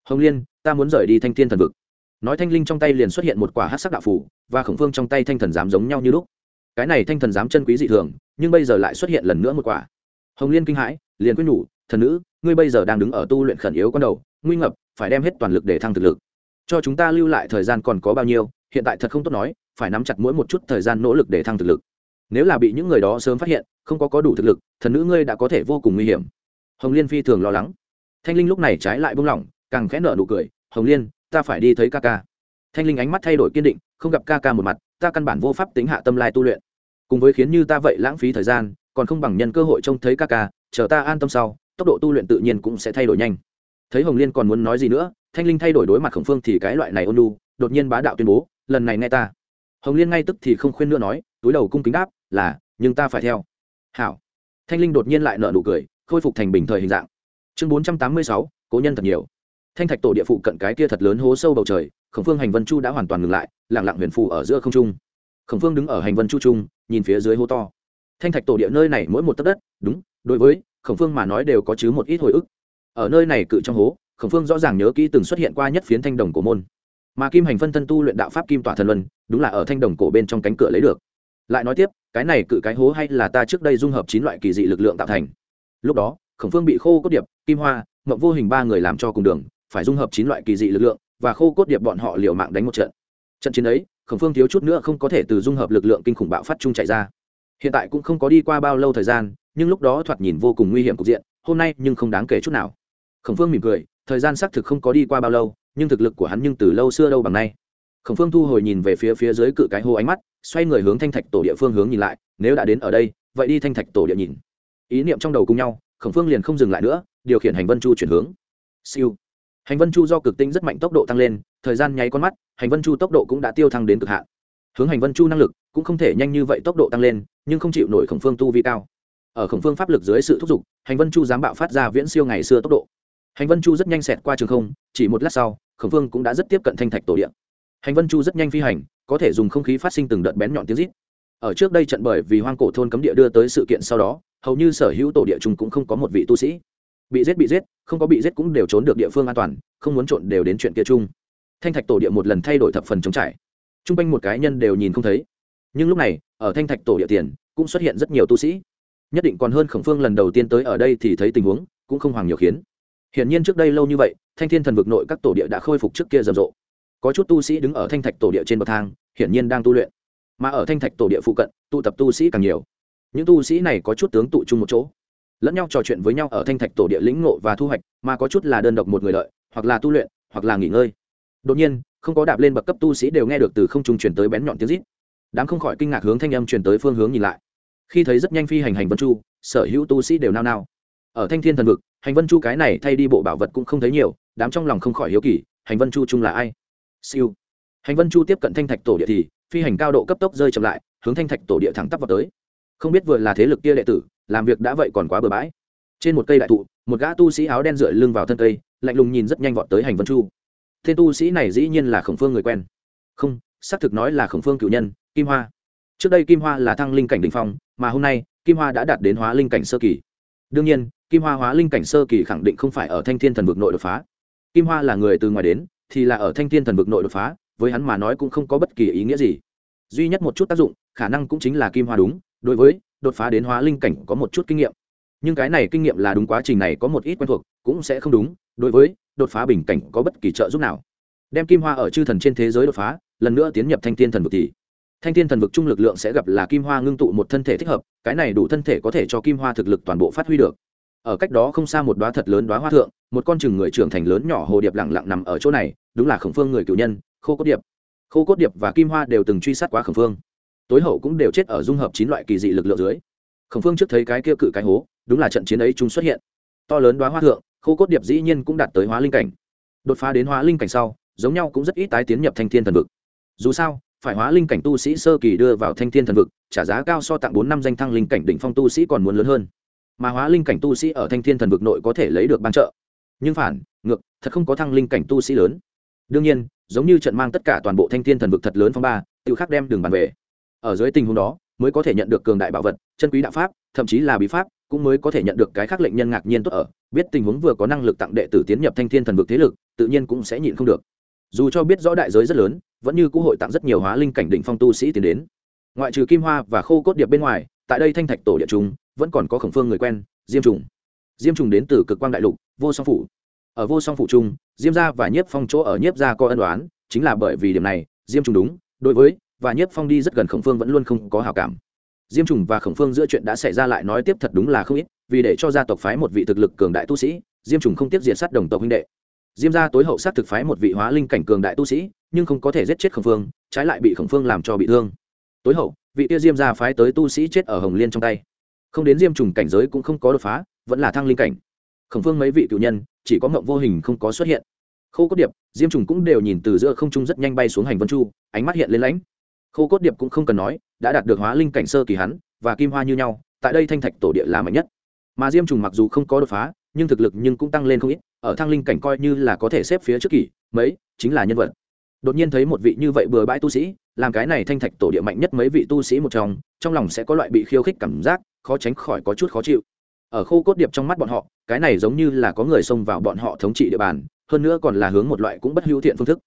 Hồng liên, ta muốn rời đi thanh thiên thần vực. Nói thanh linh trong tay liền xuất hiện một quả hát sắc đạo phủ và khổng phương trong tay thanh thần giám giống nhau như lúc. Cái này thanh thần giám chân quý dị thường, nhưng bây giờ lại xuất hiện lần nữa một quả. Hồng liên kinh hãi, liền quyết nhủ, thần nữ, ngươi bây giờ đang đứng ở tu luyện khẩn yếu con đầu, nguy ngập, phải đem hết toàn lực để thăng thực lực. Cho chúng ta lưu lại thời gian còn có bao nhiêu, hiện tại thật không tốt nói, phải nắm chặt mỗi một chút thời gian nỗ lực để thăng thực lực. Nếu là bị những người đó sớm phát hiện không có có đủ thực lực, thần nữ ngươi đã có thể vô cùng nguy hiểm. Hồng liên phi thường lo lắng. Thanh linh lúc này trái lại buông lỏng, càng khẽ nở nụ cười, hồng liên, ta phải đi thấy ca ca. Thanh linh ánh mắt thay đổi kiên định, không gặp ca ca một mặt, ta căn bản vô pháp tính hạ tâm lai tu luyện. Cùng với khiến như ta vậy lãng phí thời gian, còn không bằng nhân cơ hội trông thấy ca ca, chờ ta an tâm sau, tốc độ tu luyện tự nhiên cũng sẽ thay đổi nhanh. Thấy hồng liên còn muốn nói gì nữa, thanh linh thay đổi đối mặt khổng phương thì cái loại này ôn lu đột nhiên bá đạo tuyên bố, lần này nghe ta. Hồng liên ngay tức thì không khuyên nữa nói, túi đầu cung kính đáp, là, nhưng ta phải theo hảo. Thanh linh đột nhiên lại nợ nụ cười, khôi phục thành bình thời hình dạng. Chương bốn trăm tám mươi sáu, cố nhân thật nhiều. Thanh thạch tổ địa phụ cận cái kia thật lớn hố sâu bầu trời, khổng phương hành vân chu đã hoàn toàn ngừng lại lẳng lặng huyền phù ở giữa không trung. Khổng phương đứng ở hành vân chu trung, nhìn phía dưới hố to. Thanh thạch tổ địa nơi này mỗi một tấc đất, đúng, đối với khổng phương mà nói đều có chứ một ít hồi ức. Ở nơi này cự trong hố, khổng phương rõ ràng nhớ kỹ từng xuất hiện qua nhất phiến thanh đồng cổ môn. Mà kim hành phân thân tu luyện đạo pháp kim tỏa thần luân, đúng là ở thanh đồng cổ bên trong cánh cửa lấy được. Lại nói tiếp cái này cự cái hố hay là ta trước đây dung hợp chín loại kỳ dị lực lượng tạo thành? Lúc đó, khổng phương bị khô cốt điệp, kim hoa, mộng vô hình ba người làm cho cùng đường, phải dung hợp chín loại kỳ dị lực lượng, và khô cốt điệp bọn họ liều mạng đánh một trận. Trận chiến ấy, khổng phương thiếu chút nữa không có thể từ dung hợp lực lượng kinh khủng bạo phát chung chạy ra. Hiện tại cũng không có đi qua bao lâu thời gian, nhưng lúc đó thoạt nhìn vô cùng nguy hiểm cục diện, hôm nay nhưng không đáng kể chút nào. Khổng phương mỉm cười, thời gian xác thực không có đi qua bao lâu, nhưng thực lực của hắn nhưng từ lâu xưa đâu bằng nay khổng phương thu hồi nhìn về phía phía dưới cự cái hô ánh mắt, xoay người hướng thanh thạch tổ địa phương hướng nhìn lại, nếu đã đến ở đây, vậy đi thanh thạch tổ địa nhìn. Ý niệm trong đầu cùng nhau, khổng phương liền không dừng lại nữa, điều khiển hành vân chu chuyển hướng. Siêu. Hành vân chu do cực tinh rất mạnh tốc độ tăng lên, thời gian nháy con mắt, hành vân chu tốc độ cũng đã tiêu thăng đến cực hạn. Hướng hành vân chu năng lực cũng không thể nhanh như vậy tốc độ tăng lên, nhưng không chịu nổi khổng phương tu vi cao. Ở khổng phương pháp lực dưới sự thúc giục, hành vân chu dám bạo phát ra viễn siêu ngày xưa tốc độ. Hành vân chu rất nhanh xẹt qua trường không, chỉ một lát sau, khổng phương cũng đã rất tiếp cận thanh thạch tổ điện hành vân chu rất nhanh phi hành, có thể dùng không khí phát sinh từng đợt bén nhọn tiếng rít. Ở trước đây trận bởi vì hoang cổ thôn cấm địa đưa tới sự kiện sau đó, hầu như sở hữu tổ địa chung cũng không có một vị tu sĩ. Bị giết bị giết, không có bị giết cũng đều trốn được địa phương an toàn, không muốn trộn đều đến chuyện kia chung. Thanh thạch tổ địa một lần thay đổi thập phần chống trải. T r u n g quanh một cái nhân đều nhìn không thấy. Nhưng lúc này, ở thanh thạch tổ địa tiền, cũng xuất hiện rất nhiều tu sĩ. Nhất định còn hơn khổng phương lần đầu tiên tới ở đây thì thấy tình huống cũng không hoàng nhiều khiến. Hiển nhiên trước đây lâu như vậy, thanh thiên thần vực nội các tổ địa đã khôi phục trước kia rầm rộ có chút tu sĩ đứng ở thanh thạch tổ địa trên bậc thang hiển nhiên đang tu luyện. Mà ở thanh thạch tổ địa phụ cận tụ tập tu sĩ càng nhiều. Những tu sĩ này có chút tướng tụ chung một chỗ. Lẫn nhau trò chuyện với nhau ở thanh thạch tổ địa lĩnh ngộ và thu hoạch mà có chút là đơn độc một người lợi, hoặc là tu luyện hoặc là nghỉ ngơi. Đột nhiên không có đạp lên bậc cấp tu sĩ đều nghe được từ không trung truyền tới bén nhọn tiếng rít. Đám không khỏi kinh ngạc hướng thanh âm truyền tới phương hướng nhìn lại. Khi thấy rất nhanh phi hành hành vân chu sở hữu tu sĩ đều nao nao. Ở thanh thiên thần vực hành vân chu cái này thay đi bộ bảo vật cũng không thấy nhiều đám trong lòng không khỏi hiếu kỳ hành vân chu chung là ai? Siêu. Hành vân chu tiếp cận thanh thạch tổ địa thì, phi hành cao độ cấp tốc rơi chậm lại, hướng thanh thạch tổ địa thẳng tắp vào tới. Không biết vừa là thế lực kia đệ tử, làm việc đã vậy còn quá bừa bãi. Trên một cây đại thụ, một gã tu sĩ áo đen dựa lưng vào thân cây, lạnh lùng nhìn rất nhanh vọt tới hành vân chu. Tên tu sĩ này dĩ nhiên là khổng phương người quen. Không, xác thực nói là khổng phương cựu nhân, kim hoa. Trước đây kim hoa là thăng linh cảnh đỉnh phong, mà hôm nay, kim hoa đã đạt đến hóa linh cảnh sơ kỳ. Đương nhiên, kim hoa hóa linh cảnh sơ kỳ khẳng định không phải ở thanh thiên thần vực nội đột phá. Kim hoa là người từ ngoài đến thì là ở thanh thiên thần vực nội đột phá, với hắn mà nói cũng không có bất kỳ ý nghĩa gì. Duy nhất một chút tác dụng, khả năng cũng chính là kim hoa đúng, đối với đột phá đến hóa linh cảnh có một chút kinh nghiệm. Nhưng cái này kinh nghiệm là đúng quá trình này có một ít quen thuộc, cũng sẽ không đúng, đối với đột phá bình cảnh có bất kỳ trợ giúp nào. Đem kim hoa ở chư thần trên thế giới đột phá, lần nữa tiến nhập thanh thiên thần vực thì thanh thiên thần vực chung lực lượng sẽ gặp là kim hoa ngưng tụ một thân thể thích hợp, cái này đủ thân thể có thể cho kim hoa thực lực toàn bộ phát huy được. Ở cách đó không xa một đoá thật lớn đoá hoa thượng, một con chừng người trưởng thành lớn nhỏ hồ điệp lặng lặng nằm ở chỗ này đúng là khổng phương người cựu nhân, khô cốt điệp. Khô cốt điệp và kim hoa đều từng truy sát quá khổng phương. Tối hậu cũng đều chết ở dung hợp chín loại kỳ dị lực lượng dưới. Khổng phương trước thấy cái kia cự cái hố, đúng là trận chiến ấy chúng xuất hiện. To lớn đoá hoa thượng, khô cốt điệp dĩ nhiên cũng đạt tới hóa linh cảnh. Đột phá đến hóa linh cảnh sau, giống nhau cũng rất ít tái tiến nhập thanh thiên thần vực. Dù sao, phải hóa linh cảnh tu sĩ sơ kỳ đưa vào thanh thiên thần vực, trả giá cao so tặng bốn năm danh thăng linh cảnh đỉnh phong tu sĩ còn muốn lớn hơn. Mà hóa linh cảnh tu sĩ ở thanh thiên thần vực nội có thể lấy được ban trợ. Nhưng phản, ngược, thật không có thăng linh cảnh tu sĩ lớn đương nhiên, giống như trận mang tất cả toàn bộ thanh thiên thần vực thật lớn phong ba tự khắc đem đường bàn về. Ở dưới tình huống đó, mới có thể nhận được cường đại bảo vật, chân quý đạo pháp, thậm chí là bí pháp, cũng mới có thể nhận được cái khác lệnh nhân ngạc nhiên tốt ở. Biết tình huống vừa có năng lực tặng đệ tử tiến nhập thanh thiên thần vực thế lực, tự nhiên cũng sẽ nhịn không được. Dù cho biết rõ đại giới rất lớn, vẫn như quốc hội tặng rất nhiều hóa linh cảnh đỉnh phong tu sĩ tiến đến. Ngoại trừ kim hoa và khô cốt điệp bên ngoài, tại đây thanh thạch tổ địa chúng vẫn còn có khổng phương người quen, diêm trùng. Diêm trùng đến từ cực quang đại lục, vô song phủ ở vô song phụ trung, diêm gia và nhiếp phong chỗ ở nhiếp gia có ân đoán chính là bởi vì điểm này, diêm trùng đúng, đối với, và nhiếp phong đi rất gần khổng phương vẫn luôn không có hào cảm. Diêm trùng và khổng phương giữa chuyện đã xảy ra lại nói tiếp thật đúng là không ít, vì để cho gia tộc phái một vị thực lực cường đại tu sĩ, diêm trùng không tiếp diện sát đồng tộc huynh đệ. Diêm gia tối hậu sát thực phái một vị hóa linh cảnh cường đại tu sĩ, nhưng không có thể giết chết khổng phương, trái lại bị khổng phương làm cho bị thương. Tối hậu, vị tia diêm gia phái tới tu sĩ chết ở hồng liên trong tay. Không đến diêm trùng cảnh giới cũng không có đột phá, vẫn là thăng linh cảnh. Khổng phương mấy vị cựu nhân chỉ có mộng vô hình không có xuất hiện. Khô cốt điệp, diêm trùng cũng đều nhìn từ giữa không trung rất nhanh bay xuống hành vân chu, ánh mắt hiện lên lãnh. Khô cốt điệp cũng không cần nói, đã đạt được hóa linh cảnh sơ kỳ hắn và kim hoa như nhau, tại đây thanh thạch tổ địa là mạnh nhất. Mà diêm trùng mặc dù không có đột phá, nhưng thực lực nhưng cũng tăng lên không ít, ở thăng linh cảnh coi như là có thể xếp phía trước kỳ, mấy, chính là nhân vật. Đột nhiên thấy một vị như vậy bừa bãi tu sĩ, làm cái này thanh thạch tổ địa mạnh nhất mấy vị tu sĩ một trong trong lòng sẽ có loại bị khiêu khích cảm giác, khó tránh khỏi có chút khó chịu ở khô cốt điệp trong mắt bọn họ, cái này giống như là có người xông vào bọn họ thống trị địa bàn, hơn nữa còn là hướng một loại cũng bất hữu thiện phương thức.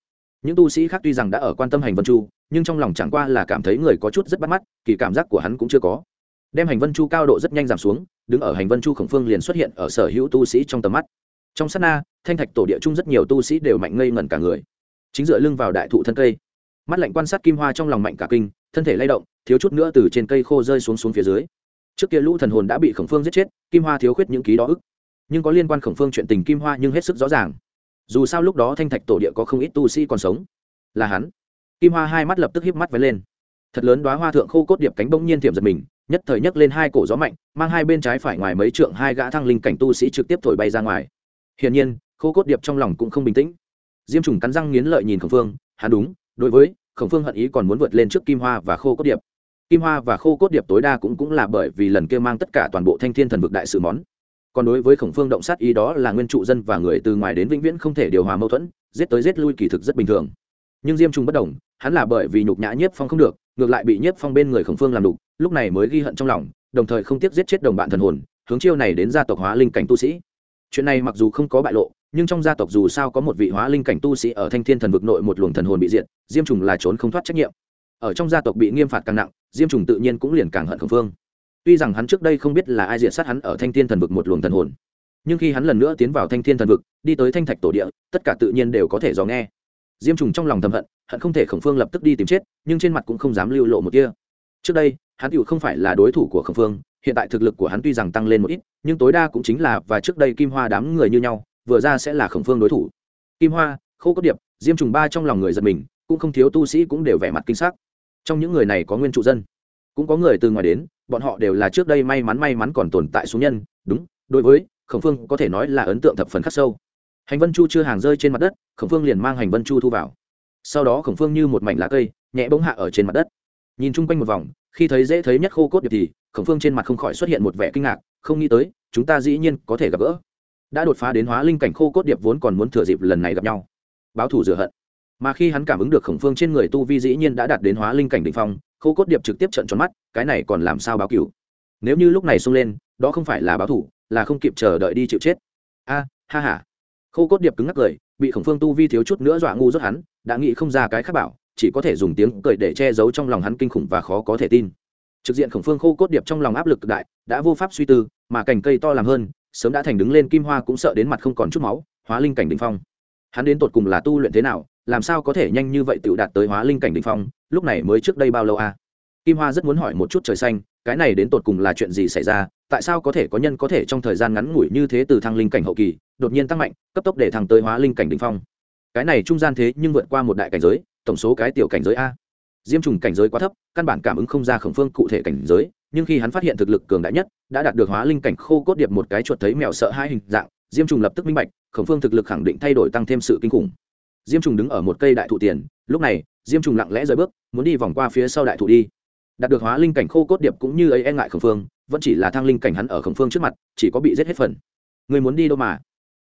Những tu sĩ khác tuy rằng đã ở quan tâm hành vân chu, nhưng trong lòng chẳng qua là cảm thấy người có chút rất bắt mắt, kỳ cảm giác của hắn cũng chưa có. Đem hành vân chu cao độ rất nhanh giảm xuống, đứng ở hành vân chu khổng phương liền xuất hiện ở sở hữu tu sĩ trong tầm mắt. Trong sát na, thanh thạch tổ địa chung rất nhiều tu sĩ đều mạnh ngây ngẩn cả người. Chính dựa lưng vào đại thụ thân cây, mắt lạnh quan sát kim hoa trong lòng mạnh cả kinh, thân thể lay động, thiếu chút nữa từ trên cây khô rơi xuống xuống phía dưới trước kia lũ thần hồn đã bị khổng phương giết chết, kim hoa thiếu khuyết những ký đó ức. Nhưng có liên quan khổng phương chuyện tình kim hoa nhưng hết sức rõ ràng. Dù sao lúc đó thanh thạch tổ địa có không ít tu sĩ còn sống. Là hắn. Kim hoa hai mắt lập tức hiếp mắt vén lên. Thật lớn đoá hoa thượng khô cốt điệp cánh bỗng nhiên thiểm giật mình, nhất thời nhấc lên hai cổ gió mạnh, mang hai bên trái phải ngoài mấy trượng hai gã thăng linh cảnh tu sĩ trực tiếp thổi bay ra ngoài. Hiển nhiên, khô cốt điệp trong lòng cũng không bình tĩnh. Diêm trùng cắn răng nghiến lợi nhìn khổng phương, hắn đúng, đối với khổng phương hận ý còn muốn vượt lên trước kim hoa và khô cốt điệp kim hoa và khô cốt điệp tối đa cũng cũng là bởi vì lần kia mang tất cả toàn bộ thanh thiên thần vực đại sự món. Còn đối với khổng phương động sát ý đó là nguyên trụ dân và người từ ngoài đến vĩnh viễn không thể điều hòa mâu thuẫn, giết tới giết lui kỳ thực rất bình thường. Nhưng diêm trung bất đồng, hắn là bởi vì nhục nhã nhiếp phong không được, ngược lại bị nhiếp phong bên người khổng phương làm đục, lúc này mới ghi hận trong lòng, đồng thời không tiếc giết chết đồng bạn thần hồn, hướng chiêu này đến gia tộc hóa linh cảnh tu sĩ. Chuyện này mặc dù không có bại lộ, nhưng trong gia tộc dù sao có một vị hóa linh cảnh tu sĩ ở thanh thiên thần vực nội một luồng thần hồn bị diệt, diêm trùng là trốn không thoát trách nhiệm. Ở trong gia tộc bị nghiêm phạt càng nặng diêm trùng tự nhiên cũng liền càng hận khổng phương. Tuy rằng hắn trước đây không biết là ai diện sát hắn ở thanh thiên thần vực một luồng thần hồn, nhưng khi hắn lần nữa tiến vào thanh thiên thần vực, đi tới thanh thạch tổ địa, tất cả tự nhiên đều có thể dò nghe. Diêm trùng trong lòng thầm hận hận không thể khổng phương lập tức đi tìm chết, nhưng trên mặt cũng không dám lưu lộ một kia trước đây, hắn tựu không phải là đối thủ của khổng phương, hiện tại thực lực của hắn tuy rằng tăng lên một ít, nhưng tối đa cũng chính là và trước đây kim hoa đám người như nhau, vừa ra sẽ là khổng phương đối thủ. Kim hoa, khô cốt điệp, diêm trùng ba trong lòng người giật mình, cũng không thiếu tu sĩ cũng đều vẻ mặt kinh sắc trong những người này có nguyên trụ dân, cũng có người từ ngoài đến, bọn họ đều là trước đây may mắn may mắn còn tồn tại xuống nhân, đúng, đối với, khổng phương có thể nói là ấn tượng thập phần khắc sâu. Hành vân chu chưa hàng rơi trên mặt đất, khổng phương liền mang hành vân chu thu vào. Sau đó khổng phương như một mảnh lá cây, nhẹ bỗng hạ ở trên mặt đất. Nhìn chung quanh một vòng, khi thấy dễ thấy nhất khô cốt điệp thì, khổng phương trên mặt không khỏi xuất hiện một vẻ kinh ngạc, không nghĩ tới, chúng ta dĩ nhiên có thể gặp gỡ. Đã đột phá đến hóa linh cảnh khô cốt điệp vốn còn muốn thừa dịp lần này gặp nhau. Báo thù rửa hận mà khi hắn cảm ứng được khổng phương trên người tu vi dĩ nhiên đã đạt đến hóa linh cảnh đ ỉ n h phong, khô cốt điệp trực tiếp trận tròn mắt, cái này còn làm sao báo cứu? nếu như lúc này xông lên, đó không phải là báo thủ, là không kịp chờ đợi đi chịu chết. A, ha ha. Khô cốt điệp cứng ngắc cười, bị khổng phương tu vi thiếu chút nữa dọa ngu rốt hắn, đã nghĩ không ra cái khác bảo, chỉ có thể dùng tiếng cười để che giấu trong lòng hắn kinh khủng và khó có thể tin. Trực diện khổng phương khô cốt điệp trong lòng áp lực cực đại, đã vô pháp suy tư, mà cành cây to làm hơn, sớm đã thành đứng lên kim hoa cũng sợ đến mặt không còn chút máu, hóa linh cảnh đ ỉ n h phong. Hắn đến tột cùng là tu luyện thế nào làm sao có thể nhanh như vậy tự đạt tới hóa linh cảnh đỉnh phong, lúc này mới trước đây bao lâu à? kim hoa rất muốn hỏi một chút trời xanh, cái này đến tột cùng là chuyện gì xảy ra, tại sao có thể có nhân có thể trong thời gian ngắn ngủi như thế từ thăng linh cảnh hậu kỳ, đột nhiên tăng mạnh, cấp tốc để thăng tới hóa linh cảnh đỉnh phong? Cái này trung gian thế nhưng vượt qua một đại cảnh giới, tổng số cái tiểu cảnh giới a. Diêm trùng cảnh giới quá thấp, căn bản cảm ứng không ra khổng phương cụ thể cảnh giới, nhưng khi hắn phát hiện thực lực cường đại nhất, đã đạt được hóa linh cảnh khô cốt điệp một cái chuột thấy mèo sợ hai hình dạng, diêm trùng lập tức minh bạch, khổng phương thực lực khẳng định thay đổi tăng thêm sự kinh khủng diêm trùng đứng ở một cây đại thụ tiền, lúc này, diêm trùng lặng lẽ rời bước, muốn đi vòng qua phía sau đại thụ đi. Đạt được hóa linh cảnh khô cốt điệp cũng như ấy e ngại khổng phương, vẫn chỉ là thang linh cảnh hắn ở khổng phương trước mặt, chỉ có bị giết hết phần. Người muốn đi đâu mà?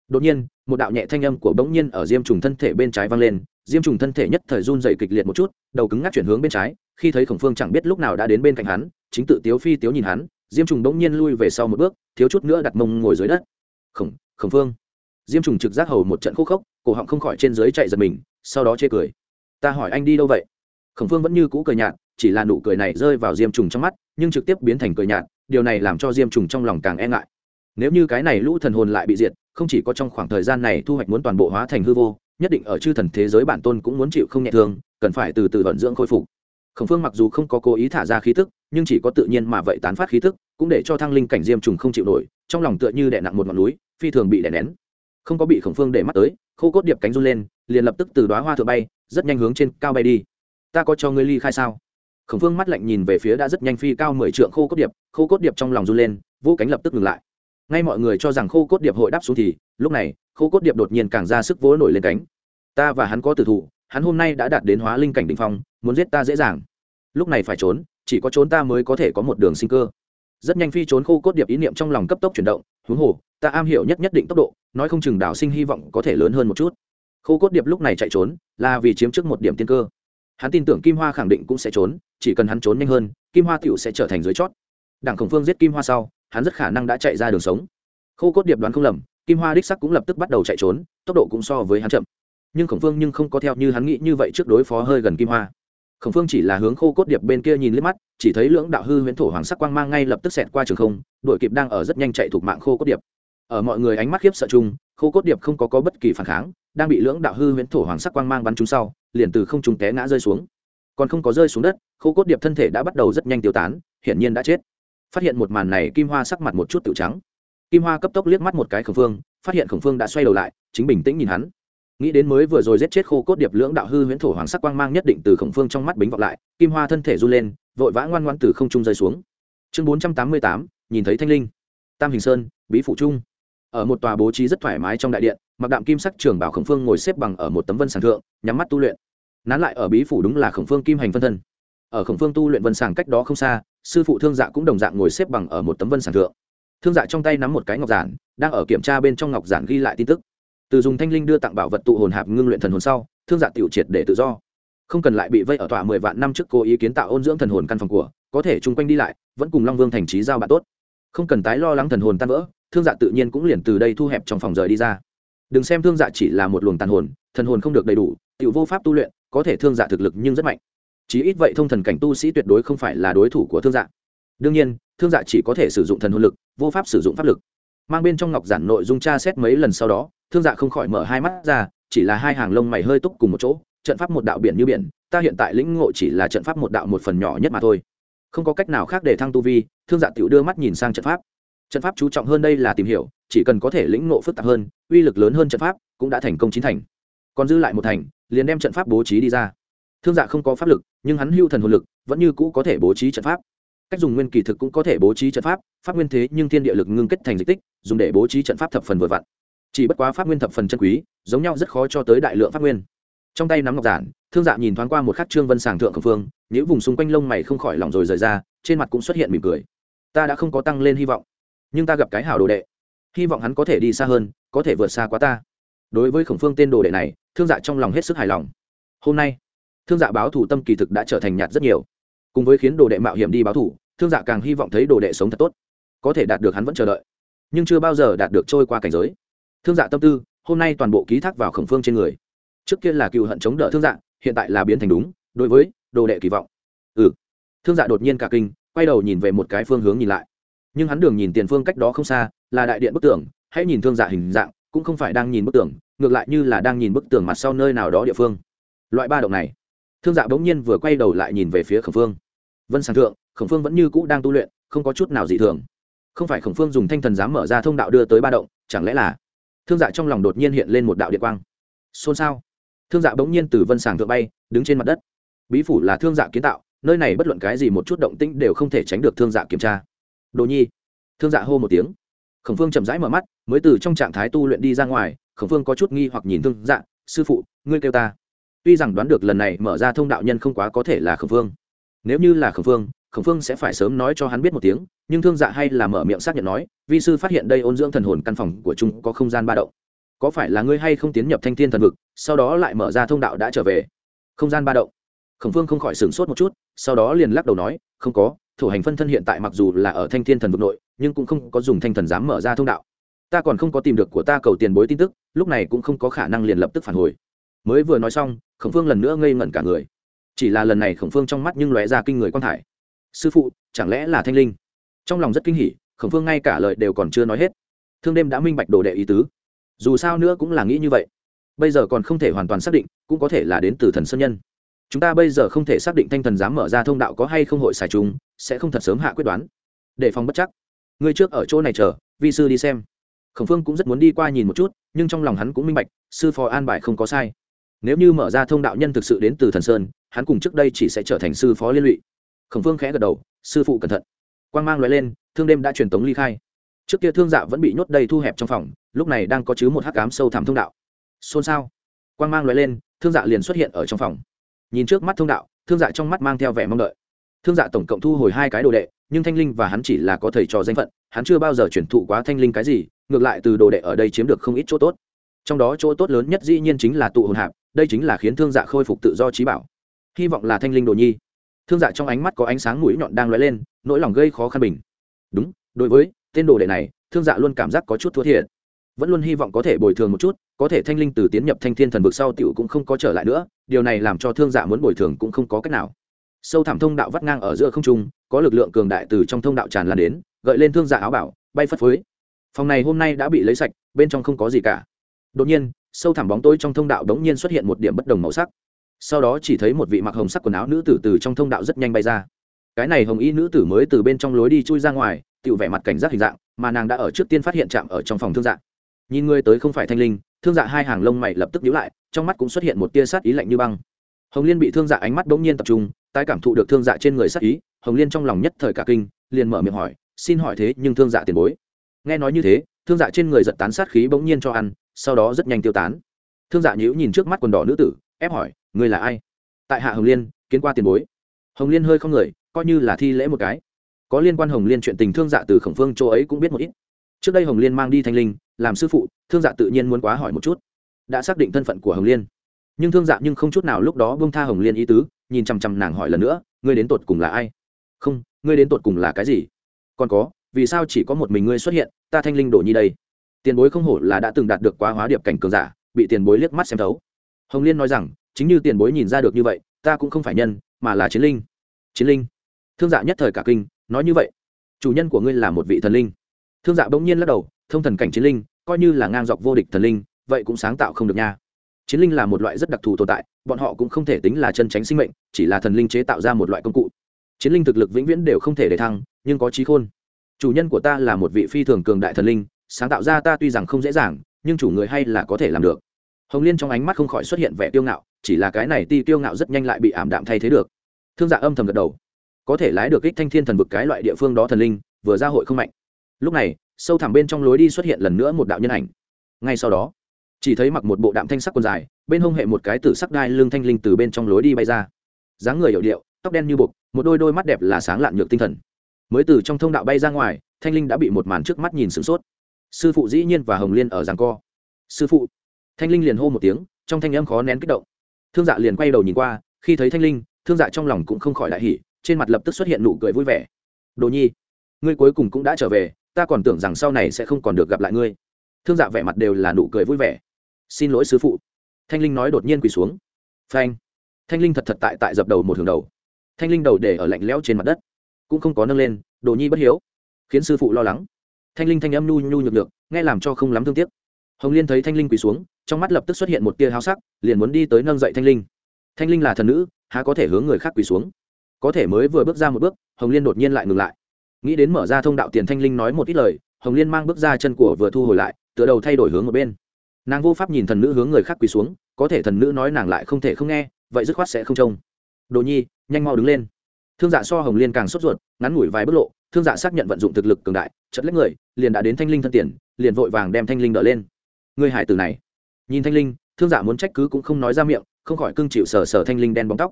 Đột nhiên, một đạo nhẹ thanh âm của bỗng nhiên ở diêm trùng thân thể bên trái vang lên, diêm trùng thân thể nhất thời run dày kịch liệt một chút, đầu cứng ngắc chuyển hướng bên trái, khi thấy khổng phương chẳng biết lúc nào đã đến bên cạnh hắn, chính tự tiếu phi tiếu nhìn hắn, diêm trùng bỗng nhiên lui về sau một bước, thiếu chút nữa đặt mông ngồi dưới đất. Khổng khổng phương. Diêm trùng trực giác hầu một trận khô khốc cổ họng không khỏi trên dưới chạy giật mình, sau đó chê cười. Ta hỏi anh đi đâu vậy? Khổng phương vẫn như cũ cười nhạt, chỉ là nụ cười này rơi vào diêm trùng trong mắt, nhưng trực tiếp biến thành cười nhạt, điều này làm cho diêm trùng trong lòng càng e ngại. Nếu như cái này lũ thần hồn lại bị diệt, không chỉ có trong khoảng thời gian này thu hoạch muốn toàn bộ hóa thành hư vô, nhất định ở chư thần thế giới bản tôn cũng muốn chịu không nhẹ thương, cần phải từ từ vận dưỡng khôi phục. Khổng phương mặc dù không có cố ý thả ra khí tức, nhưng chỉ có tự nhiên mà vậy tán phát khí tức, cũng để cho thăng linh cảnh diêm trùng không chịu nổi, trong lòng tựa như đè nặng một ngọn núi, phi thường bị đè nén không có bị khổng phương để mắt tới, khô cốt điệp cánh run lên, liền lập tức từ đoá hoa thượng bay, rất nhanh hướng trên cao bay đi. Ta có cho ngươi ly khai sao? Khổng phương mắt lạnh nhìn về phía đã rất nhanh phi cao mười trượng khô cốt điệp, khô cốt điệp trong lòng run lên vô cánh lập tức ngừng lại. Ngay mọi người cho rằng khô cốt điệp hội đáp xuống thì, lúc này, khô cốt điệp đột nhiên càng ra sức vỗ nổi lên cánh. Ta và hắn có tử thủ, hắn hôm nay đã đạt đến hóa linh cảnh đ ỉ n h phong, muốn giết ta dễ dàng. Lúc này phải trốn, chỉ có trốn ta mới có thể có một đường sinh cơ. Rất nhanh phi trốn khô cốt điệp ý niệm trong lòng cấp tốc chuyển động huống hồ, ta am hiểu nhất nhất định tốc độ, nói không chừng đảo sinh hy vọng có thể lớn hơn một chút. Khô cốt điệp lúc này chạy trốn, là vì chiếm trước một điểm tiên cơ. Hắn tin tưởng kim hoa khẳng định cũng sẽ trốn, chỉ cần hắn trốn nhanh hơn, kim hoa t sẽ trở thành dưới chót. Đảng khổng phương giết kim hoa sau, hắn rất khả năng đã chạy ra đường sống. Khô cốt điệp đoán không lầm, kim hoa đích sắc cũng lập tức bắt đầu chạy trốn, tốc độ cũng so với hắn chậm. Nhưng khổng phương nhưng không có theo như hắn nghĩ như vậy trước đối phó hơi gần kim hoa khổng phương chỉ là hướng khô cốt điệp bên kia nhìn liếc mắt chỉ thấy lưỡng đạo hư huyễn thổ hoàng sắc quang mang ngay lập tức xẹt qua trường không đội kịp đang ở rất nhanh chạy thuộc mạng khô cốt điệp. Ở mọi người ánh mắt khiếp sợ chung khô cốt điệp không có, có bất kỳ phản kháng đang bị lưỡng đạo hư huyễn thổ hoàng sắc quang mang bắn trúng sau liền từ không trung té ngã rơi xuống. Còn không có rơi xuống đất khô cốt điệp thân thể đã bắt đầu rất nhanh tiêu tán hiển nhiên đã chết. Phát hiện một màn này kim hoa sắc mặt một chút tự trắng. Kim hoa cấp tốc liếc mắt một cái khổng phương phát hiện khổng phương đã xoay đầu lại chính bình tĩnh nhìn hắn nghĩ đến mới vừa rồi giết chết khô cốt điệp lưỡng đạo hư huyễn thổ hoàng sắc quang mang nhất định từ khổng phương trong mắt bính vọng lại, kim hoa thân thể run lên, vội vã ngoan ngoan từ không trung rơi xuống. Chương bốn trăm tám mươi tám, nhìn thấy thanh linh. Tam hình sơn, bí phủ trung. Ở một tòa bố trí rất thoải mái trong đại điện, mặc đạm kim sắc trường bảo khổng phương ngồi xếp bằng ở một tấm vân sàng thượng, nhắm mắt tu luyện. Nán lại ở bí phủ đúng là khổng phương kim hành phân thân. Ở khổng phương tu luyện vân sàng cách đó không xa, sư phụ thương dạ cũng đồng dạng ngồi xếp bằng ở một tấm vân sàng thượng. Thương dạ trong tay nắm một cái ngọc giản, đang ở kiểm tra bên trong ngọc giản ghi lại tin tức từ dùng thanh linh đưa tặng bảo vật tụ hồn hạp ngưng luyện thần hồn sau, thương dạ tiểu triệt để tự do. Không cần lại bị vây ở tòa mười vạn năm trước cố ý kiến tạo ôn dưỡng thần hồn căn phòng của, có thể chung quanh đi lại, vẫn cùng long vương thành trí giao bạn tốt. Không cần tái lo lắng thần hồn tan vỡ, thương dạ tự nhiên cũng liền từ đây thu hẹp trong phòng rời đi ra. Đừng xem thương dạ chỉ là một luồng tàn hồn, thần hồn không được đầy đủ, tiểu vô pháp tu luyện, có thể thương dạ thực lực nhưng rất mạnh. Chí ít vậy thông thần cảnh tu sĩ tuyệt đối không phải là đối thủ của thương dạ. Đương nhiên, thương dạ chỉ có thể sử dụng thần hồn lực, vô pháp sử dụng pháp lực. Mang bên trong ngọc giản nội dung tra xét mấy lần sau đó thương dạ không khỏi mở hai mắt ra, chỉ là hai hàng lông mày hơi túc cùng một chỗ, trận pháp một đạo biển như biển, ta hiện tại lĩnh ngộ chỉ là trận pháp một đạo một phần nhỏ nhất mà thôi. Không có cách nào khác để thăng tu vi, thương dạ tiểu đưa mắt nhìn sang trận pháp. Trận pháp chú trọng hơn đây là tìm hiểu, chỉ cần có thể lĩnh ngộ phức tạp hơn, uy lực lớn hơn trận pháp, cũng đã thành công chín thành. Còn dư lại một thành, liền đem trận pháp bố trí đi ra. Thương dạ không có pháp lực, nhưng hắn hưu thần hồn lực, vẫn như cũ có thể bố trí trận pháp. Cách dùng nguyên kỳ thực cũng có thể bố trí trận pháp pháp nguyên thế nhưng thiên địa lực ngưng kết thành dịch tích, dùng để bố trí trận pháp thập phần vừa vặn chỉ bất quá pháp nguyên thập phần chân quý, giống nhau rất khó cho tới đại lượng pháp nguyên. Trong tay nắm ngọc giản, thương dạ nhìn thoáng qua một khắc trương vân sàng thượng khẩn phương những vùng xung quanh lông mày không khỏi lòng rồi rời ra, trên mặt cũng xuất hiện mỉm cười. Ta đã không có tăng lên hy vọng, nhưng ta gặp cái hảo đồ đệ. Hy vọng hắn có thể đi xa hơn, có thể vượt xa quá ta. Đối với khổng phương tên đồ đệ này, thương dạ trong lòng hết sức hài lòng. Hôm nay, thương dạ báo thủ tâm kỳ thực đã trở thành nhạt rất nhiều. Cùng với khiến đồ đệ mạo hiểm đi báo thủ thương dạ càng hy vọng thấy đồ đệ sống thật tốt, có thể đạt được hắn vẫn chờ đợi, nhưng chưa bao giờ đạt được trôi qua cảnh giới thương dạ tâm tư, hôm nay toàn bộ ký thác vào khổng phương trên người. Trước kia là cựu hận chống đỡ thương dạ hiện tại là biến thành đúng, đối với đồ đệ kỳ vọng. Ừ. Thương dạ đột nhiên cả kinh, quay đầu nhìn về một cái phương hướng nhìn lại. Nhưng hắn đường nhìn tiền phương cách đó không xa, là đại điện bức tường, hãy nhìn thương dạ hình dạng, cũng không phải đang nhìn bức tường, ngược lại như là đang nhìn bức tường mặt sau nơi nào đó địa phương. Loại ba động này. Thương dạ bỗng nhiên vừa quay đầu lại nhìn về phía khổng phương. Vân sàng thượng, khổng phương vẫn như cũ đang tu luyện, không có chút nào dị thường. Không phải khổng phương dùng thanh thần dám mở ra thông đạo đưa tới ba động, chẳng lẽ là thương dạ trong lòng đột nhiên hiện lên một đạo điện quang. Xôn xao. Thương dạ bỗng nhiên từ vân sàng thượng bay, đứng trên mặt đất. Bí phủ là thương dạ kiến tạo, nơi này bất luận cái gì một chút động tĩnh đều không thể tránh được thương dạ kiểm tra. Đồ nhi. Thương dạ hô một tiếng. Khổng phương chậm rãi mở mắt, mới từ trong trạng thái tu luyện đi ra ngoài, khổng phương có chút nghi hoặc nhìn thương dạ sư phụ, ngươi kêu ta. Tuy rằng đoán được lần này mở ra thông đạo nhân không quá có thể là khổng phương. Nếu như là khổng phương khổng phương sẽ phải sớm nói cho hắn biết một tiếng, nhưng thương dạ hay là mở miệng xác nhận nói, vi sư phát hiện đây ôn dưỡng thần hồn căn phòng của chúng có không gian ba động. Có phải là ngươi hay không tiến nhập thanh thiên thần vực, sau đó lại mở ra thông đạo đã trở về? Không gian ba động. Khổng phương không khỏi sửng sốt một chút, sau đó liền lắc đầu nói, không có, thủ hành phân thân hiện tại mặc dù là ở thanh thiên thần vực nội, nhưng cũng không có dùng thanh thần dám mở ra thông đạo. Ta còn không có tìm được của ta cầu tiền bối tin tức, lúc này cũng không có khả năng liền lập tức phản hồi. Mới vừa nói xong, khổng phương lần nữa ngây ngẩn cả người. Chỉ là lần này khổng phương trong mắt nhưng lóe ra kinh người quan thải sư phụ, chẳng lẽ là thanh linh? Trong lòng rất kinh hỉ, khổng phương ngay cả lời đều còn chưa nói hết. Thương đêm đã minh bạch đồ đệ ý tứ. Dù sao nữa cũng là nghĩ như vậy. Bây giờ còn không thể hoàn toàn xác định, cũng có thể là đến từ thần sơn nhân. Chúng ta bây giờ không thể xác định thanh thần dám mở ra thông đạo có hay không hội xài chúng, sẽ không thật sớm hạ quyết đoán. Để phòng bất chắc. Ngươi trước ở chỗ này chờ, vi sư đi xem. Khổng phương cũng rất muốn đi qua nhìn một chút, nhưng trong lòng hắn cũng minh bạch, sư phó an bài không có sai. Nếu như mở ra thông đạo nhân thực sự đến từ thần sơn, hắn cùng trước đây chỉ sẽ trở thành sư phó liên lụy khổng phương khẽ gật đầu, sư phụ cẩn thận. Quan g mang loại lên, thương đêm đã truyền tống ly khai. Trước kia thương dạ vẫn bị nhốt đầy thu hẹp trong phòng, lúc này đang có chứ một hắc cám sâu thẳm thông đạo. Xôn xao. Quan g mang loại lên, thương dạ liền xuất hiện ở trong phòng. Nhìn trước mắt thông đạo, thương dạ trong mắt mang theo vẻ mong đợi. Thương dạ tổng cộng thu hồi hai cái đồ đệ, nhưng thanh linh và hắn chỉ là có thầy trò danh phận, hắn chưa bao giờ chuyển thụ quá thanh linh cái gì, ngược lại từ đồ đệ ở đây chiếm được không ít chỗ tốt. Trong đó chỗ tốt lớn nhất dĩ nhiên chính là tụ hồn hạp, đây chính là khiến thương dạ khôi phục tự do trí bảo. Hy vọng là thanh linh đồ nhi thương dạ trong ánh mắt có ánh sáng mũi nhọn đang lóe lên, nỗi lòng gây khó khăn bình. Đúng, đối với tên đồ đệ này, thương dạ luôn cảm giác có chút thua thiệt. Vẫn luôn hy vọng có thể bồi thường một chút, có thể thanh linh từ tiến nhập thanh thiên thần vực sau tiểu cũng không có trở lại nữa, điều này làm cho thương dạ muốn bồi thường cũng không có cách nào. Sâu thẳm thông đạo vắt ngang ở giữa không trung, có lực lượng cường đại từ trong thông đạo tràn lan đến, gợi lên thương dạ áo bảo, bay phất phới. Phòng này hôm nay đã bị lấy sạch, bên trong không có gì cả. Đột nhiên, sâu thẳm bóng tối trong thông đạo đống nhiên xuất hiện một điểm bất đồng màu sắc sau đó chỉ thấy một vị mặc hồng sắc quần áo nữ tử từ trong thông đạo rất nhanh bay ra. Cái này hồng y nữ tử mới từ bên trong lối đi chui ra ngoài tự vẻ mặt cảnh giác hình dạng, mà nàng đã ở trước tiên phát hiện chạm ở trong phòng thương dạ. Nhìn người tới không phải thanh linh, thương dạ hai hàng lông mày lập tức nhíu lại, trong mắt cũng xuất hiện một tia sát ý lạnh như băng. Hồng liên bị thương dạ ánh mắt bỗng nhiên tập trung, tái cảm thụ được thương dạ trên người sát ý, hồng liên trong lòng nhất thời cả kinh, liền mở miệng hỏi, xin hỏi thế, nhưng thương dạ tiền bối? Nghe nói như thế, thương dạ trên người giật tán sát khí bỗng nhiên cho ăn, sau đó rất nhanh tiêu tán. Thương dạ nhíu nhìn trước mắt quần đỏ nữ tử, ép hỏi ngươi là ai? Tại hạ hồng liên, kiến qua tiền bối. Hồng liên hơi không người, coi như là thi lễ một cái. Có liên quan hồng liên chuyện tình thương dạ từ khổng phương chỗ ấy cũng biết một ít. Trước đây hồng liên mang đi thanh linh, làm sư phụ, thương dạ tự nhiên muốn quá hỏi một chút. Đã xác định thân phận của hồng liên. Nhưng thương dạ nhưng không chút nào lúc đó bông tha hồng liên ý tứ, nhìn chằm chằm nàng hỏi lần nữa, ngươi đến tột cùng là ai? Không, ngươi đến tột cùng là cái gì? Còn có, vì sao chỉ có một mình ngươi xuất hiện, ta thanh linh đổ nhi đây? Tiền bối không hổ là đã từng đạt được quá hóa điệp cảnh cường giả, bị tiền bối liếc mắt xem thấu. Hồng liên nói rằng chính như tiền bối nhìn ra được như vậy, ta cũng không phải nhân, mà là chiến linh. Chiến linh. Thương dạ nhất thời cả kinh, nói như vậy. Chủ nhân của ngươi là một vị thần linh. Thương dạ bỗng nhiên lắc đầu, thông thần cảnh chiến linh, coi như là ngang dọc vô địch thần linh, vậy cũng sáng tạo không được nha. Chiến linh là một loại rất đặc thù tồn tại, bọn họ cũng không thể tính là chân tránh sinh mệnh, chỉ là thần linh chế tạo ra một loại công cụ. Chiến linh thực lực vĩnh viễn đều không thể để thăng, nhưng có trí khôn. Chủ nhân của ta là một vị phi thường cường đại thần linh, sáng tạo ra ta tuy rằng không dễ dàng, nhưng chủ người hay là có thể làm được. Hồng liên trong ánh mắt không khỏi xuất hiện vẻ tiêu ngạo chỉ là cái này ti tiêu ngạo rất nhanh lại bị ảm đạm thay thế được. Thương dạ âm thầm gật đầu. Có thể lái được kích thanh thiên thần vực cái loại địa phương đó thần linh, vừa ra hội không mạnh. Lúc này, sâu thẳm bên trong lối đi xuất hiện lần nữa một đạo nhân ảnh. Ngay sau đó, chỉ thấy mặc một bộ đạm thanh sắc quần dài, bên hông hệ một cái tử sắc đai lương thanh linh từ bên trong lối đi bay ra. Dáng người hiệu điệu, tóc đen như bục một đôi đôi mắt đẹp là sáng lạn nhược tinh thần. Mới từ trong thông đạo bay ra ngoài, thanh linh đã bị một màn trước mắt nhìn sửng sốt. Sư phụ dĩ nhiên và hồng liên ở giảng co. Sư phụ, thanh linh liền hô một tiếng, trong thanh âm khó nén kích động thương dạ liền quay đầu nhìn qua, khi thấy thanh linh, thương dạ trong lòng cũng không khỏi đại hỉ, trên mặt lập tức xuất hiện nụ cười vui vẻ. Đồ nhi, ngươi cuối cùng cũng đã trở về, ta còn tưởng rằng sau này sẽ không còn được gặp lại ngươi. Thương dạ vẻ mặt đều là nụ cười vui vẻ. Xin lỗi sứ phụ. Thanh linh nói đột nhiên quỳ xuống. Phanh. Thanh linh thật thật tại tại dập đầu một hướng đầu. Thanh linh đầu để ở lạnh lẽo trên mặt đất. Cũng không có nâng lên, đồ nhi bất hiếu. Khiến sư phụ lo lắng. Thanh linh thanh âm nhu nhu nhược được nghe làm cho không lắm thương tiếc hồng liên thấy thanh linh quỳ xuống, trong mắt lập tức xuất hiện một tia háo sắc, liền muốn đi tới nâng dậy thanh linh. Thanh linh là thần nữ, há có thể hướng người khác quỳ xuống? Có thể mới vừa bước ra một bước, hồng liên đột nhiên lại ngừng lại. Nghĩ đến mở ra thông đạo tiền thanh linh nói một ít lời, hồng liên mang bước ra chân của vừa thu hồi lại, tựa đầu thay đổi hướng một bên. Nàng vô pháp nhìn thần nữ hướng người khác quỳ xuống, có thể thần nữ nói nàng lại không thể không nghe, vậy dứt khoát sẽ không trông. Đồ nhi, nhanh mau đứng lên. Thương dạ so hồng liên càng sốt ruột, ngắn ngủi vài bước lộ, thương dạ xác nhận vận dụng thực lực cường đại chất lấy người, liền đã đến thanh linh thân tiền, liền vội vàng đem thanh linh đỡ lên. Ngươi hải tử này. Nhìn thanh linh, thương dạ muốn trách cứ cũng không nói ra miệng, không khỏi cưng chịu sờ sờ thanh linh đen bóng tóc.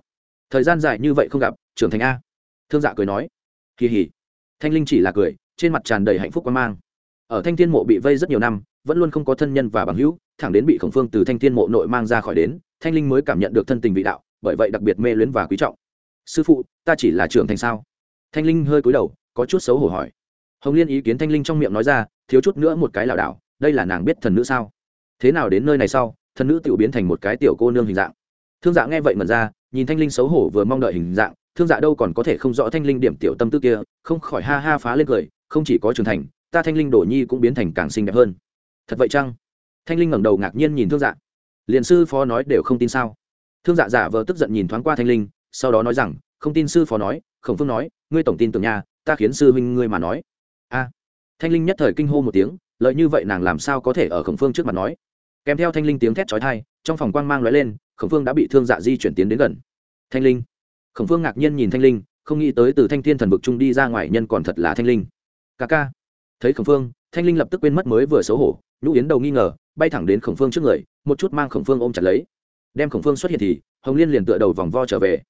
Thời gian dài như vậy không gặp, trưởng thành a. Thương dạ cười nói. Kỳ hỉ. Thanh linh chỉ là cười, trên mặt tràn đầy hạnh phúc quan mang. Ở thanh thiên mộ bị vây rất nhiều năm, vẫn luôn không có thân nhân và bằng hữu, thẳng đến bị khổng phương từ thanh thiên mộ nội mang ra khỏi đến, thanh linh mới cảm nhận được thân tình vị đạo, bởi vậy đặc biệt mê luyến và quý trọng. Sư phụ, ta chỉ là trưởng thành sao? Thanh linh hơi cúi đầu, có chút xấu hổ hỏi. Hồng liên ý kiến thanh linh trong miệng nói ra, thiếu chút nữa một cái lảo đảo đây là nàng biết thần nữ sao? Thế nào đến nơi này sau, thần nữ tự biến thành một cái tiểu cô nương hình dạng. Thương dạ nghe vậy mật ra, nhìn thanh linh xấu hổ vừa mong đợi hình dạng, thương dạ đâu còn có thể không rõ thanh linh điểm tiểu tâm tư kia, không khỏi ha ha phá lên cười, không chỉ có trưởng thành, ta thanh linh đổ nhi cũng biến thành càng xinh đẹp hơn. Thật vậy chăng? Thanh linh ngẩng đầu ngạc nhiên nhìn thương dạ. Liền sư phó nói đều không tin sao? Thương dạ giả vờ tức giận nhìn thoáng qua thanh linh, sau đó nói rằng, không tin sư phó nói, khổng phương nói, ngươi tổng tin tưởng nhà, ta khiến sư huynh ngươi mà nói. A. Thanh linh nhất thời kinh hô một tiếng lợi như vậy nàng làm sao có thể ở khổng phương trước mặt nói? Kèm theo thanh linh tiếng thét trói thai trong phòng quang mang lóe lên, khổng phương đã bị thương dạ di chuyển tiến đến gần. Thanh linh. Khổng phương ngạc nhiên nhìn thanh linh, không nghĩ tới từ thanh thiên thần vực trung đi ra ngoài nhân còn thật là thanh linh. Ca ca. Thấy khổng phương, thanh linh lập tức quên mất mới vừa xấu hổ, nhũ yến đầu nghi ngờ, bay thẳng đến khổng phương trước người, một chút mang khổng phương ôm chặt lấy. Đem khổng phương xuất hiện thì, hồng liên liền tựa đầu vòng vo trở về.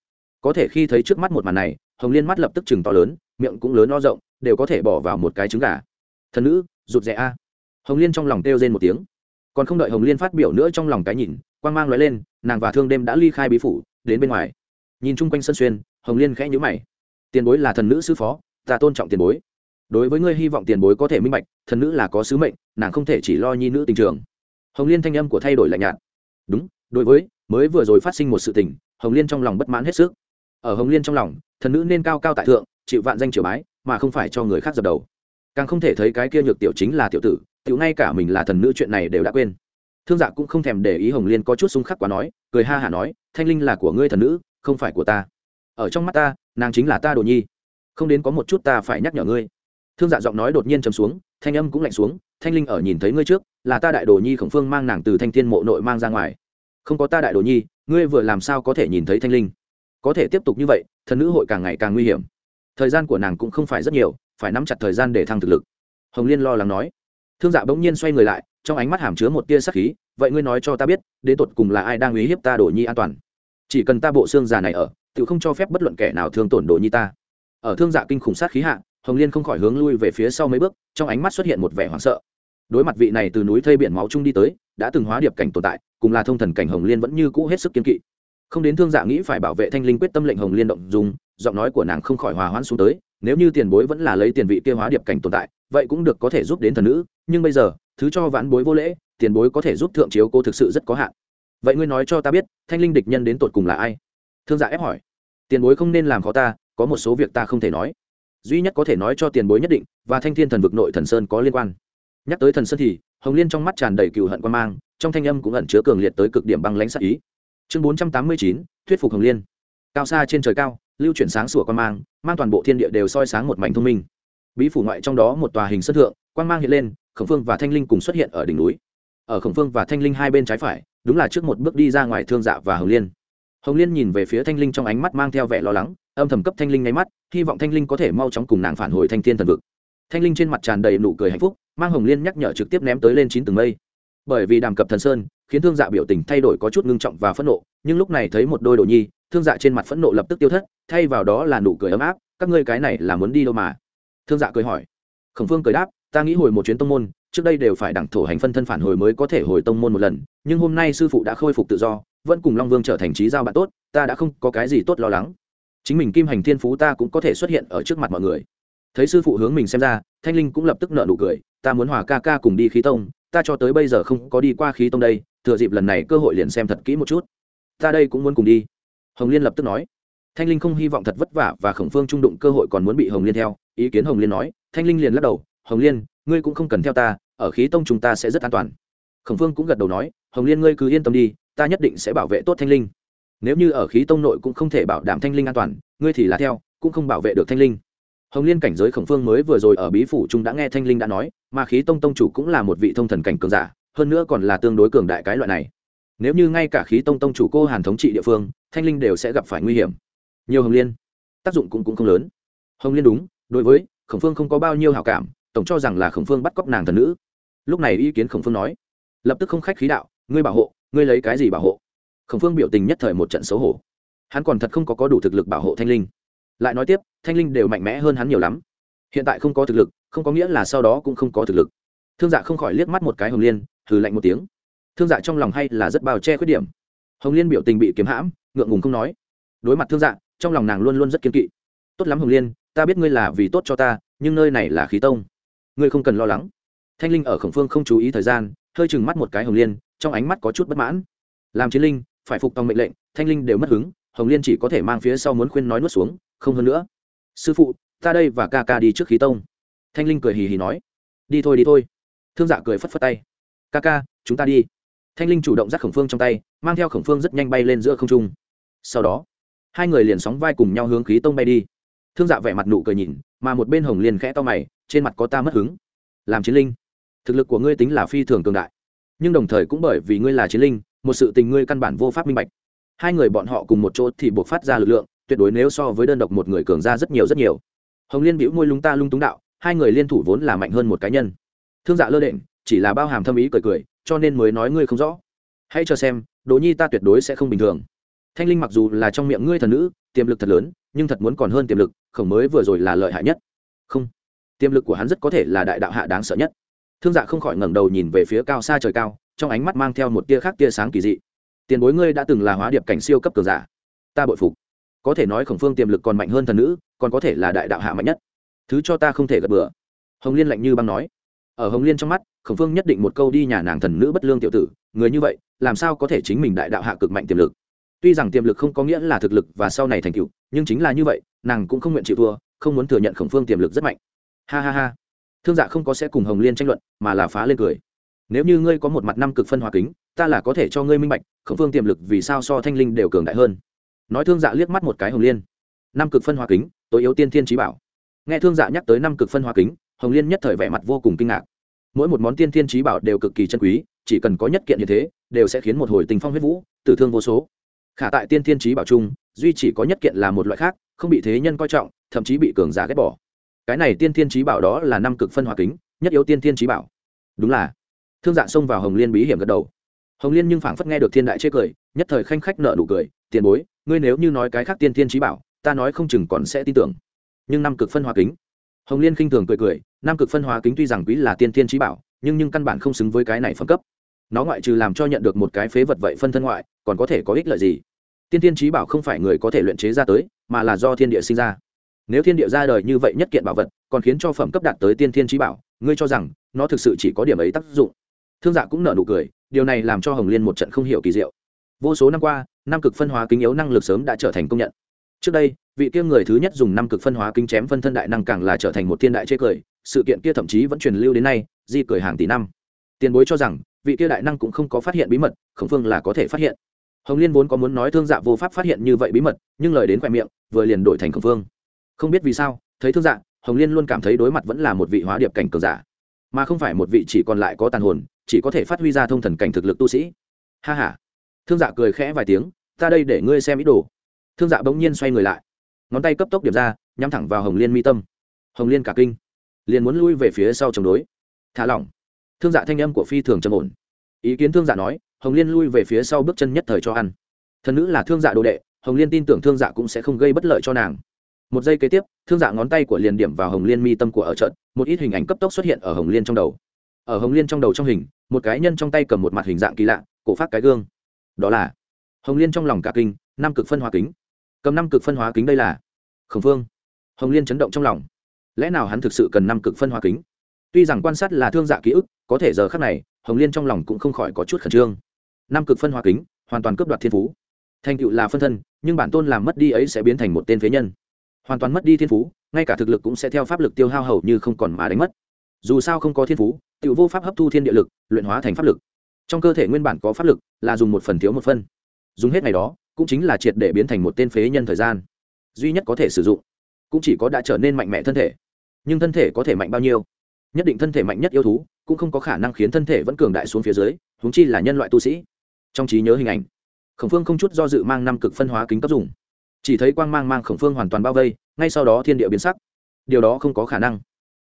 Có thể khi thấy trước mắt một màn này, hồng liên mắt lập tức chừng to lớn, miệng cũng lớn no rộng, đều có thể bỏ vào một cái trứng gà. Thần nữ rụt rè a. Hồng liên trong lòng kêu rên một tiếng. Còn không đợi hồng liên phát biểu nữa trong lòng cái nhìn, quang mang nói lên, nàng và thương đêm đã ly khai bí phủ, đến bên ngoài. Nhìn chung quanh sân xuyên, hồng liên khẽ nhữ mày. Tiền bối là thần nữ sư phó, ta tôn trọng tiền bối. Đối với ngươi hy vọng tiền bối có thể minh bạch, thần nữ là có sứ mệnh, nàng không thể chỉ lo nhi nữ tình trường. Hồng liên thanh âm của thay đổi lạnh nhạt. Đúng, đối với, mới vừa rồi phát sinh một sự tình, hồng liên trong lòng bất mãn hết sức. Ở hồng liên trong lòng, thần nữ nên cao cao tại thượng, chịu vạn danh triều bái, mà không phải cho người khác dập đầu càng không thể thấy cái kia nhược tiểu chính là tiểu tử, tiểu ngay cả mình là thần nữ chuyện này đều đã quên. Thương dạ cũng không thèm để ý hồng liên có chút xung khắc quá nói, cười ha hả nói, thanh linh là của ngươi thần nữ, không phải của ta. Ở trong mắt ta, nàng chính là ta đồ nhi. Không đến có một chút ta phải nhắc nhở ngươi. Thương dạ giọng nói đột nhiên chấm xuống, thanh âm cũng lạnh xuống, thanh linh ở nhìn thấy ngươi trước, là ta đại đồ nhi khổng phương mang nàng từ thanh thiên mộ nội mang ra ngoài. Không có ta đại đồ nhi, ngươi vừa làm sao có thể nhìn thấy thanh linh? Có thể tiếp tục như vậy, thần nữ hội càng ngày càng nguy hiểm. Thời gian của nàng cũng không phải rất nhiều phải nắm chặt thời gian để thăng thực lực. Hồng liên lo lắng nói. Thương dạ bỗng nhiên xoay người lại, trong ánh mắt hàm chứa một tia sắc khí, vậy ngươi nói cho ta biết, đến tột cùng là ai đang uy hiếp ta đồ nhi an toàn? Chỉ cần ta bộ xương già này ở tự không cho phép bất luận kẻ nào thương tổn đồ nhi ta. Ở thương dạ kinh khủng sát khí hạ, hồng liên không khỏi hướng lui về phía sau mấy bước, trong ánh mắt xuất hiện một vẻ hoảng sợ. Đối mặt vị này từ núi thây biển máu chung đi tới, đã từng hóa điệp cảnh tồn tại, cùng là thông thần cảnh hồng liên vẫn như cũ hết sức kiên kỵ. Không đến thương dạ nghĩ phải bảo vệ thanh linh quyết tâm lệnh hồng liên động dùng, giọng nói của nàng không khỏi hòa hoãn xuống tới nếu như tiền bối vẫn là lấy tiền vị kia hóa điệp cảnh tồn tại, vậy cũng được có thể giúp đến thần nữ, nhưng bây giờ, thứ cho vãn bối vô lễ, tiền bối có thể giúp thượng chiếu cô thực sự rất có hạn. Vậy ngươi nói cho ta biết, thanh linh địch nhân đến tột cùng là ai? Thương giả ép hỏi. Tiền bối không nên làm khó ta, có một số việc ta không thể nói. Duy nhất có thể nói cho tiền bối nhất định, và thanh thiên thần vực nội thần sơn có liên quan. Nhắc tới thần sơn thì, hồng liên trong mắt tràn đầy cừu hận quan mang, trong thanh âm cũng ẩn chứa cường liệt tới cực điểm băng lãnh sắc ý. Chương bốn trăm tám mươi chín, thuyết phục hồng liên. Cao xa trên trời cao lưu chuyển sáng sủa quan mang mang toàn bộ thiên địa đều soi sáng một mảnh thông minh. Bí phủ ngoại trong đó một tòa hình sân thượng, quan mang hiện lên, khổng phương và thanh linh cùng xuất hiện ở đỉnh núi. Ở khổng phương và thanh linh hai bên trái phải, đúng là trước một bước đi ra ngoài thương dạ và hồng liên. Hồng liên nhìn về phía thanh linh trong ánh mắt mang theo vẻ lo lắng, âm thầm cấp thanh linh nháy mắt, hy vọng thanh linh có thể mau chóng cùng nàng phản hồi thanh thiên thần vực. Thanh linh trên mặt tràn đầy nụ cười hạnh phúc, mang hồng liên nhắc nhở trực tiếp ném tới lên chín tầng mây. Bởi vì đàm cập thần sơn, khiến thương dạ biểu tình thay đổi có chút ngưng trọng và phẫn nộ, nhưng lúc này thấy một đôi đồ nhi thương dạ trên mặt phẫn nộ lập tức tiêu thất, thay vào đó là nụ cười ấm áp, các ngươi cái này là muốn đi đâu mà? Thương dạ cười hỏi. Khổng phương cười đáp, ta nghĩ hồi một chuyến tông môn, trước đây đều phải đẳng thổ hành phân thân phản hồi mới có thể hồi tông môn một lần, nhưng hôm nay sư phụ đã khôi phục tự do, vẫn cùng long vương trở thành trí giao bạn tốt, ta đã không có cái gì tốt lo lắng. Chính mình kim hành thiên phú ta cũng có thể xuất hiện ở trước mặt mọi người. Thấy sư phụ hướng mình xem ra, thanh linh cũng lập tức nợ nụ cười, ta muốn hòa ca ca cùng đi khí tông, ta cho tới bây giờ không có đi qua khí tông đây, thừa dịp lần này cơ hội liền xem thật kỹ một chút. Ta đây cũng muốn cùng đi hồng liên lập tức nói. Thanh linh không hy vọng thật vất vả và khổng phương trung đụng cơ hội còn muốn bị hồng liên theo. Ý kiến hồng liên nói, thanh linh liền lắc đầu, hồng liên, ngươi cũng không cần theo ta, ở khí tông chúng ta sẽ rất an toàn. Khổng phương cũng gật đầu nói, hồng liên ngươi cứ yên tâm đi, ta nhất định sẽ bảo vệ tốt thanh linh. Nếu như ở khí tông nội cũng không thể bảo đảm thanh linh an toàn, ngươi thì là theo, cũng không bảo vệ được thanh linh. Hồng liên cảnh giới khổng phương mới vừa rồi ở bí phủ trung đã nghe thanh linh đã nói, mà khí tông tông chủ cũng là một vị thông thần cảnh cường giả, hơn nữa còn là tương đối cường đại cái loại này nếu như ngay cả khí tông tông chủ cô hàn thống trị địa phương, thanh linh đều sẽ gặp phải nguy hiểm. Nhiều hồng liên, tác dụng cũng cũng không lớn. Hồng liên đúng, đối với khổng phương không có bao nhiêu hảo cảm, tổng cho rằng là khổng phương bắt cóc nàng thần nữ. Lúc này ý kiến khổng phương nói, lập tức không khách khí đạo, ngươi bảo hộ, ngươi lấy cái gì bảo hộ? Khổng phương biểu tình nhất thời một trận xấu hổ. Hắn còn thật không có có đủ thực lực bảo hộ thanh linh. Lại nói tiếp, thanh linh đều mạnh mẽ hơn hắn nhiều lắm. Hiện tại không có thực lực, không có nghĩa là sau đó cũng không có thực lực. Thương dạ không khỏi liếc mắt một cái hồng liên thử lạnh một tiếng thương dạ trong lòng hay là rất bao che khuyết điểm. Hồng liên biểu tình bị kiếm hãm, ngượng ngùng không nói. Đối mặt thương dạ trong lòng nàng luôn luôn rất kiên kỵ. Tốt lắm hồng liên, ta biết ngươi là vì tốt cho ta, nhưng nơi này là khí tông. Ngươi không cần lo lắng. Thanh linh ở khổng phương không chú ý thời gian, hơi chừng mắt một cái hồng liên, trong ánh mắt có chút bất mãn. Làm chiến linh, phải phục tòng mệnh lệnh, thanh linh đều mất hứng, hồng liên chỉ có thể mang phía sau muốn khuyên nói nuốt xuống, không hơn nữa. Sư phụ, ta đây và ca ca đi trước khí tông. Thanh linh cười hì hì nói. Đi thôi đi thôi. Thương dạ cười phất phất tay. Ca ca, chúng ta đi thanh linh chủ động dắt khổng phương trong tay, mang theo khổng phương rất nhanh bay lên giữa không trung. Sau đó, hai người liền sóng vai cùng nhau hướng khí tông bay đi. Thương dạ vẻ mặt nụ cười nhìn, mà một bên hồng liền khẽ to mày, trên mặt có ta mất hứng. Làm chiến linh, thực lực của ngươi tính là phi thường cường đại. Nhưng đồng thời cũng bởi vì ngươi là chiến linh, một sự tình ngươi căn bản vô pháp minh bạch. Hai người bọn họ cùng một chỗ thì buộc phát ra lực lượng, tuyệt đối nếu so với đơn độc một người cường ra rất nhiều rất nhiều. Hồng liên bĩu môi lúng ta lung túng đạo, hai người liên thủ vốn là mạnh hơn một cá nhân. Thương dạ lơ đễnh, chỉ là bao hàm thâm ý cười cười cho nên mới nói ngươi không rõ. Hãy cho xem đỗ nhi ta tuyệt đối sẽ không bình thường. Thanh linh mặc dù là trong miệng ngươi thần nữ, tiềm lực thật lớn, nhưng thật muốn còn hơn tiềm lực, khổng mới vừa rồi là lợi hại nhất. Không, tiềm lực của hắn rất có thể là đại đạo hạ đáng sợ nhất. Thương dạ không khỏi ngẩng đầu nhìn về phía cao xa trời cao, trong ánh mắt mang theo một tia khác tia sáng kỳ dị. Tiền bối ngươi đã từng là hóa điệp cảnh siêu cấp cường giả. Ta bội phục. Có thể nói khổng phương tiềm lực còn mạnh hơn thần nữ, còn có thể là đại đạo hạ mạnh nhất. Thứ cho ta không thể gật bừa. Hồng liên lạnh như băng nói ở hồng liên trong mắt, khổng phương nhất định một câu đi nhà nàng thần nữ bất lương tiểu tử, người như vậy, làm sao có thể chính mình đại đạo hạ cực mạnh tiềm lực? Tuy rằng tiềm lực không có nghĩa là thực lực và sau này thành cựu nhưng chính là như vậy, nàng cũng không nguyện chịu thua, không muốn thừa nhận khổng phương tiềm lực rất mạnh. Ha ha ha. Thương dạ không có sẽ cùng hồng liên tranh luận, mà là phá lên cười. Nếu như ngươi có một mặt năm cực phân hóa kính, ta là có thể cho ngươi minh bạch, khổng phương tiềm lực vì sao so thanh linh đều cường đại hơn. Nói thương dạ liếc mắt một cái hồng liên. Năm cực phân hóa kính, tối yếu tiên thiên trí bảo. Nghe thương dạ nhắc tới năm cực phân hóa kính hồng liên nhất thời vẻ mặt vô cùng kinh ngạc. Mỗi một món tiên thiên trí bảo đều cực kỳ chân quý, chỉ cần có nhất kiện như thế, đều sẽ khiến một hồi tình phong huyết vũ, tử thương vô số. Khả tại tiên thiên trí bảo chung, duy chỉ có nhất kiện là một loại khác, không bị thế nhân coi trọng, thậm chí bị cường giả ghét bỏ. Cái này tiên thiên trí bảo đó là năm cực phân hóa kính, nhất yếu tiên thiên trí bảo. Đúng là. Thương Dạng xông vào hồng liên bí hiểm gật đầu. Hồng liên nhưng phảng phất nghe được thiên đại chê cười, nhất thời khanh khách nợ nụ cười, tiền bối, ngươi nếu như nói cái khác tiên thiên trí bảo, ta nói không chừng còn sẽ tin tưởng. Nhưng năm cực phân hóa kính. Hồng liên khinh thường cười cười Nam cực phân hóa kính tuy rằng quý là tiên thiên trí bảo, nhưng nhưng căn bản không xứng với cái này phân cấp. Nó ngoại trừ làm cho nhận được một cái phế vật vậy phân thân ngoại, còn có thể có ích lợi gì? Tiên thiên trí bảo không phải người có thể luyện chế ra tới, mà là do thiên địa sinh ra. Nếu thiên địa ra đời như vậy nhất kiện bảo vật, còn khiến cho phẩm cấp đạt tới tiên thiên trí bảo, ngươi cho rằng nó thực sự chỉ có điểm ấy tác dụng? Thương dạ cũng nở nụ cười, điều này làm cho hồng liên một trận không hiểu kỳ diệu. Vô số năm qua, nam cực phân hóa kính yếu năng lực sớm đã trở thành công nhận. Trước đây, vị kia người thứ nhất dùng năm cực phân hóa kính chém phân thân đại năng càng là trở thành một thiên đại chê cười sự kiện kia thậm chí vẫn truyền lưu đến nay, di cười hàng tỷ năm. Tiền bối cho rằng, vị kia đại năng cũng không có phát hiện bí mật, khổng phương là có thể phát hiện. Hồng liên vốn có muốn nói thương dạ vô pháp phát hiện như vậy bí mật, nhưng lời đến khoe miệng, vừa liền đổi thành khổng phương. Không biết vì sao, thấy thương dạ hồng liên luôn cảm thấy đối mặt vẫn là một vị hóa điệp cảnh cường giả. Mà không phải một vị chỉ còn lại có tàn hồn, chỉ có thể phát huy ra thông thần cảnh thực lực tu sĩ. Ha h a thương dạ cười khẽ vài tiếng, ta đây để ngươi xem ý đồ. Thương dạ bỗng nhiên xoay người lại. Ngón tay cấp tốc điểm ra, nhắm thẳng vào hồng liên mi tâm. Hồng liên cả kinh liền muốn lui về phía sau chống đối. Thả lỏng. Thương dạ thanh âm của phi thường trầm ổn. Ý kiến thương dạ nói, hồng liên lui về phía sau bước chân nhất thời cho ăn. Thần nữ là thương dạ đồ đệ, hồng liên tin tưởng thương dạ cũng sẽ không gây bất lợi cho nàng. Một giây kế tiếp, thương dạ ngón tay của liền điểm vào hồng liên mi tâm của ở trận, một ít hình ảnh cấp tốc xuất hiện ở hồng liên trong đầu. Ở hồng liên trong đầu trong hình, một cái nhân trong tay cầm một mặt hình dạng kỳ lạ, cổ phát cái gương. Đó là hồng liên trong lòng cả kinh, năm cực phân hóa kính. Cầm năm cực phân hóa kính đây là khổng phương hồng liên chấn động trong lòng lẽ nào hắn thực sự cần năm cực phân hóa kính? Tuy rằng quan sát là thương dạ ký ức, có thể giờ khác này, hồng liên trong lòng cũng không khỏi có chút khẩn trương. Năm cực phân hóa kính, hoàn toàn cướp đoạt thiên phú. Thành tựu là phân thân, nhưng bản tôn làm mất đi ấy sẽ biến thành một tên phế nhân. Hoàn toàn mất đi thiên phú, ngay cả thực lực cũng sẽ theo pháp lực tiêu hao hầu như không còn mà đánh mất. Dù sao không có thiên phú tự vô pháp hấp thu thiên địa lực, luyện hóa thành pháp lực. Trong cơ thể nguyên bản có pháp lực là dùng một phần thiếu một phân. Dùng hết ngày đó, cũng chính là triệt để biến thành một tên phế nhân thời gian. Duy nhất có thể sử dụng, cũng chỉ có đã trở nên mạnh mẽ thân thể nhưng thân thể có thể mạnh bao nhiêu? Nhất định thân thể mạnh nhất yêu thú cũng không có khả năng khiến thân thể vẫn cường đại xuống phía dưới húng chi là nhân loại tu sĩ. Trong trí nhớ hình ảnh, khổng phương không chút do dự mang năm cực phân hóa kính cấp dùng. Chỉ thấy quang mang mang khổng phương hoàn toàn bao vây, ngay sau đó thiên địa biến sắc. Điều đó không có khả năng.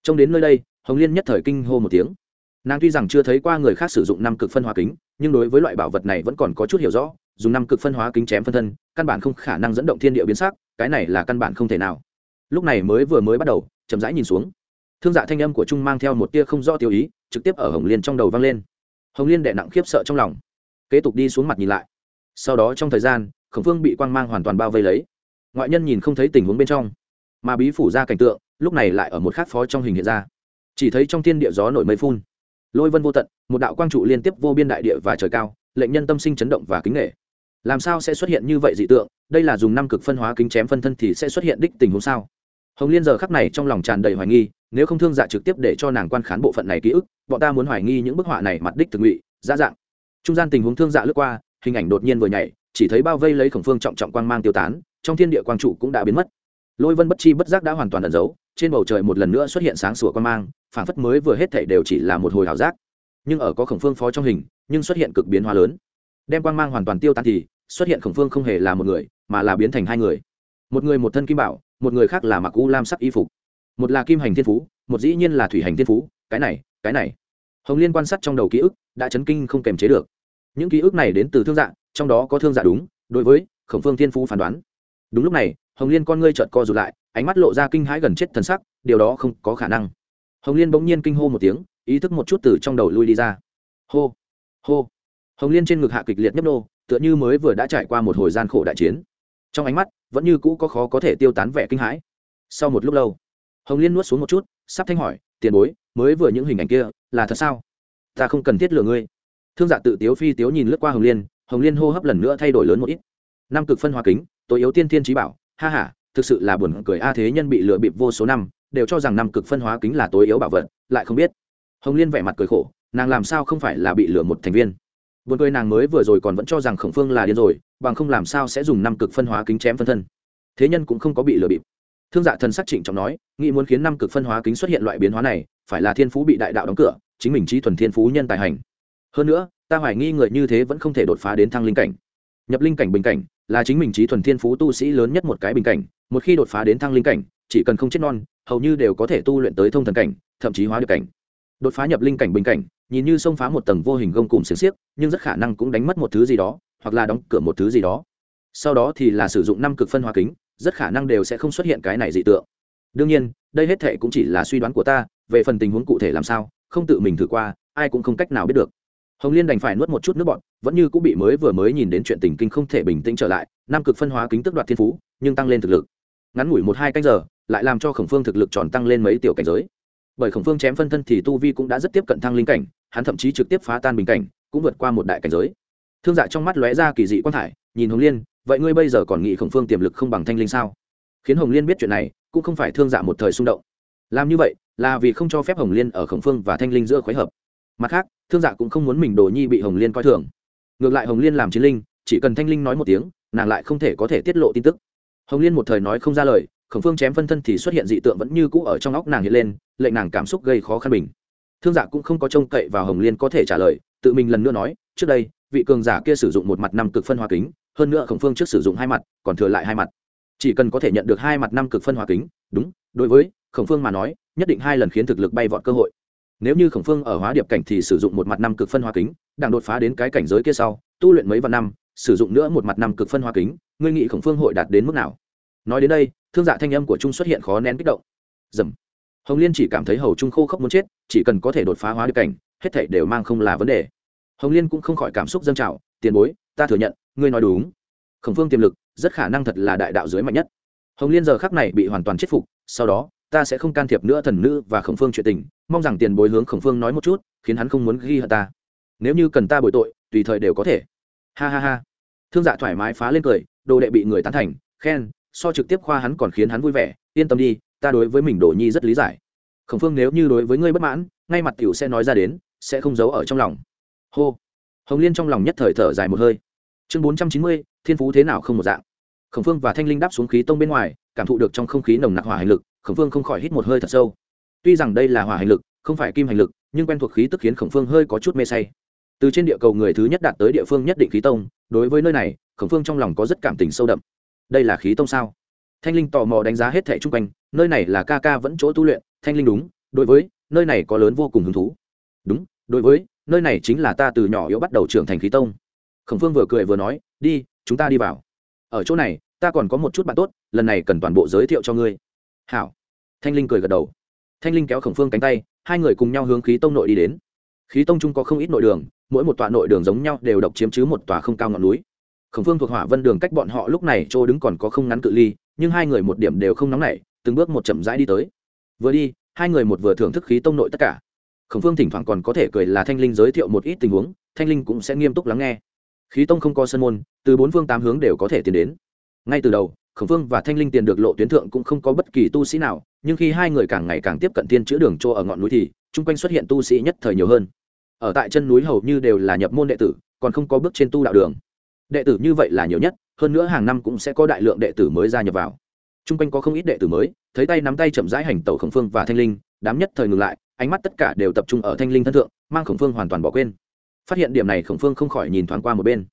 Trông đến nơi đây, hồng liên nhất thời kinh hô một tiếng. Nàng tuy rằng chưa thấy qua người khác sử dụng năm cực phân hóa kính, nhưng đối với loại bảo vật này vẫn còn có chút hiểu rõ, dùng năm cực phân hóa kính chém phân thân, căn bản không khả năng dẫn động thiên địa biến sắc, cái này là căn bản không thể nào. Lúc này mới vừa mới bắt đầu chậm rãi nhìn xuống. Thương dạ thanh âm của trung mang theo một tia không rõ tiêu ý, trực tiếp ở hồng liên trong đầu vang lên. Hồng liên đệ nặng khiếp sợ trong lòng. Kế tục đi xuống mặt nhìn lại. Sau đó trong thời gian, khổng phương bị quang mang hoàn toàn bao vây lấy. Ngoại nhân nhìn không thấy tình huống bên trong. Mà bí phủ ra cảnh tượng, lúc này lại ở một khác phó trong hình hiện ra. Chỉ thấy trong thiên địa gió nổi mây phun. Lôi vân vô tận, một đạo quang trụ liên tiếp vô biên đại địa và trời cao, lệnh nhân tâm sinh chấn động và kính nghệ làm sao sẽ xuất hiện như vậy dị tượng? Đây là dùng năm cực phân hóa kính chém phân thân thì sẽ xuất hiện đích tình huống sao? Hồng liên giờ khắc này trong lòng tràn đầy hoài nghi, nếu không thương dạ trực tiếp để cho nàng quan khán bộ phận này ký ức, bọn ta muốn hoài nghi những bức họa này mặt đích thực ngụy ra dạng. Trung gian tình huống thương dạ lướt qua, hình ảnh đột nhiên vừa nhảy, chỉ thấy bao vây lấy khổng phương trọng trọng quang mang tiêu tán, trong thiên địa quang trụ cũng đã biến mất. Lôi vân bất chi bất giác đã hoàn toàn ẩn giấu, trên bầu trời một lần nữa xuất hiện sáng sủa quang mang, phảng phất mới vừa hết thể đều chỉ là một hồi ảo giác. Nhưng ở có khổng phương phó trong hình, nhưng xuất hiện cực biến hóa lớn. Đem quang mang hoàn toàn tiêu tan thì, xuất hiện khổng phương không hề là một người, mà là biến thành hai người. Một người một thân kim bảo một người khác là mặc u lam sắc y phục. Một là kim hành thiên phú, một dĩ nhiên là thủy hành thiên phú, cái này cái này. Hồng liên quan sát trong đầu ký ức, đã chấn kinh không kềm chế được. Những ký ức này đến từ thương dạ trong đó có thương dạ đúng, đối với khổng phương thiên phú phán đoán. Đúng lúc này, hồng liên con ngươi trợt co rụt lại, ánh mắt lộ ra kinh hãi gần chết thần sắc, điều đó không có khả năng. Hồng liên bỗng nhiên kinh hô một tiếng, ý thức một chút từ trong đầu lui đi ra. Hô hô. Hồng liên trên ngực hạ kịch liệt nhấp nô, tựa như mới vừa đã trải qua một hồi gian khổ đại chiến. Trong ánh mắt vẫn như cũ có khó có thể tiêu tán vẻ kinh hãi. Sau một lúc lâu, hồng liên nuốt xuống một chút, sắp thanh hỏi, tiền bối, mới vừa những hình ảnh kia, là thật sao? Ta không cần thiết lừa ngươi. Thương dạ tự tiếu phi tiếu nhìn lướt qua hồng liên hồng liên hô hấp lần nữa thay đổi lớn một ít. Năm cực phân hóa kính, tối yếu tiên thiên trí bảo, ha h a thực sự là buồn cười a, thế nhân bị lừa bịp vô số năm, đều cho rằng năm cực phân hóa kính là tối yếu bảo vật, lại không biết. Hồng liên vẻ mặt cười khổ, nàng làm sao không phải là bị lừa một thành viên? Buồn cười nàng mới vừa rồi còn vẫn cho rằng khổng phương là điên rồi, bằng không làm sao sẽ dùng năm cực phân hóa kính chém phân thân. Thế nhân cũng không có bị lừa bịp. Thương dạ thần sắc trịnh trọng nói, nghĩ muốn khiến năm cực phân hóa kính xuất hiện loại biến hóa này, phải là thiên phú bị đại đạo đóng cửa, chính mình trí thuần thiên phú nhân tài hành. Hơn nữa, ta hoài nghi người như thế vẫn không thể đột phá đến thăng linh cảnh. Nhập linh cảnh bình cảnh, là chính mình trí thuần thiên phú tu sĩ lớn nhất một cái bình cảnh, một khi đột phá đến thăng linh cảnh, chỉ cần không chết non, hầu như đều có thể tu luyện tới thông thần cảnh, thậm chí hóa được cảnh đột phá nhập linh cảnh bình cảnh, nhìn như xông phá một tầng vô hình gông cùng xiềng xiếc, nhưng rất khả năng cũng đánh mất một thứ gì đó, hoặc là đóng cửa một thứ gì đó. Sau đó thì là sử dụng năm cực phân hóa kính, rất khả năng đều sẽ không xuất hiện cái này dị tượng. Đương nhiên, đây hết thệ cũng chỉ là suy đoán của ta, về phần tình huống cụ thể làm sao, không tự mình thử qua, ai cũng không cách nào biết được. Hồng liên đành phải nuốt một chút nước bọn vẫn như cũng bị mới vừa mới nhìn đến chuyện tình kinh không thể bình tĩnh trở lại nam cực phân hóa kính tức đoạt thiên phú, nhưng tăng lên thực lực. Ngắn ngủi một hai canh giờ, lại làm cho khổng phương thực lực tròn tăng lên mấy tiểu cảnh giới bởi khổng phương chém phân thân thì tu vi cũng đã rất tiếp cận thăng linh cảnh, hắn thậm chí trực tiếp phá tan bình cảnh, cũng vượt qua một đại cảnh giới. Thương dạ trong mắt lóe ra kỳ dị quan thải, nhìn hồng liên, vậy ngươi bây giờ còn nghĩ khổng phương tiềm lực không bằng thanh linh sao? Khiến hồng liên biết chuyện này, cũng không phải thương dạ một thời xung động. Làm như vậy, là vì không cho phép hồng liên ở khổng phương và thanh linh giữa khối hợp. Mặt khác, thương dạ cũng không muốn mình đồ nhi bị hồng liên coi thường. Ngược lại hồng liên làm chiến linh, chỉ cần thanh linh nói một tiếng, nàng lại không thể có thể tiết lộ tin tức. Hồng liên một thời nói không ra lời khổng phương chém phân thân thì xuất hiện dị tượng vẫn như cũ ở trong óc nàng hiện lên, lệnh nàng cảm xúc gây khó khăn bình. Thương dạ cũng không có trông cậy vào hồng liên có thể trả lời, tự mình lần nữa nói, trước đây, vị cường giả kia sử dụng một mặt năm cực phân hóa kính, hơn nữa khổng phương trước sử dụng hai mặt, còn thừa lại hai mặt. Chỉ cần có thể nhận được hai mặt năm cực phân hóa kính, đúng, đối với khổng phương mà nói, nhất định hai lần khiến thực lực bay vọt cơ hội. Nếu như khổng phương ở hóa điệp cảnh thì sử dụng một mặt năm cực phân hóa kính đang đột phá đến cái cảnh giới kia sau, tu luyện mấy vạn năm, sử dụng nữa một mặt năm cực phân hóa kính, ngươi nghĩ khổng phương hội đạt đến mức nào? Nói đến đây thương dạ thanh âm của trung xuất hiện khó nén kích động. Dầm. Hồng liên chỉ cảm thấy hầu trung khô khốc muốn chết, chỉ cần có thể đột phá hóa được cảnh, hết thảy đều mang không là vấn đề. Hồng liên cũng không khỏi cảm xúc dâng trào, tiền bối, ta thừa nhận, ngươi nói đúng. Khổng phương tiềm lực, rất khả năng thật là đại đạo dưới mạnh nhất. Hồng liên giờ khắc này bị hoàn toàn chết phục, sau đó, ta sẽ không can thiệp nữa thần nữ và khổng phương chuyện tình, mong rằng tiền bối hướng khổng phương nói một chút, khiến hắn không muốn ghi hận ta. Nếu như cần ta bồi tội, tùy thời đều có thể. Ha ha ha. Thương dạ thoải mái phá lên cười, đồ đệ bị người tán thành, khen so trực tiếp khoa hắn còn khiến hắn vui vẻ, yên tâm đi, ta đối với mình đồ nhi rất lý giải. Khổng phương nếu như đối với ngươi bất mãn, ngay mặt tiểu sẽ nói ra đến, sẽ không giấu ở trong lòng. Hô. Hồng liên trong lòng nhất thời thở dài một hơi. Chương bốn trăm chín mươi, thiên phú thế nào không một dạng. Khổng phương và thanh linh đáp xuống khí tông bên ngoài, cảm thụ được trong không khí nồng nặc hỏa hành lực, khổng phương không khỏi hít một hơi thật sâu. Tuy rằng đây là hỏa hành lực, không phải kim hành lực, nhưng quen thuộc khí tức khiến khổng phương hơi có chút mê say. Từ trên địa cầu người thứ nhất đạt tới địa phương nhất định khí tông, đối với nơi này, khổng phương trong lòng có rất cảm tình sâu đậm đây là khí tông sao? Thanh linh tò mò đánh giá hết thẻ chung quanh, nơi này là ca ca vẫn chỗ tu luyện, thanh linh đúng, đối với, nơi này có lớn vô cùng hứng thú. Đúng, đối với, nơi này chính là ta từ nhỏ yếu bắt đầu trưởng thành khí tông. Khổng phương vừa cười vừa nói, đi, chúng ta đi vào. Ở chỗ này, ta còn có một chút bạn tốt, lần này cần toàn bộ giới thiệu cho ngươi. Hảo. Thanh linh cười gật đầu. Thanh linh kéo khổng phương cánh tay, hai người cùng nhau hướng khí tông nội đi đến. Khí tông chung có không ít nội đường, mỗi một tọa nội đường giống nhau đều độc chiếm chứ một tòa không cao ngọn núi khổng phương thuộc hỏa vân đường cách bọn họ lúc này chỗ đứng còn có không ngắn cự ly, nhưng hai người một điểm đều không nóng nảy, từng bước một chậm rãi đi tới. Vừa đi, hai người một vừa thưởng thức khí tông nội tất cả. Khổng phương thỉnh thoảng còn có thể cười là thanh linh giới thiệu một ít tình huống, thanh linh cũng sẽ nghiêm túc lắng nghe. Khí tông không có sân môn, từ bốn phương tám hướng đều có thể tiến đến. Ngay từ đầu, khổng phương và thanh linh tiền được lộ tuyến thượng cũng không có bất kỳ tu sĩ nào, nhưng khi hai người càng ngày càng tiếp cận tiên chữa đường chỗ ở ngọn núi thì, chung quanh xuất hiện tu sĩ nhất thời nhiều hơn. Ở tại chân núi hầu như đều là nhập môn đệ tử, còn không có bước trên tu đạo đường đệ tử như vậy là nhiều nhất, hơn nữa hàng năm cũng sẽ có đại lượng đệ tử mới gia nhập vào. Chung quanh có không ít đệ tử mới, thấy tay nắm tay chậm rãi hành tẩu khổng phương và thanh linh, đám nhất thời ngừng lại, ánh mắt tất cả đều tập trung ở thanh linh thân thượng, mang khổng phương hoàn toàn bỏ quên. Phát hiện điểm này khổng phương không khỏi nhìn thoáng qua một bên.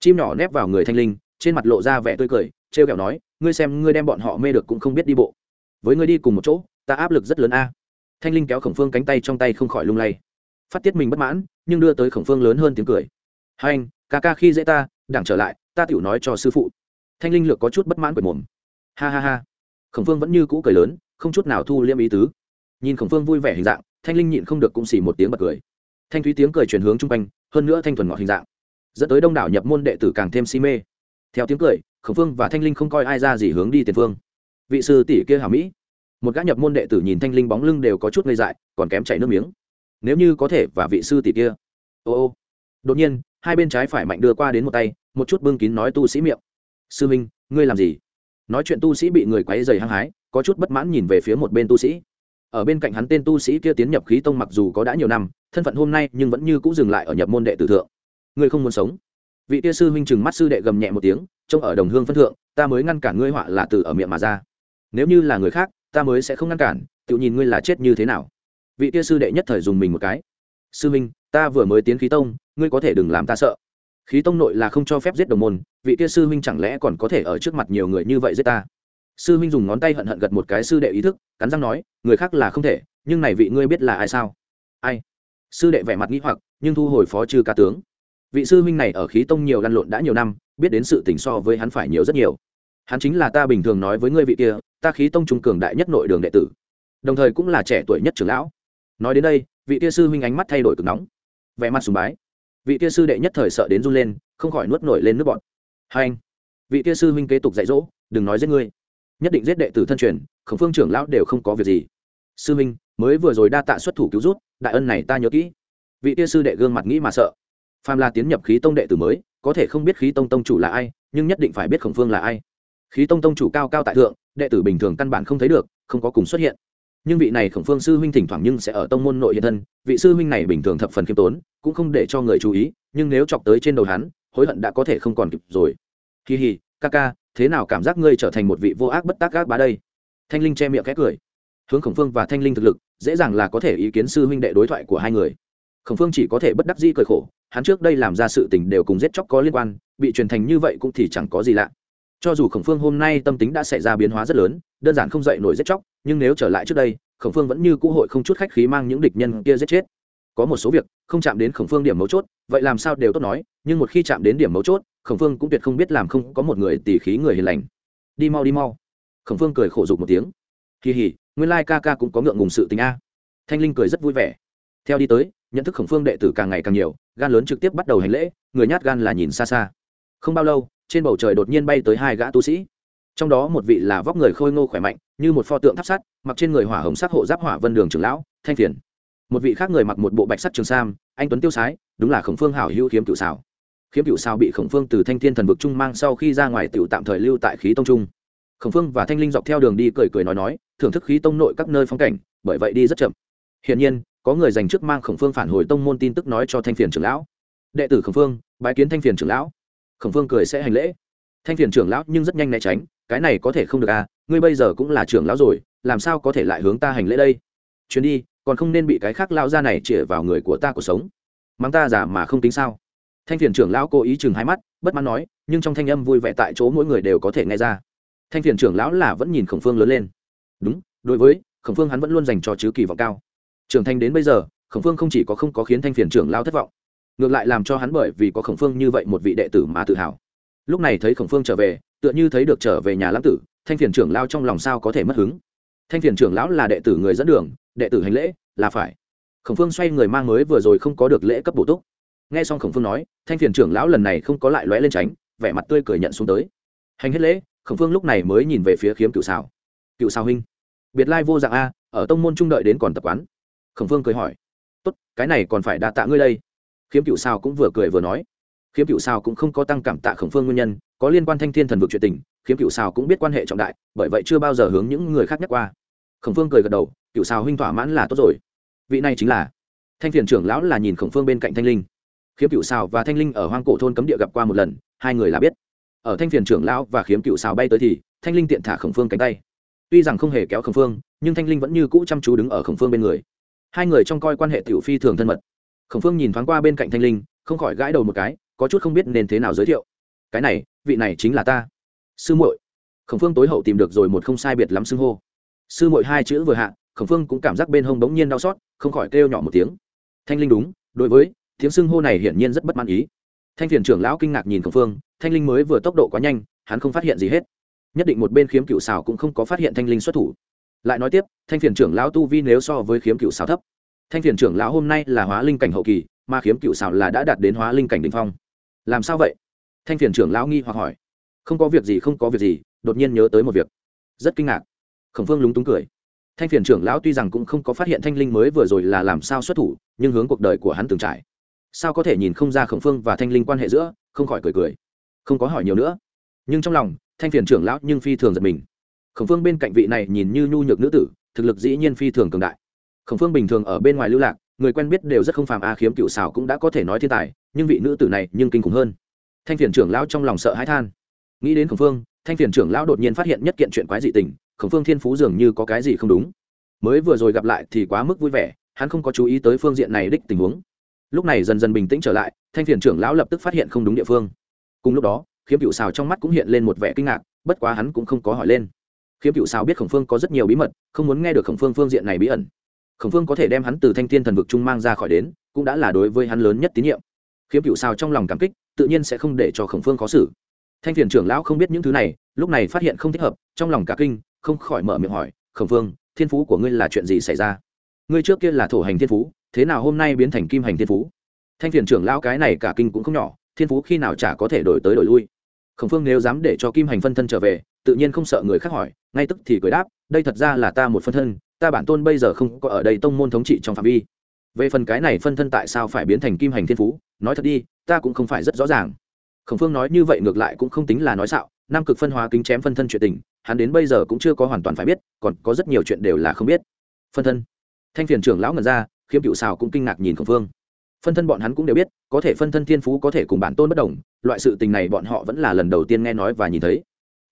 Chim nhỏ nép vào người thanh linh, trên mặt lộ ra vẻ tươi cười t r e o kẹo nói, ngươi xem, ngươi đem bọn họ mê được cũng không biết đi bộ. Với ngươi đi cùng một chỗ, ta áp lực rất lớn a. Thanh linh kéo khổng phương cánh tay trong tay không khỏi lung lay. Phát tiết mình bất mãn, nhưng đưa tới khổng phương lớn hơn tiếng cười. Hai anh ca ca khi dễ ta đảng trở lại, ta tiểu nói cho sư phụ. Thanh linh lược có chút bất mãn quệt mồm. Ha ha ha. Khổng phương vẫn như cũ cười lớn, không chút nào thu liêm ý tứ. Nhìn khổng phương vui vẻ hình dạng, thanh linh nhịn không được cũng xì một tiếng bật cười. Thanh thúy tiếng cười chuyển hướng chung quanh, hơn nữa thanh thuần ngọt hình dạng. Dẫn tới đông đảo nhập môn đệ tử càng thêm si mê. Theo tiếng cười, khổng phương và thanh linh không coi ai ra gì hướng đi tiền phương. Vị sư tỷ kia hảo mỹ. Một gã nhập môn đệ tử nhìn thanh linh bóng lưng đều có chút ngây dại, còn kém chảy nước miếng. Nếu như có thể và vị sư tỷ kia. Ô ô. Đột nhiên hai bên trái phải mạnh đưa qua đến một tay, một chút bưng kín nói tu sĩ miệng. Sư minh, ngươi làm gì? Nói chuyện tu sĩ bị người quấy dày hăng hái, có chút bất mãn nhìn về phía một bên tu sĩ. Ở bên cạnh hắn tên tu sĩ kia tiến nhập khí tông mặc dù có đã nhiều năm, thân phận hôm nay nhưng vẫn như cũ dừng lại ở nhập môn đệ tử thượng. Ngươi không muốn sống? Vị tia sư huynh chừng mắt sư đệ gầm nhẹ một tiếng, trông ở đồng hương phân thượng, ta mới ngăn cản ngươi họa là từ ở miệng mà ra. Nếu như là người khác, ta mới sẽ không ngăn cản, tự nhìn ngươi là chết như thế nào. Vị tia sư đệ nhất thời dùng mình một cái. Sư huynh ta vừa mới tiến khí tông ngươi có thể đừng làm ta sợ. Khí tông nội là không cho phép giết đồng môn, vị tia sư huynh chẳng lẽ còn có thể ở trước mặt nhiều người như vậy giết ta? Sư huynh dùng ngón tay hận hận gật một cái sư đệ ý thức, cắn răng nói, người khác là không thể, nhưng này vị ngươi biết là ai sao? Ai? Sư đệ vẻ mặt nghĩ hoặc, nhưng thu hồi phó chư ca tướng. Vị sư huynh này ở khí tông nhiều lăn lộn đã nhiều năm, biết đến sự tình so với hắn phải nhiều rất nhiều. Hắn chính là ta bình thường nói với ngươi vị kia, ta khí tông trung cường đại nhất nội đường đệ tử. Đồng thời cũng là trẻ tuổi nhất trưởng lão. Nói đến đây, vị kia sư huynh ánh mắt thay đổi cực nóng. Vẻ mặt sùng bái vị kia sư đệ nhất thời sợ đến run lên, không khỏi nuốt nổi lên nước bọn hai anh, vị kia sư huynh kế tục dạy dỗ, đừng nói giết ngươi. Nhất định giết đệ tử thân truyền, khổng phương trưởng lão đều không có việc gì. Sư minh mới vừa rồi đa tạ xuất thủ cứu rút đại ân này ta nhớ kỹ. Vị tia sư đệ gương mặt nghĩ mà sợ. Phàm là tiến nhập khí tông đệ tử mới, có thể không biết khí tông tông chủ là ai, nhưng nhất định phải biết khổng phương là ai. Khí tông tông chủ cao cao tại thượng, đệ tử bình thường căn bản không thấy được, không có cùng xuất hiện nhưng vị này khổng phương sư huynh thỉnh thoảng nhưng sẽ ở tông môn nội hiện thân, vị sư huynh này bình thường thập phần khiêm tốn, cũng không để cho người chú ý, nhưng nếu chọc tới trên đầu hắn, hối hận đã có thể không còn kịp rồi. Kỳ hì ca ca, thế nào cảm giác ngươi trở thành một vị vô ác bất tác ác bá đây? Thanh linh che miệng khét cười. Hướng khổng phương và thanh linh thực lực, dễ dàng là có thể ý kiến sư huynh đệ đối thoại của hai người. Khổng phương chỉ có thể bất đắc dĩ cười khổ, hắn trước đây làm ra sự tình đều cùng giết chóc có liên quan, bị truyền thành như vậy cũng thì chẳng có gì lạ. Cho dù khổng phương hôm nay tâm tính đã xảy ra biến hóa rất lớn, đơn giản không dậy nổi giết chóc nhưng nếu trở lại trước đây, khổng phương vẫn như cũ hội không chút khách khí mang những địch nhân kia giết chết. Có một số việc, không chạm đến khổng phương điểm mấu chốt, vậy làm sao đều tốt nói, nhưng một khi chạm đến điểm mấu chốt, khổng phương cũng tuyệt không biết làm không có một người tỉ khí người hiền lành. Đi mau đi mau. Khổng phương cười khổ dục một tiếng. Kỳ hỉ, nguyên lai ca ca cũng có ngượng ngùng sự tình a. Thanh linh cười rất vui vẻ. Theo đi tới, nhận thức khổng phương đệ tử càng ngày càng nhiều, gan lớn trực tiếp bắt đầu hành lễ, người nhát gan là nhìn xa xa. Không bao lâu, trên bầu trời đột nhiên bay tới hai gã tu sĩ. Trong đó một vị là vóc người khôi ngô khỏe mạnh như một pho tượng tháp sắt, mặc trên người hỏa hồng sắc hộ giáp hỏa vân đường trưởng lão, thanh phiền. Một vị khác người mặc một bộ bạch sắt trường sam, anh tuấn tiêu sái, đúng là khổng phương hảo hữu kiếm cựu xảo khiếm cựu xảo bị khổng phương từ thanh thiên thần vực trung mang sau khi ra ngoài tiểu tạm thời lưu tại khí tông trung. Khổng phương và thanh linh dọc theo đường đi cười cười nói nói, thưởng thức khí tông nội các nơi phong cảnh, bởi vậy đi rất chậm. Hiển nhiên, có người dành trước mang khổng phương phản hồi tông môn tin tức nói cho thanh phiền trưởng lão. Đệ tử khổng phương, bái kiến thanh phiền trưởng lão. Khổng phương cười sẽ hành lễ. Thanh phiền trưởng lão nhưng rất nhanh né tránh, cái này có thể không được à ngươi bây giờ cũng là trưởng lão rồi, làm sao có thể lại hướng ta hành lễ đây? Chuyến đi, còn không nên bị cái khác lao ra này chĩa vào người của ta cuộc sống. Mắng ta giả mà không tính sao? Thanh phiền trưởng lão cố ý chừng hai mắt, bất mãn nói, nhưng trong thanh âm vui vẻ tại chỗ mỗi người đều có thể nghe ra. Thanh phiền trưởng lão là vẫn nhìn khổng phương lớn lên. Đúng, đối với, khổng phương hắn vẫn luôn dành cho chứ kỳ vọng cao. Trưởng thành đến bây giờ, khổng phương không chỉ có không có khiến thanh phiền trưởng lão thất vọng, ngược lại làm cho hắn bởi vì có khổng phương như vậy một vị đệ tử mà tự hào. Lúc này thấy khổng phương trở về, tựa như thấy được trở về nhà lãng tử thanh phiền trưởng lao trong lòng sao có thể mất hứng? Thanh phiền trưởng lão là đệ tử người dẫn đường, đệ tử hành lễ, là phải. Khổng phương xoay người mang mới vừa rồi không có được lễ cấp bổ túc. Nghe xong khổng phương nói, thanh phiền trưởng lão lần này không có lại lóe lên tránh, vẻ mặt tươi cười nhận xuống tới. Hành hết lễ, khổng phương lúc này mới nhìn về phía khiếm cựu xào cựu xào huynh, biệt lai vô dạng a, ở tông môn trung đợi đến còn tập quán. Khổng phương cười hỏi, tốt, cái này còn phải đa tạ ngươi đây. Khiếm cựu xào cũng vừa cười vừa nói. Khiếm cựu xào cũng không có tăng cảm tạ khổng phương nguyên nhân, có liên quan thanh thiên thần vực chuyện tình khiếm cựu xào cũng biết quan hệ trọng đại, bởi vậy chưa bao giờ hướng những người khác nhắc qua. Khổng phương cười gật đầu, cựu xào huynh thỏa mãn là tốt rồi. Vị này chính là thanh thiền trưởng lão là nhìn khổng phương bên cạnh thanh linh. Khiếm cựu xào và thanh linh ở hoang cổ thôn cấm địa gặp qua một lần, hai người là biết. Ở thanh phiền trưởng lão và khiếm cựu xào bay tới thì, thanh linh tiện thả khổng phương cánh tay. Tuy rằng không hề kéo khổng phương, nhưng thanh linh vẫn như cũ chăm chú đứng ở khổng phương bên người. Hai người trong coi quan hệ tiểu phi thường thân mật. Khổng phương nhìn thoáng qua bên cạnh thanh linh, không khỏi gãi đầu một cái, có chút không biết nên thế nào giới thiệu. Cái này, vị này chính là ta sư muội, khổng phương tối hậu tìm được rồi một không sai biệt lắm xưng hô. sư muội hai chữ vừa hạ, khổng phương cũng cảm giác bên hông bỗng nhiên đau xót, không khỏi kêu nhỏ một tiếng. thanh linh đúng, đối với, tiếng xưng hô này hiển nhiên rất bất mãn ý. thanh phiền trưởng lão kinh ngạc nhìn khổng phương, thanh linh mới vừa tốc độ quá nhanh, hắn không phát hiện gì hết. nhất định một bên khiếm cựu xào cũng không có phát hiện thanh linh xuất thủ. lại nói tiếp, thanh phiền trưởng lão tu vi nếu so với khiếm cựu xào thấp, thanh phiền trưởng lão hôm nay là hóa linh cảnh hậu kỳ, mà khiếm cựu xào là đã đạt đến hóa linh cảnh đ ỉ n h phong. làm sao vậy? thanh phiền trưởng lão nghi hoặc hỏi không có việc gì, không có việc gì, đột nhiên nhớ tới một việc. Rất kinh ngạc. Khổng phương lúng túng cười. Thanh phiền trưởng lão tuy rằng cũng không có phát hiện thanh linh mới vừa rồi là làm sao xuất thủ, nhưng hướng cuộc đời của hắn từng trải. Sao có thể nhìn không ra khổng phương và thanh linh quan hệ giữa, không khỏi cười cười. Không có hỏi nhiều nữa. Nhưng trong lòng, thanh phiền trưởng lão nhưng phi thường giật mình. Khổng phương bên cạnh vị này nhìn như nhu nhược nữ tử, thực lực dĩ nhiên phi thường cường đại. Khổng phương bình thường ở bên ngoài lưu lạc, người quen biết đều rất không phàm a, khiếm cựu xảo cũng đã có thể nói thiên tài, nhưng vị nữ tử này nhưng kinh khủng hơn. Thanh phiền trưởng lão trong lòng sợ hãi than nghĩ đến khổng phương, thanh phiền trưởng lão đột nhiên phát hiện nhất kiện chuyện quái dị tình, khổng phương thiên phú dường như có cái gì không đúng. Mới vừa rồi gặp lại thì quá mức vui vẻ, hắn không có chú ý tới phương diện này đích tình huống. Lúc này dần dần bình tĩnh trở lại, thanh phiền trưởng lão lập tức phát hiện không đúng địa phương. Cùng lúc đó, khiếm cựu xào trong mắt cũng hiện lên một vẻ kinh ngạc, bất quá hắn cũng không có hỏi lên. Khiếm cựu xào biết khổng phương có rất nhiều bí mật, không muốn nghe được khổng phương phương diện này bí ẩn. Khổng phương có thể đem hắn từ thanh thiên thần vực trung mang ra khỏi đến, cũng đã là đối với hắn lớn nhất tín nhiệm. Khiếm cựu xào trong lòng cảm kích, tự nhiên sẽ không để cho khổng phương khó xử thanh phiền trưởng lão không biết những thứ này, lúc này phát hiện không thích hợp, trong lòng cả kinh, không khỏi mở miệng hỏi, khổng phương thiên phú của ngươi là chuyện gì xảy ra? Ngươi trước kia là thổ hành thiên phú, thế nào hôm nay biến thành kim hành thiên phú? Thanh phiền trưởng lão cái này cả kinh cũng không nhỏ, thiên phú khi nào chả có thể đổi tới đổi lui. Khổng phương nếu dám để cho kim hành phân thân trở về, tự nhiên không sợ người khác hỏi, ngay tức thì cười đáp, đây thật ra là ta một phân thân, ta bản tôn bây giờ không có ở đây tông môn thống trị trong phạm vi. Về phần cái này phân thân tại sao phải biến thành kim hành thiên phú, nói thật đi, ta cũng không phải rất rõ ràng khổng phương nói như vậy ngược lại cũng không tính là nói xạo, nam cực phân hóa kính chém phân thân chuyện tình, hắn đến bây giờ cũng chưa có hoàn toàn phải biết, còn có rất nhiều chuyện đều là không biết. Phân thân. Thanh phiền trưởng lão ngần ra, khiếm cựu xào cũng kinh ngạc nhìn khổng phương. Phân thân bọn hắn cũng đều biết, có thể phân thân thiên phú có thể cùng bản tôn bất đồng, loại sự tình này bọn họ vẫn là lần đầu tiên nghe nói và nhìn thấy.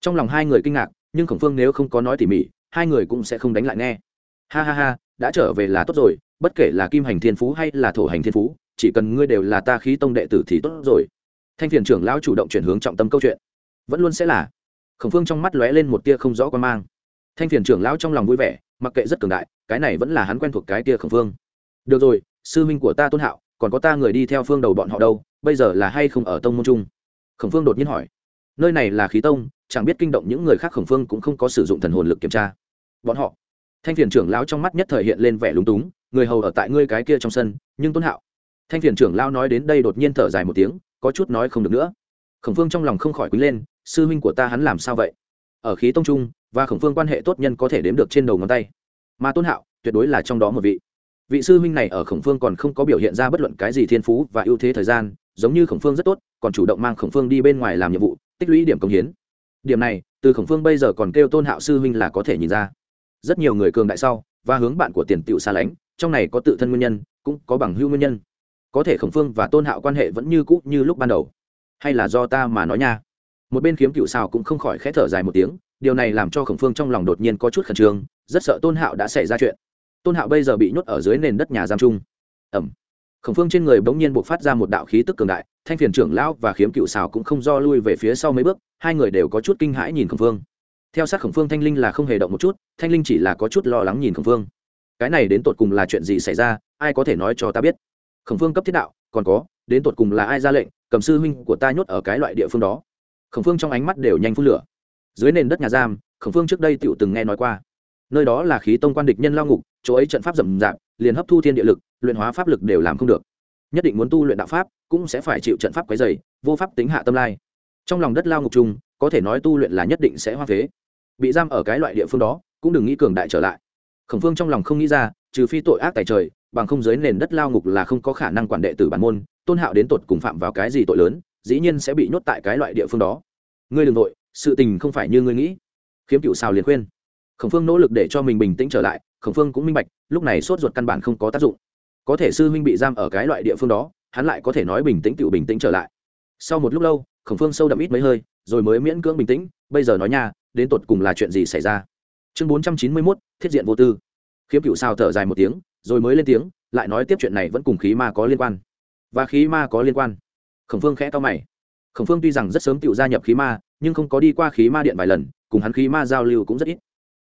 Trong lòng hai người kinh ngạc, nhưng khổng phương nếu không có nói tỉ mỉ, hai người cũng sẽ không đánh lại nghe. Ha ha ha, đã trở về là tốt rồi, bất kể là kim hành thiên phú hay là thổ hành thiên phú, chỉ cần ngươi đều là ta khí tông đệ tử thì tốt rồi thanh phiền trưởng lão chủ động chuyển hướng trọng tâm câu chuyện. Vẫn luôn sẽ là. Khổng phương trong mắt lóe lên một tia không rõ quan mang. Thanh phiền trưởng lão trong lòng vui vẻ, mặc kệ rất cường đại, cái này vẫn là hắn quen thuộc cái tia khổng phương. Được rồi, sư minh của ta tôn hạo, còn có ta người đi theo phương đầu bọn họ đâu, bây giờ là hay không ở tông môn trung khổng phương đột nhiên hỏi. Nơi này là khí tông, chẳng biết kinh động những người khác khổng phương cũng không có sử dụng thần hồn lực kiểm tra. Bọn họ. Thanh phiền trưởng lão trong mắt nhất thời hiện lên vẻ lúng túng, người hầu ở tại ngươi cái kia trong sân, nhưng tôn hạo. Thanh phiền trưởng lão nói đến đây đột nhiên thở dài một tiếng có chút nói không được nữa. Khổng phương trong lòng không khỏi quý lên, sư huynh của ta hắn làm sao vậy? Ở khí tông trung, và khổng phương quan hệ tốt nhân có thể đếm được trên đầu ngón tay. Mà tôn hạo, tuyệt đối là trong đó một vị. Vị sư huynh này ở khổng phương còn không có biểu hiện ra bất luận cái gì thiên phú và ưu thế thời gian, giống như khổng phương rất tốt, còn chủ động mang khổng phương đi bên ngoài làm nhiệm vụ, tích lũy điểm công hiến. Điểm này, từ khổng phương bây giờ còn kêu tôn hạo sư huynh là có thể nhìn ra. Rất nhiều người cường đại sau, và hướng bạn của tiền tựu xa lánh, trong này có tự thân nguyên nhân, cũng có bằng hữu nguyên nhân có thể khổng phương và tôn hạo quan hệ vẫn như cũ như lúc ban đầu. Hay là do ta mà nói nha. Một bên kiếm cựu xào cũng không khỏi khẽ thở dài một tiếng, điều này làm cho khổng phương trong lòng đột nhiên có chút khẩn trương, rất sợ tôn hạo đã xảy ra chuyện. Tôn hạo bây giờ bị nhốt ở dưới nền đất nhà giam trung ẩm. Khổng phương trên người bỗng nhiên buộc phát ra một đạo khí tức cường đại, thanh phiền trưởng lão và khiếm cựu xào cũng không do lui về phía sau mấy bước, hai người đều có chút kinh hãi nhìn khổng phương. Theo sát khổng phương thanh linh là không hề động một chút, thanh linh chỉ là có chút lo lắng nhìn khổng phương. Cái này đến tột cùng là chuyện gì xảy ra, ai có thể nói cho ta biết? Khổng phương cấp thiết đạo, còn có, đến tột cùng là ai ra lệnh, cầm sư huynh của ta nhốt ở cái loại địa phương đó. Khổng phương trong ánh mắt đều nhanh phun lửa. Dưới nền đất nhà giam, khổng phương trước đây tựu từng nghe nói qua. Nơi đó là khí tông quan địch nhân lao ngục, chỗ ấy trận pháp rậm rạp, liền hấp thu thiên địa lực, luyện hóa pháp lực đều làm không được. Nhất định muốn tu luyện đạo pháp, cũng sẽ phải chịu trận pháp quấy dày vô pháp tính hạ tâm lai. Trong lòng đất lao ngục chung, có thể nói tu luyện là nhất định sẽ hoa phế. Bị giam ở cái loại địa phương đó, cũng đừng nghĩ cường đại trở lại. Khổng phương trong lòng không nghĩ ra, trừ phi tội ác tài trời bằng không giới nền đất lao ngục là không có khả năng quản đệ tử bản môn, tôn hạo đến tột cùng phạm vào cái gì tội lớn, dĩ nhiên sẽ bị nhốt tại cái loại địa phương đó. Ngươi đừng nội sự tình không phải như ngươi nghĩ. Khiếm cựu xào liền khuyên. Khổng phương nỗ lực để cho mình bình tĩnh trở lại, khổng phương cũng minh bạch, lúc này sốt ruột căn bản không có tác dụng. Có thể sư huynh bị giam ở cái loại địa phương đó, hắn lại có thể nói bình tĩnh tự bình tĩnh trở lại. Sau một lúc lâu, khổng phương sâu đậm ít mấy hơi, rồi mới miễn cưỡng bình tĩnh, bây giờ nói nha, đến tột cùng là chuyện gì xảy ra? Chương bốn trăm chín mươi mốt, thiết diện vô tư. Khiếm cựu sao thở dài một tiếng rồi mới lên tiếng, lại nói tiếp chuyện này vẫn cùng khí ma có liên quan. Và khí ma có liên quan. Khổng phương khẽ to mày. Khổng phương tuy rằng rất sớm tự gia nhập khí ma, nhưng không có đi qua khí ma điện vài lần, cùng hắn khí ma giao lưu cũng rất ít.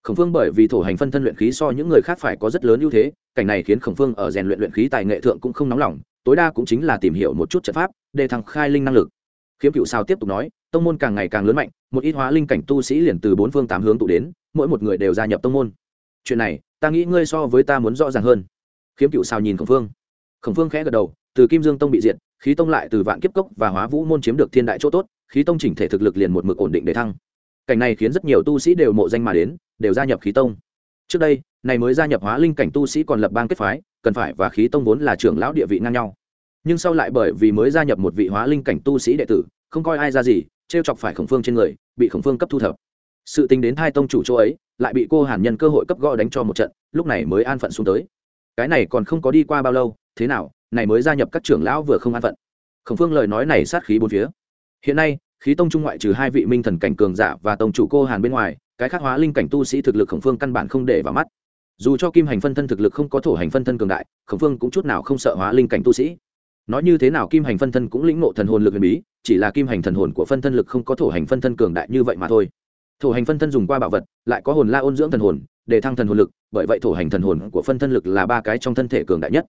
Khổng phương bởi vì thổ hành phân thân luyện khí so những người khác phải có rất lớn ưu thế, cảnh này khiến khổng phương ở rèn luyện luyện khí tài nghệ thượng cũng không nóng lòng, tối đa cũng chính là tìm hiểu một chút trận pháp, để thằng khai linh năng lực. Khiếm cựu sao tiếp tục nói, tông môn càng ngày càng lớn mạnh, một ít hóa linh cảnh tu sĩ liền từ bốn phương tám hướng tụ đến, mỗi một người đều gia nhập tông môn. Chuyện này ta nghĩ ngươi so với ta muốn rõ ràng hơn. Khiếm cựu xào nhìn khổng phương. Khổng phương khẽ gật đầu, từ kim dương tông bị diệt, khí tông lại từ vạn kiếp cốc và hóa vũ môn chiếm được thiên đại chỗ tốt, khí tông chỉnh thể thực lực liền một mực ổn định để thăng. Cảnh này khiến rất nhiều tu sĩ đều mộ danh mà đến, đều gia nhập khí tông. Trước đây, này mới gia nhập hóa linh cảnh tu sĩ còn lập bang kết phái, cần phải và khí tông vốn là trưởng lão địa vị ngang nhau. Nhưng sau lại bởi vì mới gia nhập một vị hóa linh cảnh tu sĩ đệ tử, không coi ai ra gì t chọc phải khổng phương trên người, bị khổng phương cấp thu thập. Sự tính đến hai tông chủ chỗ ấy lại bị cô hàn nhân cơ hội cấp gõ đánh cho một trận, lúc này mới an phận xuống tới. Cái này còn không có đi qua bao lâu, thế nào, này mới gia nhập các trưởng lão vừa không an phận. Khổng phương lời nói này sát khí bốn phía. Hiện nay, khí tông trung ngoại trừ hai vị minh thần cảnh cường giả và tông chủ cô hàn bên ngoài, cái khác hóa linh cảnh tu sĩ thực lực khổng phương căn bản không để vào mắt. Dù cho kim hành phân thân thực lực không có thổ hành phân thân cường đại, khổng phương cũng chút nào không sợ hóa linh cảnh tu sĩ. Nói như thế nào kim hành phân thân cũng lĩnh ngộ thần hồn lực huyền bí, chỉ là kim hành thần hồn của phân thân lực không có thổ hành phân thân cường đại như vậy mà thôi thổ hành phân thân dùng qua bảo vật, lại có hồn la ôn dưỡng thần hồn, để thăng thần hồn lực, bởi vậy thổ hành thần hồn của phân thân lực là ba cái trong thân thể cường đại nhất.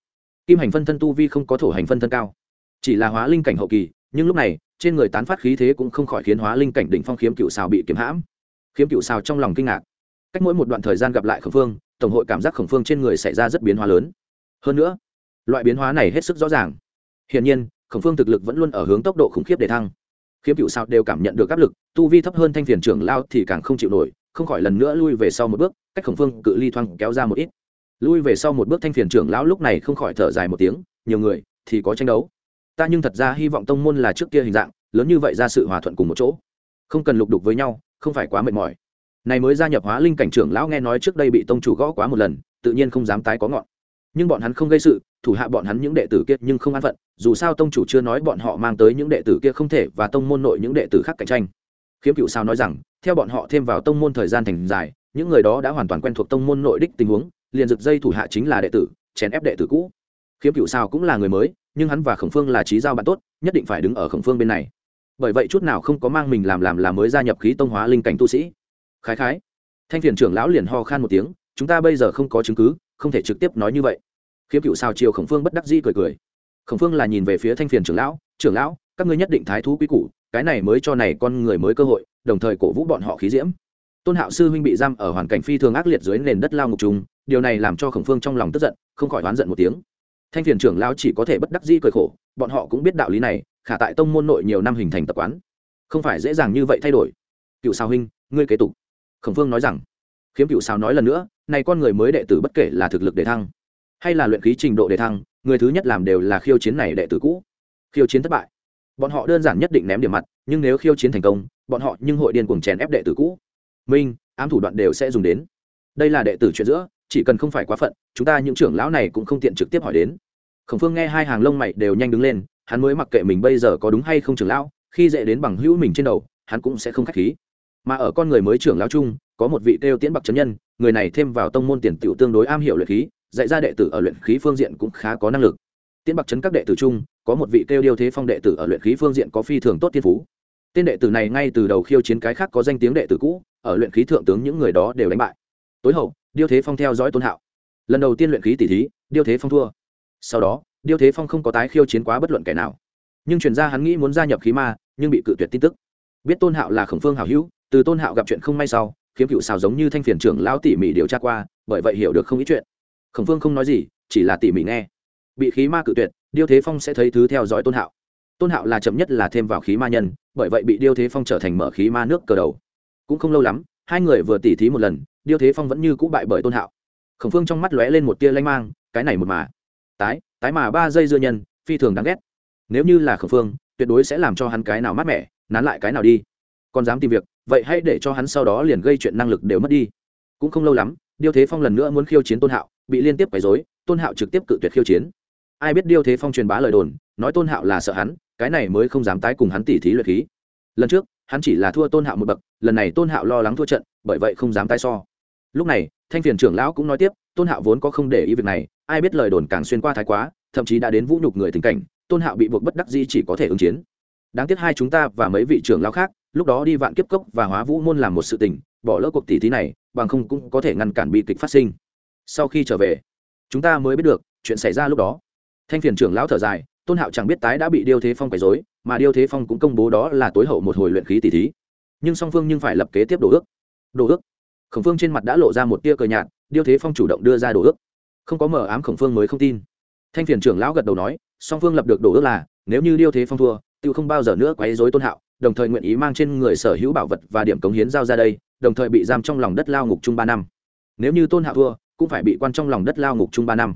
Kim hành phân thân tu vi không có thổ hành phân thân cao, chỉ là hóa linh cảnh hậu kỳ, nhưng lúc này, trên người tán phát khí thế cũng không khỏi khiến hóa linh cảnh đỉnh phong khiếm cựu xào bị kiếm hãm. Khiếm cựu xào trong lòng kinh ngạc. Cách mỗi một đoạn thời gian gặp lại khổng phương, tổng hội cảm giác khổng phương trên người xảy ra rất biến hóa lớn. Hơn nữa, loại biến hóa này hết sức rõ ràng. Hiển nhiên, khổng phương thực lực vẫn luôn ở hướng tốc độ khủng khiếp để thăng khiếm cựu sao đều cảm nhận được áp lực, tu vi thấp hơn thanh phiền trưởng lao thì càng không chịu nổi, không khỏi lần nữa lui về sau một bước, cách khổng phương cự ly thoang kéo ra một ít. Lui về sau một bước thanh phiền trưởng lão lúc này không khỏi thở dài một tiếng, nhiều người, thì có tranh đấu. Ta nhưng thật ra hy vọng tông môn là trước kia hình dạng, lớn như vậy ra sự hòa thuận cùng một chỗ. Không cần lục đục với nhau, không phải quá mệt mỏi. Này mới gia nhập hóa linh cảnh trưởng lão nghe nói trước đây bị tông chủ gõ quá một lần, tự nhiên không dám tái có ngọn. Nhưng bọn hắn không gây sự thủ hạ bọn hắn những đệ tử kia nhưng không an phận, dù sao tông chủ chưa nói bọn họ mang tới những đệ tử kia không thể và tông môn nội những đệ tử khác cạnh tranh. Khiếm cựu sao nói rằng, theo bọn họ thêm vào tông môn thời gian thành dài, những người đó đã hoàn toàn quen thuộc tông môn nội đích tình huống, liền giật dây thủ hạ chính là đệ tử, chèn ép đệ tử cũ. Khiếm cựu sao cũng là người mới, nhưng hắn và khổng phương là trí giao bạn tốt, nhất định phải đứng ở khổng phương bên này. Bởi vậy chút nào không có mang mình làm làm là mới gia nhập khí tông hóa linh cảnh tu sĩ. Khái khái. Thanh phiền trưởng lão liền ho khan một tiếng, chúng ta bây giờ không có chứng cứ, không thể trực tiếp nói như vậy khiếm cựu sao chiều khổng phương bất đắc di cười cười. Khổng phương là nhìn về phía thanh phiền trưởng lão trưởng lão, các ngươi nhất định thái thú quý củ, cái này mới cho này con người mới cơ hội, đồng thời cổ vũ bọn họ khí diễm. Tôn hạo sư huynh bị giam ở hoàn cảnh phi thường ác liệt dưới nền đất lao ngục trùng, điều này làm cho khổng phương trong lòng tức giận, không khỏi oán giận một tiếng. Thanh phiền trưởng lão chỉ có thể bất đắc di cười khổ, bọn họ cũng biết đạo lý này, khả tại tông môn nội nhiều năm hình thành tập quán, không phải dễ dàng như vậy thay đổi. Cựu sao huynh, ngươi kế tục. Khổng phương nói rằng. Khiếm cựu sao nói lần nữa, này con người mới đệ tử bất kể là thực lực để thăng hay là luyện khí trình độ để thăng, người thứ nhất làm đều là khiêu chiến này đệ tử cũ. Khiêu chiến thất bại. Bọn họ đơn giản nhất định ném điểm mặt, nhưng nếu khiêu chiến thành công, bọn họ nhưng hội điên cuồng chèn ép đệ tử cũ. Minh, ám thủ đoạn đều sẽ dùng đến. Đây là đệ tử chuyện giữa, chỉ cần không phải quá phận, chúng ta những trưởng lão này cũng không tiện trực tiếp hỏi đến. Khổng phương nghe hai hàng lông mày đều nhanh đứng lên, hắn mới mặc kệ mình bây giờ có đúng hay không trưởng lão, khi dễ đến bằng hữu mình trên đầu, hắn cũng sẽ không khách khí. Mà ở con người mới trưởng lão chung, có một vị kêu tiễn bậc chấn nhân, người này thêm vào tông môn tiền tiểu tương đối am hiểu luyện khí dạy ra đệ tử ở luyện khí phương diện cũng khá có năng lực. Tiễn bậc chấn các đệ tử chung, có một vị kêu điêu thế phong đệ tử ở luyện khí phương diện có phi thường tốt tiên phú. Tên đệ tử này ngay từ đầu khiêu chiến cái khác có danh tiếng đệ tử cũ, ở luyện khí thượng tướng những người đó đều đánh bại. Tối hậu, điêu thế phong theo dõi tôn hạo. Lần đầu tiên luyện khí tỷ thí, điêu thế phong thua. Sau đó, điêu thế phong không có tái khiêu chiến quá bất luận kẻ nào. Nhưng chuyển ra hắn nghĩ muốn gia nhập khí ma, nhưng bị cự tuyệt tin tức. Biết tôn hạo là khổng phương hảo hữu, từ tôn hạo gặp chuyện không may sau, khiếm cựu xào giống như thanh phiền trưởng lão tỉ mỉ điều tra qua, bởi vậy hiểu được không ít chuyện khổng phương không nói gì, chỉ là tỉ mỉ nghe. Bị khí ma cự tuyệt, điêu thế phong sẽ thấy thứ theo dõi tôn hạo. Tôn hạo là chậm nhất là thêm vào khí ma nhân, bởi vậy bị điêu thế phong trở thành mở khí ma nước cờ đầu. Cũng không lâu lắm, hai người vừa tỉ thí một lần, điêu thế phong vẫn như cũ bại bởi tôn hạo. Khổng phương trong mắt lóe lên một tia lanh mang, cái này một mà. Tái tái mà ba giây dưa nhân, phi thường đáng ghét. Nếu như là khổng phương, tuyệt đối sẽ làm cho hắn cái nào mát mẻ, nán lại cái nào đi. Còn dám tìm việc, vậy hãy để cho hắn sau đó liền gây chuyện năng lực đều mất đi. Cũng không lâu lắm, điêu thế phong lần nữa muốn khiêu chiến tôn hạo bị liên tiếp quấy rối, tôn hạo trực tiếp cự tuyệt khiêu chiến. Ai biết điêu thế phong truyền bá lời đồn nói tôn hạo là sợ hắn cái này mới không dám tái cùng hắn tỉ thí luyện khí. Lần trước hắn chỉ là thua tôn hạo một bậc lần này tôn hạo lo lắng thua trận bởi vậy không dám tái so. Lúc này thanh phiền trưởng lão cũng nói tiếp tôn hạo vốn có không để ý việc này ai biết lời đồn càng xuyên qua thái quá thậm chí đã đến vũ nhục người tình cảnh tôn hạo bị buộc bất đắc dĩ chỉ có thể ứng chiến. Đáng tiếc hai chúng ta và mấy vị trưởng lão khác lúc đó đi vạn kiếp cốc và hóa vũ môn làm một sự tình bỏ lỡ cuộc tỷ thí này bằng không cũng có thể ngăn cản bi kịch phát sinh sau khi trở về, chúng ta mới biết được chuyện xảy ra lúc đó. Thanh phiền trưởng lão thở dài, tôn hạo chẳng biết tái đã bị điêu thế phong quấy dối mà điêu thế phong cũng công bố đó là tối hậu một hồi luyện khí tỷ thí. Nhưng song phương nhưng phải lập kế tiếp đồ ước. Đồ ước? Khổng phương trên mặt đã lộ ra một tia cờ nhạt, điêu thế phong chủ động đưa ra đồ ước. Không có mở ám khổng phương mới không tin. Thanh phiền trưởng lão gật đầu nói, song phương lập được đồ ước là, nếu như điêu thế phong thua tự không bao giờ nữa quấy dối tôn hạo, đồng thời nguyện ý mang trên người sở hữu bảo vật và điểm cống hiến giao ra đây, đồng thời bị giam trong lòng đất lao ngục chung ba năm. Nếu như tôn hạo thua cũng phải bị quan trong lòng đất lao ngục chung ba năm.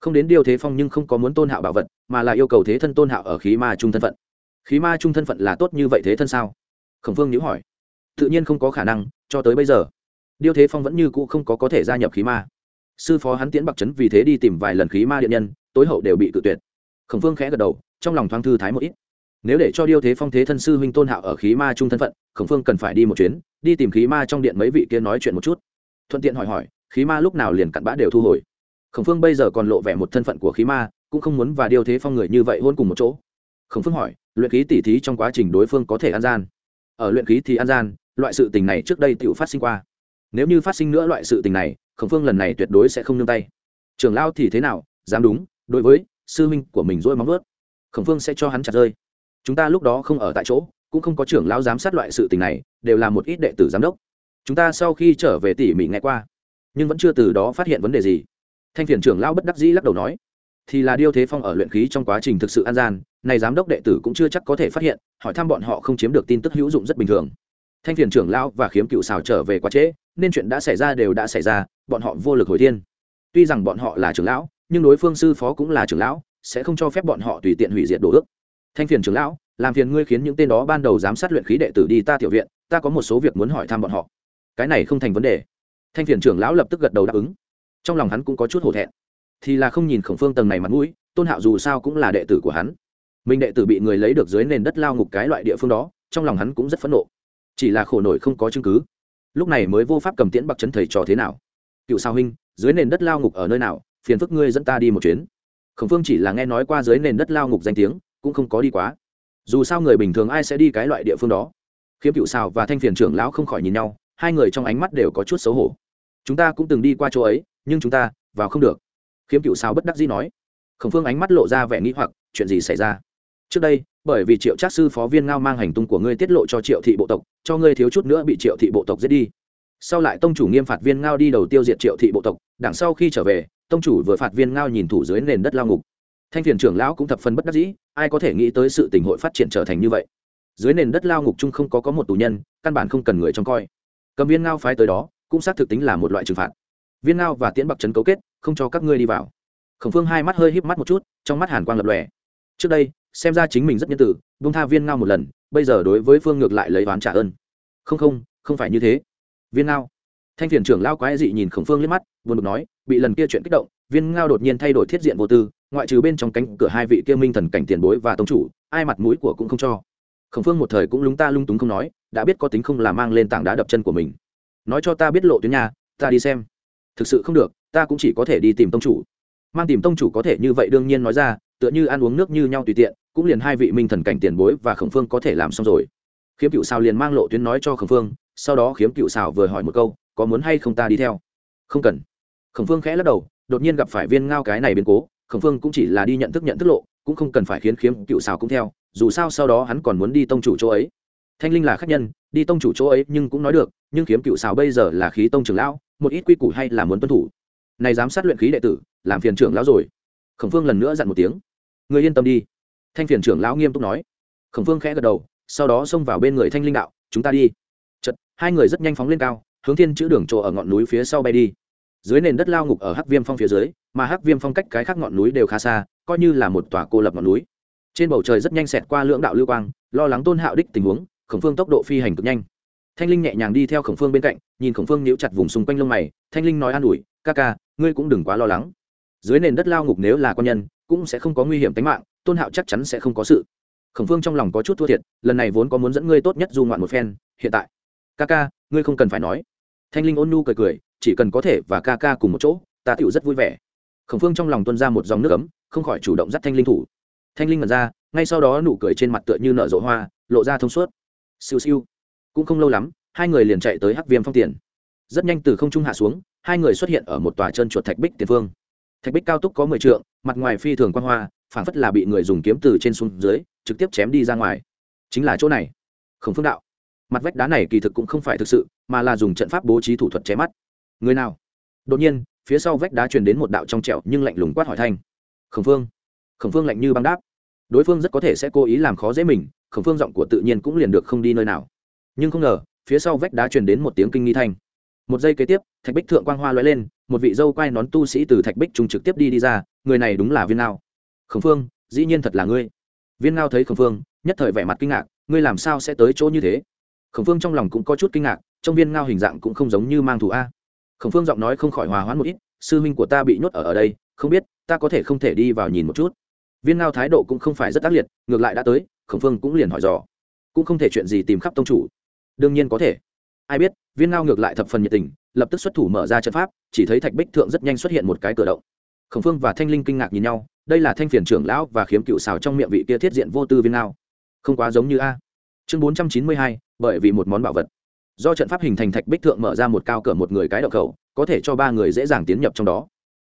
Không đến điều thế phong nhưng không có muốn tôn hạo bảo vật, mà là yêu cầu thế thân tôn hạo ở khí ma trung thân phận. Khí ma trung thân phận là tốt như vậy thế thân sao? Khổng phương nhữ hỏi. Tự nhiên không có khả năng, cho tới bây giờ điêu thế phong vẫn như cũ không có có thể gia nhập khí ma. Sư phó hắn tiễn bạc trấn vì thế đi tìm vài lần khí ma điện nhân, tối hậu đều bị cự tuyệt. Khổng phương khẽ gật đầu, trong lòng thoáng thư thái một ít. Nếu để cho điêu thế phong thế thân sư huynh tôn hạo ở khí ma trung thân phận, khổng phương cần phải đi một chuyến, đi tìm khí ma trong điện mấy vị kia nói chuyện một chút. Thuận tiện hỏi hỏi khí ma lúc nào liền cặn bã đều thu hồi. Khổng phương bây giờ còn lộ vẻ một thân phận của khí ma, cũng không muốn và điêu thế phong người như vậy hôn cùng một chỗ. Khổng phương hỏi, luyện khí tỉ thí trong quá trình đối phương có thể ăn gian? Ở luyện khí thì ăn gian, loại sự tình này trước đây tự phát sinh qua. Nếu như phát sinh nữa loại sự tình này, khổng phương lần này tuyệt đối sẽ không nương tay. Trường lao thì thế nào? Dám đúng, đối với sư huynh của mình dỗi móng vớt khổng phương sẽ cho hắn chặt rơi. Chúng ta lúc đó không ở tại chỗ, cũng không có trưởng lão giám sát loại sự tình này, đều là một ít đệ tử giám đốc. Chúng ta sau khi trở về tỉ mỉ nghe qua nhưng vẫn chưa từ đó phát hiện vấn đề gì. Thanh phiền trưởng lão bất đắc dĩ lắc đầu nói, thì là điêu thế phong ở luyện khí trong quá trình thực sự an gian, này giám đốc đệ tử cũng chưa chắc có thể phát hiện, hỏi thăm bọn họ không chiếm được tin tức hữu dụng rất bình thường. Thanh phiền trưởng lão và khiếm cựu xào trở về quá trễ, nên chuyện đã xảy ra đều đã xảy ra, bọn họ vô lực hồi thiên. Tuy rằng bọn họ là trưởng lão, nhưng đối phương sư phó cũng là trưởng lão, sẽ không cho phép bọn họ tùy tiện hủy diệt đồ ước. Thanh phiền trưởng lão, làm phiền ngươi khiến những tên đó ban đầu giám sát luyện khí đệ tử đi ta tiểu viện, ta có một số việc muốn hỏi thăm bọn họ. Cái này không thành vấn đề thanh phiền trưởng lão lập tức gật đầu đáp ứng. Trong lòng hắn cũng có chút hổ thẹn. Thì là không nhìn khổng phương tầng này mặt mũi, tôn hạo dù sao cũng là đệ tử của hắn. Mình đệ tử bị người lấy được dưới nền đất lao ngục cái loại địa phương đó, trong lòng hắn cũng rất phẫn nộ. Chỉ là khổ nổi không có chứng cứ. Lúc này mới vô pháp cầm tiễn bạc chân thầy trò thế nào? Cựu sao huynh, dưới nền đất lao ngục ở nơi nào? Phiền phức ngươi dẫn ta đi một chuyến. Khổng phương chỉ là nghe nói qua dưới nền đất lao ngục danh tiếng, cũng không có đi quá. Dù sao người bình thường ai sẽ đi cái loại địa phương đó? Khiếm cựu xào và thanh phiền trưởng lão không khỏi nhìn nhau hai người trong ánh mắt đều có chút xấu hổ. Chúng ta cũng từng đi qua chỗ ấy, nhưng chúng ta vào không được. Khiếm cựu sao bất đắc dĩ nói. Khổng phương ánh mắt lộ ra vẻ nghĩ hoặc, chuyện gì xảy ra? Trước đây, bởi vì triệu trác sư phó viên ngao mang hành tung của ngươi tiết lộ cho triệu thị bộ tộc, cho ngươi thiếu chút nữa bị triệu thị bộ tộc giết đi. Sau lại tông chủ nghiêm phạt viên ngao đi đầu tiêu diệt triệu thị bộ tộc, đằng sau khi trở về, tông chủ vừa phạt viên ngao nhìn thủ dưới nền đất lao ngục. Thanh phiền trưởng lão cũng thập phần bất đắc dĩ, ai có thể nghĩ tới sự tình hội phát triển trở thành như vậy? Dưới nền đất lao ngục chung không có có một tù nhân, căn bản không cần người trông coi cầm viên ngao phái tới đó, cũng xác thực tính là một loại trừng phạt. Viên ngao và tiễn bạc trấn cấu kết, không cho các ngươi đi vào. Khổng phương hai mắt hơi híp mắt một chút, trong mắt hàn quang lập lòe. Trước đây, xem ra chính mình rất nhân tử bung tha viên ngao một lần, bây giờ đối với phương ngược lại lấy oán trả ơn. Không không không phải như thế. Viên ngao. Thanh phiền trưởng lao quái dị nhìn khổng phương liếc mắt, buồn bực nói, bị lần kia chuyện kích động, viên ngao đột nhiên thay đổi thiết diện vô tư, ngoại trừ bên trong cánh cửa hai vị kia minh thần cảnh tiền bối và tông chủ, ai mặt mũi của cũng không cho. Khổng phương một thời cũng lúng ta lung túng không nói đã biết có tính không là mang lên tảng đá đập chân của mình. Nói cho ta biết lộ tuyến nhà, ta đi xem. Thực sự không được, ta cũng chỉ có thể đi tìm tông chủ. Mang tìm tông chủ có thể như vậy đương nhiên nói ra, tựa như ăn uống nước như nhau tùy tiện, cũng liền hai vị minh thần cảnh tiền bối và khổng phương có thể làm xong rồi. Khiếm cựu xào liền mang lộ tuyến nói cho khổng phương, sau đó khiếm cựu xào vừa hỏi một câu, có muốn hay không ta đi theo? Không cần. Khổng phương khẽ lắc đầu, đột nhiên gặp phải viên ngao cái này biến cố, khổng phương cũng chỉ là đi nhận thức nhận thức lộ, cũng không cần phải khiến khiếm cựu xào cũng theo, dù sao sau đó hắn còn muốn đi tông chủ chỗ ấy thanh linh là khách nhân, đi tông chủ chỗ ấy nhưng cũng nói được, nhưng kiếm cựu xào bây giờ là khí tông trưởng lão, một ít quy củ hay là muốn tuân thủ. Này giám sát luyện khí đệ tử, làm phiền trưởng lão rồi. Khổng phương lần nữa dặn một tiếng. Người yên tâm đi. Thanh phiền trưởng lão nghiêm túc nói. Khổng phương khẽ gật đầu, sau đó xông vào bên người thanh linh đạo, chúng ta đi. Chật hai người rất nhanh phóng lên cao, hướng thiên chữ đường chỗ ở ngọn núi phía sau bay đi. Dưới nền đất lao ngục ở hắc viêm phong phía dưới, mà hắc viêm phong cách cái khác ngọn núi đều khá xa, coi như là một tòa cô lập ngọn núi. Trên bầu trời rất nhanh xẹt qua lưỡng đạo lưu quang, lo lắng tôn hạo đích tình huống khổng phương tốc độ phi hành cực nhanh. Thanh linh nhẹ nhàng đi theo khổng phương bên cạnh, nhìn khổng phương níu chặt vùng xung quanh lông mày. Thanh linh nói an ủi, ca ca, ngươi cũng đừng quá lo lắng. Dưới nền đất lao ngục nếu là con nhân, cũng sẽ không có nguy hiểm tính mạng, tôn hạo chắc chắn sẽ không có sự. Khổng phương trong lòng có chút thua thiệt, lần này vốn có muốn dẫn ngươi tốt nhất du ngoạn một phen, hiện tại. Ca ca, ngươi không cần phải nói. Thanh linh ôn nu cười cười, chỉ cần có thể và ca ca cùng một chỗ, ta tựu rất vui vẻ. Khổng phương trong lòng tuân ra một dòng nước ấm, không khỏi chủ động dắt thanh linh thủ. Thanh linh mật ra, ngay sau đó nụ cười trên mặt tựa như nở rộ hoa, lộ ra thông suốt siêu siêu. Cũng không lâu lắm, hai người liền chạy tới hắc viêm phong tiền. Rất nhanh từ không trung hạ xuống, hai người xuất hiện ở một tòa chân chuột thạch bích tiền phương. Thạch bích cao túc có mười trượng, mặt ngoài phi thường quan hoa, phảng phất là bị người dùng kiếm từ trên xuống dưới, trực tiếp chém đi ra ngoài. Chính là chỗ này. Khổng phương đạo. Mặt vách đá này kỳ thực cũng không phải thực sự, mà là dùng trận pháp bố trí thủ thuật che mắt. Người nào? Đột nhiên, phía sau vách đá truyền đến một đạo trong trẻo nhưng lạnh lùng quát hỏi thanh. Khổng phương. Khổng phương lạnh như băng đáp. Đối phương rất có thể sẽ cố ý làm khó dễ mình khổng phương giọng của tự nhiên cũng liền được không đi nơi nào. Nhưng không ngờ, phía sau vách đá truyền đến một tiếng kinh nghi thanh. Một giây kế tiếp, thạch bích thượng quang hoa lóe lên, một vị dâu quai nón tu sĩ từ thạch bích trung trực tiếp đi đi ra, người này đúng là viên ngao. Khổng phương, dĩ nhiên thật là ngươi. Viên ngao thấy khổng phương, nhất thời vẻ mặt kinh ngạc, ngươi làm sao sẽ tới chỗ như thế? Khổng phương trong lòng cũng có chút kinh ngạc trong viên ngao hình dạng cũng không giống như mang thù a. Khổng phương giọng nói không khỏi hòa hoãn một ít, sư huynh của ta bị nhốt ở ở đây, không biết, ta có thể không thể đi vào nhìn một chút. Viên ngao thái độ cũng không phải rất ác liệt, ngược lại đã tới khổng phương cũng liền hỏi dò. Cũng không thể chuyện gì tìm khắp tông chủ. Đương nhiên có thể. Ai biết, viên ngao ngược lại thập phần nhiệt tình, lập tức xuất thủ mở ra trận pháp, chỉ thấy thạch bích thượng rất nhanh xuất hiện một cái cửa động. Khổng phương và thanh linh kinh ngạc nhìn nhau, đây là thanh phiền trưởng lão và khiếm cựu xào trong miệng vị kia thiết diện vô tư viên ngao. Không quá giống như a. Chương bốn trăm chín mươi hai, bởi vì một món bảo vật. Do trận pháp hình thành thạch bích thượng mở ra một cao cỡ một người cái đậu khẩu, có thể cho ba người dễ dàng tiến nhập trong đó.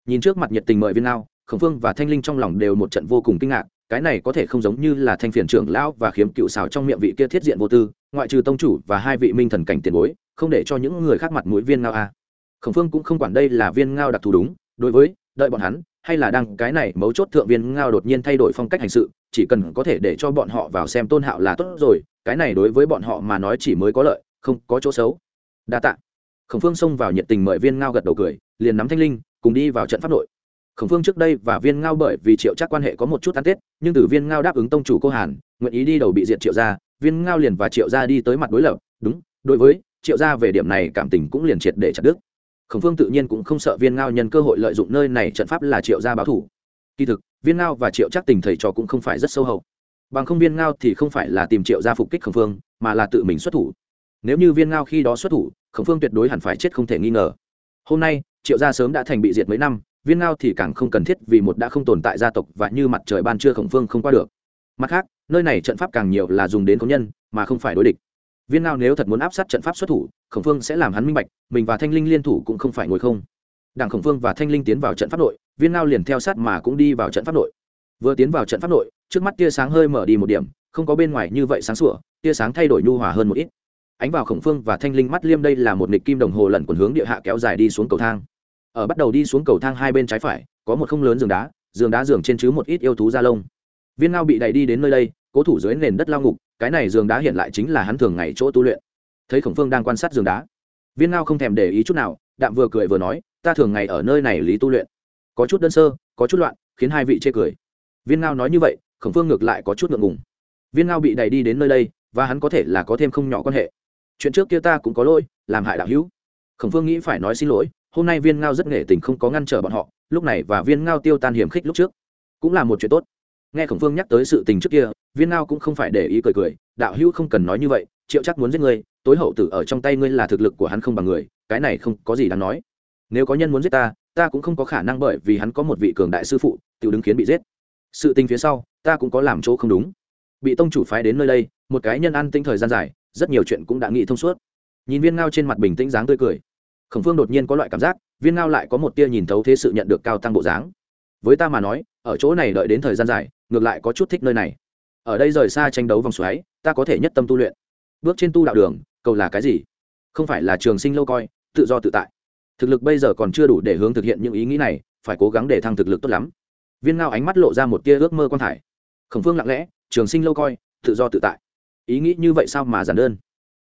Nhìn trước mặt nhiệt tình mời viên ngao, khổng phương và thanh linh trong lòng đều một trận vô cùng kinh ngạc cái này có thể không giống như là thanh phiền trưởng lão và khiếm cựu xào trong miệng vị kia thiết diện vô tư, ngoại trừ tông chủ và hai vị minh thần cảnh tiền bối, không để cho những người khác mặt mũi viên ngao a à. khổng phương cũng không quản đây là viên ngao đặc thù đúng, đối với, đợi bọn hắn, hay là đang cái này mấu chốt thượng viên ngao đột nhiên thay đổi phong cách hành sự, chỉ cần có thể để cho bọn họ vào xem tôn hạo là tốt rồi, cái này đối với bọn họ mà nói chỉ mới có lợi, không có chỗ xấu. Đa tạ. Khổng phương xông vào nhiệt tình mời viên ngao gật đầu cười, liền nắm thanh linh, cùng đi vào trận pháp nội khổng phương trước đây và viên ngao bởi vì triệu chắc quan hệ có một chút ăn tết, nhưng từ viên ngao đáp ứng tông chủ cô hàn, nguyện ý đi đầu bị diệt triệu gia, viên ngao liền và triệu gia đi tới mặt đối lập. Đúng, đối với triệu gia về điểm này cảm tình cũng liền triệt để chặt đức khổng phương tự nhiên cũng không sợ viên ngao nhân cơ hội lợi dụng nơi này trận pháp là triệu gia báo thủ. Kỳ thực, viên ngao và triệu chắc tình thầy trò cũng không phải rất sâu hậu. Bằng không viên ngao thì không phải là tìm triệu gia phục kích khổng phương, mà là tự mình xuất thủ. Nếu như viên ngao khi đó xuất thủ, khổng phương tuyệt đối hẳn phải chết không thể nghi ngờ. Hôm nay, triệu gia sớm đã thành bị diệt mấy năm viên ngao thì càng không cần thiết vì một đã không tồn tại gia tộc và như mặt trời ban trưa khổng phương không qua được. Mặt khác, nơi này trận pháp càng nhiều là dùng đến công nhân, mà không phải đối địch. Viên ngao nếu thật muốn áp sát trận pháp xuất thủ, khổng phương sẽ làm hắn minh bạch, mình và thanh linh liên thủ cũng không phải ngồi không. Đảng khổng phương và thanh linh tiến vào trận pháp nội, viên ngao liền theo sát mà cũng đi vào trận pháp nội. Vừa tiến vào trận pháp nội, trước mắt tia sáng hơi mở đi một điểm, không có bên ngoài như vậy sáng sủa, tia sáng thay đổi nhu hòa hơn một ít. Ánh vào khổng phương và thanh linh mắt liêm đây là một nịch kim đồng hồ lẩn quần hướng địa hạ kéo dài đi xuống cầu thang ở bắt đầu đi xuống cầu thang hai bên trái phải, có một không lớn giường đá giường đá giường trên chứ một ít yêu thú da lông. Viên ngao bị đẩy đi đến nơi đây, cố thủ dưới nền đất lao ngục, cái này giường đá hiện lại chính là hắn thường ngày chỗ tu luyện. Thấy khổng phương đang quan sát giường đá, viên ngao không thèm để ý chút nào, đạm vừa cười vừa nói, ta thường ngày ở nơi này lý tu luyện. Có chút đơn sơ, có chút loạn, khiến hai vị chê cười. Viên ngao nói như vậy, khổng phương ngược lại có chút ngượng ngùng. Viên ngao bị đẩy đi đến nơi đây, và hắn có thể là có thêm không nhỏ quan hệ. Chuyện trước kia ta cũng có lỗi, làm hại đạo hữu. Khổng phương nghĩ phải nói xin lỗi hôm nay viên ngao rất nghệ tình không có ngăn trở bọn họ, lúc này và viên ngao tiêu tan hiểm khích lúc trước, cũng là một chuyện tốt. Nghe khổng phương nhắc tới sự tình trước kia, viên ngao cũng không phải để ý cười cười, đạo hữu không cần nói như vậy, triệu chắc muốn giết ngươi, tối hậu tử ở trong tay ngươi là thực lực của hắn không bằng người, cái này không có gì đáng nói. Nếu có nhân muốn giết ta ta cũng không có khả năng bởi vì hắn có một vị cường đại sư phụ tự đứng khiến bị giết. Sự tình phía sau, ta cũng có làm chỗ không đúng. Bị tông chủ phái đến nơi đây, một cái nhân ăn tinh thời gian dài, rất nhiều chuyện cũng đã nghĩ thông suốt. Nhìn viên ngao trên mặt bình tĩnh dáng tươi cười khổng phương đột nhiên có loại cảm giác, viên ngao lại có một tia nhìn thấu thế sự nhận được cao tăng bộ dáng. Với ta mà nói, ở chỗ này đợi đến thời gian dài, ngược lại có chút thích nơi này. Ở đây rời xa tranh đấu vòng xoáy, ta có thể nhất tâm tu luyện. Bước trên tu đạo đường, cầu là cái gì? Không phải là trường sinh lâu coi, tự do tự tại. Thực lực bây giờ còn chưa đủ để hướng thực hiện những ý nghĩ này, phải cố gắng để thăng thực lực tốt lắm. Viên ngao ánh mắt lộ ra một tia ước mơ quan thải khổng phương lặng lẽ, trường sinh lâu coi, tự do tự tại. Ý nghĩ như vậy sao mà giản đơn?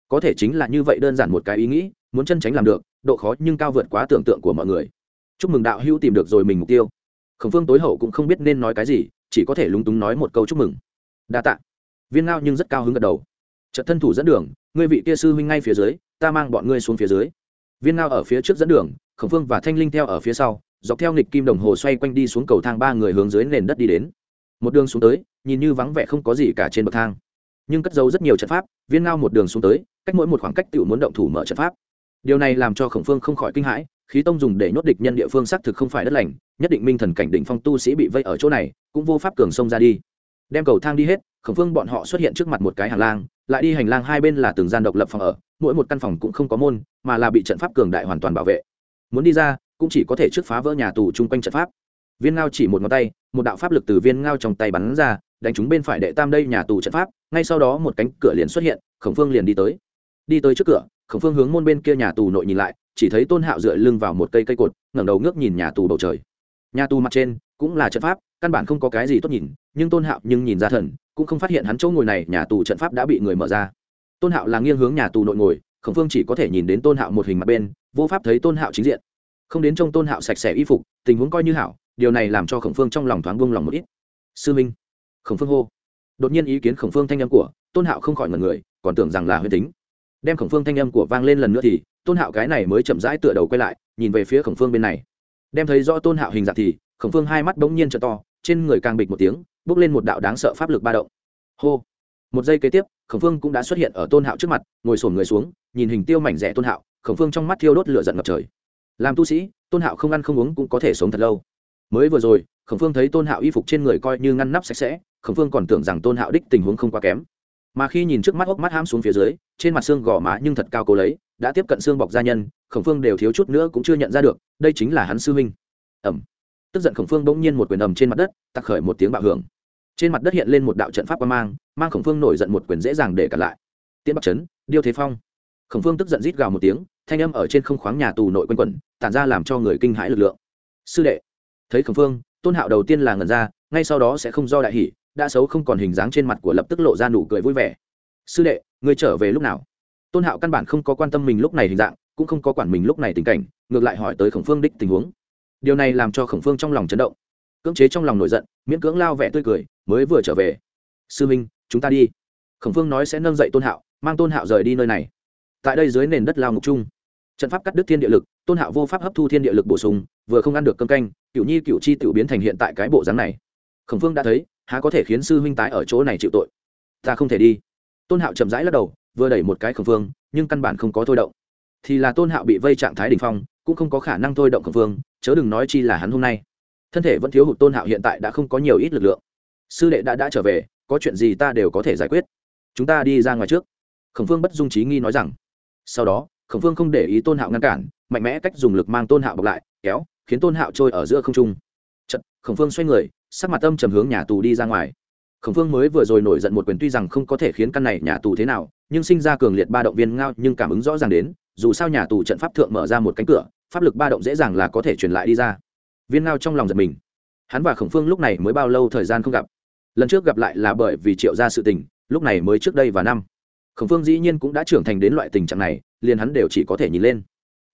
Có thể chính là như vậy đơn giản một cái ý nghĩ muốn chân tránh làm được, độ khó nhưng cao vượt quá tưởng tượng của mọi người. Chúc mừng đạo hữu tìm được rồi mình mục tiêu. Khổng phương tối hậu cũng không biết nên nói cái gì, chỉ có thể lúng túng nói một câu chúc mừng. Đa t ạ viên ngao nhưng rất cao hứng gật đầu. Trận thân thủ dẫn đường, ngươi vị kia sư huynh ngay phía dưới, ta mang bọn ngươi xuống phía dưới. Viên ngao ở phía trước dẫn đường, khổng phương và thanh linh theo ở phía sau, dọc theo nghịch kim đồng hồ xoay quanh đi xuống cầu thang ba người hướng dưới nền đất đi đến. Một đường xuống tới, nhìn như vắng vẻ không có gì cả trên bậc thang. Nhưng cất giấu rất nhiều trận pháp, viên ngao một đường xuống tới, cách mỗi một khoảng cách tự muốn động thủ mở trận pháp điều này làm cho khổng phương không khỏi kinh hãi, khí tông dùng để nhốt địch nhân địa phương xác thực không phải đất lành, nhất định minh thần cảnh định phong tu sĩ bị vây ở chỗ này, cũng vô pháp cường sông ra đi. Đem cầu thang đi hết, khổng phương bọn họ xuất hiện trước mặt một cái hành lang, lại đi hành lang hai bên là từng gian độc lập phòng ở, mỗi một căn phòng cũng không có môn, mà là bị trận pháp cường đại hoàn toàn bảo vệ. Muốn đi ra, cũng chỉ có thể trước phá vỡ nhà tù chung quanh trận pháp. Viên ngao chỉ một ngón tay, một đạo pháp lực từ viên ngao trong tay bắn ra, đánh trúng bên phải đệ tam đây nhà tù trận pháp, ngay sau đó một cánh cửa liền xuất hiện, khổng phương liền đi tới đi tới trước cửa, khổng phương hướng môn bên kia nhà tù nội nhìn lại, chỉ thấy tôn hạo dựa lưng vào một cây cây cột, ngẩng đầu ngước nhìn nhà tù bầu trời. Nhà tù mặt trên cũng là trận pháp, căn bản không có cái gì tốt nhìn, nhưng tôn hạo nhưng nhìn ra thần, cũng không phát hiện hắn chỗ ngồi này, nhà tù trận pháp đã bị người mở ra. Tôn hạo là nghiêng hướng nhà tù nội ngồi, khổng phương chỉ có thể nhìn đến tôn hạo một hình mặt bên, vô pháp thấy tôn hạo chính diện. Không đến trông tôn hạo sạch sẽ y phục, tình huống coi như hảo, điều này làm cho khổng phương trong lòng thoáng buông lòng một ít. Sư minh, khổng phương hô. Đột nhiên ý kiến khổng phương thanh âm của tôn hạo không khỏi ngần người, còn tưởng rằng là huyền tính đem khổng phương thanh âm của vang lên lần nữa thì tôn hạo cái này mới chậm rãi tựa đầu quay lại, nhìn về phía khổng phương bên này. Đem thấy rõ tôn hạo hình dạng thì khổng phương hai mắt bỗng nhiên t to, trên người càng bịch một tiếng, bước lên một đạo đáng sợ pháp lực ba động. Hô! Một giây kế tiếp, khổng phương cũng đã xuất hiện ở tôn hạo trước mặt, ngồi sổn người xuống, nhìn hình tiêu mảnh rẻ tôn hạo, khổng phương trong mắt thiêu đốt lửa giận ngập trời. Làm tu sĩ, tôn hạo không ăn không uống cũng có thể sống thật lâu. Mới vừa rồi, khổng phương thấy tôn hạo y phục trên người coi như ngăn nắp sạch sẽ, khổng phương còn tưởng rằng tôn hạo đích tình huống không quá kém mà khi nhìn trước mắt hốc mắt ham xuống phía dưới, trên mặt xương gò má nhưng thật cao cố lấy, đã tiếp cận xương bọc gia nhân, khổng phương đều thiếu chút nữa cũng chưa nhận ra được, đây chính là hắn sư huynh. Ẩm tức giận khổng phương bỗng nhiên một quyền ầm trên mặt đất, tặc khởi một tiếng bạo hưởng. Trên mặt đất hiện lên một đạo trận pháp qua mang mang khổng phương nổi giận một quyền dễ dàng để cả lại. Tiễn bắc trấn điêu thế phong. Khổng phương tức giận rít gào một tiếng, thanh âm ở trên không khoáng nhà tù nội quanh quẩn, tản ra làm cho người kinh hãi lực lượng. Sư đệ! Thấy khổng phương, tôn hạo đầu tiên là ngần ra, ngay sau đó sẽ không do đại hỷ đã xấu không còn hình dáng trên mặt của lập tức lộ ra nụ cười vui vẻ. Sư đệ người trở về lúc nào? Tôn hạo căn bản không có quan tâm mình lúc này hình dạng, cũng không có quản mình lúc này tình cảnh, ngược lại hỏi tới khổng phương đích tình huống. Điều này làm cho khổng phương trong lòng chấn động, cưỡng chế trong lòng nổi giận, miễn cưỡng lao vẻ tươi cười, mới vừa trở về. Sư minh, chúng ta đi. Khổng phương nói sẽ nâng dậy tôn hạo, mang tôn hạo rời đi nơi này. Tại đây dưới nền đất lao ngục chung, trận pháp cắt đứt thiên địa lực, tôn hạo vô pháp hấp thu thiên địa lực bổ sung, vừa không ăn được cơm canh, cựu nhi cựu chi tự biến thành hiện tại cái bộ dáng này. Khổng phương đã thấy há có thể khiến sư huynh tái ở chỗ này chịu tội? Ta không thể đi. Tôn hạo chậm rãi lắc đầu vừa đẩy một cái khổng phương nhưng căn bản không có thôi động. Thì là tôn hạo bị vây trạng thái đ ỉ n h phong cũng không có khả năng thôi động khổng phương chớ đừng nói chi là hắn hôm nay. Thân thể vẫn thiếu hụt tôn hạo hiện tại đã không có nhiều ít lực lượng. Sư đệ đã đã trở về có chuyện gì ta đều có thể giải quyết. Chúng ta đi ra ngoài trước. Khổng phương bất dung trí nghi nói rằng. Sau đó khổng phương không để ý tôn hạo ngăn cản mạnh mẽ cách dùng lực mang tôn hạo bọc lại kéo khiến tôn hạo trôi ở giữa không trung. Chật, khổng phương xoay người sắc mặt âm trầm hướng nhà tù đi ra ngoài. Khổng phương mới vừa rồi nổi giận một quyền tuy rằng không có thể khiến căn này nhà tù thế nào, nhưng sinh ra cường liệt ba động viên ngao nhưng cảm ứng rõ ràng đến, dù sao nhà tù trận pháp thượng mở ra một cánh cửa, pháp lực ba động dễ dàng là có thể truyền lại đi ra. Viên ngao trong lòng giật mình. Hắn và khổng phương lúc này mới bao lâu thời gian không gặp? Lần trước gặp lại là bởi vì triệu ra sự tình, lúc này mới trước đây và năm. Khổng phương dĩ nhiên cũng đã trưởng thành đến loại tình trạng này, liền hắn đều chỉ có thể nhìn lên.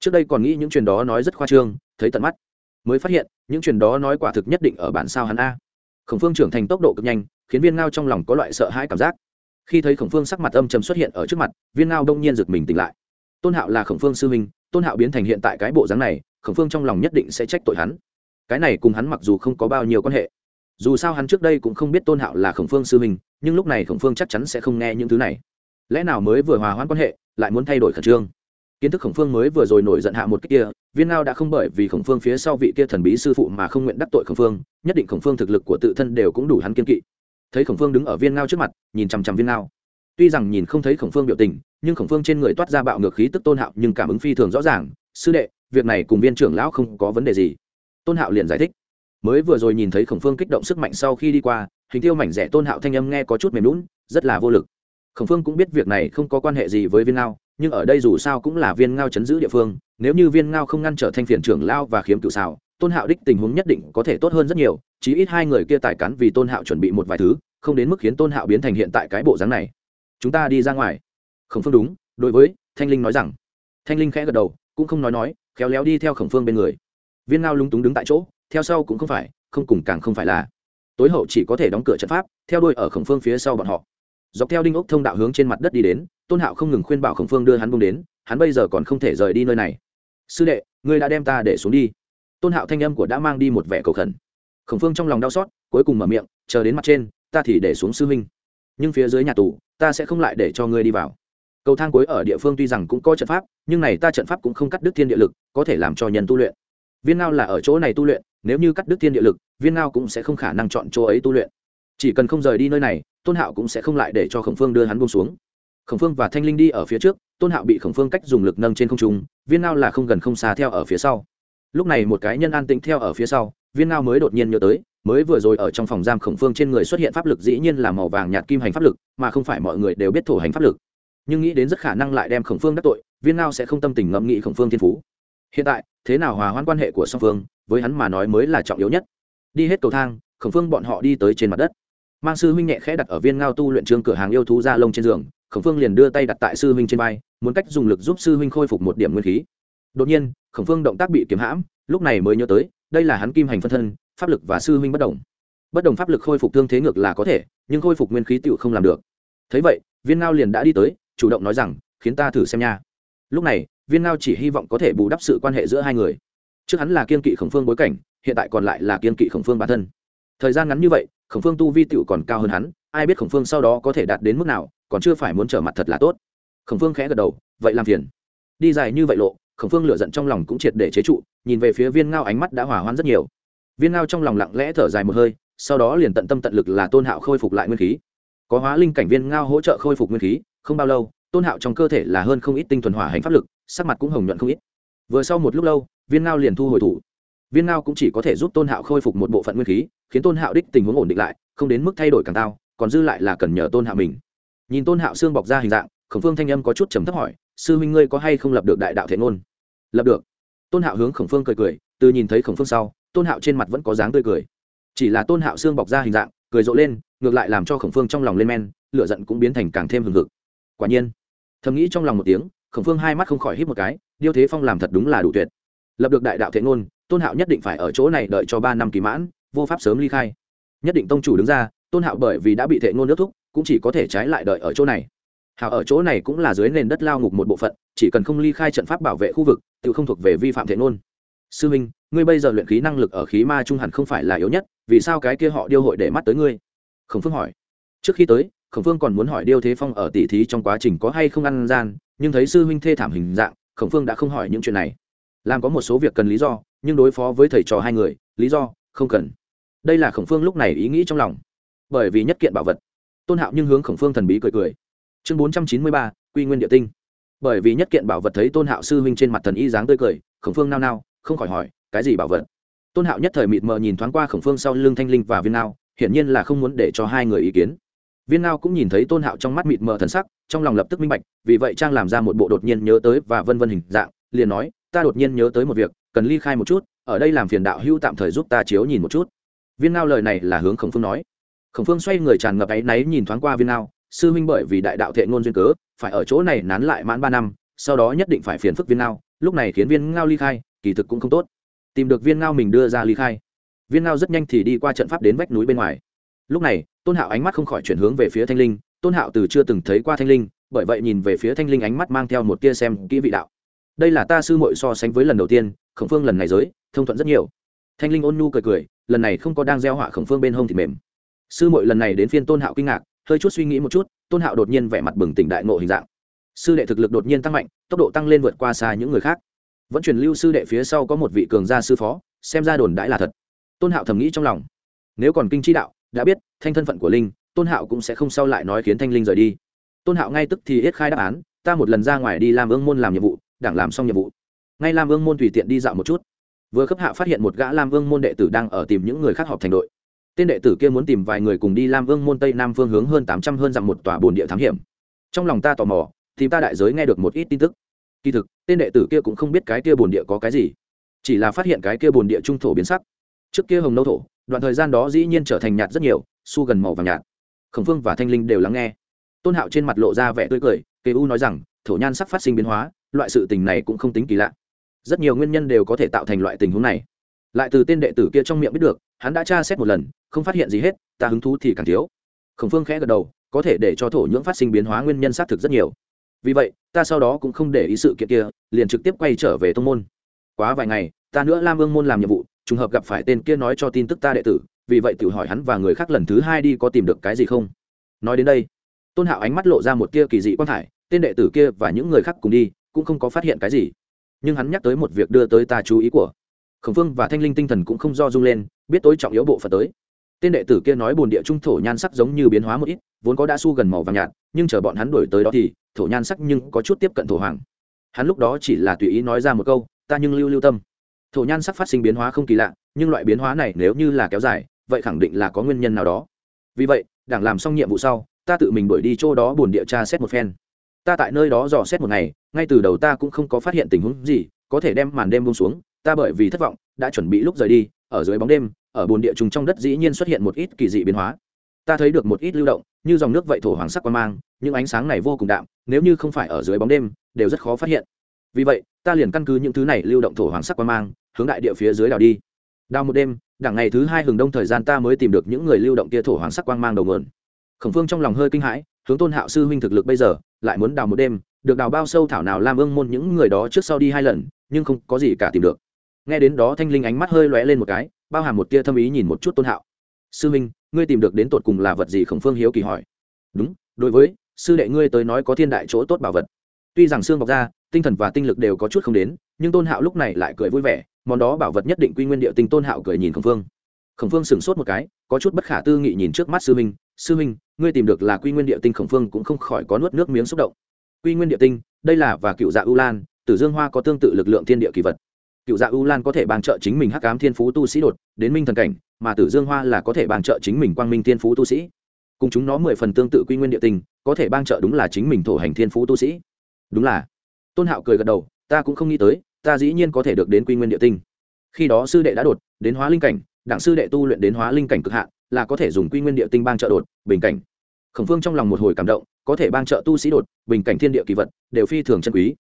Trước đây còn nghĩ những chuyện đó nói rất khoa trương, thấy tận mắt mới phát hiện, những chuyện đó nói quả thực nhất định ở bản sao hắn a. Khổng phương trưởng thành tốc độ cực nhanh, khiến viên ngao trong lòng có loại sợ hãi cảm giác. Khi thấy khổng phương sắc mặt âm trầm xuất hiện ở trước mặt, viên ngao đông nhiên giật mình tỉnh lại. Tôn hạo là khổng phương sư minh tôn hạo biến thành hiện tại cái bộ dáng này, khổng phương trong lòng nhất định sẽ trách tội hắn. Cái này cùng hắn mặc dù không có bao nhiêu quan hệ, dù sao hắn trước đây cũng không biết tôn hạo là khổng phương sư minh nhưng lúc này khổng phương chắc chắn sẽ không nghe những thứ này. Lẽ nào mới vừa hòa hoãn quan hệ, lại muốn thay đổi khẩn trương? Kiến thức khổng phương mới vừa rồi nổi giận hạ một cách kia, viên ngao đã không bởi vì khổng phương phía sau vị kia thần bí sư phụ mà không nguyện đắc tội khổng phương, nhất định khổng phương thực lực của tự thân đều cũng đủ hắn kiên kỵ. Thấy khổng phương đứng ở viên ngao trước mặt, nhìn chằm chằm viên ngao. Tuy rằng nhìn không thấy khổng phương biểu tình, nhưng khổng phương trên người toát ra bạo ngược khí tức tôn hạo nhưng cảm ứng phi thường rõ ràng, sư đệ, việc này cùng viên trưởng lão không có vấn đề gì. Tôn hạo liền giải thích. Mới vừa rồi nhìn thấy khổng phương kích động sức mạnh sau khi đi qua, hình tiêu mảnh rẻ tôn hạo thanh âm nghe có chút mềm lún rất là vô lực. Khổng phương cũng biết việc này không có quan hệ gì với viên ngao nhưng ở đây dù sao cũng là viên ngao chấn giữ địa phương, nếu như viên ngao không ngăn trở thanh phiền trưởng lao và khiếm cựu xào, tôn hạo đích tình huống nhất định có thể tốt hơn rất nhiều, chí ít hai người kia tài cắn vì tôn hạo chuẩn bị một vài thứ, không đến mức khiến tôn hạo biến thành hiện tại cái bộ dáng này. Chúng ta đi ra ngoài. Khổng phương đúng, đối với thanh linh nói rằng. Thanh linh khẽ gật đầu, cũng không nói nói, khéo léo đi theo khổng phương bên người. Viên ngao lúng túng đứng tại chỗ, theo sau cũng không phải, không cùng càng không phải là. Tối hậu chỉ có thể đóng cửa trận pháp, theo đuôi ở khổng phương phía sau bọn họ. Dọc theo đinh ốc thông đạo hướng trên mặt đất đi đến tôn hạo không ngừng khuyên bảo khổng phương đưa hắn bông đến, hắn bây giờ còn không thể rời đi nơi này. Sư đệ, ngươi đã đem ta để xuống đi. Tôn hạo thanh âm của đã mang đi một vẻ cầu khẩn. Khổng phương trong lòng đau xót, cuối cùng mở miệng, chờ đến mặt trên, ta thì để xuống sư huynh. Nhưng phía dưới nhà tù, ta sẽ không lại để cho ngươi đi vào. Cầu thang cuối ở địa phương tuy rằng cũng có trận pháp, nhưng này ta trận pháp cũng không cắt đứt thiên địa lực, có thể làm cho nhân tu luyện. Viên ngao là ở chỗ này tu luyện, nếu như cắt đứt thiên địa lực, viên ngao cũng sẽ không khả năng chọn chỗ ấy tu luyện. Chỉ cần không rời đi nơi này, tôn hạo cũng sẽ không lại để cho khổng phương đưa hắn buông xuống khổng phương và thanh linh đi ở phía trước, tôn hạo bị khổng phương cách dùng lực nâng trên không trung, viên ngao là không gần không xa theo ở phía sau. Lúc này một cái nhân an tĩnh theo ở phía sau, viên ngao mới đột nhiên nhớ tới, mới vừa rồi ở trong phòng giam khổng phương trên người xuất hiện pháp lực dĩ nhiên là màu vàng nhạt kim hành pháp lực, mà không phải mọi người đều biết thổ hành pháp lực. Nhưng nghĩ đến rất khả năng lại đem khổng phương đắc tội, viên ngao sẽ không tâm tình ngẫm nghĩ khổng phương thiên phú. Hiện tại, thế nào hòa hoãn quan hệ của song phương, với hắn mà nói mới là trọng yếu nhất. Đi hết cầu thang, khổng phương bọn họ đi tới trên mặt đất. Mang sư huynh nhẹ khẽ đặt ở viên ngao tu luyện trương cửa hàng yêu thú da lông trên giường khổng phương liền đưa tay đặt tại sư huynh trên vai, muốn cách dùng lực giúp sư huynh khôi phục một điểm nguyên khí. Đột nhiên, khổng phương động tác bị kiếm hãm, lúc này mới nhớ tới, đây là hắn kim hành phân thân, pháp lực và sư huynh bất đồng. Bất đồng pháp lực khôi phục thương thế ngược là có thể, nhưng khôi phục nguyên khí tựu không làm được. Thấy vậy, viên ngao liền đã đi tới, chủ động nói rằng, khiến ta thử xem nha. Lúc này, viên ngao chỉ hy vọng có thể bù đắp sự quan hệ giữa hai người. Trước hắn là kiên kỵ khổng phương bối cảnh, hiện tại còn lại là kiên kỵ khổng phương bản thân. Thời gian ngắn như vậy, khổng phương tu vi tựu còn cao hơn hắn, ai biết khổng phương sau đó có thể đạt đến mức nào còn chưa phải muốn trở mặt thật là tốt. Khổng phương khẽ gật đầu, vậy làm phiền. Đi dài như vậy lộ, khổng phương lựa giận trong lòng cũng triệt để chế trụ, nhìn về phía viên ngao ánh mắt đã hỏa hoãn rất nhiều. Viên ngao trong lòng lặng lẽ thở dài một hơi, sau đó liền tận tâm tận lực là tôn hạo khôi phục lại nguyên khí. Có hóa linh cảnh viên ngao hỗ trợ khôi phục nguyên khí, không bao lâu, tôn hạo trong cơ thể là hơn không ít tinh thuần hỏa hành pháp lực, sắc mặt cũng hồng nhuận không ít. Vừa sau một lúc lâu, viên ngao liền thu hồi thủ. Viên ngao cũng chỉ có thể giúp tôn hạo khôi phục một bộ phận nguyên khí, khiến tôn hạo đích tình huống ổn định lại, không đến mức thay đổi càng tao còn dư lại là cần nhờ tôn hạo mình nhìn tôn hạo xương bọc ra hình dạng, khổng phương thanh âm có chút trầm thấp hỏi, sư huynh ngươi có hay không lập được đại đạo thiện ngôn? Lập được. Tôn hạo hướng khổng phương cười cười, từ nhìn thấy khổng phương sau, tôn hạo trên mặt vẫn có dáng tươi cười. Chỉ là tôn hạo xương bọc ra hình dạng, cười rộ lên, ngược lại làm cho khổng phương trong lòng lên men, lửa giận cũng biến thành càng thêm hừng hực. Quả nhiên, thầm nghĩ trong lòng một tiếng, khổng phương hai mắt không khỏi hít một cái, điêu thế phong làm thật đúng là đủ tuyệt. Lập được đại đạo thiện ngôn, tôn hạo nhất định phải ở chỗ này đợi cho ba năm kỳ mãn, vô pháp sớm ly khai. Nhất định tông chủ đứng ra, tôn hạo bởi vì đã bị thệ ngôn nước thúc cũng chỉ có thể trái lại đợi ở chỗ này. Hào ở chỗ này cũng là dưới nền đất lao ngục một bộ phận, chỉ cần không ly khai trận pháp bảo vệ khu vực, tự không thuộc về vi phạm thể nôn sư minh, ngươi bây giờ luyện khí năng lực ở khí ma trung hẳn không phải là yếu nhất, vì sao cái kia họ điêu hội để mắt tới ngươi? Khổng phương hỏi. Trước khi tới, khổng phương còn muốn hỏi điêu thế phong ở tỷ thí trong quá trình có hay không ăn gian, nhưng thấy sư huynh thê thảm hình dạng, khổng phương đã không hỏi những chuyện này. Làm có một số việc cần lý do, nhưng đối phó với thầy trò hai người, lý do không cần. Đây là khổng phương lúc này ý nghĩ trong lòng. Bởi vì nhất kiện bảo vật tôn hạo nhưng hướng khổng phương thần bí cười cười. Chương bốn trăm chín mươi ba, quy nguyên địa tinh. Bởi vì nhất kiện bảo vật thấy tôn hạo sư huynh trên mặt thần y dáng tươi cười, khổng phương nao nao, không khỏi hỏi, cái gì bảo vật? Tôn hạo nhất thời mịt mờ nhìn thoáng qua khổng phương sau lưng thanh linh và viên nao hiển nhiên là không muốn để cho hai người ý kiến. Viên nao cũng nhìn thấy tôn hạo trong mắt mịt mờ thần sắc, trong lòng lập tức minh bạch, vì vậy trang làm ra một bộ đột nhiên nhớ tới và vân vân hình dạng, liền nói, ta đột nhiên nhớ tới một việc, cần ly khai một chút, ở đây làm phiền đạo hưu tạm thời giúp ta chiếu nhìn một chút. Viên nao lời này là hướng khổng phương nói khổng phương xoay người tràn ngập áy náy nhìn thoáng qua viên nao sư huynh bởi vì đại đạo thệ ngôn duyên cớ, phải ở chỗ này nán lại mãn ba năm, sau đó nhất định phải phiền phức viên ngao lúc này khiến viên ngao ly khai, kỳ thực cũng không tốt. Tìm được viên ngao mình đưa ra ly khai. Viên ngao rất nhanh thì đi qua trận pháp đến vách núi bên ngoài. Lúc này, tôn hạo ánh mắt không khỏi chuyển hướng về phía thanh linh, tôn hạo từ chưa từng thấy qua thanh linh, bởi vậy nhìn về phía thanh linh ánh mắt mang theo một tia xem kỹ vị đạo. Đây là ta sư mội so sánh với lần đầu tiên, khổng phương lần này giới, thông thuận rất nhiều. Thanh linh ôn nhu cười cười, lần này không có đang gieo họa khổng phương bên hông thì mềm sư mội lần này đến phiên tôn hạo kinh ngạc, hơi chút suy nghĩ một chút, tôn hạo đột nhiên vẻ mặt bừng tỉnh đại ngộ hình dạng. Sư đệ thực lực đột nhiên tăng mạnh, tốc độ tăng lên vượt qua xa những người khác. Vẫn truyền lưu sư đệ phía sau có một vị cường gia sư phó, xem ra đồn đãi là thật. Tôn hạo thầm nghĩ trong lòng. Nếu còn kinh chi đạo, đã biết, thanh thân phận của linh, tôn hạo cũng sẽ không sau lại nói khiến thanh linh rời đi. Tôn hạo ngay tức thì hết khai đáp án, ta một lần ra ngoài đi làm ương môn làm nhiệm vụ, đảng làm xong nhiệm vụ. Ngay làm ương môn tùy tiện đi dạo một chút. Vừa cấp hạ phát hiện một gã lam vương môn đệ tử đang ở tìm những người khác họp thành đội tên đệ tử kia muốn tìm vài người cùng đi lam vương môn tây nam phương hướng hơn tám trăm hơn dặm một tòa bồn địa thám hiểm. Trong lòng ta tò mò, thì ta đại giới nghe được một ít tin tức. Kỳ thực, tên đệ tử kia cũng không biết cái kia bồn địa có cái gì, chỉ là phát hiện cái kia bồn địa trung thổ biến sắc. Trước kia hồng nâu thổ, đoạn thời gian đó dĩ nhiên trở thành nhạt rất nhiều, su gần màu vàng nhạt. Khổng phương và thanh linh đều lắng nghe. Tôn hạo trên mặt lộ ra vẻ tươi cười kế u nói rằng, thổ nhan sắc phát sinh biến hóa, loại sự tình này cũng không tính kỳ lạ. Rất nhiều nguyên nhân đều có thể tạo thành loại tình huống này lại từ tên đệ tử kia trong miệng biết được, hắn đã tra xét một lần, không phát hiện gì hết, ta hứng thú thì càng thiếu. Khổng phương khẽ gật đầu, có thể để cho thổ nhưỡng phát sinh biến hóa nguyên nhân xác thực rất nhiều. Vì vậy, ta sau đó cũng không để ý sự kiện kia, liền trực tiếp quay trở về tông môn. Quá vài ngày, ta nữa lam ương môn làm nhiệm vụ, trùng hợp gặp phải tên kia nói cho tin tức ta đệ tử, vì vậy tự hỏi hắn và người khác lần thứ hai đi có tìm được cái gì không? Nói đến đây, tôn hạo ánh mắt lộ ra một tia kỳ dị quan thải, tên đệ tử kia và những người khác cùng đi, cũng không có phát hiện cái gì. Nhưng hắn nhắc tới một việc đưa tới ta chú ý của khổng phương và thanh linh tinh thần cũng không do rung lên, biết tối trọng yếu bộ phận tới. Tên đệ tử kia nói bồn địa trung thổ nhan sắc giống như biến hóa một ít, vốn có đã su gần màu vàng nhạt, nhưng chờ bọn hắn đổi tới đó thì, thổ nhan sắc nhưng có chút tiếp cận thổ hoàng. Hắn lúc đó chỉ là tùy ý nói ra một câu, ta nhưng lưu lưu tâm. Thổ nhan sắc phát sinh biến hóa không kỳ lạ, nhưng loại biến hóa này nếu như là kéo dài, vậy khẳng định là có nguyên nhân nào đó. Vì vậy, đảng làm xong nhiệm vụ sau, ta tự mình đuổi đi chỗ đó buồn địa tra xét một phen. Ta tại nơi đó dò xét một ngày, ngay từ đầu ta cũng không có phát hiện tình huống gì, có thể đem màn đêm bông xuống ta bởi vì thất vọng, đã chuẩn bị lúc rời đi, ở dưới bóng đêm, ở bồn địa trùng trong đất dĩ nhiên xuất hiện một ít kỳ dị biến hóa. Ta thấy được một ít lưu động, như dòng nước vậy thổ hoàng sắc quan mang, những ánh sáng này vô cùng đạm, nếu như không phải ở dưới bóng đêm, đều rất khó phát hiện. Vì vậy, ta liền căn cứ những thứ này lưu động thổ hoàng sắc quan mang, hướng đại địa phía dưới đào đi. Đào một đêm, đảng ngày thứ hai hừng đông thời gian ta mới tìm được những người lưu động kia thổ hoàng sắc quang mang đầu nguồn. Khổng phương trong lòng hơi kinh hãi, hướng tôn hạo sư huynh thực lực bây giờ, lại muốn đào một đêm, được đào bao sâu thảo nào làm ương môn những người đó trước sau đi hai lần, nhưng không có gì cả tìm được nghe đến đó thanh linh ánh mắt hơi lóe lên một cái, bao hàm một tia thâm ý nhìn một chút tôn hạo. Sư minh, ngươi tìm được đến tột cùng là vật gì khổng phương hiếu kỳ hỏi? Đúng, đối với, sư đệ ngươi tới nói có thiên đại chỗ tốt bảo vật. Tuy rằng xương bọc ra tinh thần và tinh lực đều có chút không đến, nhưng tôn hạo lúc này lại cười vui vẻ, món đó bảo vật nhất định quy nguyên địa tinh tôn hạo cười nhìn khổng phương. Khổng phương sửng sốt một cái, có chút bất khả tư nghị nhìn trước mắt sư minh sư minh, ngươi tìm được là quy nguyên địa tinh khổng phương cũng không khỏi có nuốt nước miếng xúc động. Quy nguyên địa tinh, đây là và cựu dạ ưu lan, tử dương hoa có tương tự lực lượng thiên địa kỳ vật cựu dạ u lan có thể bàn trợ chính mình hắc cám thiên phú tu sĩ đột đến minh thần cảnh, mà tử dương hoa là có thể bàn trợ chính mình quang minh thiên phú tu sĩ. Cùng chúng nó mười phần tương tự quy nguyên địa tinh có thể ban trợ đúng là chính mình thổ hành thiên phú tu sĩ. Đúng là. Tôn hạo cười gật đầu, ta cũng không nghĩ tới, ta dĩ nhiên có thể được đến quy nguyên địa tinh khi đó sư đệ đã đột đến hóa linh cảnh, đặng sư đệ tu luyện đến hóa linh cảnh cực hạn, là có thể dùng quy nguyên địa tinh bang trợ đột, bình cảnh. Khổng phương trong lòng một hồi cảm động, có thể bang trợ tu sĩ đột, bình cảnh thiên địa kỳ vật, đều phi thường chân quý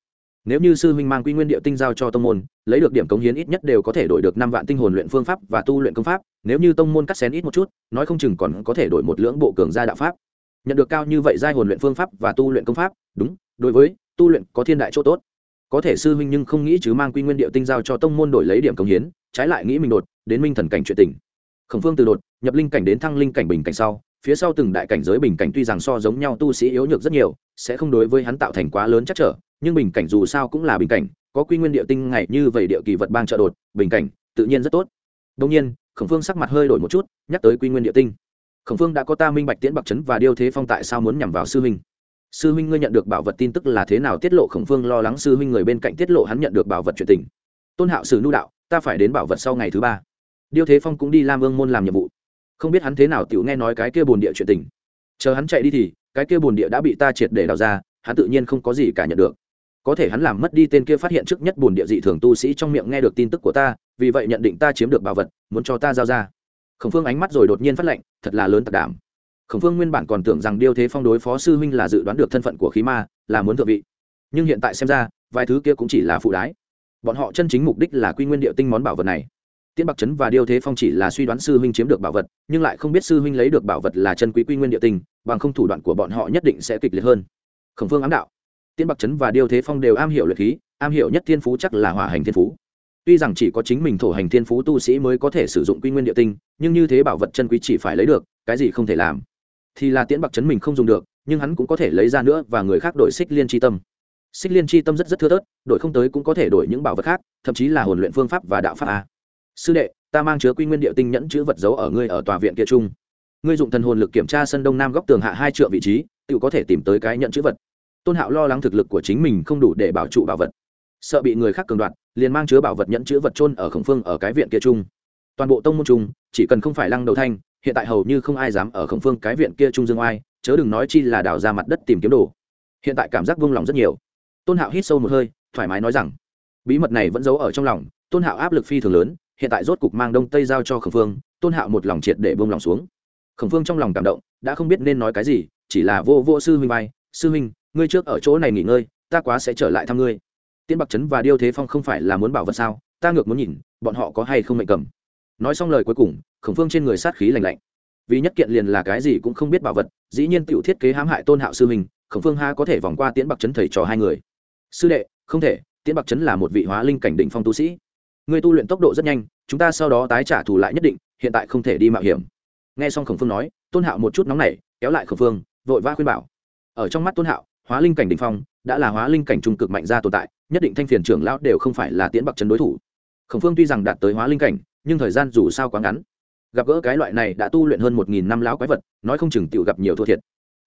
nếu như sư huynh mang quy nguyên địa tinh giao cho tông môn, lấy được điểm cống hiến ít nhất đều có thể đổi được năm vạn tinh hồn luyện phương pháp và tu luyện công pháp. Nếu như tông môn cắt xén ít một chút, nói không chừng còn có thể đổi một lưỡng bộ cường gia đạo pháp. Nhận được cao như vậy giai hồn luyện phương pháp và tu luyện công pháp, đúng, đối với tu luyện có thiên đại chỗ tốt. Có thể sư huynh nhưng không nghĩ chứ mang quy nguyên địa tinh giao cho tông môn đổi lấy điểm công hiến, trái lại nghĩ mình đột, đến minh thần cảnh chuyện tình. Khổng phương từ đột, nhập linh cảnh đến thăng linh cảnh bình cảnh sau, phía sau từng đại cảnh giới bình cảnh tuy rằng so giống nhau tu sĩ yếu nhược rất nhiều, sẽ không đối với hắn tạo thành quá lớn chắc trở nhưng bình cảnh dù sao cũng là bình cảnh, có quy nguyên địa tinh ngày như vậy địa kỳ vật bang trợ đột, bình cảnh, tự nhiên rất tốt. Đông nhiên, khổng phương sắc mặt hơi đổi một chút, nhắc tới quy nguyên địa tinh. Khổng phương đã có ta minh bạch tiễn bạc trấn và điêu thế phong tại sao muốn nhằm vào sư huynh. Sư huynh ngươi nhận được bảo vật tin tức là thế nào tiết lộ khổng phương lo lắng sư huynh người bên cạnh tiết lộ hắn nhận được bảo vật chuyện tình. Tôn hạo sử nu đạo, ta phải đến bảo vật sau ngày thứ ba. Điêu thế phong cũng đi lam ương môn làm nhiệm vụ. Không biết hắn thế nào tiểu nghe nói cái kia bồn địa chuyện tình. Chờ hắn chạy đi thì, cái kia bồn địa đã bị ta triệt để đào ra, hắn tự nhiên không có gì cả nhận được có thể hắn làm mất đi tên kia phát hiện trước nhất bùn địa dị thường tu sĩ trong miệng nghe được tin tức của ta, vì vậy nhận định ta chiếm được bảo vật, muốn cho ta giao ra. Khổng phương ánh mắt rồi đột nhiên phát lệnh, thật là lớn tạc đảm. Khổng phương nguyên bản còn tưởng rằng điêu thế phong đối phó sư huynh là dự đoán được thân phận của khí ma, là muốn thượng vị. Nhưng hiện tại xem ra, vài thứ kia cũng chỉ là phụ đái. Bọn họ chân chính mục đích là quy nguyên địa tinh món bảo vật này. Tiễn bạc trấn và điêu thế phong chỉ là suy đoán sư huynh chiếm được bảo vật, nhưng lại không biết sư huynh lấy được bảo vật là chân quý quy nguyên địa tinh, bằng không thủ đoạn của bọn họ nhất định sẽ kịch liệt hơn. Khổng phương ám đạo tiễn bạc trấn và điêu thế phong đều am hiểu luyện khí, am hiểu nhất thiên phú chắc là hỏa hành thiên phú. Tuy rằng chỉ có chính mình thổ hành thiên phú tu sĩ mới có thể sử dụng quy nguyên địa tinh, nhưng như thế bảo vật chân quý chỉ phải lấy được, cái gì không thể làm. Thì là tiễn bạc trấn mình không dùng được, nhưng hắn cũng có thể lấy ra nữa và người khác đổi xích liên tri tâm. Xích liên tri tâm rất rất thưa thớt, đổi không tới cũng có thể đổi những bảo vật khác, thậm chí là hồn luyện phương pháp và đạo pháp a. Sư đệ, ta mang chứa quy nguyên địa tinh nhẫn chữ vật giấu ở ngươi ở tòa viện kia trung ngươi dụng thần hồn lực kiểm tra sân đông nam góc tường hạ hai triệu vị trí, tự có thể tìm tới cái nhận chữ vật tôn hạo lo lắng thực lực của chính mình không đủ để bảo trụ bảo vật. Sợ bị người khác cường đoạt, liền mang chứa bảo vật nhẫn chữ vật trôn ở khổng phương ở cái viện kia trung toàn bộ tông môn trung chỉ cần không phải lăng đầu thanh, hiện tại hầu như không ai dám ở khổng phương cái viện kia trung dương oai, chớ đừng nói chi là đào ra mặt đất tìm kiếm đồ. Hiện tại cảm giác vung lòng rất nhiều. Tôn hạo hít sâu một hơi, thoải mái nói rằng, bí mật này vẫn giấu ở trong lòng, tôn hạo áp lực phi thường lớn, hiện tại rốt cục mang đông tây giao cho khổng phương, tôn hạo một lòng triệt để vung lòng xuống. Khổng phương trong lòng cảm động, đã không biết nên nói cái gì, chỉ là vô vô sư huynh vai, sư huynh ngươi trước ở chỗ này nghỉ ngơi, ta quá sẽ trở lại thăm ngươi. Tiễn bạc trấn và điêu thế phong không phải là muốn bảo vật sao? Ta ngược muốn nhìn, bọn họ có hay không mệnh cầm. Nói xong lời cuối cùng, khổng phương trên người sát khí lành lạnh. Vì nhất kiện liền là cái gì cũng không biết bảo vật, dĩ nhiên t thiết kế hãm hại tôn hạo sư mình khổng phương ha có thể vòng qua tiễn bạc trấn thầy trò hai người. Sư đệ, không thể, tiễn bạc trấn là một vị hóa linh cảnh định phong tu sĩ. Người tu luyện tốc độ rất nhanh, chúng ta sau đó tái trả thù lại nhất định, hiện tại không thể đi mạo hiểm. Nghe xong khổng phương nói, tôn hạo một chút nóng nảy, kéo lại khổng phương, vội vã khuyên bảo. Ở trong mắt tôn hạo hóa linh cảnh đình phong, đã là hóa linh cảnh trung cực mạnh ra tồn tại, nhất định thanh phiền trưởng lão đều không phải là tiễn bạc trấn đối thủ. Khổng phương tuy rằng đạt tới hóa linh cảnh, nhưng thời gian dù sao quá ngắn. Gặp gỡ cái loại này đã tu luyện hơn một nghìn năm lão quái vật, nói không chừng tự gặp nhiều thua thiệt.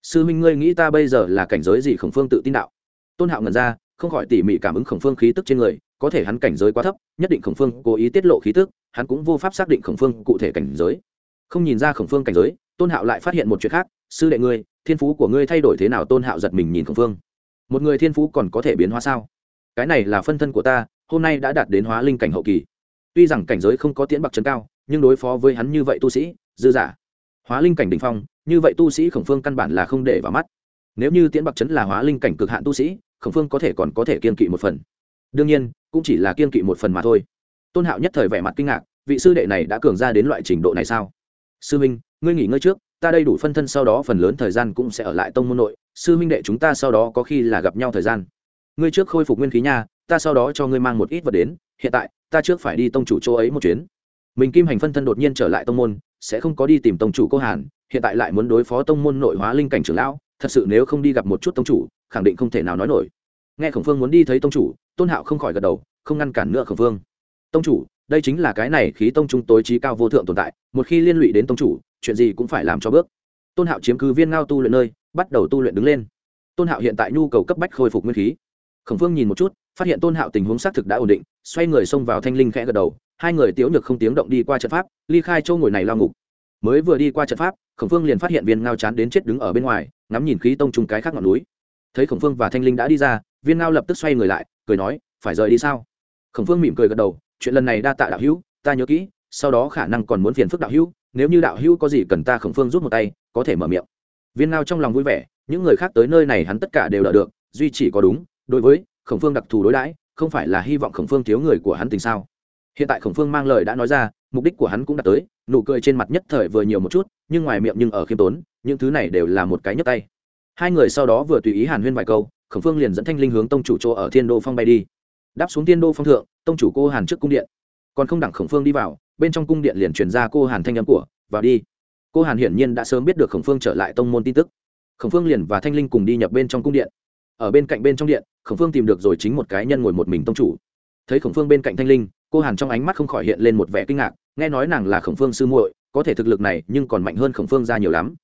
Sư minh ngươi nghĩ ta bây giờ là cảnh giới gì khổng phương tự tin đạo. Tôn hạo ngần ra, không khỏi tỉ mỉ cảm ứng khổng phương khí tức trên người, có thể hắn cảnh giới quá thấp, nhất định khổng phương cố ý tiết lộ khí tức, hắn cũng vô pháp xác định khổng phương cụ thể cảnh giới. Không nhìn ra khổng phương cảnh giới, tôn hạo lại phát hiện một chuyện khác, sư đệ ngươi thiên phú của ngươi thay đổi thế nào tôn hạo giật mình nhìn khổng phương một người thiên phú còn có thể biến hóa sao cái này là phân thân của ta hôm nay đã đạt đến hóa linh cảnh hậu kỳ tuy rằng cảnh giới không có tiễn bạc trấn cao nhưng đối phó với hắn như vậy tu sĩ dư giả hóa linh cảnh đ ỉ n h phong như vậy tu sĩ khổng phương căn bản là không để vào mắt nếu như tiễn bạc trấn là hóa linh cảnh cực hạn tu sĩ khổng phương có thể còn có thể kiên kỵ một phần đương nhiên cũng chỉ là kiên kỵ một phần mà thôi tôn hạo nhất thời vẻ mặt kinh ngạc vị sư đệ này đã cường ra đến loại trình độ này sao sư minh ngươi nghỉ ngơi trước ta đây đủ phân thân sau đó phần lớn thời gian cũng sẽ ở lại tông môn nội, sư minh đệ chúng ta sau đó có khi là gặp nhau thời gian. Ngươi trước khôi phục nguyên khí nha, ta sau đó cho ngươi mang một ít vật đến, hiện tại, ta trước phải đi tông chủ chỗ ấy một chuyến. Mình kim hành phân thân đột nhiên trở lại tông môn, sẽ không có đi tìm tông chủ cô hàn, hiện tại lại muốn đối phó tông môn nội hóa linh cảnh trưởng lão, thật sự nếu không đi gặp một chút tông chủ, khẳng định không thể nào nói nổi. Nghe khổng phương muốn đi thấy tông chủ, tôn hạo không khỏi gật đầu, không ngăn cản nữa khổng phương. Tông chủ, đây chính là cái này khí tông trung tối trí cao vô thượng tồn tại, một khi liên lụy đến tông chủ chuyện gì cũng phải làm cho bước. Tôn hạo chiếm cứ viên ngao tu luyện nơi, bắt đầu tu luyện đứng lên. Tôn hạo hiện tại nhu cầu cấp bách khôi phục nguyên khí. Khổng phương nhìn một chút, phát hiện tôn hạo tình huống xác thực đã ổn định, xoay người xông vào thanh linh khẽ gật đầu, hai người tiếu nhược không tiếng động đi qua trận pháp, ly khai châu ngồi này lao ngục. Mới vừa đi qua trận pháp, khổng phương liền phát hiện viên ngao chán đến chết đứng ở bên ngoài, ngắm nhìn khí tông trùng cái khác ngọn núi. Thấy khổng phương và thanh linh đã đi ra, viên ngao lập tức xoay người lại, cười nói, phải rời đi sao? Khổng phương mỉm cười gật đầu, chuyện lần này đa tạ đạo hữu, ta nhớ kỹ sau đó khả năng còn muốn phiền phức đạo hữu, nếu như đạo hữu có gì cần ta khổng phương rút một tay, có thể mở miệng. Viên ngao trong lòng vui vẻ, những người khác tới nơi này hắn tất cả đều đỡ được, duy chỉ có đúng, đối với khổng phương đặc thù đối đãi, không phải là hy vọng khổng phương thiếu người của hắn tình sao. Hiện tại khổng phương mang lời đã nói ra, mục đích của hắn cũng đã tới, nụ cười trên mặt nhất thời vừa nhiều một chút, nhưng ngoài miệng nhưng ở khiêm tốn, những thứ này đều là một cái nhấp tay. Hai người sau đó vừa tùy ý hàn huyên vài câu, khổng phương liền dẫn thanh linh hướng tông chủ chỗ ở thiên đô phong bay đi. Đáp xuống thiên đô phong thượng, tông chủ cô hàn trước cung điện. Còn không đẳng khổng phương đi vào bên trong cung điện liền truyền ra cô hàn thanh âm của, vào đi. Cô hàn hiển nhiên đã sớm biết được khổng phương trở lại tông môn tin tức. Khổng phương liền và thanh linh cùng đi nhập bên trong cung điện. Ở bên cạnh bên trong điện, khổng phương tìm được rồi chính một cái nhân ngồi một mình tông chủ. Thấy khổng phương bên cạnh thanh linh, cô hàn trong ánh mắt không khỏi hiện lên một vẻ kinh ngạc, nghe nói nàng là khổng phương sư muội, có thể thực lực này nhưng còn mạnh hơn khổng phương ra nhiều lắm.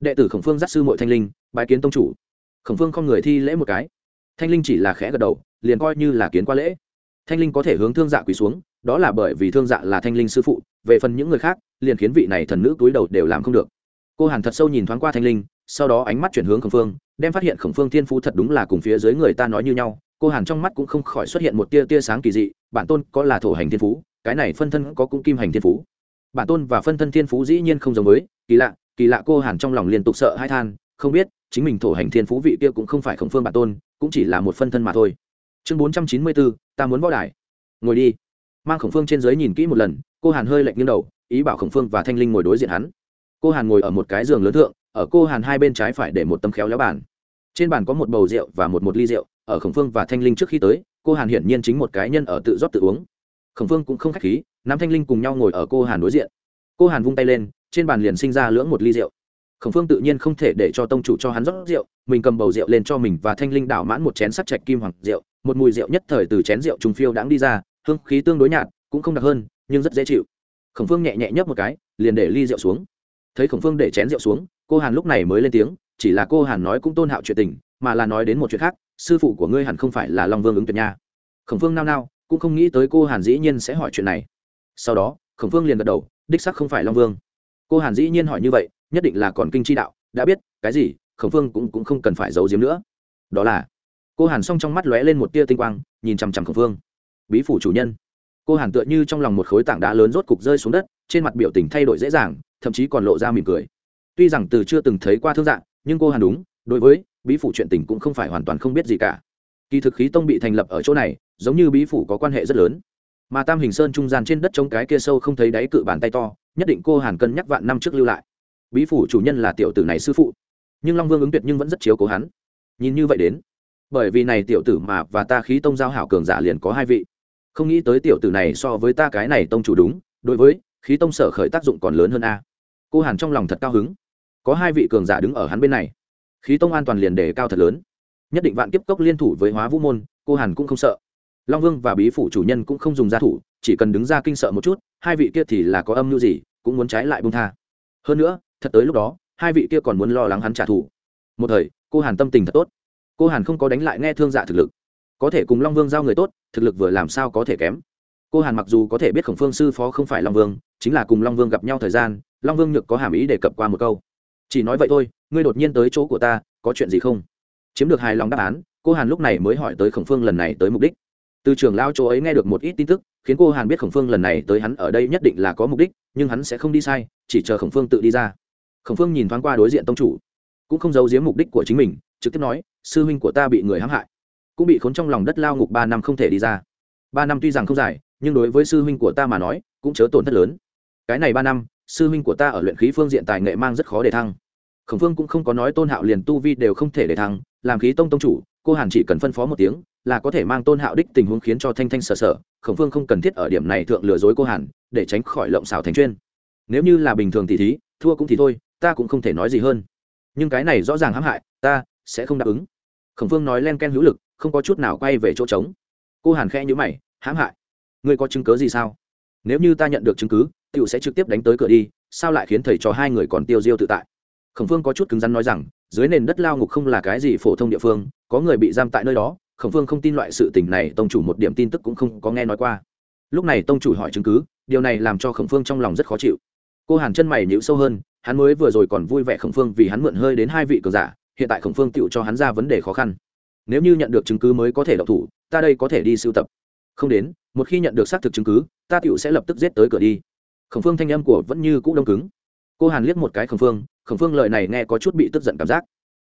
Đệ tử khổng phương dắt sư muội thanh linh, bái kiến tông chủ. Khổng phương không người thi lễ một cái. Thanh linh chỉ là khẽ gật đầu, liền coi như là kiến qua lễ thanh linh có thể hướng thương dạ quỳ xuống, đó là bởi vì thương dạ là thanh linh sư phụ, về phần những người khác, liền khiến vị này thần nữ túi đầu đều làm không được. Cô hàn thật sâu nhìn thoáng qua thanh linh, sau đó ánh mắt chuyển hướng khổng phương, đem phát hiện khổng phương thiên phú thật đúng là cùng phía dưới người ta nói như nhau. Cô hàn trong mắt cũng không khỏi xuất hiện một tia tia sáng kỳ dị, bản tôn có là thổ hành thiên phú, cái này phân thân có cũng kim hành thiên phú. Bản tôn và phân thân thiên phú dĩ nhiên không giống với, kỳ lạ kỳ lạ cô hàn trong lòng liên tục sợ hai than, không biết, chính mình thổ hành thiên phú vị kia cũng không phải khổng phương bản tôn, cũng chỉ là một phân thân mà thôi chương bốn trăm chín mươi bốn, ta muốn võ đài. Ngồi đi. Mang khổng phương trên giới nhìn kỹ một lần, cô hàn hơi lạnh nghiêng đầu, ý bảo khổng phương và thanh linh ngồi đối diện hắn. Cô hàn ngồi ở một cái giường lớn thượng, ở cô hàn hai bên trái phải để một tấm khéo léo bàn. Trên bàn có một bầu rượu và một một ly rượu, ở khổng phương và thanh linh trước khi tới, cô hàn hiển nhiên chính một cái nhân ở tự rót tự uống. Khổng phương cũng không k h á c h khí, nắm thanh linh cùng nhau ngồi ở cô hàn đối diện. Cô hàn vung tay lên, trên bàn liền sinh ra lưỡng một ly rượu. Khổng phương tự nhiên không thể để cho tông chủ cho hắn rót rượu, mình cầm bầu rượu lên cho mình và thanh linh đảo mãn một chén sắc chạch kim hoàng rượu một mùi rượu nhất thời từ chén rượu trùng phiêu đãng đi ra hương khí tương đối nhạt cũng không đặc hơn nhưng rất dễ chịu. Khổng phương nhẹ nhẹ nhấp một cái liền để ly rượu xuống. Thấy khổng phương để chén rượu xuống cô hàn lúc này mới lên tiếng chỉ là cô hàn nói cũng tôn hạo chuyện tình mà là nói đến một chuyện khác sư phụ của ngươi hẳn không phải là long vương ứng tuyệt nha. Khổng phương nao nao cũng không nghĩ tới cô hàn dĩ nhiên sẽ hỏi chuyện này. Sau đó khổng phương liền gật đầu đích sắc không phải long vương. Cô hàn dĩ nhiên hỏi như vậy nhất định là còn kinh chi đạo đã biết cái gì khổng phương cũng, cũng không cần phải giấu giếm nữa. Đó là cô hàn s o n g trong mắt lóe lên một tia tinh quang, nhìn chằm chằm khổng phương bí phủ chủ nhân. Cô hàn tựa như trong lòng một khối tảng đá lớn rốt cục rơi xuống đất, trên mặt biểu tình thay đổi dễ dàng, thậm chí còn lộ ra mỉm cười. Tuy rằng từ chưa từng thấy qua thương dạng nhưng cô hàn đúng, đối với bí phủ chuyện tình cũng không phải hoàn toàn không biết gì cả. Kỳ thực khí tông bị thành lập ở chỗ này, giống như bí phủ có quan hệ rất lớn. Mà tam hình sơn trung gian trên đất trống cái kia sâu không thấy đáy cự bàn tay to, nhất định cô hàn cân nhắc vạn năm trước lưu lại. Bí phủ chủ nhân là tiểu tử này sư phụ. Nhưng long vương ứng tuyệt nhưng vẫn rất chiếu cố hắn. Nhìn như vậy đến bởi vì này tiểu tử mà và ta khí tông giao hảo cường giả liền có hai vị. Không nghĩ tới tiểu tử này so với ta cái này tông chủ đúng, đối với, khí tông sở khởi tác dụng còn lớn hơn a. Cô hàn trong lòng thật cao hứng. Có hai vị cường giả đứng ở hắn bên này. Khí tông an toàn liền đề cao thật lớn. Nhất định vạn kiếp cốc liên thủ với hóa vũ môn, cô hàn cũng không sợ. Long vương và bí phủ chủ nhân cũng không dùng gia thủ, chỉ cần đứng ra kinh sợ một chút, hai vị kia thì là có âm mưu gì, cũng muốn trái lại bông tha. Hơn nữa, thật tới lúc đó, hai vị kia còn muốn lo lắng hắn trả thù. Một thời, cô hàn tâm tình thật tốt cô hàn không có đánh lại nghe thương dạ thực lực. Có thể cùng long vương giao người tốt, thực lực vừa làm sao có thể kém. Cô hàn mặc dù có thể biết khổng phương sư phó không phải long vương, chính là cùng long vương gặp nhau thời gian, long vương nhược có hàm ý đề cập qua một câu. Chỉ nói vậy thôi, ngươi đột nhiên tới chỗ của ta, có chuyện gì không? Chiếm được hài lòng đáp án, cô hàn lúc này mới hỏi tới khổng phương lần này tới mục đích. Từ trường lao chỗ ấy nghe được một ít tin tức, khiến cô hàn biết khổng phương lần này tới hắn ở đây nhất định là có mục đích, nhưng hắn sẽ không đi sai, chỉ chờ khổng phương tự đi ra. Khổng phương nhìn thoáng qua đối diện tông chủ cũng không giấu giếm mục đích của chính mình, trực tiếp nói, sư huynh của ta bị người hãm hại. Cũng bị khốn trong lòng đất lao ngục ba năm không thể đi ra. Ba năm tuy rằng không dài, nhưng đối với sư huynh của ta mà nói, cũng chớ tổn thất lớn. Cái này ba năm, sư huynh của ta ở luyện khí phương diện tài nghệ mang rất khó để thăng. Khổng phương cũng không có nói tôn hạo liền tu vi đều không thể để thăng, làm khí tông tông chủ, cô hàn chỉ cần phân phó một tiếng, là có thể mang tôn hạo đích tình huống khiến cho thanh thanh sợ sợ. Khổng phương không cần thiết ở điểm này thượng lừa dối cô hàn, để tránh khỏi lộng xảo thành chuyên. Nếu như là bình thường thì thí, thua cũng thì thôi, ta cũng không thể nói gì hơn nhưng cái này rõ ràng hãm hại, ta sẽ không đáp ứng. Khổng phương nói len ken hữu lực, không có chút nào quay về chỗ trống. Cô hàn khẽ nhữ mày, hãm hại? Ngươi có chứng cớ gì sao? Nếu như ta nhận được chứng cứ t i ể u sẽ trực tiếp đánh tới cửa đi, sao lại khiến thầy cho hai người còn tiêu diêu tự tại? Khổng phương có chút cứng rắn nói rằng, dưới nền đất lao ngục không là cái gì phổ thông địa phương, có người bị giam tại nơi đó, khổng phương không tin loại sự tình này, tông chủ một điểm tin tức cũng không có nghe nói qua. Lúc này tông chủ hỏi chứng cứ, điều này làm cho khổng phương trong lòng rất khó chịu. Cô hàn chân mày nhíu sâu hơn hắn mới vừa rồi còn vui vẻ khổng phương vì hắn mượn hơi đến hai vị cường giả, hiện tại khổng phương tựu cho hắn ra vấn đề khó khăn. Nếu như nhận được chứng cứ mới có thể độc thủ, ta đây có thể đi sưu tập. Không đến, một khi nhận được xác thực chứng cứ, ta tựu sẽ lập tức giết tới cửa đi. Khổng phương thanh âm của vẫn như cũ đông cứng. Cô hàn liếc một cái khổng phương khổng phương lời này nghe có chút bị tức giận cảm giác.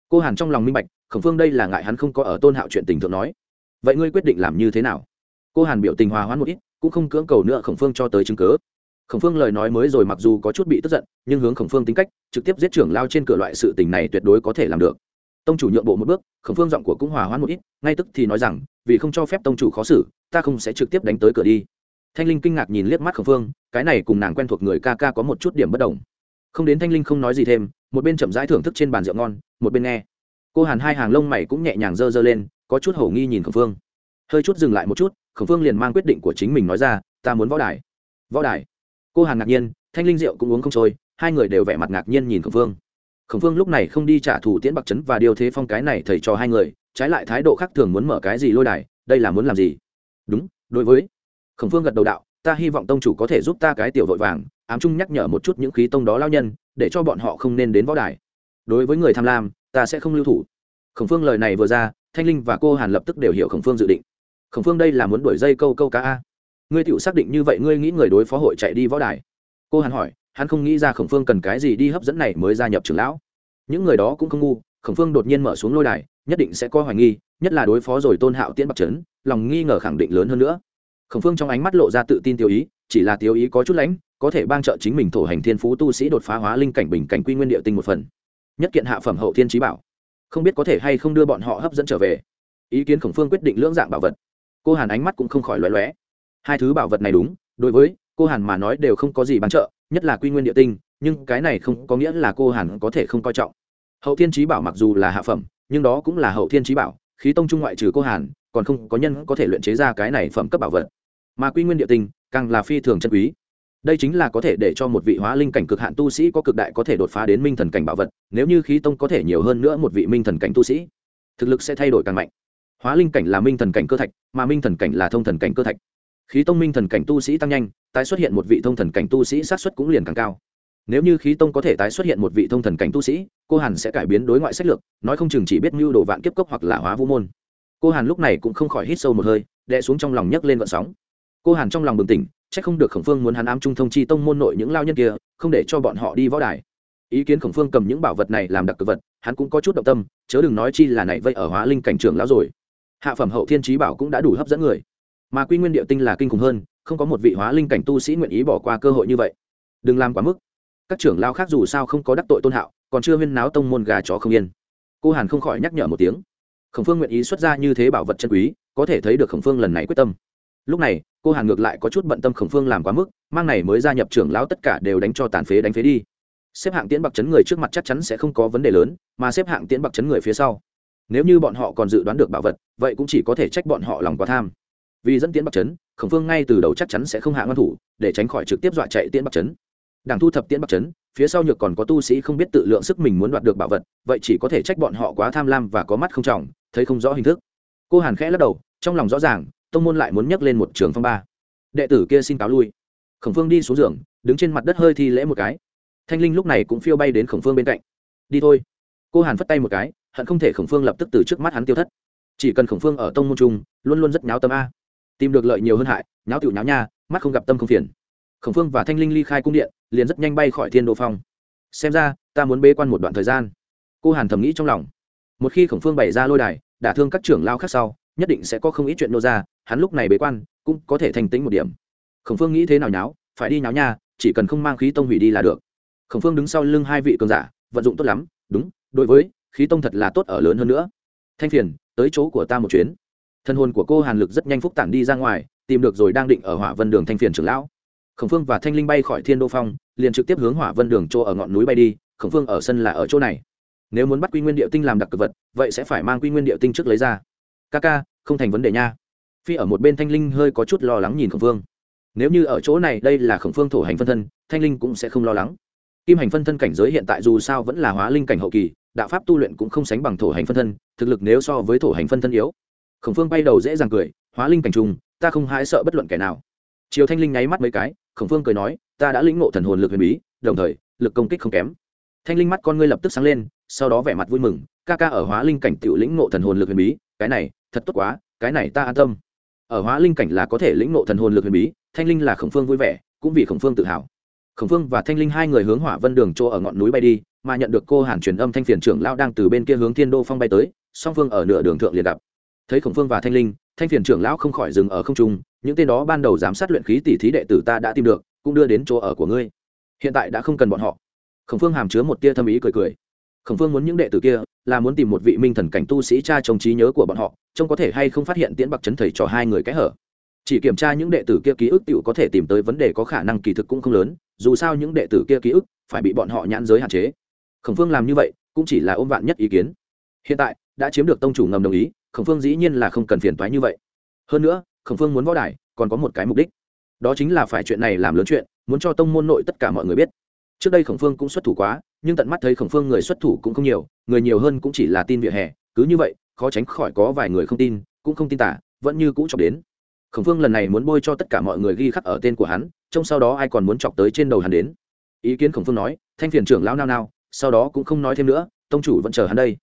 Cô hàn trong lòng minh bạch, khổng phương đây là ngại hắn không có ở tôn hạo chuyện tình thượng nói. Vậy ngươi quyết định làm như thế nào? Cô hàn biểu tình hòa hoãn một ít, cũng không cưỡng cầu nữa khổng phương cho tới chứng cớ khổng phương lời nói mới rồi mặc dù có chút bị tức giận, nhưng hướng khổng phương tính cách, trực tiếp giết trưởng lao trên cửa loại sự tình này tuyệt đối có thể làm được. Tông chủ nhượng bộ một bước, khổng phương giọng của cũng hòa hoãn một ít, ngay tức thì nói rằng, vì không cho phép tông chủ khó xử, ta không sẽ trực tiếp đánh tới cửa đi. Thanh linh kinh ngạc nhìn liếc mắt khổng phương, cái này cùng nàng quen thuộc người ca ca có một chút điểm bất đồng. Không đến thanh linh không nói gì thêm, một bên chậm rãi thưởng thức trên bàn rượu ngon, một bên nghe. Cô hàn hai hàng lông mày cũng nhẹ nhàng dơ dơ lên, có chút hầu nghi nhìn khổng phương. Hơi chút dừng lại một chút, khổng phương liền mang quyết định của chính mình nói ra, ta muốn võ đài. Võ đài? Cô hàn ngạc nhiên, thanh linh rượu cũng uống không trôi, hai người đều vẻ mặt ngạc nhiên nhìn khổng phương khổng phương lúc này không đi trả thù tiễn bạc trấn và điều thế phong cái này thầy cho hai người, trái lại thái độ khác thường muốn mở cái gì lôi đài, đây là muốn làm gì? Đúng, đối với. Khổng phương gật đầu đạo, ta hy vọng tông chủ có thể giúp ta cái tiểu vội vàng, ám chung nhắc nhở một chút những khí tông đó lao nhân, để cho bọn họ không nên đến võ đài. Đối với người tham lam, ta sẽ không lưu thủ. Khổng phương lời này vừa ra, thanh linh và cô hàn lập tức đều hiểu khổng phương dự định. Khổng phương đây là muốn đuổi dây câu câu cá a? Ngươi tựu xác định như vậy ngươi nghĩ người đối phó hội chạy đi võ đài. Cô hàn hỏi, hắn không nghĩ ra khổng phương cần cái gì đi hấp dẫn này mới gia nhập trưởng lão. Những người đó cũng không ngu, khổng phương đột nhiên mở xuống lôi đài, nhất định sẽ có hoài nghi, nhất là đối phó rồi tôn hạo tiễn bạc trấn, lòng nghi ngờ khẳng định lớn hơn nữa. Khổng phương trong ánh mắt lộ ra tự tin tiêu ý, chỉ là tiêu ý có chút lãnh, có thể ban trợ chính mình thổ hành thiên phú tu sĩ đột phá hóa linh cảnh bình cảnh quy nguyên địa tinh một phần. Nhất kiện hạ phẩm hậu thiên trí bảo. Không biết có thể hay không đưa bọn họ hấp dẫn trở về. Ý kiến khổng phương quyết định lưỡng dạng bảo vật. Cô hàn ánh mắt cũng không khỏi loé loé hai thứ bảo vật này đúng, đối với cô hàn mà nói đều không có gì bán trợ, nhất là quy nguyên địa tinh, nhưng cái này không có nghĩa là cô hàn có thể không coi trọng. Hậu thiên trí bảo mặc dù là hạ phẩm, nhưng đó cũng là hậu thiên trí bảo, khí tông trung ngoại trừ cô hàn, còn không có nhân có thể luyện chế ra cái này phẩm cấp bảo vật. Mà quy nguyên địa tinh, càng là phi thường chân quý. Đây chính là có thể để cho một vị hóa linh cảnh cực hạn tu sĩ có cực đại có thể đột phá đến minh thần cảnh bảo vật, nếu như khí tông có thể nhiều hơn nữa một vị minh thần cảnh tu sĩ, thực lực sẽ thay đổi càng mạnh. Hóa linh cảnh là minh thần cảnh cơ thạch, mà minh thần cảnh là thông thần cảnh cơ thạch khí tông minh thần cảnh tu sĩ tăng nhanh, tái xuất hiện một vị thông thần cảnh tu sĩ sát xuất cũng liền càng cao. Nếu như khí tông có thể tái xuất hiện một vị thông thần cảnh tu sĩ, cô hàn sẽ cải biến đối ngoại sách lược, nói không chừng chỉ biết mưu đồ vạn kiếp cốc hoặc là hóa vũ môn. Cô hàn lúc này cũng không khỏi hít sâu một hơi, đè xuống trong lòng nhấc lên vận sóng. Cô hàn trong lòng bừng tỉnh c h ắ c không được khổng phương muốn hắn ám trung thông chi tông môn nội những lao nhân kia, không để cho bọn họ đi võ đài. Ý kiến khổng phương cầm những bảo vật này làm đặc cực vật, hắn cũng có chút động tâm, chớ đừng nói chi là này vây ở hóa linh cảnh trường lão rồi. Hạ phẩm hậu thiên trí bảo cũng đã đủ hấp dẫn người mà quy nguyên địa tinh là kinh khủng hơn, không có một vị hóa linh cảnh tu sĩ nguyện ý bỏ qua cơ hội như vậy. Đừng làm quá mức. Các trưởng lao khác dù sao không có đắc tội tôn hạo, còn chưa huyên náo tông môn gà chó không yên. Cô hàn không khỏi nhắc nhở một tiếng. Khổng phương nguyện ý xuất ra như thế bảo vật chân quý, có thể thấy được khổng phương lần này quyết tâm. Lúc này, cô hàn ngược lại có chút bận tâm khổng phương làm quá mức, mang này mới gia nhập trưởng lão tất cả đều đánh cho tàn phế đánh phế đi. Xếp hạng tiễn bạc chấn người trước mặt chắc chắn sẽ không có vấn đề lớn, mà xếp hạng tiễn bạc chấn người phía sau. Nếu như bọn họ còn dự đoán được bảo vật, vậy cũng chỉ có thể trách bọn họ lòng quá tham vì dẫn tiễn bắc chấn, khổng phương ngay từ đầu chắc chắn sẽ không hạ ngăn thủ, để tránh khỏi trực tiếp dọa chạy tiễn bắc chấn. Đảng thu thập tiễn bắc chấn, phía sau nhược còn có tu sĩ không biết tự lượng sức mình muốn đoạt được bảo vật, vậy chỉ có thể trách bọn họ quá tham lam và có mắt không trọng, thấy không rõ hình thức. Cô hàn khẽ lắc đầu, trong lòng rõ ràng, tông môn lại muốn nhấc lên một trường phong ba. Đệ tử kia xin cáo lui. Khổng phương đi xuống giường, đứng trên mặt đất hơi thi lễ một cái. Thanh linh lúc này cũng phiêu bay đến khổng phương bên cạnh. Đi thôi. Cô hàn phất tay một cái, hận không thể khổng phương lập tức từ trước mắt hắn tiêu thất. Chỉ cần khổng phương ở tông môn trung luôn luôn rất nháo tâm a tìm được lợi nhiều hơn hại, nháo tiểu nháo nha, mắt không gặp tâm không phiền. Khổng phương và thanh linh ly khai cung điện, liền rất nhanh bay khỏi thiên đô phong. Xem ra, ta muốn bế quan một đoạn thời gian. Cô hàn thầm nghĩ trong lòng. Một khi khổng phương bày ra lôi đài, đả thương các trưởng lao khác sau, nhất định sẽ có không ít chuyện nô ra, hắn lúc này bế quan, cũng có thể thành tĩnh một điểm. Khổng phương nghĩ thế nào nháo, phải đi nháo nha, chỉ cần không mang khí tông hủy đi là được. Khổng phương đứng sau lưng hai vị cường giả, vận dụng tốt lắm, đúng, đối với, khí tông thật là tốt ở lớn hơn nữa. Thanh phiền, tới chỗ của ta một chuyến thân hồn của cô hàn lực rất nhanh phúc tản đi ra ngoài, tìm được rồi đang định ở hỏa vân đường thanh phiền trưởng lão. Khổng phương và thanh linh bay khỏi thiên đô phong, liền trực tiếp hướng hỏa vân đường chỗ ở ngọn núi bay đi, khổng phương, ở sân là ở chỗ này. Nếu muốn bắt quy nguyên địa tinh làm đặc cực vật, vậy sẽ phải mang quy nguyên địa tinh trước lấy ra. Ca ca, không thành vấn đề nha. Phi ở một bên thanh linh hơi có chút lo lắng nhìn khổng phương. Nếu như ở chỗ này, đây là khổng phương thổ hành phân thân, thanh linh cũng sẽ không lo lắng. Kim hành phân thân cảnh giới hiện tại dù sao vẫn là hóa linh cảnh hậu kỳ, đạo pháp tu luyện cũng không sánh bằng thổ hành phân thân, thực lực nếu so với thổ hành phân thân yếu khổng phương bay đầu dễ dàng cười, hóa linh cảnh trùng, ta không hãi sợ bất luận kẻ nào. Chiều thanh linh nháy mắt mấy cái, khổng phương cười nói, ta đã lĩnh ngộ thần hồn lực huyền bí, đồng thời, lực công kích không kém. Thanh linh mắt con ngươi lập tức sáng lên, sau đó vẻ mặt vui mừng, ca ca ở hóa linh cảnh tự lĩnh ngộ thần hồn lực huyền bí, cái này, thật tốt quá, cái này ta an tâm. Ở hóa linh cảnh là có thể lĩnh ngộ thần hồn lực huyền bí, thanh linh là khổng phương vui vẻ, cũng vì khổng phương tự hào. Khổng phương và thanh linh hai người hướng hỏa vân đường chỗ ở ngọn núi bay đi, mà nhận được cô hàn truyền âm thanh phiền trưởng lao đang từ bên kia hướng thiên đô phong bay tới, song phương ở nửa đường thượng liền gặp thấy khổng phương và thanh linh, thanh phiền trưởng lão không khỏi dừng ở không trung, những tên đó ban đầu giám sát luyện khí tỷ thí đệ tử ta đã tìm được, cũng đưa đến chỗ ở của ngươi. Hiện tại đã không cần bọn họ. Khổng phương hàm chứa một tia thâm ý cười cười. Khổng phương muốn những đệ tử kia là muốn tìm một vị minh thần cảnh tu sĩ cha trong trí nhớ của bọn họ, trông có thể hay không phát hiện tiễn bạc chấn thầy cho hai người kẽ hở. Chỉ kiểm tra những đệ tử kia ký ức tựu có thể tìm tới vấn đề có khả năng kỳ thực cũng không lớn, dù sao những đệ tử kia ký ức phải bị bọn họ nhãn giới hạn chế. Khổng phương làm như vậy cũng chỉ là ôm vạn nhất ý kiến. Hiện tại đã chiếm được tông chủ ngầm đồng ý khổng phương dĩ nhiên là không cần phiền toái như vậy. Hơn nữa, khổng phương muốn võ đài, còn có một cái mục đích. Đó chính là phải chuyện này làm lớn chuyện, muốn cho tông môn nội tất cả mọi người biết. Trước đây khổng phương cũng xuất thủ quá, nhưng tận mắt thấy khổng phương người xuất thủ cũng không nhiều, người nhiều hơn cũng chỉ là tin vỉa hè. Cứ như vậy, khó tránh khỏi có vài người không tin, cũng không tin tả, vẫn như cũ chọc đến. Khổng phương lần này muốn bôi cho tất cả mọi người ghi khắc ở tên của hắn trong sau đó ai còn muốn chọc tới trên đầu hắn đến. Ý kiến khổng phương nói, thanh phiền trưởng lao nao nao, sau đó cũng không nói thêm nữa, tông chủ vẫn chờ hắn đây.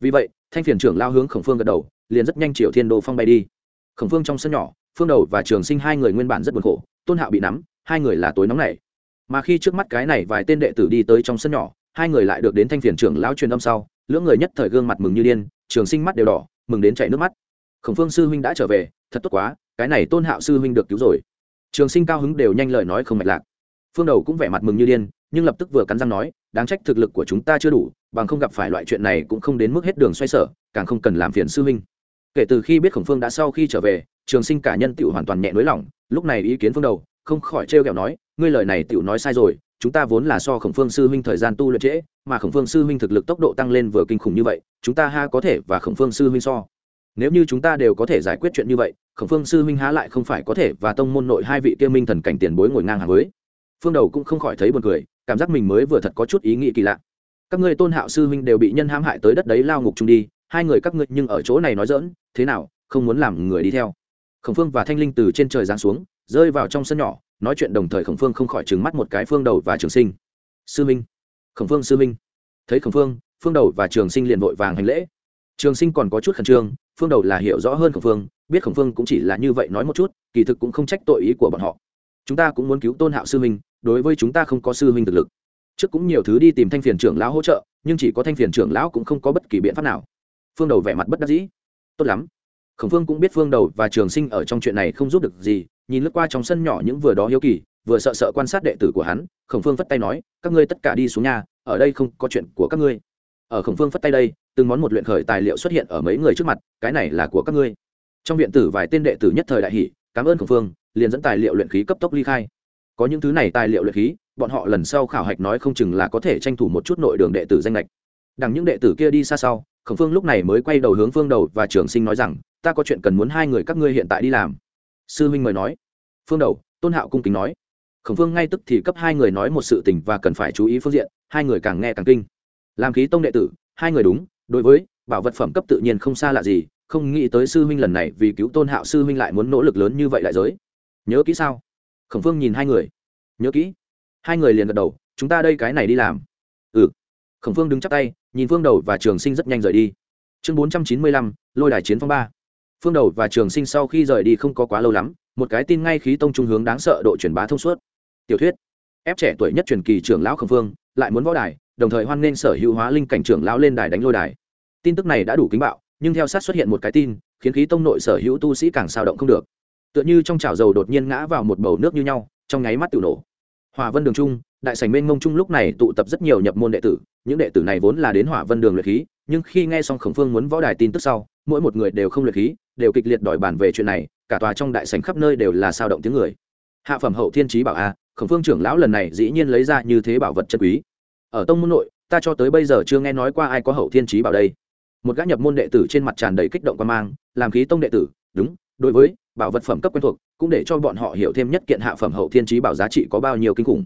Vì vậy, thanh phiền trưởng lao hướng khổng phương gật đầu liền rất nhanh triệu thiên đô phong bay đi. Khổng phương trong sân nhỏ, phương đầu và trường sinh hai người nguyên bản rất buồn khổ, tôn hạo bị nắm, hai người là tối nóng này mà khi trước mắt cái này vài tên đệ tử đi tới trong sân nhỏ, hai người lại được đến thanh phiền trưởng lão truyền âm sau, lưỡng người nhất thời gương mặt mừng như điên, trường sinh mắt đều đỏ, mừng đến chảy nước mắt. Khổng phương sư huynh đã trở về, thật tốt quá, cái này tôn hạo sư huynh được cứu rồi. Trường sinh cao hứng đều nhanh lời nói không mạch lạc. Phương đầu cũng vẻ mặt mừng như điên, nhưng lập tức vừa cắn răng nói, đáng trách thực lực của chúng ta chưa đủ, bằng không gặp phải loại chuyện này cũng không đến mức hết đường xoay sở, càng không cần làm phiền sư huynh kể từ khi biết khổng phương đã sau khi trở về, trường sinh cả nhân tựu hoàn toàn nhẹ nới lỏng lúc này ý kiến phương đầu, không khỏi trêu ghẹo nói, ngươi lời này tựu nói sai rồi, chúng ta vốn là so khổng phương sư huynh thời gian tu luyện trễ, mà khổng phương sư huynh thực lực tốc độ tăng lên vừa kinh khủng như vậy, chúng ta ha có thể và khổng phương sư huynh so. Nếu như chúng ta đều có thể giải quyết chuyện như vậy, khổng phương sư huynh há lại không phải có thể và tông môn nội hai vị kia minh thần cảnh tiền bối ngồi ngang hàng với. Phương đầu cũng không khỏi thấy buồn cười, cảm giác mình mới vừa thật có chút ý nghĩ kỳ lạ. Các ngươi tôn hạo sư huynh đều bị nhân hãm hại tới đất đấy lao ngục chung đi hai người các ngươi nhưng ở chỗ này nói dỡn, thế nào, không muốn làm người đi theo. Khổng phương và thanh linh từ trên trời giáng xuống, rơi vào trong sân nhỏ, nói chuyện đồng thời khổng phương không khỏi trừng mắt một cái phương đầu và trường sinh. Sư minh. Khổng phương, sư minh. Thấy khổng phương phương đầu và trường sinh liền vội vàng hành lễ. Trường sinh còn có chút khẩn trương, phương đầu là hiểu rõ hơn khổng phương, biết khổng phương cũng chỉ là như vậy nói một chút, kỳ thực cũng không trách tội ý của bọn họ. Chúng ta cũng muốn cứu tôn hạo sư minh, đối với chúng ta không có sư minh thực lực. Trước cũng nhiều thứ đi tìm thanh phiền trưởng lão hỗ trợ, nhưng chỉ có thanh phiền trưởng lão cũng không có bất kỳ biện pháp nào phương đầu vẻ mặt bất đắc dĩ. Tốt lắm. Khổng phương cũng biết phương đầu và trường sinh ở trong chuyện này không giúp được gì, nhìn lướt qua trong sân nhỏ những vừa đó hiếu kỳ, vừa sợ sợ quan sát đệ tử của hắn, khổng phương phất tay nói, các ngươi tất cả đi xuống nhà ở đây không có chuyện của các ngươi. Ở khổng phương phất tay đây, từng món một luyện khởi tài liệu xuất hiện ở mấy người trước mặt, cái này là của các ngươi. Trong viện tử vài tên đệ tử nhất thời đại hỷ cảm ơn khổng phương, liền dẫn tài liệu luyện khí cấp tốc ly khai. Có những thứ này tài liệu luyện khí, bọn họ lần sau khảo hạch nói không chừng là có thể tranh thủ một chút nội đường đệ tử danh lệch. Đằng những đệ tử kia đi xa sau khổng phương lúc này mới quay đầu hướng phương đầu và trường sinh nói rằng, ta có chuyện cần muốn hai người các ngươi hiện tại đi làm. Sư huynh mời nói. Phương đầu, tôn hạo cung kính nói. Khổng phương ngay tức thì cấp hai người nói một sự tình và cần phải chú ý phương diện, hai người càng nghe càng kinh. Làm khí tông đệ tử, hai người đúng, đối với bảo vật phẩm cấp tự nhiên không xa lạ gì, không nghĩ tới sư huynh lần này vì cứu tôn hạo sư huynh lại muốn nỗ lực lớn như vậy đại giới. Nhớ kỹ sao? Khổng phương nhìn hai người. Nhớ kỹ. Hai người liền gật đầu, chúng ta đây cái này đi làm. Ừ. Khổng phương đứng chắp tay nhìn phương đầu và trường sinh rất nhanh rời đi. Chương bốn trăm chín mươi lăm, lôi đài chiến phong ba. Phương đầu và trường sinh sau khi rời đi không có quá lâu lắm, một cái tin ngay khí tông trung hướng đáng sợ độ truyền bá thông suốt. Tiểu thuyết, ép trẻ tuổi nhất truyền kỳ trưởng lão khổng phương lại muốn võ đài, đồng thời hoan nghênh sở hữu hóa linh cảnh trưởng lão lên đài đánh lôi đài. Tin tức này đã đủ kính bạo, nhưng theo sát xuất hiện một cái tin, khiến khí tông nội sở hữu tu sĩ càng sao động không được. Tựa như trong chảo dầu đột nhiên ngã vào một bầu nước như nhau, trong nháy mắt tự nổ. Hòa vân đường trung đại sảnh mênh mông trung lúc này tụ tập rất nhiều nhập môn đệ tử, những đệ tử này vốn là đến hỏa vân đường luyện khí, nhưng khi nghe xong khổng phương muốn võ đài tin tức sau, mỗi một người đều không luyện khí, đều kịch liệt đòi bàn về chuyện này, cả tòa trong đại sảnh khắp nơi đều là sao động tiếng người. Hạ phẩm hậu thiên trí bảo a, khổng phương trưởng lão lần này dĩ nhiên lấy ra như thế bảo vật chân quý. Ở tông môn nội, ta cho tới bây giờ chưa nghe nói qua ai có hậu thiên trí bảo đây. Một gã nhập môn đệ tử trên mặt tràn đầy kích động quan mang, làm khí tông đệ tử, đúng, đối với bảo vật phẩm cấp quen thuộc, cũng để cho bọn họ hiểu thêm nhất kiện hạ phẩm hậu thiên trí bảo giá trị có bao nhiêu kinh khủng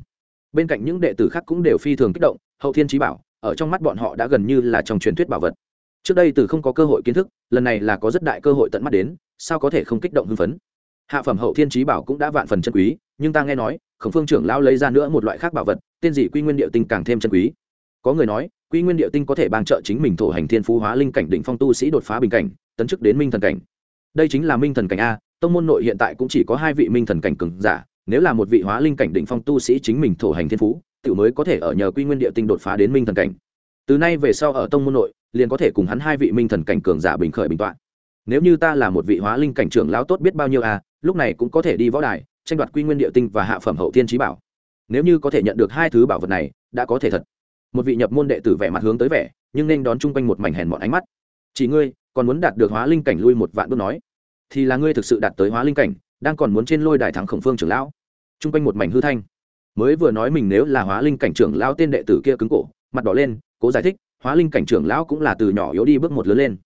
bên cạnh những đệ tử khác cũng đều phi thường kích động, hậu thiên trí bảo, ở trong mắt bọn họ đã gần như là trong truyền thuyết bảo vật. Trước đây từ không có cơ hội kiến thức, lần này là có rất đại cơ hội tận mắt đến, sao có thể không kích động hưng phấn? Hạ phẩm hậu thiên trí bảo cũng đã vạn phần chân quý, nhưng ta nghe nói, khổng phương trưởng lão lấy ra nữa một loại khác bảo vật, tên gì quy nguyên địa tinh càng thêm chân quý. Có người nói, quy nguyên địa tinh có thể ban trợ chính mình thổ hành thiên phú hóa linh cảnh định phong tu sĩ đột phá bình cảnh, tấn chức đến minh thần cảnh. Đây chính là minh thần cảnh a, tông môn nội hiện tại cũng chỉ có hai vị minh thần cảnh cường giả nếu là một vị hóa linh cảnh đỉnh phong tu sĩ chính mình thổ hành thiên phú tự mới có thể ở nhờ quy nguyên địa tinh đột phá đến minh thần cảnh. Từ nay về sau ở tông môn nội, liền có thể cùng hắn hai vị minh thần cảnh cường giả bình khởi bình t nếu như ta là một vị hóa linh cảnh trưởng lão tốt biết bao nhiêu à lúc này cũng có thể đi võ đài, tranh đoạt quy nguyên địa tinh và hạ phẩm hậu thiên trí bảo. Nếu như có thể nhận được hai thứ bảo vật này, đã có thể thật. Một vị nhập môn đệ tử vẻ mặt hướng tới vẻ, nhưng nên đón chung quanh một mảnh hèn mọn ánh mắt. Chỉ ngươi, còn muốn đạt được hóa linh cảnh lui một vạn bước nói, thì là ngươi thực sự đạt tới hóa linh cảnh, đang còn muốn trên lôi đài thắng khổng phương trưởng lão chung quanh một mảnh hư thanh. Mới vừa nói mình nếu là hóa linh cảnh trưởng lão tên đệ tử kia cứng cổ, mặt đỏ lên, cố giải thích, hóa linh cảnh trưởng lão cũng là từ nhỏ yếu đi bước một lớn lên.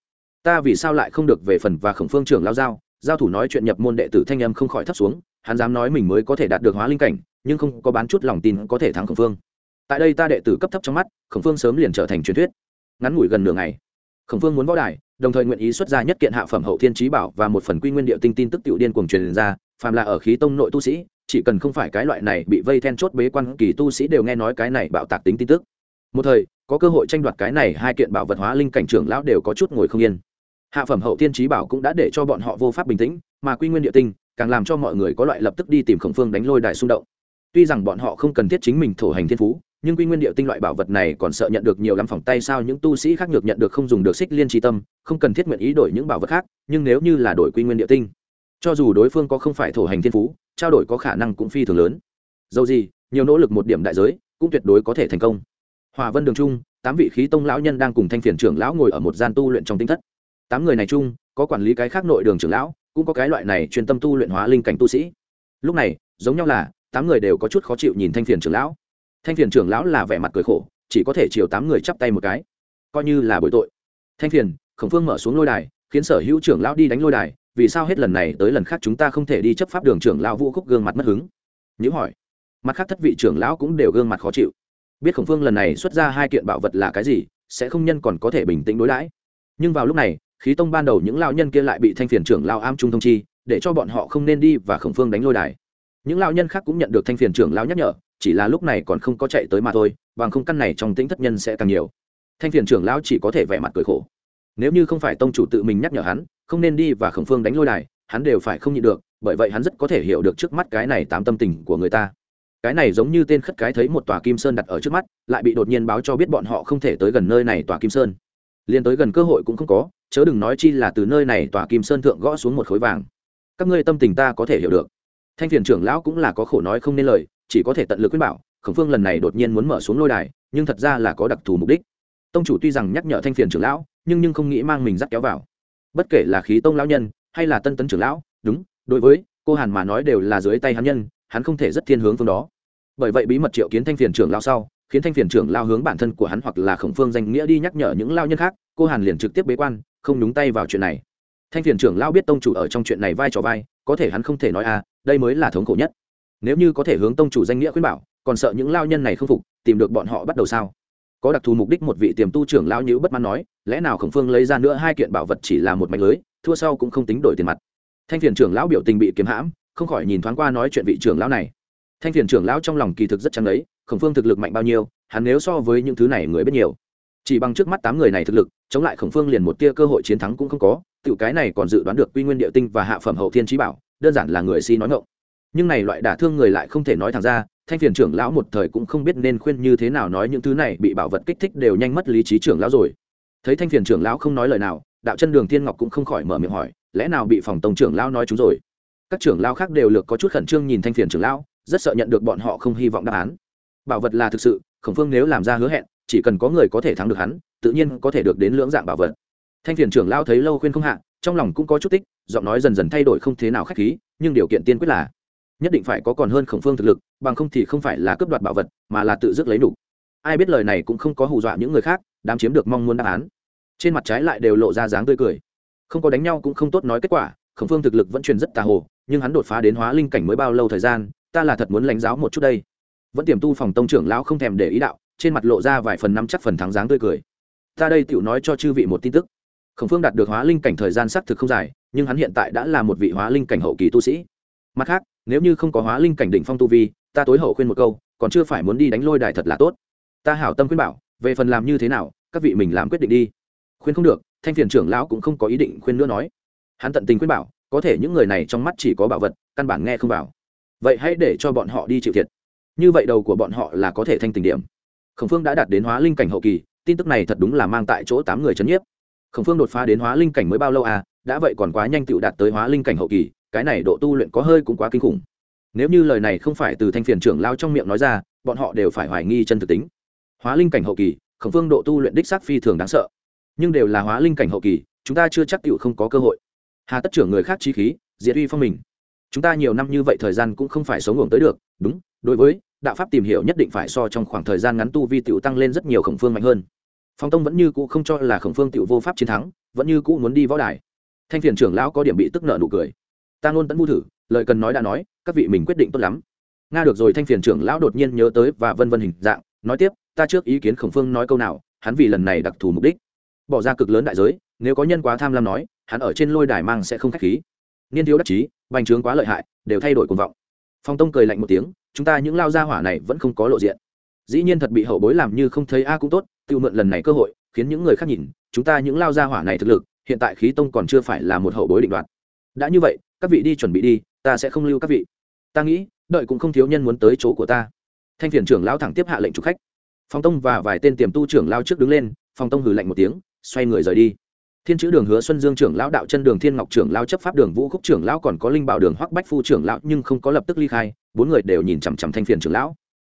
Ta vì sao lại không được về phần và khổng phương trưởng lão giao? Giao thủ nói chuyện nhập môn đệ tử thanh âm không khỏi thấp xuống, hắn dám nói mình mới có thể đạt được hóa linh cảnh, nhưng không có bán chút lòng tin có thể thắng khổng phương. Tại đây ta đệ tử cấp thấp trong mắt, khổng phương sớm liền trở thành truyền thuyết. Ngắn ngủi gần nửa ngày, khổng phương muốn võ đài, đồng thời nguyện ý xuất ra nhất kiện hạ phẩm hậu thiên trí bảo và một phần quy nguyên địa tinh tin tức tiểu điên cuồng truyền ra, phàm là ở khí tông nội tu sĩ chỉ cần không phải cái loại này bị vây then chốt bế quan kỳ tu sĩ đều nghe nói cái này bạo tạc tính tin tức. Một thời, có cơ hội tranh đoạt cái này hai kiện bảo vật hóa linh cảnh trưởng lão đều có chút ngồi không yên. Hạ phẩm hậu thiên trí bảo cũng đã để cho bọn họ vô pháp bình tĩnh, mà quy nguyên địa tinh càng làm cho mọi người có loại lập tức đi tìm khổng phương đánh lôi đài xung động. Tuy rằng bọn họ không cần thiết chính mình thổ hành thiên phú, nhưng quy nguyên địa tinh loại bảo vật này còn sợ nhận được nhiều lắm phòng tay sao những tu sĩ khác nhược nhận được không dùng được xích liên tri tâm, không cần thiết nguyện ý đổi những bảo vật khác, nhưng nếu như là đổi quy nguyên địa tinh cho dù đối phương có không phải thổ hành thiên phú, trao đổi có khả năng cũng phi thường lớn. Dầu gì, nhiều nỗ lực một điểm đại giới, cũng tuyệt đối có thể thành công. Hòa vân đường trung, tám vị khí tông lão nhân đang cùng thanh phiền trưởng lão ngồi ở một gian tu luyện trong tinh thất. Tám người này chung, có quản lý cái khác nội đường trưởng lão, cũng có cái loại này chuyên tâm tu luyện hóa linh cảnh tu sĩ. Lúc này, giống nhau là, tám người đều có chút khó chịu nhìn thanh phiền trưởng lão. Thanh phiền trưởng lão là vẻ mặt cười khổ, chỉ có thể chiều tám người chắp tay một cái. Coi như là bội tội. Thanh phiền, khổng phương mở xuống lôi đài, khiến sở hữu trưởng lão đi đánh lôi đài vì sao hết lần này tới lần khác chúng ta không thể đi chấp pháp đường trưởng lão vũ khúc gương mặt mất hứng? Nhữ hỏi. Mặt khác thất vị trưởng lão cũng đều gương mặt khó chịu. Biết khổng phương lần này xuất ra hai kiện bảo vật là cái gì, sẽ không nhân còn có thể bình tĩnh đối đãi. Nhưng vào lúc này, khí tông ban đầu những lao nhân kia lại bị thanh phiền trưởng lao am trung thông chi, để cho bọn họ không nên đi và khổng phương đánh lôi đài. Những lao nhân khác cũng nhận được thanh phiền trưởng lao nhắc nhở, chỉ là lúc này còn không có chạy tới mà thôi, bằng không căn này trong tính thất nhân sẽ càng nhiều. Thanh phiền trưởng lao chỉ có thể vẻ mặt cười khổ. Nếu như không phải tông chủ tự mình nhắc nhở hắn không nên đi và khổng phương đánh lôi đài, hắn đều phải không nhịn được, bởi vậy hắn rất có thể hiểu được trước mắt cái này tám tâm tình của người ta. Cái này giống như tên khất cái thấy một tòa kim sơn đặt ở trước mắt, lại bị đột nhiên báo cho biết bọn họ không thể tới gần nơi này tòa kim sơn. Liền tới gần cơ hội cũng không có, chớ đừng nói chi là từ nơi này tòa kim sơn thượng gõ xuống một khối vàng. Các ngươi tâm tình ta có thể hiểu được. Thanh phiền trưởng lão cũng là có khổ nói không nên lời, chỉ có thể tận lực khuyên bảo, khổng phương lần này đột nhiên muốn mở xuống lôi đài, nhưng thật ra là có đặc thù mục đích. Tông chủ tuy rằng nhắc nhở thanh phiền trưởng lão, nhưng nhưng không nghĩ mang mình dắt kéo vào bất kể là khí tông lão nhân hay là tân tấn trưởng lão, đúng, đối với cô hàn mà nói đều là dưới tay hắn nhân, hắn không thể rất thiên hướng phương đó. Bởi vậy bí mật triệu kiến thanh phiền trưởng lao sau, khiến thanh phiền trưởng lao hướng bản thân của hắn hoặc là khổng phương danh nghĩa đi nhắc nhở những lao nhân khác, cô hàn liền trực tiếp bế quan, không nhúng tay vào chuyện này. Thanh phiền trưởng lao biết tông chủ ở trong chuyện này vai trò vai, có thể hắn không thể nói à đây mới là thống khổ nhất. Nếu như có thể hướng tông chủ danh nghĩa khuyên bảo, còn sợ những lao nhân này không phục, tìm được bọn họ bắt đầu sao? Có đặc thù mục đích một vị tiềm tu trưởng lão nhữ bất mãn nói, lẽ nào khổng phương lấy ra nữa hai kiện bảo vật chỉ là một mạch lưới, thua sau cũng không tính đổi tiền mặt. Thanh phiền trưởng lão biểu tình bị kiếm hãm, không khỏi nhìn thoáng qua nói chuyện vị trưởng lão này. Thanh phiền trưởng lão trong lòng kỳ thực rất chẳng đấy khổng phương thực lực mạnh bao nhiêu, hắn nếu so với những thứ này người biết nhiều. Chỉ bằng trước mắt tám người này thực lực, chống lại khổng phương liền một tia cơ hội chiến thắng cũng không có, tiểu cái này còn dự đoán được quy nguyên địa tinh và hạ phẩm hậu thiên trí bảo, đơn giản là người si nói ngộng nhưng này loại đả thương người lại không thể nói thẳng ra thanh phiền trưởng lão một thời cũng không biết nên khuyên như thế nào nói những thứ này, bị bảo vật kích thích đều nhanh mất lý trí trưởng lão rồi. Thấy thanh phiền trưởng lão không nói lời nào, đạo chân đường thiên ngọc cũng không khỏi mở miệng hỏi, lẽ nào bị phòng tổng trưởng lão nói chúng rồi? Các trưởng lão khác đều lược có chút khẩn trương nhìn thanh phiền trưởng lão, rất sợ nhận được bọn họ không hy vọng đáp án. Bảo vật là thực sự, khổng phương nếu làm ra hứa hẹn, chỉ cần có người có thể thắng được hắn, tự nhiên có thể được đến lưỡng dạng bảo vật. Thanh phiền trưởng lão thấy lâu khuyên không hạ, trong lòng cũng có chút tích, giọng nói dần dần thay đổi không thế nào khách khí, nhưng điều kiện tiên quyết là, nhất định phải có còn hơn khổng phương thực lực bằng không thì không phải là cướp đoạt bảo vật, mà là tự dứt lấy đủ. Ai biết lời này cũng không có hù dọa những người khác, đám chiếm được mong muốn đáp án. Trên mặt trái lại đều lộ ra dáng tươi cười. Không có đánh nhau cũng không tốt nói kết quả, khổng phương thực lực vẫn truyền rất tà hồ, nhưng hắn đột phá đến hóa linh cảnh mới bao lâu thời gian, ta là thật muốn lãnh giáo một chút đây. Vẫn tiềm tu phòng tông trưởng lão không thèm để ý đạo, trên mặt lộ ra vài phần năm chắc phần thắng dáng tươi cười. Ta đây tựu nói cho chư vị một tin tức. Khổng phương đạt được hóa linh cảnh thời gian xác thực không dài, nhưng hắn hiện tại đã là một vị hóa linh cảnh hậu kỳ tu sĩ. Mặt khác, nếu như không có hóa linh cảnh đỉnh phong tu vi ta tối hậu khuyên một câu, còn chưa phải muốn đi đánh lôi đài thật là tốt. Ta hảo tâm khuyên bảo, về phần làm như thế nào, các vị mình làm quyết định đi. Khuyên không được, thanh phiền trưởng lão cũng không có ý định khuyên nữa nói. Hắn tận tình khuyên bảo, có thể những người này trong mắt chỉ có bảo vật, căn bản nghe không vào. Vậy hãy để cho bọn họ đi chịu thiệt. Như vậy đầu của bọn họ là có thể thanh tình điểm. Khổng phương đã đạt đến hóa linh cảnh hậu kỳ, tin tức này thật đúng là mang tại chỗ tám người chấn nhiếp. Khổng phương đột phá đến hóa linh cảnh mới bao lâu à? Đã vậy còn quá nhanh tựu đạt tới hóa linh cảnh hậu kỳ, cái này độ tu luyện có hơi cũng quá kinh khủng nếu như lời này không phải từ thanh phiền trưởng lao trong miệng nói ra, bọn họ đều phải hoài nghi chân thực tính. Hóa linh cảnh hậu kỳ, khổng phương độ tu luyện đích xác phi thường đáng sợ. Nhưng đều là hóa linh cảnh hậu kỳ, chúng ta chưa chắc tựu không có cơ hội. Hà tất trưởng người khác chi khí, diệt uy phong mình. Chúng ta nhiều năm như vậy thời gian cũng không phải sống ngủ tới được, đúng, đối với, đạo pháp tìm hiểu nhất định phải so trong khoảng thời gian ngắn tu vi tiểu tăng lên rất nhiều khổng phương mạnh hơn. Phong tông vẫn như cũ không cho là khổng phương tiểu vô pháp chiến thắng, vẫn như cũ muốn đi võ đài. Thanh phiền trưởng lão có điểm bị tức nợ nụ cười. Ta ngôn tẫn bu thử lời cần nói đã nói, các vị mình quyết định tốt lắm. Nga được rồi, thanh phiền trưởng lão đột nhiên nhớ tới và vân vân hình dạng, nói tiếp, ta trước ý kiến khổng phương nói câu nào, hắn vì lần này đặc thù mục đích. Bỏ ra cực lớn đại giới, nếu có nhân quá tham lam nói, hắn ở trên lôi đài mang sẽ không khách khí. Niên thiếu đắc chí, bành trướng quá lợi hại, đều thay đổi cuồng vọng. Phong tông cười lạnh một tiếng, chúng ta những lao gia hỏa này vẫn không có lộ diện. Dĩ nhiên thật bị hậu bối làm như không thấy a cũng tốt tự mượn lần này cơ hội, khiến những người khác nhìn, chúng ta những lao gia hỏa này thực lực, hiện tại khí tông còn chưa phải là một hậu bối định đoạt. Đã như vậy, các vị đi chuẩn bị đi ta sẽ không lưu các vị. Ta nghĩ, đợi cũng không thiếu nhân muốn tới chỗ của ta. Thanh phiền trưởng lão thẳng tiếp hạ lệnh chủ khách. Phòng tông và vài tên tiềm tu trưởng lao trước đứng lên phòng tông hử lạnh một tiếng, xoay người rời đi. Thiên chữ đường hứa xuân dương trưởng lão, đạo chân đường thiên ngọc trưởng lao chấp pháp đường vũ khúc trưởng lão, còn có linh bảo đường hoắc bách phu trưởng lão, nhưng không có lập tức ly khai, bốn người đều nhìn chằm chằm thanh phiền trưởng lão.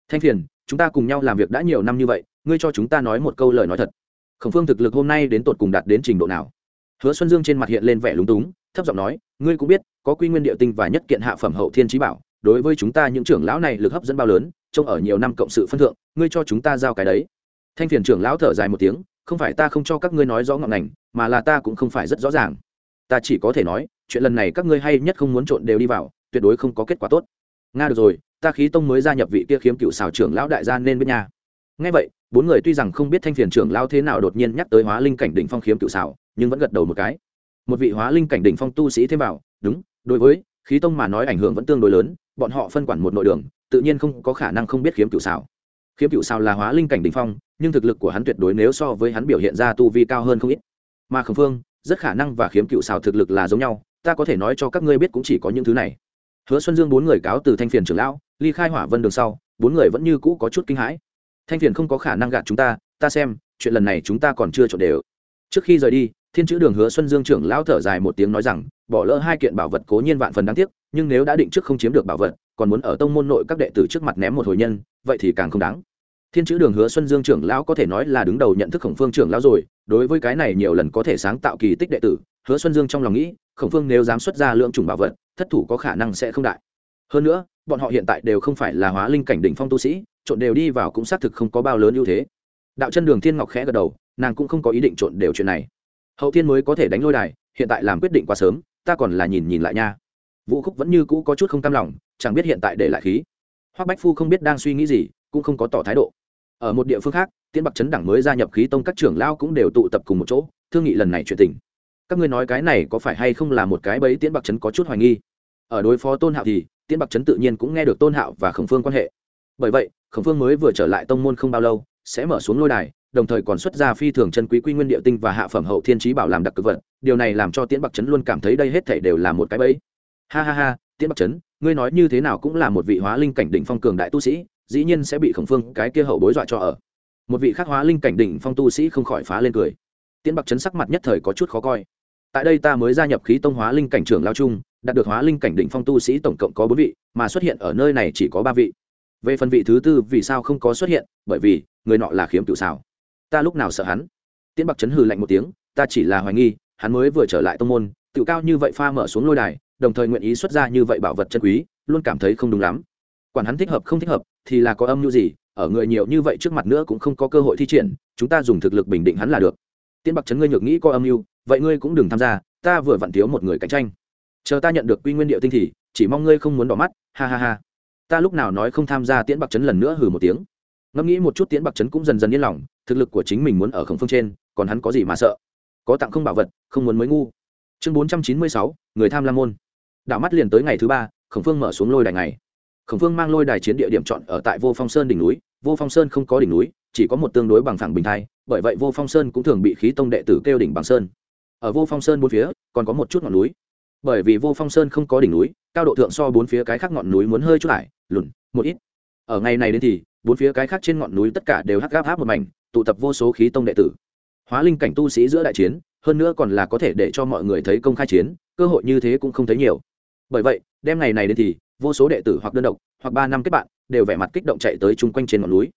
Thanh phiền, chúng ta cùng nhau làm việc đã nhiều năm như vậy, ngươi cho chúng ta nói một câu lời nói thật. Khổng phương thực lực hôm nay đến tột cùng đạt đến trình độ nào? Hứa xuân dương trên mặt hiện lên vẻ lúng túng thấp giọng nói, ngươi cũng biết, có quy nguyên địa tinh và nhất kiện hạ phẩm hậu thiên trí bảo, đối với chúng ta những trưởng lão này lực hấp dẫn bao lớn, trông ở nhiều năm cộng sự phân thượng, ngươi cho chúng ta giao cái đấy. Thanh phiền trưởng lão thở dài một tiếng, không phải ta không cho các ngươi nói rõ ngọn ngành, mà là ta cũng không phải rất rõ ràng. Ta chỉ có thể nói, chuyện lần này các ngươi hay nhất không muốn trộn đều đi vào, tuyệt đối không có kết quả tốt. Nga được rồi, ta khí tông mới gia nhập vị kia khiếm cựu xào trưởng lão đại gia nên bên nhà ngay vậy, bốn người tuy rằng không biết thanh phiền trưởng lão thế nào đột nhiên nhắc tới hóa linh cảnh đỉnh phong khiếm cựu xào nhưng vẫn gật đầu một cái một vị hóa linh cảnh đỉnh phong tu sĩ thêm vào, đúng, đối với khí tông mà nói ảnh hưởng vẫn tương đối lớn, bọn họ phân quản một nội đường, tự nhiên không có khả năng không biết khiếm cựu xào khiếm cựu xào là hóa linh cảnh đỉnh phong, nhưng thực lực của hắn tuyệt đối nếu so với hắn biểu hiện ra tu vi cao hơn không ít. Mà khổng phương, rất khả năng và khiếm cựu xào thực lực là giống nhau, ta có thể nói cho các ngươi biết cũng chỉ có những thứ này. Hứa xuân dương bốn người cáo từ thanh phiền trưởng lão, ly khai hỏa vân đường sau, bốn người vẫn như cũ có chút kinh hãi. Thanh phiền không có khả năng gạt chúng ta ta xem, chuyện lần này chúng ta còn chưa trộn đều. Trước khi rời đi thiên chữ đường hứa xuân dương trưởng lão thở dài một tiếng nói rằng, bỏ lỡ hai kiện bảo vật cố nhiên vạn phần đáng tiếc, nhưng nếu đã định trước không chiếm được bảo vật, còn muốn ở tông môn nội các đệ tử trước mặt ném một hồi nhân, vậy thì càng không đáng. Thiên chữ đường hứa xuân dương trưởng lão có thể nói là đứng đầu nhận thức khổng phương trưởng lão rồi, đối với cái này nhiều lần có thể sáng tạo kỳ tích đệ tử, hứa xuân dương trong lòng nghĩ, khổng phương nếu dám xuất ra lượng chủng bảo vật, thất thủ có khả năng sẽ không đại. Hơn nữa, bọn họ hiện tại đều không phải là hóa linh cảnh đỉnh phong tu sĩ, trộn đều đi vào cũng xác thực không có bao lớn ưu thế. Đạo chân đường thiên ngọc khẽ gật đầu, nàng cũng không có ý định trộn đều chuyện này hậu thiên mới có thể đánh lôi đài, hiện tại làm quyết định quá sớm, ta còn là nhìn nhìn lại nha. Vũ khúc vẫn như cũ có chút không cam lòng, chẳng biết hiện tại để lại khí. Hoác bách phu không biết đang suy nghĩ gì, cũng không có tỏ thái độ. Ở một địa phương khác, Tiễn bạc trấn đảng mới gia nhập khí tông các trưởng lao cũng đều tụ tập cùng một chỗ, thương nghị lần này chuyện tình. Các ngươi nói cái này có phải hay không là một cái bẫy Tiễn bạc trấn có chút hoài nghi? Ở đối phó tôn hạo thì, Tiễn bạc trấn tự nhiên cũng nghe được tôn hạo và khổng phương quan hệ. Bởi vậy, khổng phương mới vừa trở lại tông môn không bao lâu, sẽ mở xuống lôi đài đồng thời còn xuất ra phi thường chân quý quy nguyên địa tinh và hạ phẩm hậu thiên trí bảo làm đặc cực vật. Điều này làm cho tiễn bạc trấn luôn cảm thấy đây hết thể đều là một cái bẫy. Ha ha ha, tiễn bạc trấn, ngươi nói như thế nào cũng là một vị hóa linh cảnh đỉnh phong cường đại tu sĩ, dĩ nhiên sẽ bị khổng phương cái kia hậu bối dọa cho ở. Một vị khắc hóa linh cảnh đỉnh phong tu sĩ không khỏi phá lên cười. Tiễn bạc trấn sắc mặt nhất thời có chút khó coi. Tại đây ta mới gia nhập khí tông hóa linh cảnh trưởng lao trung đạt được hóa linh cảnh đỉnh phong tu sĩ tổng cộng có bốn vị, mà xuất hiện ở nơi này chỉ có ba vị. Về phần vị thứ tư vì sao không có xuất hiện? Bởi vì, người nọ là khiếm cựu xảo ta lúc nào sợ hắn? Tiễn bạc chấn hừ lạnh một tiếng, ta chỉ là hoài nghi, hắn mới vừa trở lại tông môn tự cao như vậy pha mở xuống lôi đài, đồng thời nguyện ý xuất ra như vậy bảo vật chân quý, luôn cảm thấy không đúng lắm. Quản hắn thích hợp không thích hợp, thì là có âm mưu gì, ở người nhiều như vậy trước mặt nữa cũng không có cơ hội thi triển, chúng ta dùng thực lực bình định hắn là được. Tiễn bạc chấn ngươi nhược nghĩ có âm mưu, vậy ngươi cũng đừng tham gia, ta vừa vặn thiếu một người cạnh tranh. Chờ ta nhận được quy nguyên điệu tinh thì, chỉ mong ngươi không muốn bỏ mắt, ha ha ha. Ta lúc nào nói không tham gia tiễn bạc chấn lần nữa hừ một tiếng ngẫm nghĩ một chút tiễn bạc chấn cũng dần dần yên lòng, thực lực của chính mình muốn ở khổng phương trên, còn hắn có gì mà sợ? Có tặng không bảo vật, không muốn mới ngu. Chương bốn trăm chín mươi sáu, người tham lam môn. Đảo mắt liền tới ngày thứ ba, khổng phương mở xuống lôi đài ngày. Khổng phương mang lôi đài chiến địa điểm chọn ở tại vô phong sơn đỉnh núi, vô phong sơn không có đỉnh núi, chỉ có một tương đối bằng phẳng bình thai, bởi vậy vô phong sơn cũng thường bị khí tông đệ tử kêu đỉnh bằng sơn. Ở vô phong sơn bốn phía, còn có một chút ngọn núi. Bởi vì vô phong sơn không có đỉnh núi, cao độ thượng so bốn phía cái khác ngọn núi muốn hơi chút lại, lùn, một ít. Ở ngày này đến thì bốn phía cái khác trên ngọn núi tất cả đều hắc gáp háp một mảnh, tụ tập vô số khí tông đệ tử. Hóa linh cảnh tu sĩ giữa đại chiến, hơn nữa còn là có thể để cho mọi người thấy công khai chiến, cơ hội như thế cũng không thấy nhiều. Bởi vậy đêm ngày này đến thì, vô số đệ tử hoặc đơn độc, hoặc ba năm kết bạn, đều vẻ mặt kích động chạy tới chung quanh trên ngọn núi.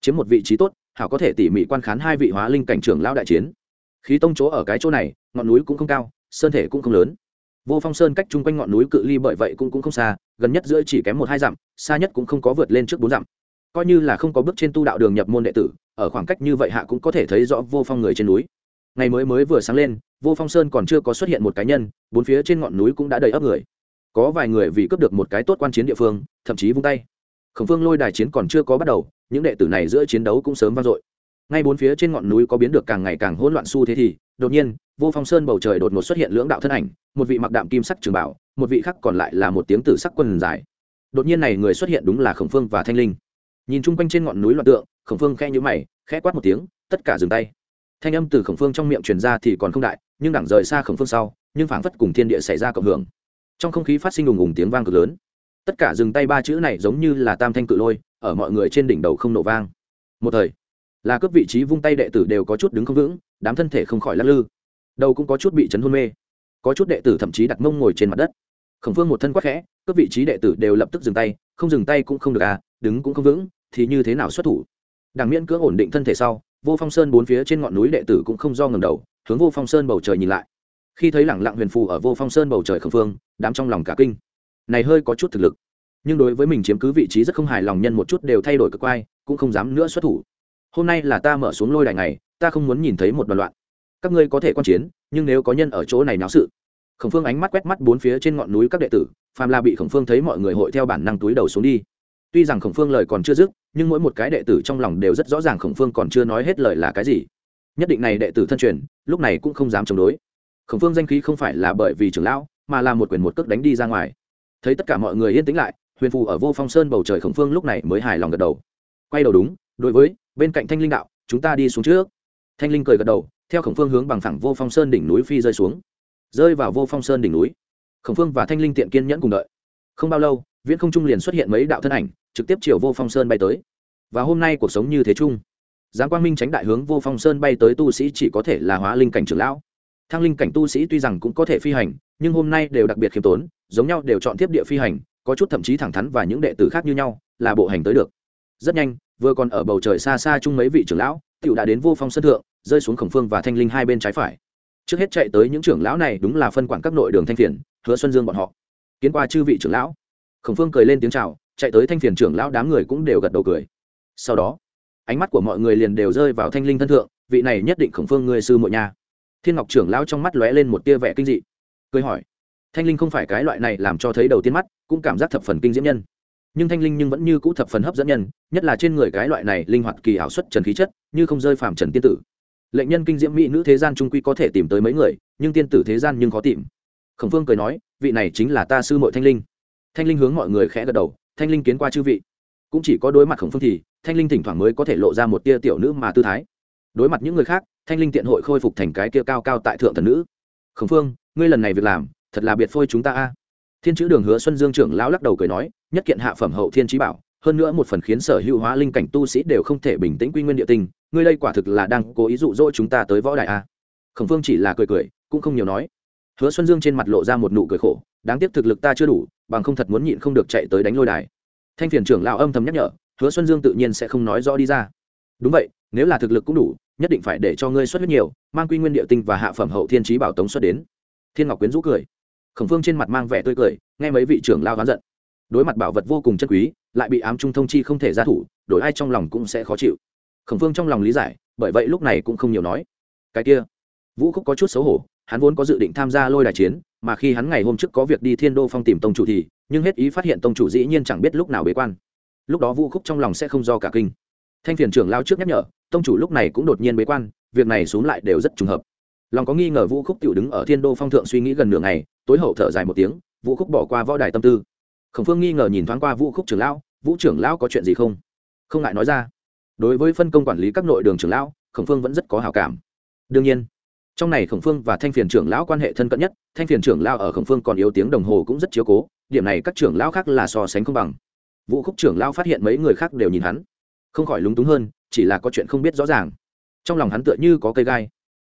Chiếm một vị trí tốt, hảo có thể tỉ mỉ quan khán hai vị hóa linh cảnh trưởng lão đại chiến. Khí tông chỗ ở cái chỗ này, ngọn núi cũng không cao, sơn thể cũng không lớn. Vô phong sơn cách chung quanh ngọn núi cự ly bởi vậy cũng cũng không xa, gần nhất giữa chỉ kém một hai dặm, xa nhất cũng không có vượt lên trước bốn dặm coi như là không có bước trên tu đạo đường nhập môn đệ tử, ở khoảng cách như vậy hạ cũng có thể thấy rõ vô phong người trên núi. Ngày mới mới vừa sáng lên, vô phong sơn còn chưa có xuất hiện một cá nhân, bốn phía trên ngọn núi cũng đã đầy ấp người. Có vài người vì cướp được một cái tốt quan chiến địa phương, thậm chí vung tay. Khổng phương lôi đài chiến còn chưa có bắt đầu, những đệ tử này giữa chiến đấu cũng sớm vang dội. Ngay bốn phía trên ngọn núi có biến được càng ngày càng hỗn loạn xu thế thì, đột nhiên, vô phong sơn bầu trời đột ngột xuất hiện lưỡng đạo thân ảnh, một vị mặc đạm kim sắc trường bảo, một vị khác còn lại là một tiếng tử sắc quần dài. Đột nhiên này người xuất hiện đúng là khổng phương và thanh linh nhìn chung quanh trên ngọn núi loạn tượng, khổng phương khe nhũ mày, khẽ quát một tiếng, tất cả dừng tay. Thanh âm từ khổng phương trong miệng truyền ra thì còn không đại, nhưng đẳng rời xa khổng phương sau, nhưng phảng phất cùng thiên địa xảy ra cộng hưởng. Trong không khí phát sinh ùng ùng tiếng vang cực lớn. Tất cả dừng tay ba chữ này giống như là tam thanh cự lôi, ở mọi người trên đỉnh đầu không nổ vang. Một thời, là cướp vị trí vung tay đệ tử đều có chút đứng không vững, đám thân thể không khỏi lắc lư. Đầu cũng có chút bị chấn hôn mê. Có chút đệ tử thậm chí đặt mông ngồi trên mặt đất. Khổng phương một thân quắc khẽ, cướp vị trí đệ tử đều lập tức dừng tay, không dừng tay cũng không được à đứng cũng không vững thì như thế nào xuất thủ? Đảng miễn cưỡng ổn định thân thể sau, vô phong sơn bốn phía trên ngọn núi đệ tử cũng không do ngầm đầu, hướng vô phong sơn bầu trời nhìn lại. Khi thấy lẳng lặng huyền phù ở vô phong sơn bầu trời khổng phương, đám trong lòng cả kinh. Này hơi có chút thực lực. Nhưng đối với mình chiếm cứ vị trí rất không hài lòng nhân một chút đều thay đổi cực quai cũng không dám nữa xuất thủ. Hôm nay là ta mở xuống lôi đài này ta không muốn nhìn thấy một đoàn loạn. Các ngươi có thể quan chiến, nhưng nếu có nhân ở chỗ này náo sự. Khổng phương ánh mắt quét mắt bốn phía trên ngọn núi các đệ tử, phàm là bị khổng phương thấy mọi người hội theo bản năng túi đầu xuống đi tuy rằng khổng phương lời còn chưa dứt, nhưng mỗi một cái đệ tử trong lòng đều rất rõ ràng khổng phương còn chưa nói hết lời là cái gì. Nhất định này đệ tử thân truyền, lúc này cũng không dám chống đối. Khổng phương danh khí không phải là bởi vì trưởng lão, mà là một quyền một cước đánh đi ra ngoài. Thấy tất cả mọi người yên tĩnh lại, huyền phù ở vô phong sơn bầu trời khổng phương lúc này mới hài lòng gật đầu. Quay đầu đúng, đối với, bên cạnh thanh linh đạo, chúng ta đi xuống trước. Thanh linh cười gật đầu, theo khổng phương hướng bằng thẳng vô phong sơn đỉnh núi phi rơi xuống. Rơi vào vô phong sơn đỉnh núi, khổng phương và thanh linh tiện kiên nhẫn cùng đợi. Không bao lâu viễn không trung liền xuất hiện mấy đạo thân ảnh, trực tiếp chiều vô phong sơn bay tới. Và hôm nay cuộc sống như thế chung giáng quang minh tránh đại hướng vô phong sơn bay tới tu sĩ chỉ có thể là hóa linh cảnh trưởng lão. Thang linh cảnh tu sĩ tuy rằng cũng có thể phi hành, nhưng hôm nay đều đặc biệt khiêm tốn, giống nhau đều chọn tiếp địa phi hành, có chút thậm chí thẳng thắn và những đệ tử khác như nhau, là bộ hành tới được. Rất nhanh, vừa còn ở bầu trời xa xa chung mấy vị trưởng lão tựu đã đến vô phong sân thượng, rơi xuống khổng phương và thanh linh hai bên trái phải. Trước hết chạy tới những trưởng lão này đúng là phân quản các nội đường thanh phiền, hứa xuân dương bọn họ. Kiến qua chư vị trưởng lão khổng phương cười lên tiếng chào, chạy tới thanh phiền trưởng lão đám người cũng đều gật đầu cười. Sau đó, ánh mắt của mọi người liền đều rơi vào thanh linh thân thượng, vị này nhất định khổng phương người sư muội nha. Thiên ngọc trưởng lão trong mắt lóe lên một tia vẻ kinh dị. Cười hỏi, thanh linh không phải cái loại này làm cho thấy đầu tiên mắt, cũng cảm giác thập phần kinh diễm nhân. Nhưng thanh linh nhưng vẫn như cũ thập phần hấp dẫn nhân, nhất là trên người cái loại này linh hoạt kỳ ảo xuất trần khí chất, như không rơi phàm trần tiên tử. Lệnh nhân kinh diễm mỹ nữ thế gian trung quy có thể tìm tới mấy người, nhưng tiên tử thế gian nhưng khó tìm. Khổng phương cười nói, vị này chính là ta sư mội thanh linh thanh linh hướng mọi người khẽ gật đầu, thanh linh kiến qua chư vị. Cũng chỉ có đối mặt khổng phương thì, thanh linh thỉnh thoảng mới có thể lộ ra một tia tiểu nữ mà tư thái. Đối mặt những người khác, thanh linh tiện hội khôi phục thành cái kia cao cao tại thượng thần nữ. Khổng phương, ngươi lần này việc làm, thật là biệt phôi chúng ta a. Thiên chữ đường hứa xuân dương trưởng lão lắc đầu cười nói, nhất kiện hạ phẩm hậu thiên trí bảo, hơn nữa một phần khiến sở hữu hóa linh cảnh tu sĩ đều không thể bình tĩnh quy nguyên địa tinh ngươi đây quả thực là đang cố ý dụ dỗ chúng ta tới võ đại a. Khổng phương chỉ là cười cười, cũng không nhiều nói hứa xuân dương trên mặt lộ ra một nụ cười khổ, đáng tiếc thực lực ta chưa đủ, bằng không thật muốn nhịn không được chạy tới đánh lôi đài. Thanh phiền trưởng lão âm thầm nhắc nhở, hứa xuân dương tự nhiên sẽ không nói rõ đi ra. Đúng vậy, nếu là thực lực cũng đủ, nhất định phải để cho ngươi xuất huyết nhiều, mang quy nguyên địa tinh và hạ phẩm hậu thiên trí bảo tống xuất đến. Thiên ngọc quyến rũ cười. Khổng phương trên mặt mang vẻ tươi cười, nghe mấy vị trưởng lao hoán giận. Đối mặt bảo vật vô cùng chân quý, lại bị ám trung thông chi không thể ra thủ, đổi ai trong lòng cũng sẽ khó chịu. Khổng phương trong lòng lý giải, bởi vậy lúc này cũng không nhiều nói. Cái kia. Vũ khúc có chút xấu hổ hắn vốn có dự định tham gia lôi đài chiến, mà khi hắn ngày hôm trước có việc đi thiên đô phong tìm tông chủ thì, nhưng hết ý phát hiện tông chủ dĩ nhiên chẳng biết lúc nào bế quan. Lúc đó vũ khúc trong lòng sẽ không do cả kinh. Thanh phiền trưởng lao trước nhắc nhở, tông chủ lúc này cũng đột nhiên bế quan, việc này xuống lại đều rất trùng hợp. Lòng có nghi ngờ vũ khúc tiểu đứng ở thiên đô phong thượng suy nghĩ gần nửa ngày, tối hậu thở dài một tiếng, vũ khúc bỏ qua võ đài tâm tư. Khổng phương nghi ngờ nhìn thoáng qua vũ khúc trưởng lão, vũ trưởng lão có chuyện gì không? Không ngại nói ra. Đối với phân công quản lý các nội đường trưởng lão, khổng phương vẫn rất có hào cảm. Đương nhiên trong này khổng phương và thanh phiền trưởng lão quan hệ thân cận nhất, thanh phiền trưởng lão ở khổng phương còn yếu tiếng đồng hồ cũng rất chiếu cố, điểm này các trưởng lão khác là so sánh không bằng. Vũ khúc trưởng lão phát hiện mấy người khác đều nhìn hắn. Không khỏi lúng túng hơn, chỉ là có chuyện không biết rõ ràng. Trong lòng hắn tựa như có cây gai.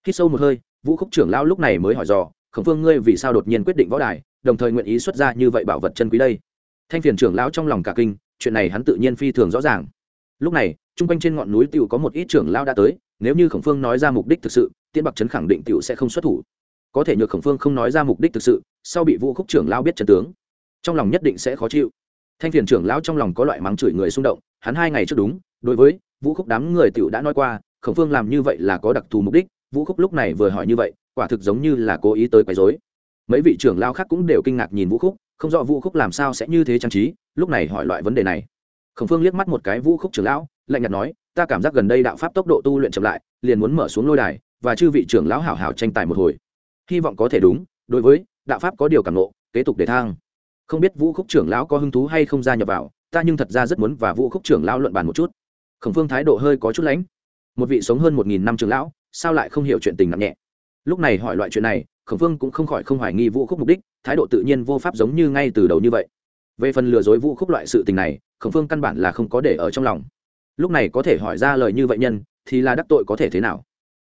Hít sâu một hơi, vũ khúc trưởng lão lúc này mới hỏi dò, khổng phương, ngươi vì sao đột nhiên quyết định võ đài, đồng thời nguyện ý xuất ra như vậy bảo vật chân quý đây? Thanh phiền trưởng lão trong lòng cả kinh, chuyện này hắn tự nhiên phi thường rõ ràng. Lúc này chung quanh trên ngọn núi t có một ít trưởng lão đã tới, nếu như khổng phương nói ra mục đích thực sự tiên bạc trấn khẳng định tiểu sẽ không xuất thủ. Có thể nhược khổng phương không nói ra mục đích thực sự, sau bị vũ khúc trưởng lão biết trần tướng, trong lòng nhất định sẽ khó chịu. Thanh phiền trưởng lão trong lòng có loại mắng chửi người xung động, hắn hai ngày trước đúng, đối với vũ khúc đám người tiểu đã nói qua, khổng phương làm như vậy là có đặc thù mục đích, vũ khúc lúc này vừa hỏi như vậy, quả thực giống như là cố ý tới quấy dối mấy vị trưởng lao khác cũng đều kinh ngạc nhìn vũ khúc, không rõ vũ khúc làm sao sẽ như thế trang trí, lúc này hỏi loại vấn đề này. Khổng phương liếc mắt một cái vũ khúc trưởng lão, lạnh nhạt nói, ta cảm giác gần đây đạo pháp tốc độ tu luyện chậm lại, liền muốn mở xuống lôi đài và chư vị trưởng lão hảo hảo tranh tài một hồi. Hy vọng có thể đúng, đối với đạo pháp có điều cảm nộ kế tục để thang. Không biết vũ khúc trưởng lão có hứng thú hay không gia nhập vào, ta nhưng thật ra rất muốn và vũ khúc trưởng lão luận bàn một chút. Khổng phương thái độ hơi có chút lãnh. Một vị sống hơn một nghìn năm trưởng lão, sao lại không hiểu chuyện tình nặng nhẹ? Lúc này hỏi loại chuyện này, khổng phương cũng không khỏi không hoài nghi vũ khúc mục đích, thái độ tự nhiên vô pháp giống như ngay từ đầu như vậy. Về phần lừa dối vũ khúc loại sự tình này, khổng phương căn bản là không có để ở trong lòng. Lúc này có thể hỏi ra lời như vậy nhân, thì là đắc tội có thể thế nào?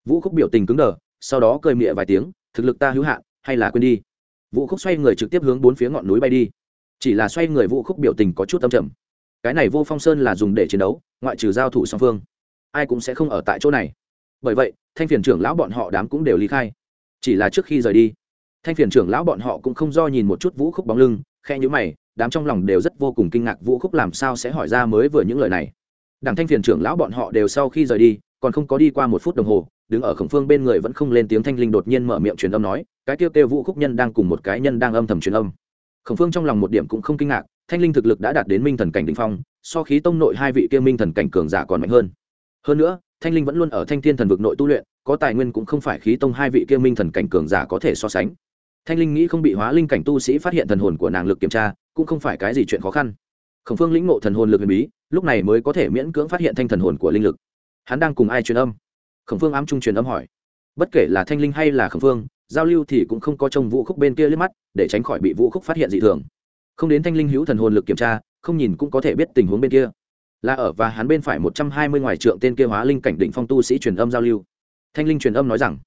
Vũ khúc biểu tình cứng đờ, sau đó cười mịa vài tiếng, thực lực ta hữu hạn, hay là quên đi. Vũ khúc xoay người trực tiếp hướng bốn phía ngọn núi bay đi. Chỉ là xoay người vũ khúc biểu tình có chút tâm trầm. Cái này vô phong sơn là dùng để chiến đấu, ngoại trừ giao thủ song phương, ai cũng sẽ không ở tại chỗ này. Bởi vậy, thanh phiền trưởng lão bọn họ đám cũng đều ly khai. Chỉ là trước khi rời đi, thanh phiền trưởng lão bọn họ cũng không do nhìn một chút vũ khúc bóng lưng khe nhữ mày, đám trong lòng đều rất vô cùng kinh ngạc vũ khúc làm sao sẽ hỏi ra mới vừa những lời này. Đảng thanh phiền trưởng lão bọn họ đều sau khi rời đi còn không có đi qua một phút đồng hồ, đứng ở khổng phương bên người vẫn không lên tiếng thanh linh đột nhiên mở miệng truyền âm nói, cái kêu kêu vũ khúc nhân đang cùng một cái nhân đang âm thầm truyền âm. Khổng phương trong lòng một điểm cũng không kinh ngạc, thanh linh thực lực đã đạt đến minh thần cảnh đ ỉ n h phong, so khí tông nội hai vị kia minh thần cảnh cường giả còn mạnh hơn. Hơn nữa, thanh linh vẫn luôn ở thanh thiên thần vực nội tu luyện, có tài nguyên cũng không phải khí tông hai vị kia minh thần cảnh cường giả có thể so sánh. Thanh linh nghĩ không bị hóa linh cảnh tu sĩ phát hiện thần hồn của nàng lực kiểm tra, cũng không phải cái gì chuyện khó khăn. Khổng phương lĩnh ngộ thần hồn lực huyền bí, lúc này mới có thể miễn cưỡng phát hiện thanh thần hồn của linh lực hắn đang cùng ai truyền âm? Khổng phương ám trung truyền âm hỏi. Bất kể là thanh linh hay là khổng phương, giao lưu thì cũng không có trông vũ khúc bên kia liếc mắt, để tránh khỏi bị vũ khúc phát hiện dị thường. Không đến thanh linh hữu thần hồn lực kiểm tra, không nhìn cũng có thể biết tình huống bên kia. Là ở và hắn bên phải một trăm hai mươi ngoài trượng tên kia hóa linh cảnh định phong tu sĩ truyền âm giao lưu. Thanh linh truyền âm nói rằng,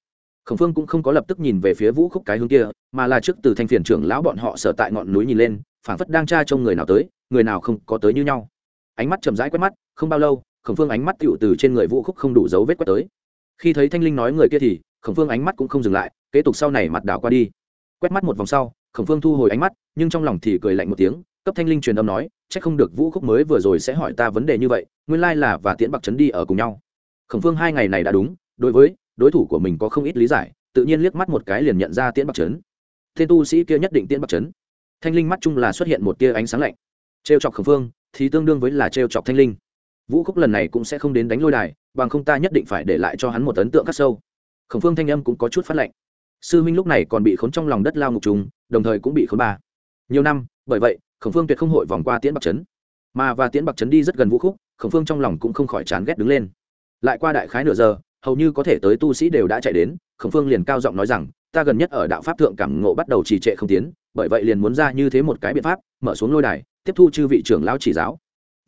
khổng phương cũng không có lập tức nhìn về phía vũ khúc cái hướng kia, mà là trước từ thanh phiền trưởng lão bọn họ sở tại ngọn núi nhìn lên, phảng phất đang tra trông người nào tới, người nào không có tới như nhau. Ánh mắt chậm rãi quét mắt, không bao lâu khổng phương ánh mắt tựu từ trên người vũ khúc không đủ dấu vết quét tới. Khi thấy thanh linh nói người kia thì, khổng phương ánh mắt cũng không dừng lại, kế tục sau này mặt đảo qua đi. Quét mắt một vòng sau, khổng phương thu hồi ánh mắt, nhưng trong lòng thì cười lạnh một tiếng, cấp thanh linh truyền âm nói c h ắ c không được vũ khúc mới vừa rồi sẽ hỏi ta vấn đề như vậy, nguyên lai là và tiễn bạc trấn đi ở cùng nhau. Khổng phương hai ngày này đã đúng, đối với đối thủ của mình có không ít lý giải, tự nhiên liếc mắt một cái liền nhận ra tiễn bạc trấn. Tên tu sĩ kia nhất định tiễn bạc trấn. Thanh linh mắt chung là xuất hiện một tia ánh sáng lạnh. Trêu chọc khổng phương thì tương đương với là trêu chọc thanh linh vũ khúc lần này cũng sẽ không đến đánh lôi đài, bằng không ta nhất định phải để lại cho hắn một ấn tượng khắc sâu. Khổng phương thanh âm cũng có chút phát lạnh. Sư Minh lúc này còn bị khốn trong lòng đất lao ngục trùng, đồng thời cũng bị khốn ba. Nhiều năm, bởi vậy, khổng phương tuyệt không hội vòng qua tiễn bạc trấn. Mà và tiễn bạc trấn đi rất gần vũ khúc, khổng phương trong lòng cũng không khỏi chán ghét đứng lên. Lại qua đại khái nửa giờ, hầu như có thể tới tu sĩ đều đã chạy đến, khổng phương liền cao giọng nói rằng, ta gần nhất ở đạo pháp thượng cảm ngộ bắt đầu trì trệ không tiến, bởi vậy liền muốn ra như thế một cái biện pháp, mở xuống lôi đài, tiếp thu chư vị trưởng lão chỉ giáo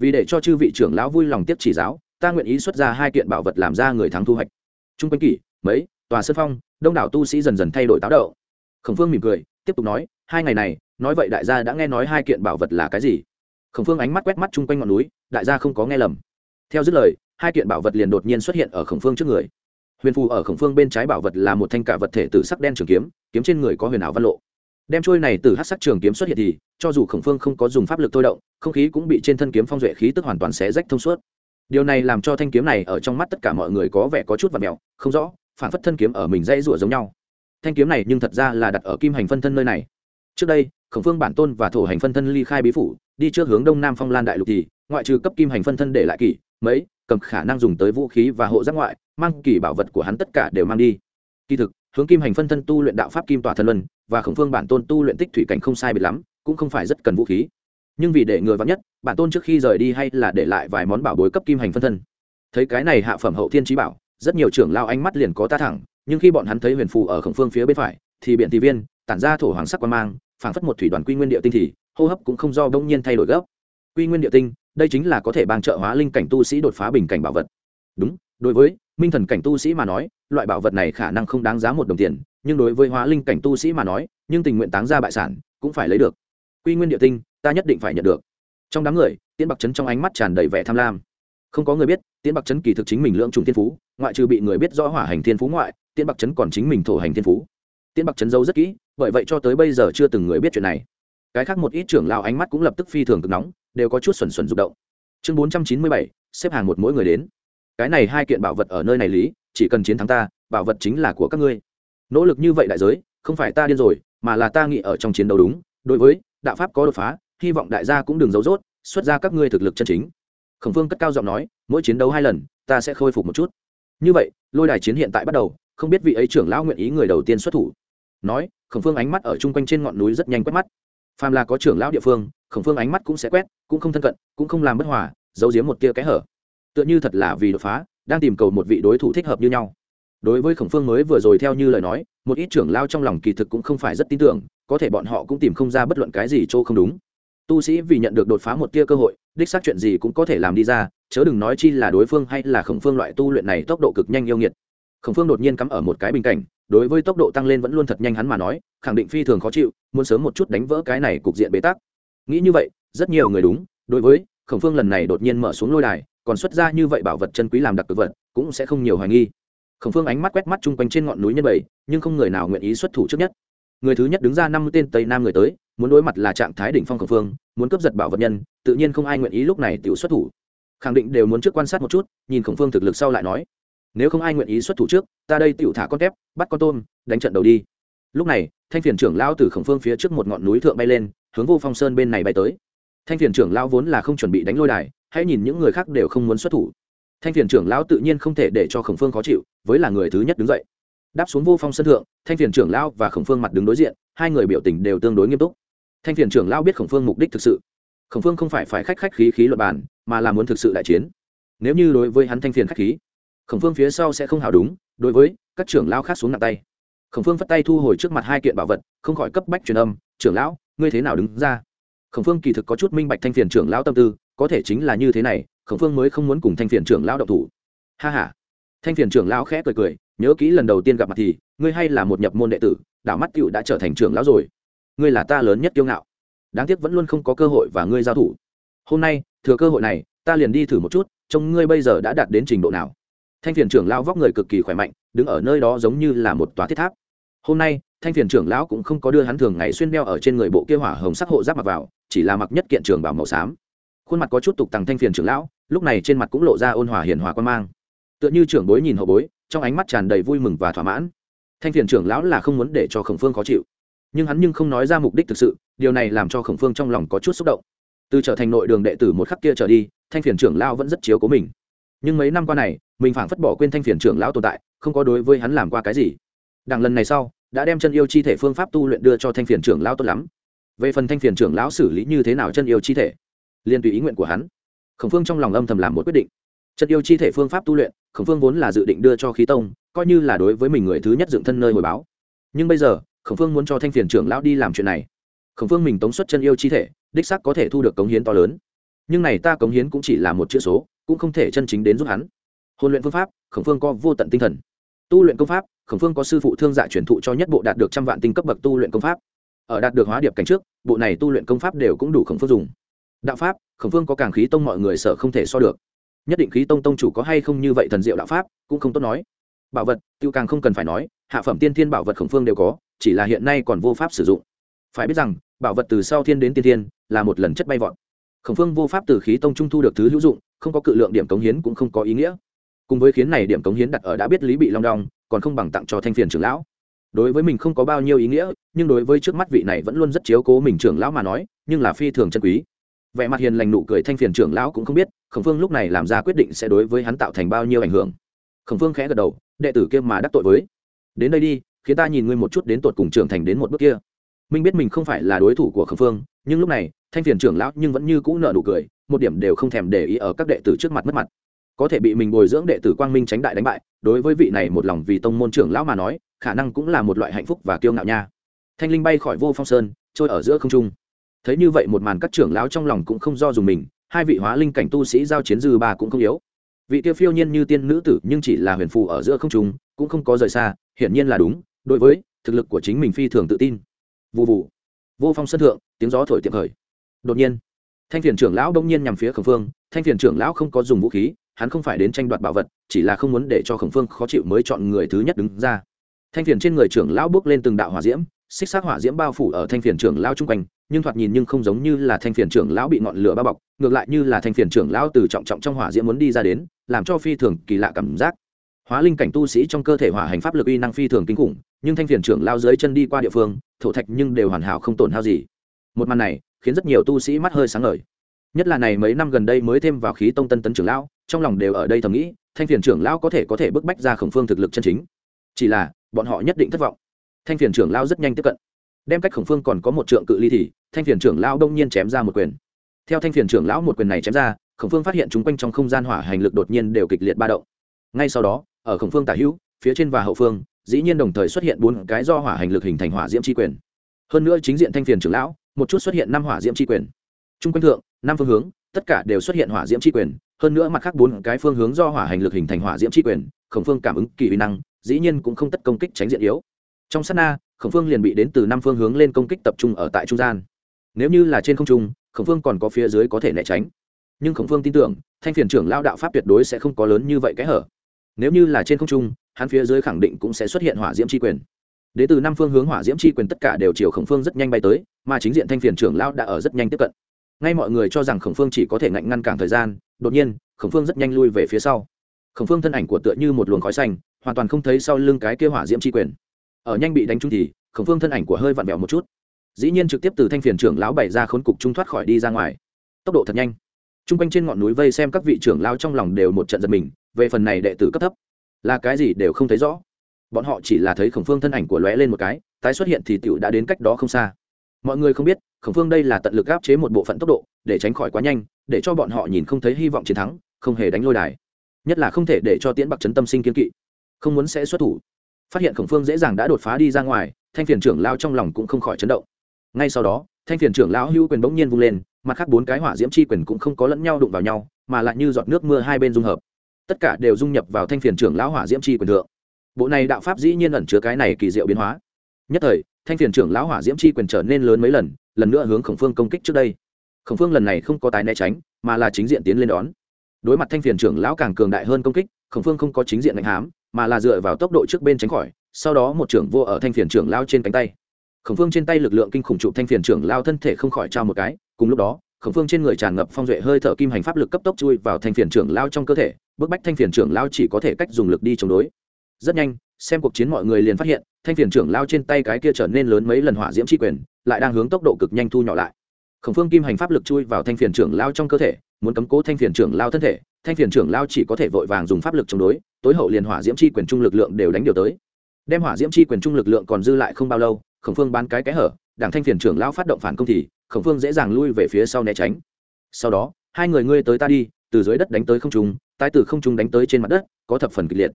vì để cho chư vị trưởng lão vui lòng tiếp chỉ giáo, ta nguyện ý xuất ra hai kiện bảo vật làm ra người thắng thu hoạch. Trung quanh kỷ, mấy, tòa sơn phong, đông đảo tu sĩ dần dần thay đổi táo đậu khổng phương mỉm cười, tiếp tục nói, hai ngày này, nói vậy đại gia đã nghe nói hai kiện bảo vật là cái gì? Khổng phương ánh mắt quét mắt chung quanh ngọn núi, đại gia không có nghe lầm. Theo dứt lời, hai kiện bảo vật liền đột nhiên xuất hiện ở khổng phương trước người. Huyền phù ở khổng phương bên trái bảo vật là một thanh cả vật thể từ sắc đen trường kiếm kiếm trên người có huyền ảo văn lộ đem trôi này từ hát sắc trường kiếm xuất hiện thì, cho dù khổng phương không có dùng pháp lực thôi động, không khí cũng bị trên thân kiếm phong duệ khí tức hoàn toàn xé rách thông suốt. Điều này làm cho thanh kiếm này ở trong mắt tất cả mọi người có vẻ có chút và mẹo không rõ, phản phất thân kiếm ở mình dãy rủa giống nhau. Thanh kiếm này nhưng thật ra là đặt ở kim hành phân thân nơi này. Trước đây, khổng phương bản tôn và thổ hành phân thân ly khai bí phủ, đi trước hướng đông nam phong lan đại lục thì, ngoại trừ cấp kim hành phân thân để lại kỷ, mấy, cầm khả năng dùng tới vũ khí và hộ giác ngoại, mang kỷ bảo vật của hắn tất cả đều mang đi. Kỳ thực hướng kim hành phân thân tu luyện đạo pháp kim tỏa thần luân và khổng phương bản tôn tu luyện tích thủy cảnh không sai biệt lắm, cũng không phải rất cần vũ khí. Nhưng vì để người vắng nhất, bản tôn trước khi rời đi hay là để lại vài món bảo bối cấp kim hành phân thân. Thấy cái này hạ phẩm hậu thiên trí bảo, rất nhiều trưởng lao ánh mắt liền có ta thẳng, nhưng khi bọn hắn thấy huyền phù ở khổng phương phía bên phải, thì biện thị viên, tản ra thổ hoàng sắc quan mang, phảng phất một thủy đoàn quy nguyên địa tinh thì, hô hấp cũng không do đông nhiên thay đổi gấp. Quy nguyên địa tinh, đây chính là có thể bang trợ hóa linh cảnh tu sĩ đột phá bình cảnh bảo vật. Đúng, đối với minh thần cảnh tu sĩ mà nói, loại bảo vật này khả năng không đáng giá một đồng tiền, nhưng đối với hóa linh cảnh tu sĩ mà nói, nhưng tình nguyện táng ra bại sản, cũng phải lấy được. Quy nguyên địa tinh, ta nhất định phải nhận được. Trong đám người, tiễn bạc trấn trong ánh mắt tràn đầy vẻ tham lam. Không có người biết, tiễn bạc trấn kỳ thực chính mình lưỡng trùng thiên phú, ngoại trừ bị người biết rõ hỏa hành thiên phú ngoại, tiễn bạc trấn còn chính mình thổ hành thiên phú. Tiễn bạc trấn giấu rất kỹ, bởi vậy cho tới bây giờ chưa từng người biết chuyện này. Cái khác một ít trưởng lao ánh mắt cũng lập tức phi thường cực nóng, đều có chút xuẩn xuẩn rụng động. Chương bốn trăm chín mươi bảy, xếp hàng một mỗi người đến cái này hai kiện bảo vật ở nơi này lý, chỉ cần chiến thắng ta, bảo vật chính là của các ngươi. Nỗ lực như vậy đại giới, không phải ta điên rồi, mà là ta nghĩ ở trong chiến đấu đúng. Đối với, đạo pháp có đột phá, hy vọng đại gia cũng đừng giấu rốt, xuất ra các ngươi thực lực chân chính. Khổng phương cất cao giọng nói, mỗi chiến đấu hai lần, ta sẽ khôi phục một chút. Như vậy, lôi đài chiến hiện tại bắt đầu, không biết vị ấy trưởng lão nguyện ý người đầu tiên xuất thủ. Nói, khổng phương ánh mắt ở chung quanh trên ngọn núi rất nhanh quét mắt. Phàm là có trưởng lão địa phương, khổng phương ánh mắt cũng sẽ quét, cũng không thân cận, cũng không làm bất hòa, giấu giếm một tia kẽ hở tựa như thật là vì đột phá, đang tìm cầu một vị đối thủ thích hợp như nhau. Đối với khổng phương mới vừa rồi theo như lời nói, một ít trưởng lao trong lòng kỳ thực cũng không phải rất tin tưởng, có thể bọn họ cũng tìm không ra bất luận cái gì chỗ không đúng. Tu sĩ vì nhận được đột phá một tia cơ hội, đích xác chuyện gì cũng có thể làm đi ra, chớ đừng nói chi là đối phương hay là khổng phương loại tu luyện này tốc độ cực nhanh yêu nghiệt. Khổng phương đột nhiên cắm ở một cái bình cảnh, đối với tốc độ tăng lên vẫn luôn thật nhanh hắn mà nói, khẳng định phi thường khó chịu, muốn sớm một chút đánh vỡ cái này cục diện bế tắc. Nghĩ như vậy, rất nhiều người đúng, đối với khổng phương lần này đột nhiên mở xuống lôi đài còn xuất ra như vậy bảo vật chân quý làm đặc cực vật, cũng sẽ không nhiều hoài nghi. Khổng phương ánh mắt quét mắt chung quanh trên ngọn núi nhân bảy, nhưng không người nào nguyện ý xuất thủ trước nhất. Người thứ nhất đứng ra năm tên tây nam người tới, muốn đối mặt là trạng thái đỉnh phong khổng phương, muốn cướp giật bảo vật nhân, tự nhiên không ai nguyện ý lúc này tự xuất thủ. Khẳng định đều muốn trước quan sát một chút, nhìn khổng phương thực lực sau lại nói, nếu không ai nguyện ý xuất thủ trước, ta đây tự thả con tép, bắt con tôm, đánh trận đầu đi. Lúc này, thanh phiền trưởng lao từ khổng phương phía trước một ngọn núi thượng bay lên, hướng vô phong sơn bên này bay tới. Thanh phiền trưởng lao vốn là không chuẩn bị đánh lôi đài hãy nhìn những người khác đều không muốn xuất thủ. Thanh phiền trưởng lão tự nhiên không thể để cho khổng phương khó chịu, với là người thứ nhất đứng dậy. Đáp xuống vô phong sân thượng, thanh phiền trưởng lão và khổng phương mặt đứng đối diện, hai người biểu tình đều tương đối nghiêm túc. Thanh phiền trưởng lão biết khổng phương mục đích thực sự. Khổng phương không phải phải khách khách khí khí luật bàn, mà là muốn thực sự đại chiến. Nếu như đối với hắn thanh phiền khách khí, khổng phương phía sau sẽ không hào đúng, đối với các trưởng lão khác xuống nặng tay. Khổng phương phất tay thu hồi trước mặt hai kiện bảo vật, không khỏi cấp bách truyền âm, trưởng lão, ngươi thế nào đứng ra? Khổng phương kỳ thực có chút minh bạch thanh phiền trưởng lão tâm tư có thể chính là như thế này, khổng phương mới không muốn cùng thanh phiền trưởng lão động thủ. Ha h a thanh phiền trưởng lão khẽ cười cười, nhớ kỹ lần đầu tiên gặp mặt thì, ngươi hay là một nhập môn đệ tử, đảo mắt cựu đã trở thành trưởng lão rồi. Ngươi là ta lớn nhất kiêu ngạo. Đáng tiếc vẫn luôn không có cơ hội và ngươi giao thủ. Hôm nay, thừa cơ hội này, ta liền đi thử một chút, trông ngươi bây giờ đã đạt đến trình độ nào. Thanh phiền trưởng lão vóc người cực kỳ khỏe mạnh, đứng ở nơi đó giống như là một tòa thiết tháp. Hôm nay, thanh phiền trưởng lão cũng không có đưa hắn thường ngày xuyên đeo ở trên người bộ kia hỏa hồng sắc hộ giáp mặc vào, chỉ là mặc nhất kiện trường bảo màu xám khuôn mặt có chút tục tằng thanh phiền trưởng lão, lúc này trên mặt cũng lộ ra ôn hòa hiền hòa quan mang. Tựa như trưởng bối nhìn hậu bối, trong ánh mắt tràn đầy vui mừng và thỏa mãn. Thanh phiền trưởng lão là không muốn để cho khổng phương khó chịu. Nhưng hắn nhưng không nói ra mục đích thực sự, điều này làm cho khổng phương trong lòng có chút xúc động. Từ trở thành nội đường đệ tử một khắc kia trở đi, thanh phiền trưởng lão vẫn rất chiếu cố mình. Nhưng mấy năm qua này, mình phảng phất bỏ quên thanh phiền trưởng lão tồn tại, không có đối với hắn làm qua cái gì. Đằng lần này sau, đã đem chân yêu chi thể phương pháp tu luyện đưa cho thanh phiền trưởng lão tốt lắm. Về phần thanh phiền trưởng lão xử lý như thế nào chân yêu chi thể? Liên tùy ý nguyện của hắn. Khổng phương trong lòng âm thầm làm một quyết định. Chất yêu chi thể phương pháp tu luyện, khổng phương vốn là dự định đưa cho khí tông, coi như là đối với mình người thứ nhất dựng thân nơi hồi báo. Nhưng bây giờ, khổng phương muốn cho thanh phiền trưởng lão đi làm chuyện này. Khổng phương mình tống xuất chân yêu chi thể, đích sắc có thể thu được cống hiến to lớn. Nhưng này ta cống hiến cũng chỉ là một chữ số, cũng không thể chân chính đến giúp hắn. Hôn luyện phương pháp, khổng phương có vô tận tinh thần. Tu luyện công pháp, khổng phương có sư phụ thương dạ truyền thụ cho nhất bộ đạt được trăm vạn tinh cấp bậc tu luyện công pháp. Ở đạt được hóa điệp cảnh trước, bộ này tu luyện công pháp đều cũng đủ khổng phương dùng đạo pháp, khổng phương có càng khí tông mọi người sợ không thể so được. Nhất định khí tông tông chủ có hay không như vậy thần diệu đạo pháp, cũng không tốt nói. Bảo vật, tiêu càng không cần phải nói, hạ phẩm tiên thiên bảo vật khổng phương đều có, chỉ là hiện nay còn vô pháp sử dụng. Phải biết rằng, bảo vật từ sau thiên đến tiên thiên, là một lần chất bay vọt. Khổng phương vô pháp từ khí tông trung thu được thứ hữu dụng, không có cự lượng điểm cống hiến cũng không có ý nghĩa. Cùng với khiến này điểm cống hiến đặt ở đã biết lý bị long đong, còn không bằng tặng cho thanh phiền trưởng lão. Đối với mình không có bao nhiêu ý nghĩa, nhưng đối với trước mắt vị này vẫn luôn rất chiếu cố mình trưởng lão mà nói, nhưng là phi thường chân quý vẻ mặt hiền lành nụ cười thanh phiền trưởng lão cũng không biết, khổng phương lúc này làm ra quyết định sẽ đối với hắn tạo thành bao nhiêu ảnh hưởng. Khổng phương khẽ gật đầu, đệ tử kia mà đắc tội với. Đến đây đi, khiến ta nhìn ngươi một chút đến tột cùng trưởng thành đến một bước kia. Minh biết mình không phải là đối thủ của khổng phương, nhưng lúc này, thanh phiền trưởng lão nhưng vẫn như cũ nợ nụ cười, một điểm đều không thèm để ý ở các đệ tử trước mặt mất mặt. Có thể bị mình bồi dưỡng đệ tử quang minh tránh đại đánh bại, đối với vị này một lòng vì tông môn trưởng lão mà nói, khả năng cũng là một loại hạnh phúc và kiêu ngạo nha. Thanh linh bay khỏi vô phong sơn, trôi ở giữa không trung thấy như vậy một màn các trưởng lão trong lòng cũng không do dùng mình, hai vị hóa linh cảnh tu sĩ giao chiến dư ba cũng không yếu. Vị kia phiêu nhiên như tiên nữ tử nhưng chỉ là huyền phù ở giữa không trung, cũng không có rời xa, hiển nhiên là đúng, đối với thực lực của chính mình phi thường tự tin. Vụ vụ vô phong sân thượng, tiếng gió thổi tiệm khởi. Đột nhiên, thanh phiền trưởng lão đông nhiên nhằm phía khẩn phương, thanh phiền trưởng lão không có dùng vũ khí, hắn không phải đến tranh đoạt bảo vật, chỉ là không muốn để cho khổng phương khó chịu mới chọn người thứ nhất đứng ra. Thanh phiền trên người trưởng lão bước lên từng đạo hỏa diễm, xích xác hỏa diễm bao phủ ở thanh phiền trưởng lão chung quanh nhưng thoạt nhìn nhưng không giống như là thanh phiền trưởng lão bị ngọn lửa bao bọc, ngược lại như là thanh phiền trưởng lão từ trọng trọng trong hỏa diễm muốn đi ra đến, làm cho phi thường kỳ lạ cảm giác. Hóa linh cảnh tu sĩ trong cơ thể hỏa hành pháp lực uy năng phi thường kinh khủng, nhưng thanh phiền trưởng lao dưới chân đi qua địa phương, thổ thạch nhưng đều hoàn hảo không tổn hao gì. Một màn này, khiến rất nhiều tu sĩ mắt hơi sáng ngời. Nhất là này mấy năm gần đây mới thêm vào khí tông tân tấn trưởng lão, trong lòng đều ở đây thầm nghĩ, thanh phiền trưởng lão có thể có thể bức bách ra khổng phương thực lực chân chính. Chỉ là, bọn họ nhất định thất vọng. Thanh phiền trưởng lão rất nhanh tiếp cận đem cách khổng phương còn có một trượng cự ly thì, thanh phiền trưởng lão đông nhiên chém ra một quyền. Theo thanh phiền trưởng lão một quyền này chém ra, khổng phương phát hiện chúng quanh trong không gian hỏa hành lực đột nhiên đều kịch liệt ba động. Ngay sau đó, ở khổng phương tả hữu, phía trên và hậu phương, dĩ nhiên đồng thời xuất hiện bốn cái do hỏa hành lực hình thành hỏa diễm tri quyền. Hơn nữa chính diện thanh phiền trưởng lão, một chút xuất hiện năm hỏa diễm tri quyền. Chung quanh thượng, năm phương hướng, tất cả đều xuất hiện hỏa diễm tri quyền, hơn nữa mặt khác bốn cái phương hướng do hỏa hành lực hình thành hỏa diễm tri quyền, khổng phương cảm ứng kỳ uy năng, dĩ nhiên cũng không tất công kích tránh diện yếu trong sát na, khổng phương liền bị đến từ năm phương hướng lên công kích tập trung ở tại trung gian. Nếu như là trên không trung, khổng phương còn có phía dưới có thể né tránh. Nhưng khổng phương tin tưởng, thanh phiền trưởng lao đạo pháp tuyệt đối sẽ không có lớn như vậy kẽ hở. Nếu như là trên không trung, hắn phía dưới khẳng định cũng sẽ xuất hiện hỏa diễm tri quyền. Đến từ năm phương hướng hỏa diễm tri quyền tất cả đều chiều khổng phương rất nhanh bay tới, mà chính diện thanh phiền trưởng lao đã ở rất nhanh tiếp cận. Ngay mọi người cho rằng khổng phương chỉ có thể ngạnh ngăn cản thời gian, đột nhiên, khổng phương rất nhanh lui về phía sau. Khổng phương thân ảnh của tựa như một luồng khói xanh, hoàn toàn không thấy sau lưng cái kêu hỏa diễm tri quyền ở nhanh bị đánh trúng thì khổng phương thân ảnh của hơi vặn vẹo một chút. Dĩ nhiên trực tiếp từ thanh phiền trưởng lão bày ra khốn cục trung thoát khỏi đi ra ngoài. Tốc độ thật nhanh. T r u n g quanh trên ngọn núi vây xem các vị trưởng lao trong lòng đều một trận giật mình, về phần này đệ tử cấp thấp, là cái gì đều không thấy rõ. Bọn họ chỉ là thấy khổng phương thân ảnh của lóe lên một cái, tái xuất hiện thì t đã đến cách đó không xa. Mọi người không biết, khổng phương đây là tận lực áp chế một bộ phận tốc độ, để tránh khỏi quá nhanh, để cho bọn họ nhìn không thấy hy vọng chiến thắng, không hề đánh lôi đài. Nhất là không thể để cho tiễn bạc chấn tâm sinh kiên kỵ. Không muốn sẽ xuất thủ phát hiện khổng phương dễ dàng đã đột phá đi ra ngoài, thanh phiền trưởng lao trong lòng cũng không khỏi chấn động. Ngay sau đó, thanh phiền trưởng lão hữu quyền bỗng nhiên vung lên, mặt khác bốn cái hỏa diễm chi quyền cũng không có lẫn nhau đụng vào nhau, mà lại như giọt nước mưa hai bên dung hợp. Tất cả đều dung nhập vào thanh phiền trưởng lão hỏa diễm chi quyền thượng. Bộ này đạo pháp dĩ nhiên ẩn chứa cái này kỳ diệu biến hóa. Nhất thời, thanh phiền trưởng lão hỏa diễm chi quyền trở nên lớn mấy lần lần nữa hướng khổng phương công kích trước đây. Khổng phương lần này không có tái né tránh, mà là chính diện tiến lên đón. Đối mặt thanh phiền trưởng lão càng cường đại hơn công kích, khổng phương không có chính diện đánh hám mà là dựa vào tốc độ trước bên tránh khỏi, sau đó một trưởng vô ở thanh phiền trưởng lao trên cánh tay. Khổng phương trên tay lực lượng kinh khủng trụ thanh phiền trưởng lao thân thể không khỏi trao một cái, cùng lúc đó, khổng phương trên người tràn ngập phong duệ hơi thở kim hành pháp lực cấp tốc chui vào thanh phiền trưởng lao trong cơ thể, bức bách thanh phiền trưởng lao chỉ có thể cách dùng lực đi chống đối. Rất nhanh, xem cuộc chiến mọi người liền phát hiện, thanh phiền trưởng lao trên tay cái kia trở nên lớn mấy lần hỏa diễm tri quyền, lại đang hướng tốc độ cực nhanh thu nhỏ lại. Khổng phương kim hành pháp lực chui vào thanh phiền trưởng lao trong cơ thể, muốn cấm cố thanh phiền trưởng lao thân thể thanh phiền trưởng lao chỉ có thể vội vàng dùng pháp lực chống đối, tối hậu liền hỏa diễm chi quyền trung lực lượng đều đánh điều tới. Đem hỏa diễm chi quyền trung lực lượng còn dư lại không bao lâu, khổng phương bán cái cái hở, đảng thanh phiền trưởng lao phát động phản công thì, khổng phương dễ dàng lui về phía sau né tránh. Sau đó, hai người ngươi tới ta đi, từ dưới đất đánh tới không trung, tái từ không trung đánh tới trên mặt đất, có thập phần kịch liệt.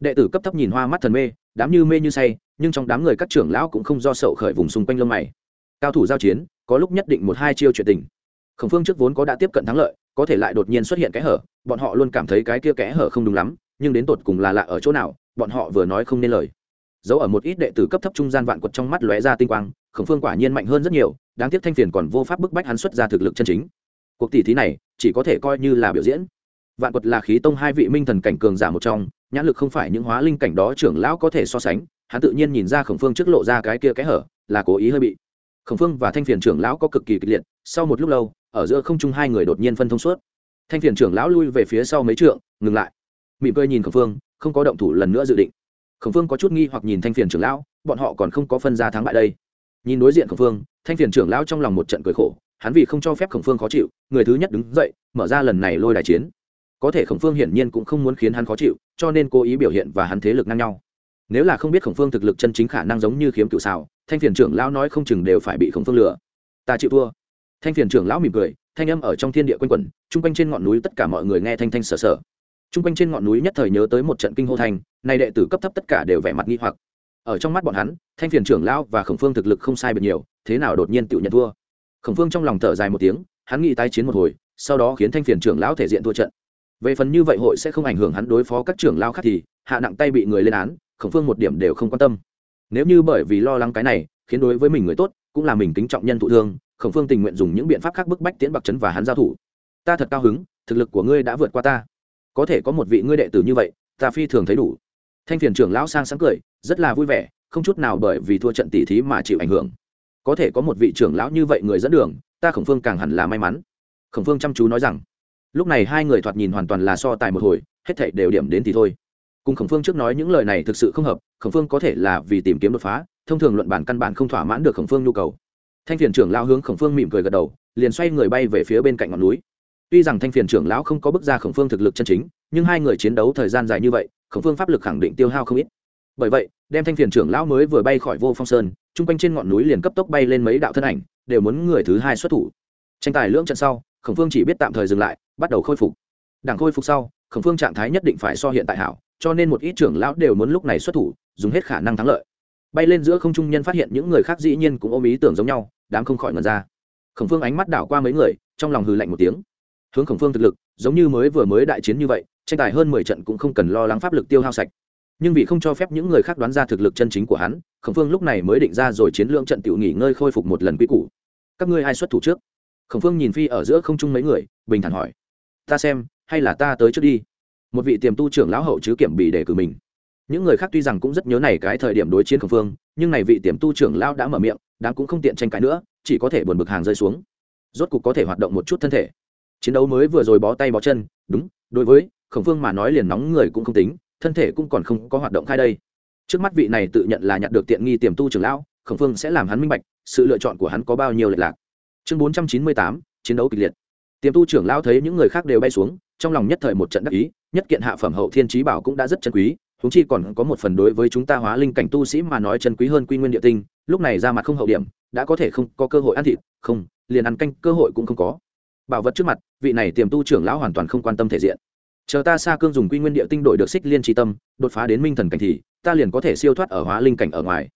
Đệ tử cấp thấp nhìn hoa mắt thần mê, đám như mê như say, nhưng trong đám người các trưởng lão cũng không do sậu khởi vùng xung quanh lông mày. Cao thủ giao chiến, có lúc nhất định một hai chiêu chuyện tình khổng phương trước vốn có đã tiếp cận thắng lợi, có thể lại đột nhiên xuất hiện cái hở, bọn họ luôn cảm thấy cái kia kẽ hở không đúng lắm, nhưng đến tột cùng là lạ ở chỗ nào, bọn họ vừa nói không nên lời. Giấu ở một ít đệ tử cấp thấp trung gian vạn quật trong mắt lóe ra tinh quang, khổng phương quả nhiên mạnh hơn rất nhiều, đáng tiếc thanh phiền còn vô pháp bức bách hắn xuất ra thực lực chân chính. Cuộc tỷ thí này, chỉ có thể coi như là biểu diễn. Vạn quật là khí tông hai vị minh thần cảnh cường giả một trong, nhãn lực không phải những hóa linh cảnh đó trưởng lão có thể so sánh, hắn tự nhiên nhìn ra khổng phương trước lộ ra cái kia kẽ hở, là cố ý hơi bị. Khổng phương và thanh phiền trưởng lão có cực kỳ kịch liệt, sau một lúc lâu ở giữa không trung hai người đột nhiên phân thông suốt. Thanh phiền trưởng lão lui về phía sau mấy trượng, ngừng lại. Mỉm cười nhìn khổng phương, không có động thủ lần nữa dự định. Khổng phương có chút nghi hoặc nhìn thanh phiền trưởng lão, bọn họ còn không có phân ra thắng bại đây. Nhìn đối diện khổng phương, thanh phiền trưởng lão trong lòng một trận cười khổ, hắn vì không cho phép khổng phương khó chịu, người thứ nhất đứng dậy, mở ra lần này lôi đài chiến. Có thể khổng phương hiển nhiên cũng không muốn khiến hắn khó chịu, cho nên cố ý biểu hiện và hắn thế lực ngang nhau. Nếu là không biết khổng phương thực lực chân chính khả năng giống như khiếm cựu xào, thanh phiền trưởng lão nói không chừng đều phải bị khổng phương lừa. Ta chịu thua thanh phiền trưởng lão mỉm cười, thanh âm ở trong thiên địa quanh quẩn, chung quanh trên ngọn núi tất cả mọi người nghe thanh thanh sở sở. Chung quanh trên ngọn núi nhất thời nhớ tới một trận kinh hô thanh nay đệ tử cấp thấp tất cả đều vẻ mặt nghi hoặc. Ở trong mắt bọn hắn, thanh phiền trưởng lão và khổng phương thực lực không sai biệt nhiều, thế nào đột nhiên tự nhận thua? Khổng phương trong lòng thở dài một tiếng, hắn nghĩ tái chiến một hồi, sau đó khiến thanh phiền trưởng lão thể diện thua trận. Về phần như vậy hội sẽ không ảnh hưởng hắn đối phó các trưởng lão khác thì, hạ nặng tay bị người lên án, khổng phương một điểm đều không quan tâm. Nếu như bởi vì lo lắng cái này, khiến đối với mình người tốt, cũng là mình kính trọng nhân thụ thương khổng phương tình nguyện dùng những biện pháp khác bức bách tiễn bạc trấn và hắn giao thủ. Ta thật cao hứng, thực lực của ngươi đã vượt qua ta. Có thể có một vị ngươi đệ tử như vậy, ta phi thường thấy đủ. Thanh phiền trưởng lão sang sáng cười, rất là vui vẻ, không chút nào bởi vì thua trận tỷ thí mà chịu ảnh hưởng. Có thể có một vị trưởng lão như vậy người dẫn đường, ta khổng phương càng hẳn là may mắn. Khổng phương chăm chú nói rằng, lúc này hai người thoạt nhìn hoàn toàn là so tài một hồi, hết thảy đều điểm đến thì thôi. Cùng khổng phương trước nói những lời này thực sự không hợp, khổng phương có thể là vì tìm kiếm đột phá, thông thường luận bản căn bản không thỏa mãn được khổng phương nhu cầu thanh phiền trưởng lão hướng khổng phương mỉm cười gật đầu, liền xoay người bay về phía bên cạnh ngọn núi. Tuy rằng thanh phiền trưởng lão không có bước ra khổng phương thực lực chân chính, nhưng hai người chiến đấu thời gian dài như vậy, khổng phương pháp lực khẳng định tiêu hao không ít. Bởi vậy, đem thanh phiền trưởng lão mới vừa bay khỏi vô phong sơn chung quanh trên ngọn núi liền cấp tốc bay lên mấy đạo thân ảnh, đều muốn người thứ hai xuất thủ. Tranh tài lưỡng trận sau, khổng phương chỉ biết tạm thời dừng lại, bắt đầu khôi phục. Đảng khôi phục sau, khổng phương trạng thái nhất định phải so hiện tại hảo, cho nên một ít trưởng lão đều muốn lúc này xuất thủ, dùng hết khả năng thắng lợi bay lên giữa không trung nhân phát hiện những người khác dĩ nhiên cũng ôm ý tưởng giống nhau, đám không khỏi ngần ra. Khổng phương ánh mắt đảo qua mấy người, trong lòng hừ lạnh một tiếng. Hướng khổng phương thực lực, giống như mới vừa mới đại chiến như vậy, tranh tài hơn mười trận cũng không cần lo lắng pháp lực tiêu hao sạch. Nhưng vì không cho phép những người khác đoán ra thực lực chân chính của hắn, khổng phương lúc này mới định ra rồi chiến lượng trận tiểu nghỉ ngơi khôi phục một lần quy củ. Các ngươi ai xuất thủ trước? Khổng phương nhìn phi ở giữa không trung mấy người, bình thản hỏi. Ta xem, hay là ta tới trước đi. Một vị tiềm tu trưởng lão hậu chứ kiểm bị để cử mình những người khác tuy rằng cũng rất nhớ này cái thời điểm đối chiến khổng phương, nhưng này vị tiềm tu trưởng lão đã mở miệng đáng cũng không tiện tranh cãi nữa, chỉ có thể buồn bực hàng rơi xuống. Rốt cục có thể hoạt động một chút thân thể. Chiến đấu mới vừa rồi bó tay bó chân, đúng, đối với khổng phương mà nói liền nóng người cũng không tính, thân thể cũng còn không có hoạt động khai đây. Trước mắt vị này tự nhận là nhận được tiện nghi tiềm tu trưởng lão, khổng phương sẽ làm hắn minh bạch, sự lựa chọn của hắn có bao nhiêu lệch lạc. Chương bốn trăm chín mươi tám, chiến đấu kịch liệt. Tiềm tu trưởng lão thấy những người khác đều bay xuống, trong lòng nhất thời một trận đắc ý, nhất kiện hạ phẩm hậu thiên trí bảo cũng đã rất chân quý chúng chi còn có một phần đối với chúng ta hóa linh cảnh tu sĩ mà nói chân quý hơn quy nguyên địa tinh, lúc này ra mặt không hậu điểm, đã có thể không có cơ hội ăn thịt, không, liền ăn canh, cơ hội cũng không có. Bảo vật trước mặt, vị này tiềm tu trưởng lão hoàn toàn không quan tâm thể diện. Chờ ta xa cương dùng quy nguyên địa tinh đổi được xích liên tri tâm, đột phá đến minh thần cảnh thì, ta liền có thể siêu thoát ở hóa linh cảnh ở ngoài.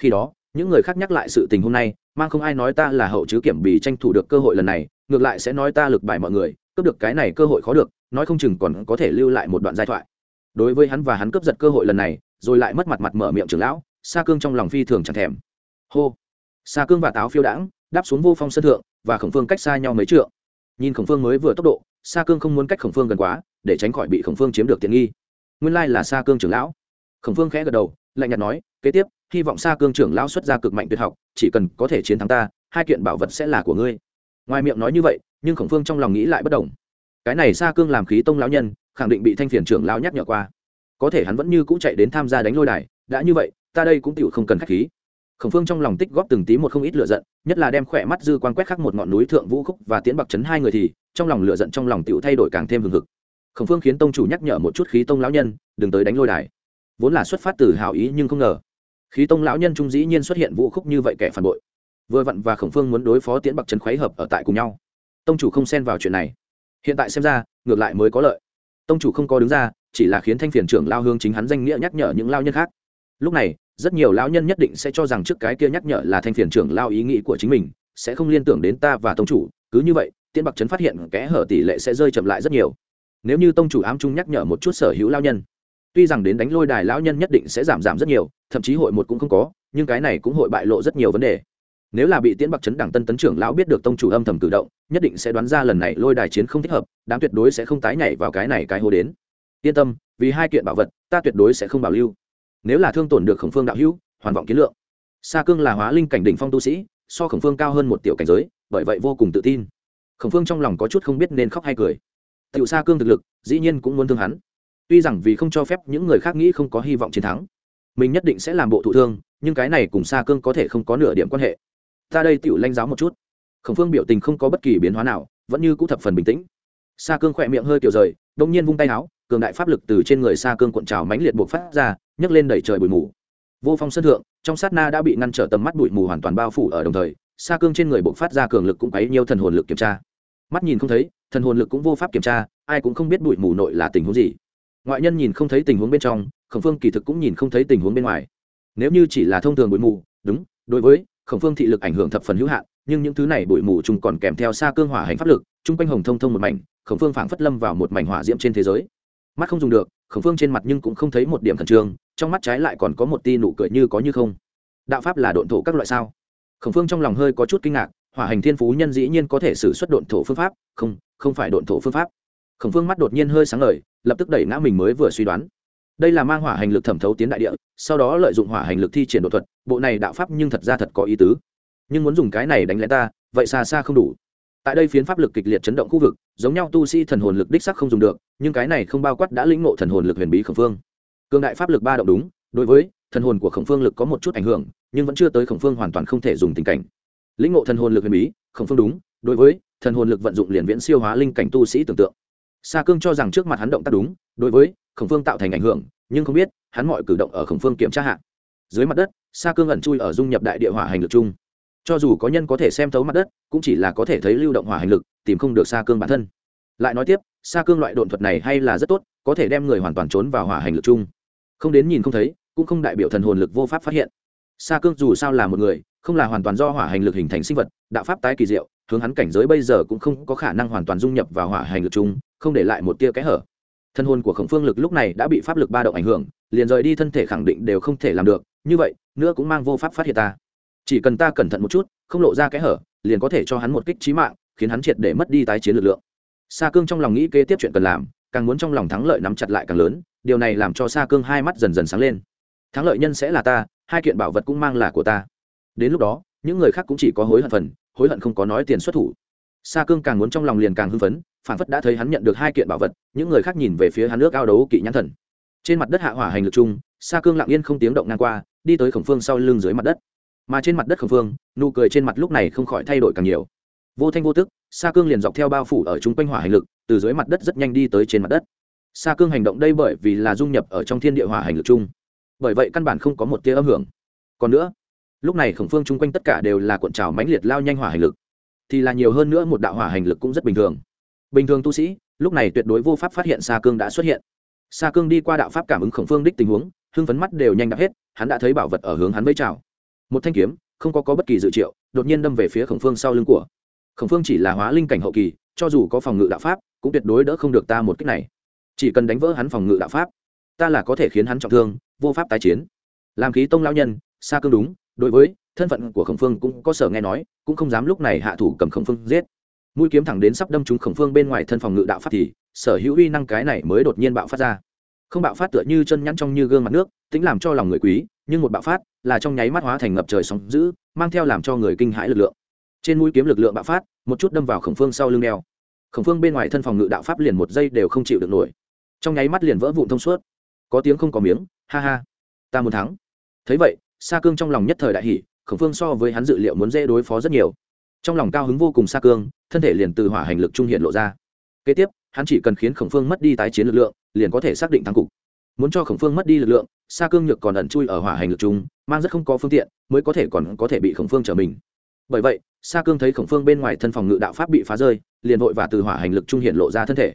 Khi đó, những người khác nhắc lại sự tình hôm nay, mang không ai nói ta là hậu chứ kiểm bì tranh thủ được cơ hội lần này, ngược lại sẽ nói ta lực bại mọi người, cướp được cái này cơ hội khó được, nói không chừng còn có thể lưu lại một đoạn giai thoại đối với hắn và hắn cướp giật cơ hội lần này, rồi lại mất mặt mặt mở miệng trưởng lão, Sa cương trong lòng phi thường chẳng thèm. Hô! Sa cương và táo phiêu đãng, đáp xuống vô phong sân thượng, và khổng phương cách xa nhau mấy trượng. Nhìn khổng phương mới vừa tốc độ, sa cương không muốn cách khổng phương gần quá, để tránh khỏi bị khổng phương chiếm được tiện nghi. Nguyên lai là sa cương trưởng lão. Khổng phương khẽ gật đầu, lạnh nhạt nói, kế tiếp, hy vọng sa cương trưởng lão xuất ra cực mạnh tuyệt học, chỉ cần có thể chiến thắng ta, hai kiện bảo vật sẽ là của ngươi. Ngoài miệng nói như vậy, nhưng khổng phương trong lòng nghĩ lại bất đồng cái này sa cương làm khí tông lão nhân khẳng định bị thanh phiền trưởng lão nhắc nhở qua. Có thể hắn vẫn như cũ chạy đến tham gia đánh lôi đài, đã như vậy, ta đây cũng tựu không cần khách khí. Khổng phương trong lòng tích góp từng tí một không ít lựa giận, nhất là đem khỏe mắt dư quan quét khắc một ngọn núi thượng vũ khúc và tiến bạc trấn hai người thì, trong lòng lựa giận trong lòng tựu thay đổi càng thêm hừng hực. Khổng phương khiến tông chủ nhắc nhở một chút khí tông lão nhân, đừng tới đánh lôi đài. Vốn là xuất phát từ hào ý nhưng không ngờ, khí tông lão nhân trung dĩ nhiên xuất hiện vũ khúc như vậy kẻ phản bội. Vừa vặn và khổng phương muốn đối phó tiến bạc trấn khuấy hợp ở tại cùng nhau. Tông chủ không xen vào chuyện này. Hiện tại xem ra, ngược lại mới có lợi tông chủ không có đứng ra, chỉ là khiến thanh phiền trưởng lao hương chính hắn danh nghĩa nhắc nhở những lao nhân khác. Lúc này, rất nhiều lão nhân nhất định sẽ cho rằng trước cái kia nhắc nhở là thanh phiền trưởng lao ý nghĩ của chính mình, sẽ không liên tưởng đến ta và tông chủ, cứ như vậy, tiên bạc trấn phát hiện kẽ hở tỷ lệ sẽ rơi chậm lại rất nhiều. Nếu như tông chủ ám trung nhắc nhở một chút sở hữu lao nhân, tuy rằng đến đánh lôi đài lão nhân nhất định sẽ giảm giảm rất nhiều, thậm chí hội một cũng không có, nhưng cái này cũng hội bại lộ rất nhiều vấn đề nếu là bị tiễn bạc chấn đảng tân tấn trưởng lão biết được tông chủ âm thầm cử động, nhất định sẽ đoán ra lần này lôi đài chiến không thích hợp, đám tuyệt đối sẽ không tái nhảy vào cái này cái hô đến. Yên tâm, vì hai kiện bảo vật, ta tuyệt đối sẽ không bảo lưu. Nếu là thương tổn được khổng phương đạo hữu, hoàn vọng kiến lượng. Sa cương là hóa linh cảnh đỉnh phong tu sĩ, so khổng phương cao hơn một tiểu cảnh giới, bởi vậy vô cùng tự tin. Khổng phương trong lòng có chút không biết nên khóc hay cười. Tiểu sa cương thực lực, dĩ nhiên cũng muốn thương hắn. Tuy rằng vì không cho phép những người khác nghĩ không có hy vọng chiến thắng, mình nhất định sẽ làm bộ thụ thương, nhưng cái này cùng sa cương có thể không có nửa điểm quan hệ ta đây tiểu lanh giáo một chút. Khổng phương biểu tình không có bất kỳ biến hóa nào, vẫn như cũ thập phần bình tĩnh. Sa cương khỏe miệng hơi kiểu rời đông nhiên vung tay áo, cường đại pháp lực từ trên người sa cương cuộn trào mãnh liệt buộc phát ra, nhấc lên đẩy trời bụi mù. Vô phong sân thượng, trong sát na đã bị ngăn trở tầm mắt bụi mù hoàn toàn bao phủ ở đồng thời, sa cương trên người buộc phát ra cường lực cũng bấy nhiều thần hồn lực kiểm tra. Mắt nhìn không thấy, thần hồn lực cũng vô pháp kiểm tra, ai cũng không biết bụi mù nội là tình huống gì. Ngoại nhân nhìn không thấy tình huống bên trong, khổng phương kỳ thực cũng nhìn không thấy tình huống bên ngoài. Nếu như chỉ là thông thường bụi mù, đúng, đối với khổng phương thị lực ảnh hưởng thập phần hữu hạn, nhưng những thứ này bụi mù chung còn kèm theo xa cương hỏa hành pháp lực, chung quanh hồng thông thông một mảnh, khổng phương phảng phất lâm vào một mảnh hỏa diễm trên thế giới. Mắt không dùng được, khổng phương trên mặt nhưng cũng không thấy một điểm khẩn trương, trong mắt trái lại còn có một ti nụ cười như có như không. Đạo pháp là độn thổ các loại sao? Khổng phương trong lòng hơi có chút kinh ngạc, hỏa hành thiên phú nhân dĩ nhiên có thể xử suất độn thổ phương pháp, không không phải độn thổ phương pháp. Khổng phương mắt đột nhiên hơi sáng ngời, lập tức đẩy ngã mình mới vừa suy đoán đây là mang hỏa hành lực thẩm thấu tiến đại địa, sau đó lợi dụng hỏa hành lực thi triển đột thuật, bộ này đạo pháp nhưng thật ra thật có ý tứ. Nhưng muốn dùng cái này đánh lén ta, vậy xa xa không đủ. Tại đây phiến pháp lực kịch liệt chấn động khu vực, giống nhau tu sĩ thần hồn lực đích sắc không dùng được, nhưng cái này không bao quát đã lĩnh ngộ thần hồn lực huyền bí khổng phương. Cương đại pháp lực ba động đúng, đối với thần hồn của khổng phương lực có một chút ảnh hưởng, nhưng vẫn chưa tới khổng phương hoàn toàn không thể dùng tình cảnh. Lĩnh ngộ thần hồn lực huyền bí, khổng phương đúng, đối với thần hồn lực vận dụng liền viễn siêu hóa linh cảnh tu sĩ tưởng tượng. Sa cương cho rằng trước mặt hắn động tác đúng, đối với khổng phương tạo thành ảnh hưởng, nhưng không biết, hắn mọi cử động ở khổng phương kiểm tra hạ. Dưới mặt đất, sa cương ẩn chui ở dung nhập đại địa hỏa hành lực chung. Cho dù có nhân có thể xem thấu mặt đất, cũng chỉ là có thể thấy lưu động hỏa hành lực, tìm không được sa cương bản thân. Lại nói tiếp, sa cương loại độn thuật này hay là rất tốt, có thể đem người hoàn toàn trốn vào hỏa hành lực chung. Không đến nhìn không thấy, cũng không đại biểu thần hồn lực vô pháp phát hiện. Sa cương dù sao là một người, không là hoàn toàn do hỏa hành lực hình thành sinh vật, đạo pháp tái kỳ diệu, hướng hắn cảnh giới bây giờ cũng không có khả năng hoàn toàn dung nhập vào hỏa hành lực chung, không để lại một tia kẽ hở thân hồn của khổng phương lực lúc này đã bị pháp lực ba động ảnh hưởng, liền rời đi thân thể khẳng định đều không thể làm được, như vậy, nữa cũng mang vô pháp phát hiện ta. Chỉ cần ta cẩn thận một chút, không lộ ra kẽ hở, liền có thể cho hắn một kích trí mạng, khiến hắn triệt để mất đi tái chiến lực lượng. Sa cương trong lòng nghĩ kế tiếp chuyện cần làm, càng muốn trong lòng thắng lợi nắm chặt lại càng lớn, điều này làm cho sa cương hai mắt dần dần sáng lên. Thắng lợi nhân sẽ là ta, hai kiện bảo vật cũng mang là của ta. Đến lúc đó, những người khác cũng chỉ có hối hận phần, hối hận không có nói tiền xuất thủ sa cương càng muốn trong lòng liền càng hưng phấn phản phất đã thấy hắn nhận được hai kiện bảo vật, những người khác nhìn về phía hắn nước ao đấu kỵ nhãn thần. Trên mặt đất hạ hỏa hành lực chung, sa cương lặng yên không tiếng động ngang qua, đi tới khổng phương sau lưng dưới mặt đất. Mà trên mặt đất khổng phương, nụ cười trên mặt lúc này không khỏi thay đổi càng nhiều. Vô thanh vô tức, sa cương liền dọc theo bao phủ ở chung quanh hỏa hành lực, từ dưới mặt đất rất nhanh đi tới trên mặt đất. Sa cương hành động đây bởi vì là dung nhập ở trong thiên địa hỏa hành lực chung. Bởi vậy căn bản không có một tia âm hưởng. Còn nữa, lúc này khổng phương chung quanh tất cả đều là cuộn trào mãnh liệt lao nhanh hỏa hành lực thì là nhiều hơn nữa một đạo hỏa hành lực cũng rất bình thường. Bình thường tu sĩ lúc này tuyệt đối vô pháp phát hiện sa cương đã xuất hiện. Sa cương đi qua đạo pháp cảm ứng khổng phương đích tình huống hưng phấn mắt đều nhanh đạp hết hắn đã thấy bảo vật ở hướng hắn vẫy trào một thanh kiếm không có, có bất kỳ dự triệu đột nhiên đâm về phía khổng phương sau lưng của. Khổng phương chỉ là hóa linh cảnh hậu kỳ cho dù có phòng ngự đạo pháp cũng tuyệt đối đỡ không được ta một cách này. Chỉ cần đánh vỡ hắn phòng ngự đạo pháp ta là có thể khiến hắn trọng thương vô pháp tái chiến. Làm khí tông lao nhân xa cương đúng đối với thân phận của khổng phương cũng có sở nghe nói, cũng không dám lúc này hạ thủ cầm khổng phương giết. Mũi kiếm thẳng đến sắp đâm trúng khổng phương bên ngoài thân phòng ngự đạo pháp thì, sở hữu uy năng cái này mới đột nhiên bạo phát ra. Không bạo phát tựa như chân nhắn trong như gương mặt nước, tính làm cho lòng người quý, nhưng một bạo phát là trong nháy mắt hóa thành ngập trời sóng dữ, mang theo làm cho người kinh hãi lực lượng. Trên mũi kiếm lực lượng bạo phát, một chút đâm vào khổng phương sau lưng đeo. Khổng phương bên ngoài thân phòng ngự đạo pháp liền một giây đều không chịu được nổi. Trong nháy mắt liền vỡ vụn thông suốt. Có tiếng không có miếng, ha ha. Ta muốn thắng. Thấy vậy, sa cương trong lòng nhất thời đại hỷ khổng phương so với hắn dự liệu muốn dễ đối phó rất nhiều. Trong lòng cao hứng vô cùng xa cương, thân thể liền từ hỏa hành lực trung hiện lộ ra. Kế tiếp, hắn chỉ cần khiến khổng phương mất đi tái chiến lực lượng, liền có thể xác định thắng cục. Muốn cho khổng phương mất đi lực lượng, xa cương nhược còn ẩn chui ở hỏa hành lực trung, mang rất không có phương tiện, mới có thể còn có thể bị khổng phương trở mình. Bởi vậy, xa cương thấy khổng phương bên ngoài thân phòng ngự đạo pháp bị phá rơi, liền vội và từ hỏa hành lực trung hiện lộ ra thân thể.